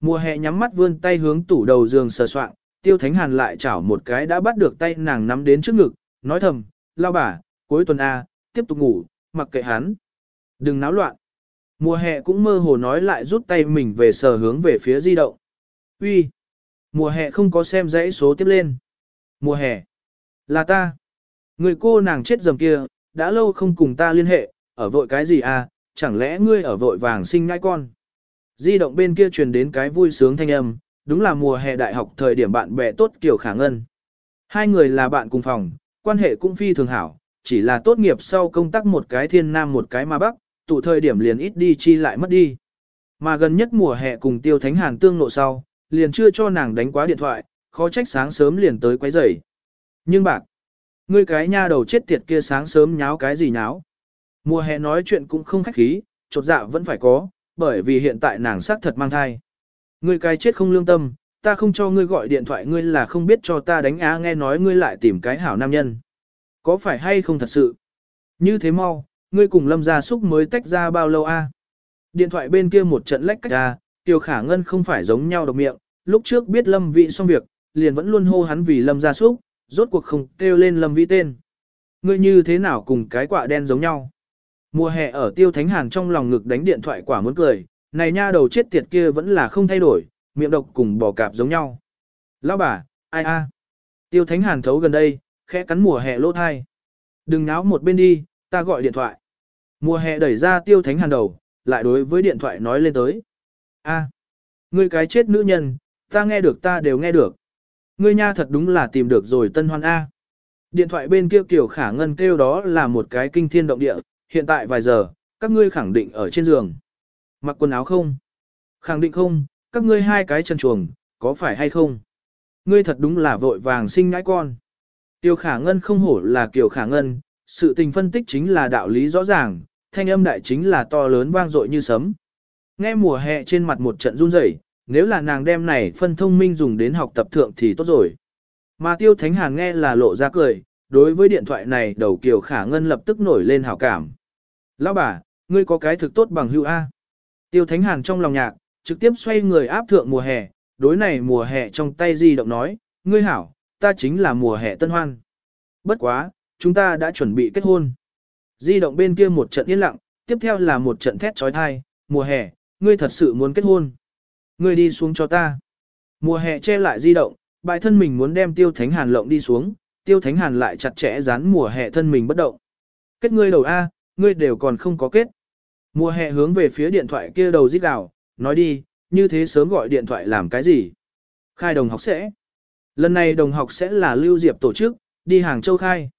S1: Mùa hè nhắm mắt vươn tay hướng tủ đầu giường sờ soạng, Tiêu Thánh Hàn lại chảo một cái đã bắt được tay nàng nắm đến trước ngực, nói thầm, lao bà, cuối tuần A, tiếp tục ngủ, mặc kệ hắn. Đừng náo loạn. Mùa hè cũng mơ hồ nói lại rút tay mình về sờ hướng về phía di động. Uy, Mùa hè không có xem dãy số tiếp lên. Mùa hè. Là ta. Người cô nàng chết dầm kia, đã lâu không cùng ta liên hệ, ở vội cái gì à, chẳng lẽ ngươi ở vội vàng sinh ngai con. Di động bên kia truyền đến cái vui sướng thanh âm, đúng là mùa hè đại học thời điểm bạn bè tốt kiểu khả ngân. Hai người là bạn cùng phòng, quan hệ cũng phi thường hảo, chỉ là tốt nghiệp sau công tác một cái thiên nam một cái ma bắc, tụ thời điểm liền ít đi chi lại mất đi. Mà gần nhất mùa hè cùng tiêu thánh hàn tương nộ sau, liền chưa cho nàng đánh quá điện thoại, khó trách sáng sớm liền tới quấy rầy. Nhưng bạc, ngươi cái nha đầu chết tiệt kia sáng sớm nháo cái gì nháo. Mùa hè nói chuyện cũng không khách khí, chột dạ vẫn phải có, bởi vì hiện tại nàng xác thật mang thai. Ngươi cái chết không lương tâm, ta không cho ngươi gọi điện thoại ngươi là không biết cho ta đánh á nghe nói ngươi lại tìm cái hảo nam nhân. Có phải hay không thật sự? Như thế mau, ngươi cùng lâm gia súc mới tách ra bao lâu a? Điện thoại bên kia một trận lách cách ra, Tiêu Khả Ngân không phải giống nhau độc miệng, lúc trước biết Lâm Vị xong việc, liền vẫn luôn hô hắn vì Lâm gia súc, rốt cuộc không kêu lên Lâm Vĩ tên. Ngươi như thế nào cùng cái quả đen giống nhau? Mùa hè ở Tiêu Thánh Hàn trong lòng ngực đánh điện thoại quả muốn cười, này nha đầu chết tiệt kia vẫn là không thay đổi, miệng độc cùng bò cạp giống nhau. Lão bà, ai a? Tiêu Thánh Hàn thấu gần đây, khẽ cắn mùa hè lỗ thai. Đừng náo một bên đi, ta gọi điện thoại. Mùa hè đẩy ra Tiêu Thánh Hàn đầu, lại đối với điện thoại nói lên tới. A, ngươi cái chết nữ nhân, ta nghe được ta đều nghe được. Ngươi nha thật đúng là tìm được rồi tân hoan A. Điện thoại bên kia kiểu khả ngân kêu đó là một cái kinh thiên động địa, hiện tại vài giờ, các ngươi khẳng định ở trên giường. Mặc quần áo không? Khẳng định không, các ngươi hai cái chân chuồng, có phải hay không? Ngươi thật đúng là vội vàng sinh ngãi con. Tiêu khả ngân không hổ là kiểu khả ngân, sự tình phân tích chính là đạo lý rõ ràng, thanh âm đại chính là to lớn vang dội như sấm. Nghe mùa hè trên mặt một trận run rẩy, nếu là nàng đem này phân thông minh dùng đến học tập thượng thì tốt rồi. Mà tiêu thánh hàn nghe là lộ ra cười, đối với điện thoại này đầu kiều khả ngân lập tức nổi lên hảo cảm. Lão bà, ngươi có cái thực tốt bằng hữu A. Tiêu thánh hàn trong lòng nhạc, trực tiếp xoay người áp thượng mùa hè, đối này mùa hè trong tay di động nói, ngươi hảo, ta chính là mùa hè tân hoan. Bất quá, chúng ta đã chuẩn bị kết hôn. Di động bên kia một trận yên lặng, tiếp theo là một trận thét trói thai, mùa hè, ngươi thật sự muốn kết hôn. Ngươi đi xuống cho ta. Mùa hè che lại di động, bại thân mình muốn đem tiêu thánh hàn lộng đi xuống, tiêu thánh hàn lại chặt chẽ dán mùa hè thân mình bất động. Kết ngươi đầu A, ngươi đều còn không có kết. Mùa hè hướng về phía điện thoại kia đầu rít đảo, nói đi, như thế sớm gọi điện thoại làm cái gì? Khai đồng học sẽ. Lần này đồng học sẽ là Lưu Diệp tổ chức, đi Hàng Châu khai.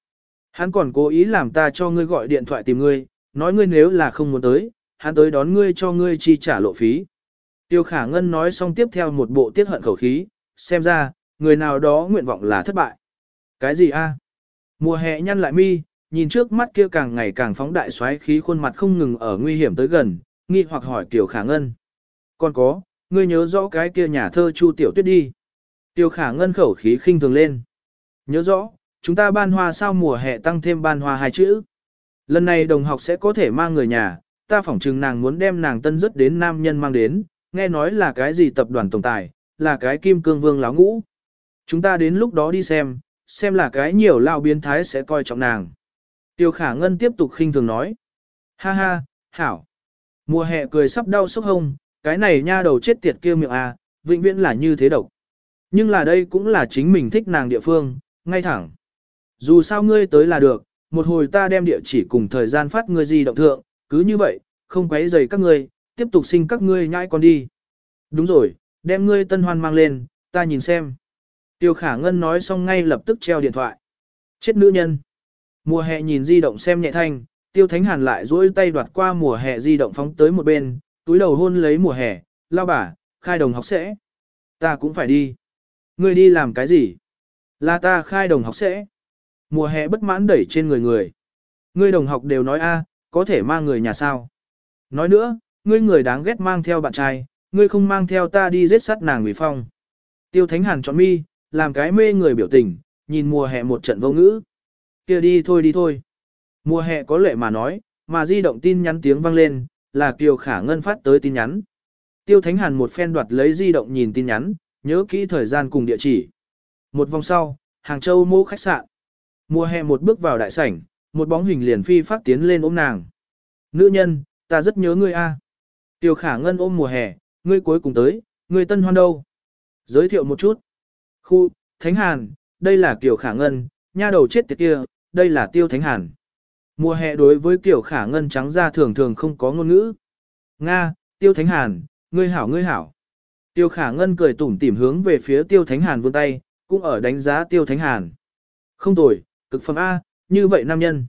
S1: Hắn còn cố ý làm ta cho ngươi gọi điện thoại tìm ngươi, nói ngươi nếu là không muốn tới, hắn tới đón ngươi cho ngươi chi trả lộ phí. Tiêu khả ngân nói xong tiếp theo một bộ tiết hận khẩu khí, xem ra, người nào đó nguyện vọng là thất bại. Cái gì a? Mùa hè nhăn lại mi, nhìn trước mắt kia càng ngày càng phóng đại xoáy khí khuôn mặt không ngừng ở nguy hiểm tới gần, nghi hoặc hỏi Tiêu khả ngân. Còn có, ngươi nhớ rõ cái kia nhà thơ Chu Tiểu Tuyết đi. Tiêu khả ngân khẩu khí khinh thường lên. Nhớ rõ, chúng ta ban hoa sao mùa hè tăng thêm ban hoa hai chữ. Lần này đồng học sẽ có thể mang người nhà, ta phỏng chừng nàng muốn đem nàng tân rất đến nam nhân mang đến, nghe nói là cái gì tập đoàn tổng tài, là cái kim cương vương láo ngũ. Chúng ta đến lúc đó đi xem, xem là cái nhiều lao biến thái sẽ coi trọng nàng. Tiêu khả ngân tiếp tục khinh thường nói. Ha ha, hảo. Mùa hè cười sắp đau sốc hông, cái này nha đầu chết tiệt kia miệng à, vĩnh viễn là như thế độc. Nhưng là đây cũng là chính mình thích nàng địa phương, ngay thẳng. Dù sao ngươi tới là được, một hồi ta đem địa chỉ cùng thời gian phát ngươi di động thượng, cứ như vậy, không quấy rầy các ngươi, tiếp tục sinh các ngươi nhãi con đi. Đúng rồi, đem ngươi tân hoan mang lên, ta nhìn xem. Tiêu khả ngân nói xong ngay lập tức treo điện thoại. Chết nữ nhân. Mùa hè nhìn di động xem nhẹ thanh, tiêu thánh hàn lại duỗi tay đoạt qua mùa hè di động phóng tới một bên, túi đầu hôn lấy mùa hè, lao bà, khai đồng học sẽ. Ta cũng phải đi. Ngươi đi làm cái gì? Là ta khai đồng học sẽ. Mùa hè bất mãn đẩy trên người người. Ngươi đồng học đều nói a, có thể mang người nhà sao. Nói nữa, ngươi người đáng ghét mang theo bạn trai, ngươi không mang theo ta đi giết sát nàng Ngụy phong. Tiêu Thánh Hàn chọn mi, làm cái mê người biểu tình, nhìn mùa hè một trận vô ngữ. kia đi thôi đi thôi. Mùa hè có lệ mà nói, mà di động tin nhắn tiếng vang lên, là Kiều Khả Ngân phát tới tin nhắn. Tiêu Thánh Hàn một phen đoạt lấy di động nhìn tin nhắn, nhớ kỹ thời gian cùng địa chỉ. Một vòng sau, Hàng Châu mô khách sạn. Mùa hè một bước vào đại sảnh, một bóng hình liền phi phát tiến lên ôm nàng. Nữ nhân, ta rất nhớ ngươi a. Tiêu Khả Ngân ôm mùa hè, ngươi cuối cùng tới, ngươi tân hoan đâu? Giới thiệu một chút. Khu, Thánh Hàn, đây là Kiều Khả Ngân, nha đầu chết tiệt kia, đây là Tiêu Thánh Hàn. Mùa hè đối với Kiều Khả Ngân trắng ra thường thường không có ngôn ngữ. Nga, Tiêu Thánh Hàn, ngươi hảo ngươi hảo. Tiêu Khả Ngân cười tủm tỉm hướng về phía Tiêu Thánh Hàn vươn tay, cũng ở đánh giá Tiêu Thánh Hàn. Không tồi, cực phẩm A, như vậy nam nhân.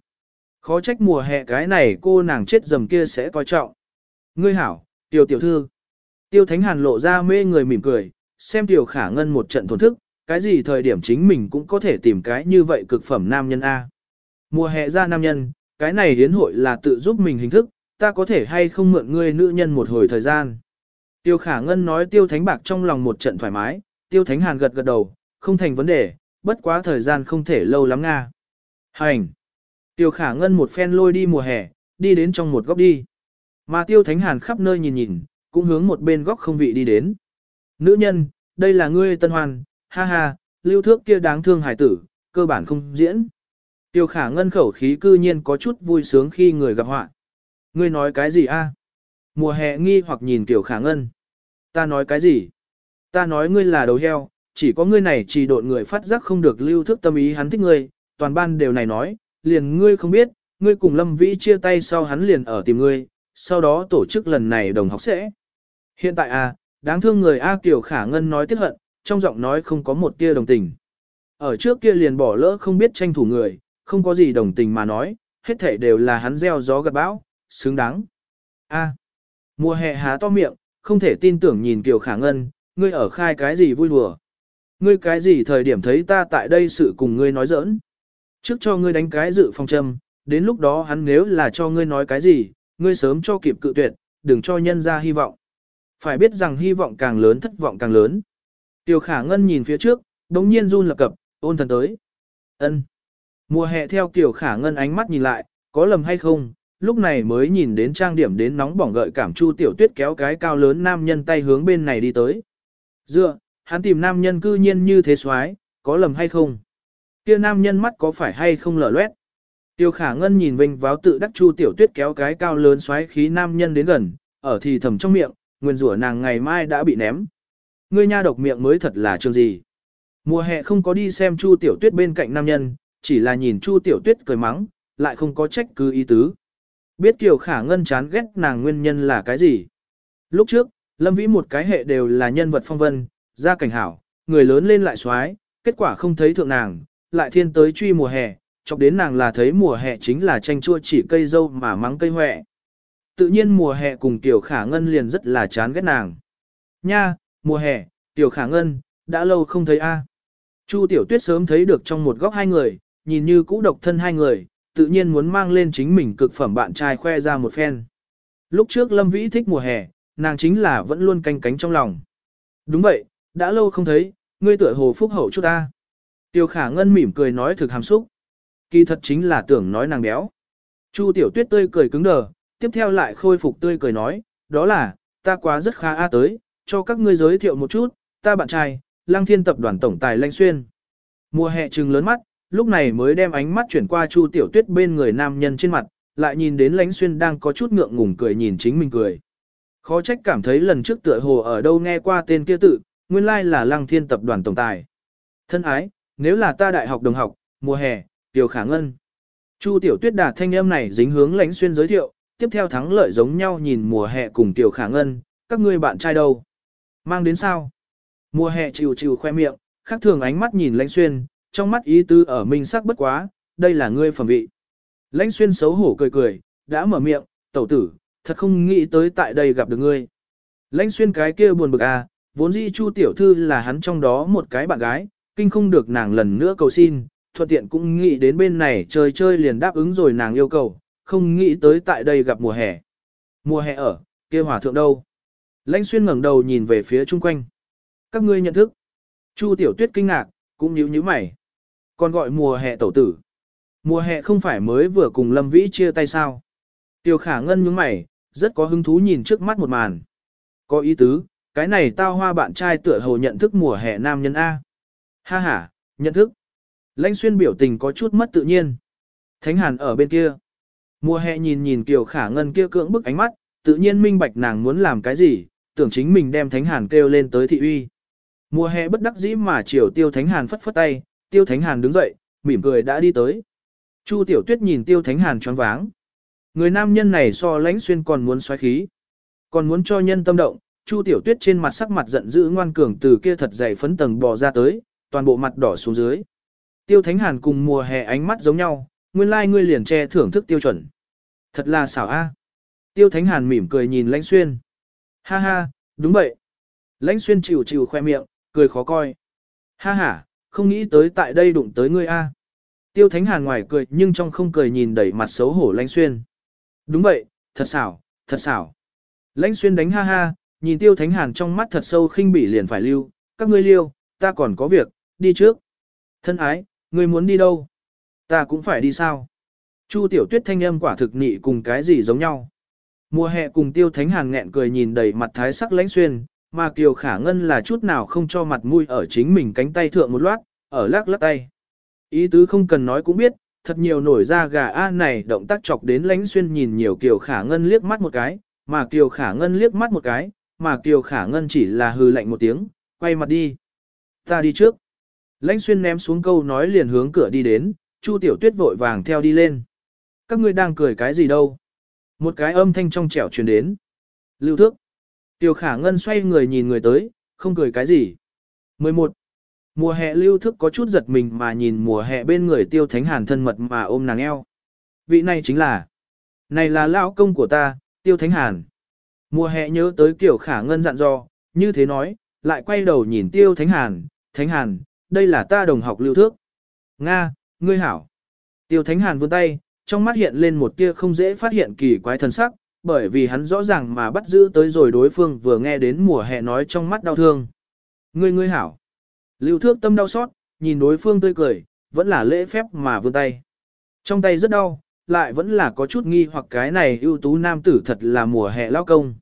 S1: Khó trách mùa hè cái này cô nàng chết dầm kia sẽ coi trọng. Ngươi hảo, Tiêu Tiểu Thư. Tiêu Thánh Hàn lộ ra mê người mỉm cười, xem Tiêu Khả Ngân một trận thổn thức, cái gì thời điểm chính mình cũng có thể tìm cái như vậy cực phẩm nam nhân A. Mùa hè ra nam nhân, cái này hiến hội là tự giúp mình hình thức, ta có thể hay không mượn ngươi nữ nhân một hồi thời gian. Tiêu Khả Ngân nói Tiêu Thánh Bạc trong lòng một trận thoải mái, Tiêu Thánh Hàn gật gật đầu, không thành vấn đề, bất quá thời gian không thể lâu lắm nga. Hành! Tiêu Khả Ngân một phen lôi đi mùa hè, đi đến trong một góc đi. Mà Tiêu Thánh Hàn khắp nơi nhìn nhìn, cũng hướng một bên góc không vị đi đến. Nữ nhân, đây là ngươi tân hoàn, ha ha, lưu thước kia đáng thương hải tử, cơ bản không diễn. Tiêu khả ngân khẩu khí cư nhiên có chút vui sướng khi người gặp họa. Ngươi nói cái gì a? Mùa hè nghi hoặc nhìn tiểu khả ngân. Ta nói cái gì? Ta nói ngươi là đầu heo, chỉ có ngươi này chỉ độn người phát giác không được lưu thước tâm ý hắn thích ngươi, toàn ban đều này nói, liền ngươi không biết, ngươi cùng Lâm Vĩ chia tay sau hắn liền ở tìm ngươi, sau đó tổ chức lần này đồng học sẽ. Hiện tại à, đáng thương người A Kiều Khả Ngân nói tiếc hận, trong giọng nói không có một tia đồng tình. Ở trước kia liền bỏ lỡ không biết tranh thủ người, không có gì đồng tình mà nói, hết thảy đều là hắn gieo gió gặt bão, xứng đáng. A. mùa hè há to miệng, không thể tin tưởng nhìn Kiều Khả Ngân, ngươi ở khai cái gì vui đùa. Ngươi cái gì thời điểm thấy ta tại đây sự cùng ngươi nói giỡn. Trước cho ngươi đánh cái dự phòng châm, đến lúc đó hắn nếu là cho ngươi nói cái gì, ngươi sớm cho kịp cự tuyệt, đừng cho nhân ra hy vọng. Phải biết rằng hy vọng càng lớn thất vọng càng lớn. Tiêu khả ngân nhìn phía trước, đống nhiên run lập cập, ôn thần tới. ân Mùa hè theo Tiểu Khả Ngân ánh mắt nhìn lại, có lầm hay không, lúc này mới nhìn đến trang điểm đến nóng bỏng gợi cảm Chu Tiểu Tuyết kéo cái cao lớn nam nhân tay hướng bên này đi tới. Dựa, hắn tìm nam nhân cư nhiên như thế xoái, có lầm hay không? Kia nam nhân mắt có phải hay không lở loét? Tiêu Khả Ngân nhìn vinh váo tự đắc Chu Tiểu Tuyết kéo cái cao lớn xoáy khí nam nhân đến gần, ở thì thầm trong miệng, nguyên rủa nàng ngày mai đã bị ném. Ngươi nha độc miệng mới thật là chương gì? Mùa hè không có đi xem Chu Tiểu Tuyết bên cạnh nam nhân, chỉ là nhìn Chu Tiểu Tuyết cười mắng, lại không có trách cứ ý tứ. Biết Kiều Khả Ngân chán ghét nàng nguyên nhân là cái gì? Lúc trước, Lâm Vĩ một cái hệ đều là nhân vật phong vân, gia cảnh hảo, người lớn lên lại xoái, kết quả không thấy thượng nàng, lại thiên tới truy mùa hè, chọc đến nàng là thấy mùa hè chính là chanh chua chỉ cây dâu mà mắng cây huệ Tự nhiên mùa hè cùng Tiểu Khả Ngân liền rất là chán ghét nàng. Nha, mùa hè, Tiểu Khả Ngân, đã lâu không thấy a. Chu Tiểu Tuyết sớm thấy được trong một góc hai người, nhìn như cũ độc thân hai người, tự nhiên muốn mang lên chính mình cực phẩm bạn trai khoe ra một phen. Lúc trước Lâm Vĩ thích mùa hè, nàng chính là vẫn luôn canh cánh trong lòng. Đúng vậy, đã lâu không thấy, ngươi tựa hồ phúc hậu chút ta. Tiêu khả ngân mỉm cười nói thực hàm xúc. Kỳ thật chính là tưởng nói nàng béo. Chu tiểu tuyết tươi cười cứng đờ, tiếp theo lại khôi phục tươi cười nói, đó là, ta quá rất khá a tới, cho các ngươi giới thiệu một chút, ta bạn trai, lăng thiên tập đoàn tổng tài lanh xuyên. Mùa hè trừng lớn mắt, lúc này mới đem ánh mắt chuyển qua Chu Tiểu Tuyết bên người nam nhân trên mặt, lại nhìn đến Lãnh Xuyên đang có chút ngượng ngùng cười nhìn chính mình cười. Khó trách cảm thấy lần trước tựa hồ ở đâu nghe qua tên kia tự, nguyên lai là Lăng Thiên tập đoàn tổng tài. Thân ái, nếu là ta đại học đồng học, mùa hè, Tiểu Khả Ngân. Chu Tiểu Tuyết đạt thanh âm này dính hướng Lãnh Xuyên giới thiệu, tiếp theo thắng lợi giống nhau nhìn mùa hè cùng Tiểu Khả Ngân, các ngươi bạn trai đâu? Mang đến sao? Mùa hè chịu chịu khoe miệng, khác thường ánh mắt nhìn Lãnh Xuyên, trong mắt ý tư ở minh sắc bất quá, đây là ngươi phẩm vị. Lãnh Xuyên xấu hổ cười cười, đã mở miệng, tẩu tử, thật không nghĩ tới tại đây gặp được ngươi. Lãnh Xuyên cái kia buồn bực à, vốn dĩ Chu tiểu thư là hắn trong đó một cái bạn gái, kinh không được nàng lần nữa cầu xin, thuận tiện cũng nghĩ đến bên này chơi chơi liền đáp ứng rồi nàng yêu cầu, không nghĩ tới tại đây gặp mùa hè. Mùa hè ở, kia hỏa thượng đâu? Lãnh xuyên ngẩng đầu nhìn về phía chung quanh. Các ngươi nhận thức. Chu tiểu tuyết kinh ngạc, cũng nhíu nhíu mày. Còn gọi mùa hè tẩu tử. Mùa hè không phải mới vừa cùng Lâm Vĩ chia tay sao. Tiêu khả ngân nhướng mày, rất có hứng thú nhìn trước mắt một màn. Có ý tứ, cái này tao hoa bạn trai tựa hồ nhận thức mùa hè nam nhân A. Ha ha, nhận thức. Lãnh xuyên biểu tình có chút mất tự nhiên. Thánh hàn ở bên kia. Mùa hè nhìn nhìn Kiều Khả Ngân kia cưỡng bức ánh mắt, tự nhiên minh bạch nàng muốn làm cái gì, tưởng chính mình đem Thánh Hàn kêu lên tới thị uy. Mùa hè bất đắc dĩ mà chiều Tiêu Thánh Hàn phất phất tay, Tiêu Thánh Hàn đứng dậy, mỉm cười đã đi tới. Chu Tiểu Tuyết nhìn Tiêu Thánh Hàn choáng váng. Người nam nhân này so lãnh xuyên còn muốn xoáy khí, còn muốn cho nhân tâm động. Chu Tiểu Tuyết trên mặt sắc mặt giận dữ ngoan cường từ kia thật dày phấn tầng bò ra tới, toàn bộ mặt đỏ xuống dưới. Tiêu Thánh Hàn cùng mùa hè ánh mắt giống nhau, nguyên lai like ngươi liền che thưởng thức tiêu chuẩn. Thật là xảo a. Tiêu Thánh Hàn mỉm cười nhìn Lãnh Xuyên. Ha ha, đúng vậy. Lãnh Xuyên chịu chịu khoe miệng, cười khó coi. Ha ha, không nghĩ tới tại đây đụng tới ngươi a. Tiêu Thánh Hàn ngoài cười nhưng trong không cười nhìn đẩy mặt xấu hổ Lãnh Xuyên. Đúng vậy, thật xảo, thật xảo. Lãnh Xuyên đánh ha ha, nhìn Tiêu Thánh Hàn trong mắt thật sâu khinh bỉ liền phải lưu, các ngươi liêu, ta còn có việc, đi trước. Thân ái, ngươi muốn đi đâu? Ta cũng phải đi sao? Chu tiểu tuyết thanh âm quả thực nị cùng cái gì giống nhau. Mùa hè cùng tiêu thánh hàn nghẹn cười nhìn đầy mặt thái sắc lãnh xuyên, mà kiều khả ngân là chút nào không cho mặt mũi ở chính mình cánh tay thượng một loát, ở lắc lắc tay. Ý tứ không cần nói cũng biết, thật nhiều nổi ra gà a này động tác chọc đến lãnh xuyên nhìn nhiều kiều khả ngân liếc mắt một cái, mà kiều khả ngân liếc mắt một cái, mà kiều khả ngân chỉ là hừ lạnh một tiếng, quay mặt đi. Ta đi trước. Lãnh xuyên ném xuống câu nói liền hướng cửa đi đến, Chu tiểu tuyết vội vàng theo đi lên. Các ngươi đang cười cái gì đâu? Một cái âm thanh trong trẻo truyền đến. Lưu thước. Tiểu khả ngân xoay người nhìn người tới, không cười cái gì. 11. Mùa hè lưu thức có chút giật mình mà nhìn mùa hè bên người tiêu thánh hàn thân mật mà ôm nàng eo. Vị này chính là. Này là lão công của ta, tiêu thánh hàn. Mùa hè nhớ tới kiểu khả ngân dặn dò, như thế nói, lại quay đầu nhìn tiêu thánh hàn. Thánh hàn, đây là ta đồng học lưu thước. Nga, ngươi hảo. Tiêu thánh hàn vươn tay, trong mắt hiện lên một tia không dễ phát hiện kỳ quái thần sắc, bởi vì hắn rõ ràng mà bắt giữ tới rồi đối phương vừa nghe đến mùa hè nói trong mắt đau thương. Ngươi ngươi hảo. Lưu thước tâm đau xót, nhìn đối phương tươi cười, vẫn là lễ phép mà vươn tay. Trong tay rất đau, lại vẫn là có chút nghi hoặc cái này ưu tú nam tử thật là mùa hè lao công.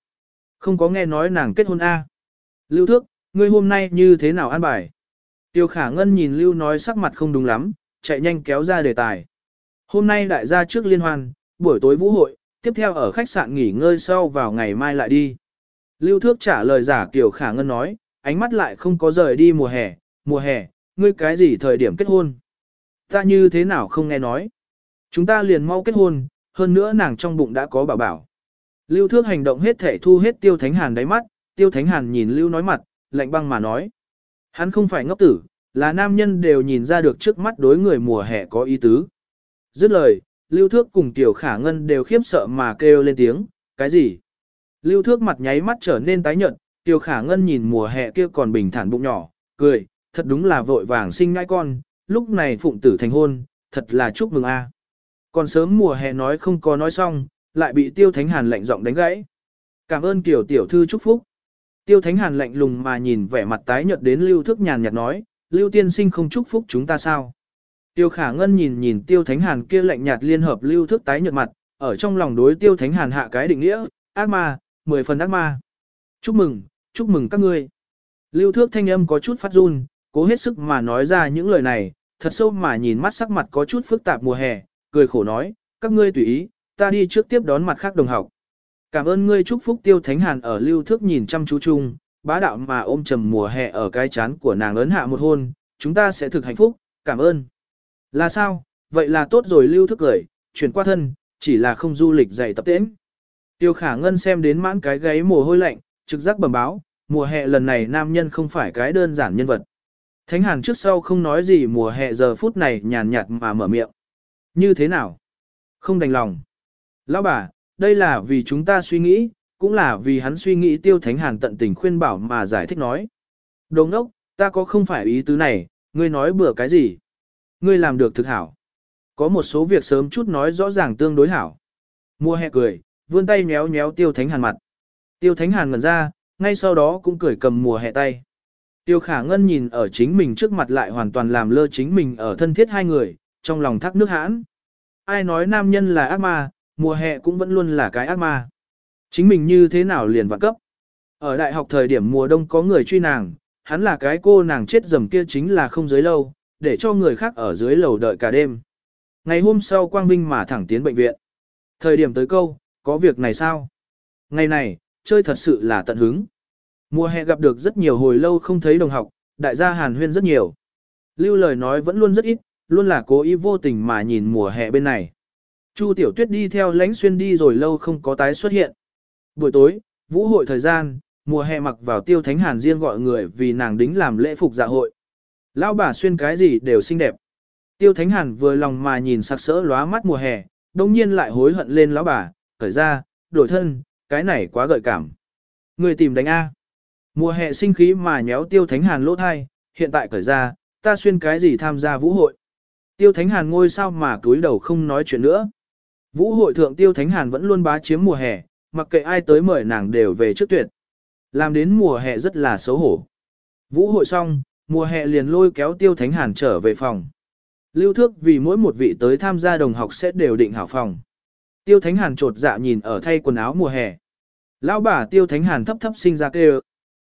S1: Không có nghe nói nàng kết hôn A. Lưu thước, ngươi hôm nay như thế nào an bài? Tiêu khả ngân nhìn Lưu nói sắc mặt không đúng lắm, chạy nhanh kéo ra đề tài. Hôm nay đại gia trước liên hoan, buổi tối vũ hội, tiếp theo ở khách sạn nghỉ ngơi sau vào ngày mai lại đi. Lưu Thước trả lời giả Kiều Khả Ngân nói, ánh mắt lại không có rời đi mùa hè, mùa hè, ngươi cái gì thời điểm kết hôn? Ta như thế nào không nghe nói? Chúng ta liền mau kết hôn, hơn nữa nàng trong bụng đã có bảo bảo. Lưu Thước hành động hết thể thu hết Tiêu Thánh Hàn đáy mắt, Tiêu Thánh Hàn nhìn Lưu nói mặt, lạnh băng mà nói. Hắn không phải ngốc tử, là nam nhân đều nhìn ra được trước mắt đối người mùa hè có ý tứ. Dứt lời, Lưu Thước cùng Tiểu Khả Ngân đều khiếp sợ mà kêu lên tiếng, cái gì? Lưu Thước mặt nháy mắt trở nên tái nhợt, Tiểu Khả Ngân nhìn mùa hè kia còn bình thản bụng nhỏ, cười, thật đúng là vội vàng sinh ngai con, lúc này phụng tử thành hôn, thật là chúc mừng a. Còn sớm mùa hè nói không có nói xong, lại bị Tiêu Thánh Hàn lạnh giọng đánh gãy. Cảm ơn Tiểu Tiểu Thư chúc phúc. Tiêu Thánh Hàn lạnh lùng mà nhìn vẻ mặt tái nhợt đến Lưu Thước nhàn nhạt nói, Lưu Tiên Sinh không chúc phúc chúng ta sao? Tiêu Khả Ngân nhìn nhìn Tiêu Thánh Hàn kia lạnh nhạt liên hợp lưu thức tái nhợt mặt, ở trong lòng đối Tiêu Thánh Hàn hạ cái định nghĩa, ác ma, mười phần ác ma. Chúc mừng, chúc mừng các ngươi. Lưu thước thanh âm có chút phát run, cố hết sức mà nói ra những lời này, thật sâu mà nhìn mắt sắc mặt có chút phức tạp mùa hè, cười khổ nói, các ngươi tùy ý, ta đi trước tiếp đón mặt khác đồng học. Cảm ơn ngươi chúc phúc tiêu thánh hàn ở lưu thước nhìn chăm chú chung, bá đạo mà ôm trầm mùa hè ở cái chán của nàng lớn hạ một hôn, chúng ta sẽ thực hạnh phúc, cảm ơn. Là sao, vậy là tốt rồi lưu thức cười, chuyển qua thân, chỉ là không du lịch dày tập tễnh. Tiêu khả ngân xem đến mãn cái gáy mồ hôi lạnh, trực giác bẩm báo, mùa hè lần này nam nhân không phải cái đơn giản nhân vật. Thánh hàn trước sau không nói gì mùa hè giờ phút này nhàn nhạt mà mở miệng. Như thế nào? Không đành lòng. Lão bà, đây là vì chúng ta suy nghĩ, cũng là vì hắn suy nghĩ tiêu thánh hàn tận tình khuyên bảo mà giải thích nói. Đồ ngốc, ta có không phải ý tứ này, ngươi nói bừa cái gì? Ngươi làm được thực hảo. Có một số việc sớm chút nói rõ ràng tương đối hảo. mua hè cười, vươn tay méo méo tiêu thánh hàn mặt. Tiêu thánh hàn ngần ra, ngay sau đó cũng cười cầm mùa hè tay. Tiêu khả ngân nhìn ở chính mình trước mặt lại hoàn toàn làm lơ chính mình ở thân thiết hai người, trong lòng thắc nước hãn. Ai nói nam nhân là ác ma, mùa hè cũng vẫn luôn là cái ác ma. Chính mình như thế nào liền vạn cấp. Ở đại học thời điểm mùa đông có người truy nàng, hắn là cái cô nàng chết dầm kia chính là không dưới lâu, để cho người khác ở dưới lầu đợi cả đêm. Ngày hôm sau Quang Vinh mà thẳng tiến bệnh viện. Thời điểm tới câu, có việc này sao? Ngày này, chơi thật sự là tận hứng. Mùa hè gặp được rất nhiều hồi lâu không thấy đồng học, đại gia hàn huyên rất nhiều. Lưu lời nói vẫn luôn rất ít, luôn là cố ý vô tình mà nhìn mùa hè bên này. Chu Tiểu Tuyết đi theo lãnh xuyên đi rồi lâu không có tái xuất hiện. Buổi tối, vũ hội thời gian, mùa hè mặc vào tiêu thánh hàn riêng gọi người vì nàng đính làm lễ phục dạ hội. Lão bà xuyên cái gì đều xinh đẹp. Tiêu thánh hàn vừa lòng mà nhìn sặc sỡ lóa mắt mùa hè, đồng nhiên lại hối hận lên lão bà, khởi ra, đổi thân, cái này quá gợi cảm. Người tìm đánh A. Mùa hè sinh khí mà nhéo tiêu thánh hàn lỗ thai, hiện tại khởi ra, ta xuyên cái gì tham gia vũ hội. Tiêu thánh hàn ngôi sao mà cúi đầu không nói chuyện nữa. Vũ hội thượng tiêu thánh hàn vẫn luôn bá chiếm mùa hè, mặc kệ ai tới mời nàng đều về trước tuyệt. Làm đến mùa hè rất là xấu hổ. Vũ hội xong, mùa hè liền lôi kéo tiêu thánh hàn trở về phòng. Lưu thước vì mỗi một vị tới tham gia đồng học sẽ đều định hảo phòng. Tiêu thánh hàn trột dạ nhìn ở thay quần áo mùa hè. Lão bà tiêu thánh hàn thấp thấp sinh ra kêu.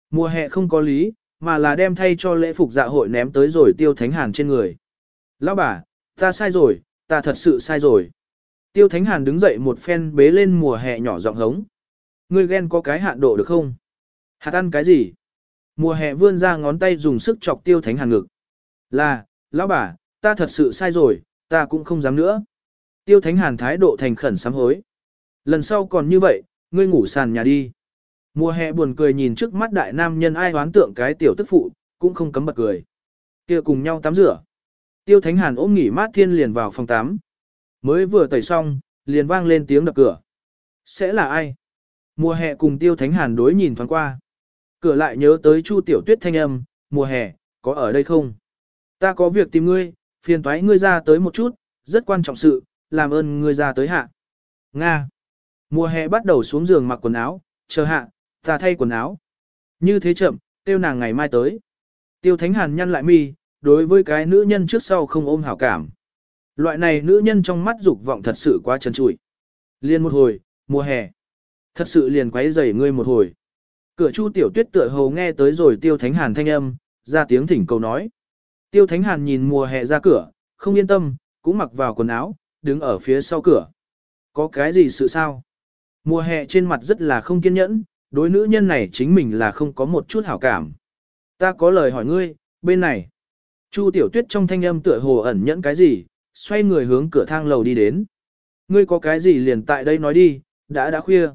S1: Mùa hè không có lý, mà là đem thay cho lễ phục dạ hội ném tới rồi tiêu thánh hàn trên người. Lão bà, ta sai rồi, ta thật sự sai rồi. Tiêu Thánh Hàn đứng dậy một phen bế lên mùa hè nhỏ giọng hống. Ngươi ghen có cái hạn độ được không? Hạt ăn cái gì? Mùa hè vươn ra ngón tay dùng sức chọc Tiêu Thánh Hàn ngực. Là, lão bà, ta thật sự sai rồi, ta cũng không dám nữa. Tiêu Thánh Hàn thái độ thành khẩn sám hối. Lần sau còn như vậy, ngươi ngủ sàn nhà đi. Mùa hè buồn cười nhìn trước mắt đại nam nhân ai hoán tượng cái tiểu tức phụ, cũng không cấm bật cười. kia cùng nhau tắm rửa. Tiêu Thánh Hàn ôm nghỉ mát thiên liền vào phòng tắm. Mới vừa tẩy xong, liền vang lên tiếng đập cửa. Sẽ là ai? Mùa hè cùng Tiêu Thánh Hàn đối nhìn thoáng qua. Cửa lại nhớ tới Chu Tiểu Tuyết thanh âm, mùa hè, có ở đây không? Ta có việc tìm ngươi, phiền toái ngươi ra tới một chút, rất quan trọng sự, làm ơn ngươi ra tới hạ. Nga. Mùa hè bắt đầu xuống giường mặc quần áo, chờ hạ, ta thay quần áo. Như thế chậm, tiêu nàng ngày mai tới. Tiêu Thánh Hàn nhăn lại mi, đối với cái nữ nhân trước sau không ôm hảo cảm. Loại này nữ nhân trong mắt dục vọng thật sự quá trần trụi. Liên một hồi, mùa hè. Thật sự liền quấy rầy ngươi một hồi. Cửa Chu Tiểu Tuyết tựa hồ nghe tới rồi Tiêu Thánh Hàn thanh âm, ra tiếng thỉnh cầu nói. Tiêu Thánh Hàn nhìn mùa hè ra cửa, không yên tâm, cũng mặc vào quần áo, đứng ở phía sau cửa. Có cái gì sự sao? Mùa hè trên mặt rất là không kiên nhẫn, đối nữ nhân này chính mình là không có một chút hảo cảm. Ta có lời hỏi ngươi, bên này. Chu Tiểu Tuyết trong thanh âm tựa hồ ẩn nhẫn cái gì, xoay người hướng cửa thang lầu đi đến. Ngươi có cái gì liền tại đây nói đi, đã đã khuya.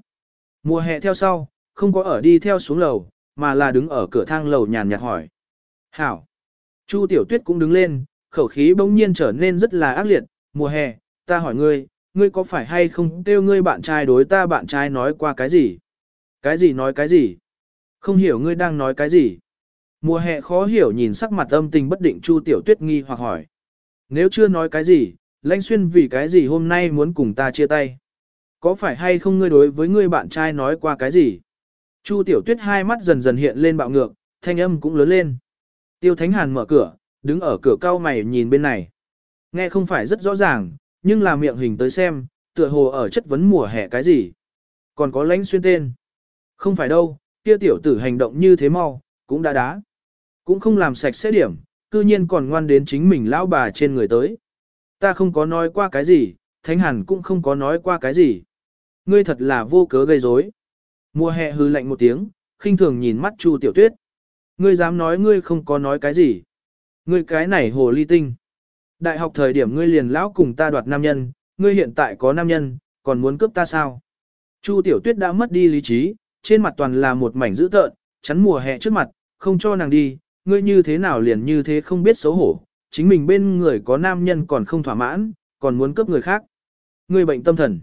S1: Mùa hè theo sau, không có ở đi theo xuống lầu, mà là đứng ở cửa thang lầu nhàn nhạt hỏi. Hảo. Chu Tiểu Tuyết cũng đứng lên, khẩu khí bỗng nhiên trở nên rất là ác liệt. Mùa hè, ta hỏi ngươi, ngươi có phải hay không kêu ngươi bạn trai đối ta bạn trai nói qua cái gì? Cái gì nói cái gì? Không hiểu ngươi đang nói cái gì? Mùa hè khó hiểu nhìn sắc mặt âm tình bất định Chu Tiểu Tuyết nghi hoặc hỏi. Nếu chưa nói cái gì, lãnh xuyên vì cái gì hôm nay muốn cùng ta chia tay? Có phải hay không ngươi đối với ngươi bạn trai nói qua cái gì? Chu Tiểu Tuyết hai mắt dần dần hiện lên bạo ngược, thanh âm cũng lớn lên. Tiêu Thánh Hàn mở cửa, đứng ở cửa cao mày nhìn bên này. Nghe không phải rất rõ ràng, nhưng là miệng hình tới xem, tựa hồ ở chất vấn mùa hè cái gì. Còn có lãnh xuyên tên. Không phải đâu, kia tiểu tử hành động như thế mau, cũng đã đá. Cũng không làm sạch sẽ điểm, cư nhiên còn ngoan đến chính mình lão bà trên người tới. Ta không có nói qua cái gì, Thánh Hàn cũng không có nói qua cái gì. Ngươi thật là vô cớ gây rối. Mùa hè hư lạnh một tiếng, khinh thường nhìn mắt Chu Tiểu Tuyết. Ngươi dám nói ngươi không có nói cái gì. Ngươi cái này hồ ly tinh. Đại học thời điểm ngươi liền lão cùng ta đoạt nam nhân, ngươi hiện tại có nam nhân, còn muốn cướp ta sao? Chu Tiểu Tuyết đã mất đi lý trí, trên mặt toàn là một mảnh dữ tợn, chắn mùa hè trước mặt, không cho nàng đi, ngươi như thế nào liền như thế không biết xấu hổ, chính mình bên người có nam nhân còn không thỏa mãn, còn muốn cướp người khác. Ngươi bệnh tâm thần.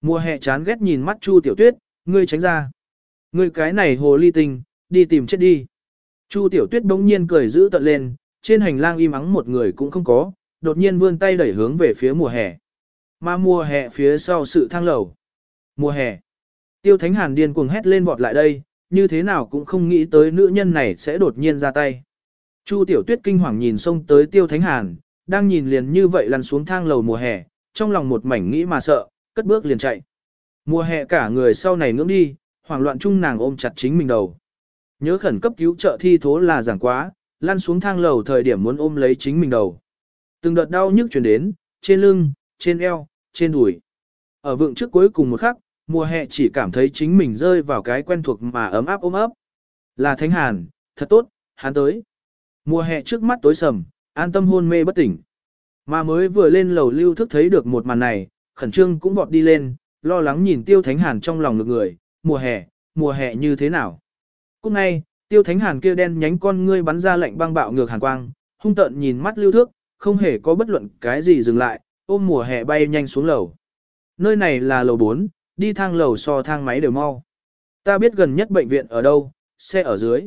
S1: Mùa hè chán ghét nhìn mắt Chu Tiểu Tuyết, ngươi tránh ra. Ngươi cái này hồ ly tinh, đi tìm chết đi. Chu Tiểu Tuyết bỗng nhiên cười giữ tận lên, trên hành lang im ắng một người cũng không có, đột nhiên vươn tay đẩy hướng về phía mùa hè. Mà mùa hè phía sau sự thang lầu. Mùa hè. Tiêu Thánh Hàn điên cuồng hét lên vọt lại đây, như thế nào cũng không nghĩ tới nữ nhân này sẽ đột nhiên ra tay. Chu Tiểu Tuyết kinh hoàng nhìn xông tới Tiêu Thánh Hàn, đang nhìn liền như vậy lăn xuống thang lầu mùa hè, trong lòng một mảnh nghĩ mà sợ, cất bước liền chạy. Mùa hè cả người sau này ngưỡng đi, hoảng loạn chung nàng ôm chặt chính mình đầu. Nhớ khẩn cấp cứu trợ thi thố là giảng quá, lăn xuống thang lầu thời điểm muốn ôm lấy chính mình đầu. Từng đợt đau nhức truyền đến, trên lưng, trên eo, trên đùi. Ở vượng trước cuối cùng một khắc, mùa hè chỉ cảm thấy chính mình rơi vào cái quen thuộc mà ấm áp ôm ấp. Là Thánh Hàn, thật tốt, hắn tới. Mùa hè trước mắt tối sầm, an tâm hôn mê bất tỉnh. Mà mới vừa lên lầu lưu thức thấy được một màn này, khẩn trương cũng vọt đi lên, lo lắng nhìn tiêu thánh hàn trong lòng ngược người, mùa hè, mùa hè như thế nào. Cũng ngay, tiêu thánh hàn kia đen nhánh con ngươi bắn ra lạnh băng bạo ngược hàn quang, hung tợn nhìn mắt lưu thước, không hề có bất luận cái gì dừng lại, ôm mùa hè bay nhanh xuống lầu. Nơi này là lầu 4, đi thang lầu so thang máy đều mau. Ta biết gần nhất bệnh viện ở đâu, xe ở dưới.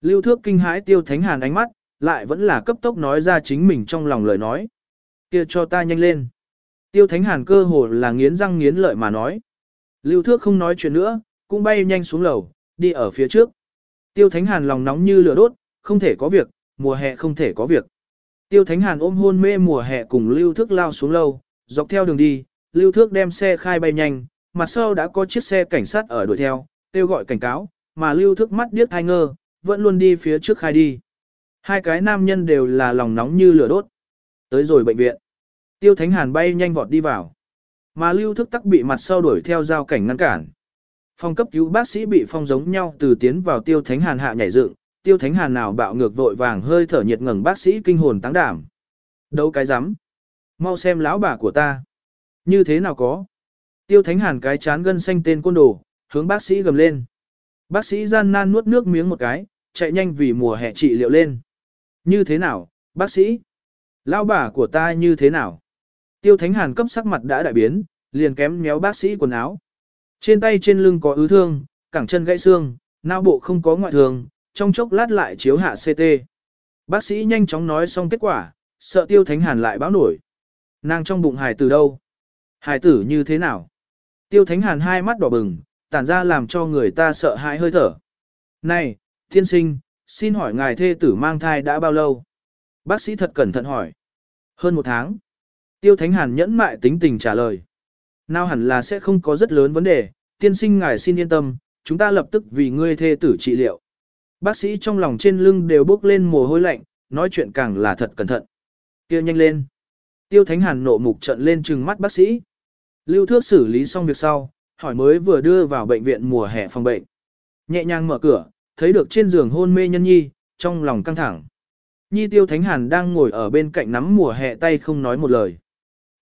S1: Lưu thước kinh hãi tiêu thánh hàn ánh mắt, lại vẫn là cấp tốc nói ra chính mình trong lòng lời nói. kia cho ta nhanh lên. Tiêu thánh hàn cơ hồ là nghiến răng nghiến lợi mà nói. Lưu thước không nói chuyện nữa, cũng bay nhanh xuống lầu, đi ở phía trước. Tiêu thánh hàn lòng nóng như lửa đốt, không thể có việc, mùa hè không thể có việc. Tiêu thánh hàn ôm hôn mê mùa hè cùng lưu thước lao xuống lầu, dọc theo đường đi, lưu thước đem xe khai bay nhanh, mặt sau đã có chiếc xe cảnh sát ở đuổi theo, kêu gọi cảnh cáo, mà lưu thức mắt điếc thai ngơ, vẫn luôn đi phía trước khai đi. Hai cái nam nhân đều là lòng nóng như lửa đốt. Tới rồi bệnh viện. Tiêu Thánh Hàn bay nhanh vọt đi vào. Mà lưu thức tắc bị mặt sau đuổi theo giao cảnh ngăn cản. Phòng cấp cứu bác sĩ bị phong giống nhau từ tiến vào Tiêu Thánh Hàn hạ nhảy dựng, Tiêu Thánh Hàn nào bạo ngược vội vàng hơi thở nhiệt ngẩng bác sĩ kinh hồn táng đảm. Đâu cái rắm Mau xem lão bà của ta. Như thế nào có? Tiêu Thánh Hàn cái chán gân xanh tên côn đồ, hướng bác sĩ gầm lên. Bác sĩ gian nan nuốt nước miếng một cái, chạy nhanh vì mùa hè trị liệu lên. Như thế nào, bác sĩ? Lão bà của ta như thế nào? Tiêu Thánh Hàn cấp sắc mặt đã đại biến, liền kém méo bác sĩ quần áo. Trên tay trên lưng có ứ thương, cẳng chân gãy xương, não bộ không có ngoại thường. trong chốc lát lại chiếu hạ CT. Bác sĩ nhanh chóng nói xong kết quả, sợ Tiêu Thánh Hàn lại báo nổi. Nàng trong bụng hài tử đâu? Hài tử như thế nào? Tiêu Thánh Hàn hai mắt đỏ bừng, tản ra làm cho người ta sợ hãi hơi thở. Này, tiên sinh, xin hỏi ngài thê tử mang thai đã bao lâu? Bác sĩ thật cẩn thận hỏi. Hơn một tháng. Tiêu Thánh Hàn nhẫn mại tính tình trả lời. Nào hẳn là sẽ không có rất lớn vấn đề, tiên sinh ngài xin yên tâm, chúng ta lập tức vì ngươi thê tử trị liệu. Bác sĩ trong lòng trên lưng đều bốc lên mồ hôi lạnh, nói chuyện càng là thật cẩn thận. Tiêu nhanh lên. Tiêu Thánh Hàn nộ mục trận lên trừng mắt bác sĩ. Lưu Thước xử lý xong việc sau, hỏi mới vừa đưa vào bệnh viện mùa hè phòng bệnh. Nhẹ nhàng mở cửa, thấy được trên giường hôn mê nhân nhi, trong lòng căng thẳng. Nhi Tiêu Thánh Hàn đang ngồi ở bên cạnh nắm mùa hè tay không nói một lời.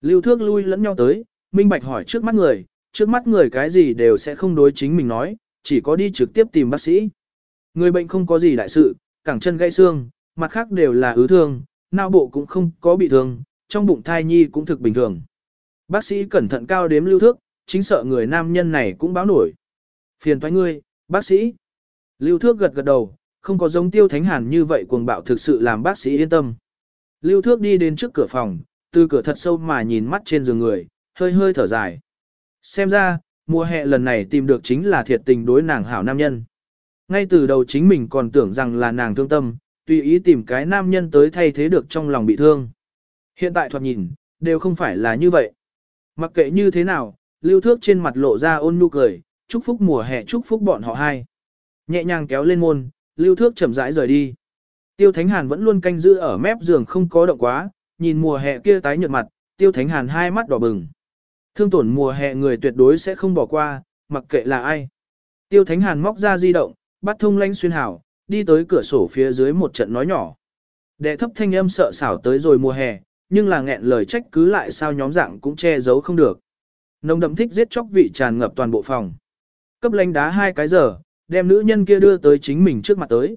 S1: Lưu thước lui lẫn nhau tới, minh bạch hỏi trước mắt người, trước mắt người cái gì đều sẽ không đối chính mình nói, chỉ có đi trực tiếp tìm bác sĩ. Người bệnh không có gì đại sự, cẳng chân gãy xương, mặt khác đều là ứ thương, não bộ cũng không có bị thương, trong bụng thai nhi cũng thực bình thường. Bác sĩ cẩn thận cao đếm lưu thước, chính sợ người nam nhân này cũng báo nổi. Phiền thoái ngươi, bác sĩ. Lưu thước gật gật đầu, không có giống tiêu thánh hàn như vậy cuồng bạo thực sự làm bác sĩ yên tâm. Lưu thước đi đến trước cửa phòng, từ cửa thật sâu mà nhìn mắt trên giường người, hơi hơi thở dài. Xem ra, mùa hè lần này tìm được chính là thiệt tình đối nàng hảo nam nhân. Ngay từ đầu chính mình còn tưởng rằng là nàng thương tâm, tùy ý tìm cái nam nhân tới thay thế được trong lòng bị thương. Hiện tại thoạt nhìn, đều không phải là như vậy. Mặc kệ như thế nào, lưu thước trên mặt lộ ra ôn nhu cười, chúc phúc mùa hè chúc phúc bọn họ hai. Nhẹ nhàng kéo lên môn, lưu thước chậm rãi rời đi. Tiêu Thánh Hàn vẫn luôn canh giữ ở mép giường không có động quá, nhìn mùa hè kia tái nhợt mặt, Tiêu Thánh Hàn hai mắt đỏ bừng. Thương tổn mùa hè người tuyệt đối sẽ không bỏ qua, mặc kệ là ai. Tiêu Thánh Hàn móc ra di động, bắt thông lanh xuyên hảo, đi tới cửa sổ phía dưới một trận nói nhỏ. Đệ thấp thanh âm sợ xảo tới rồi mùa hè, nhưng là nghẹn lời trách cứ lại sao nhóm dạng cũng che giấu không được. Nồng đậm thích giết chóc vị tràn ngập toàn bộ phòng. Cấp lánh đá hai cái giờ, đem nữ nhân kia đưa tới chính mình trước mặt tới.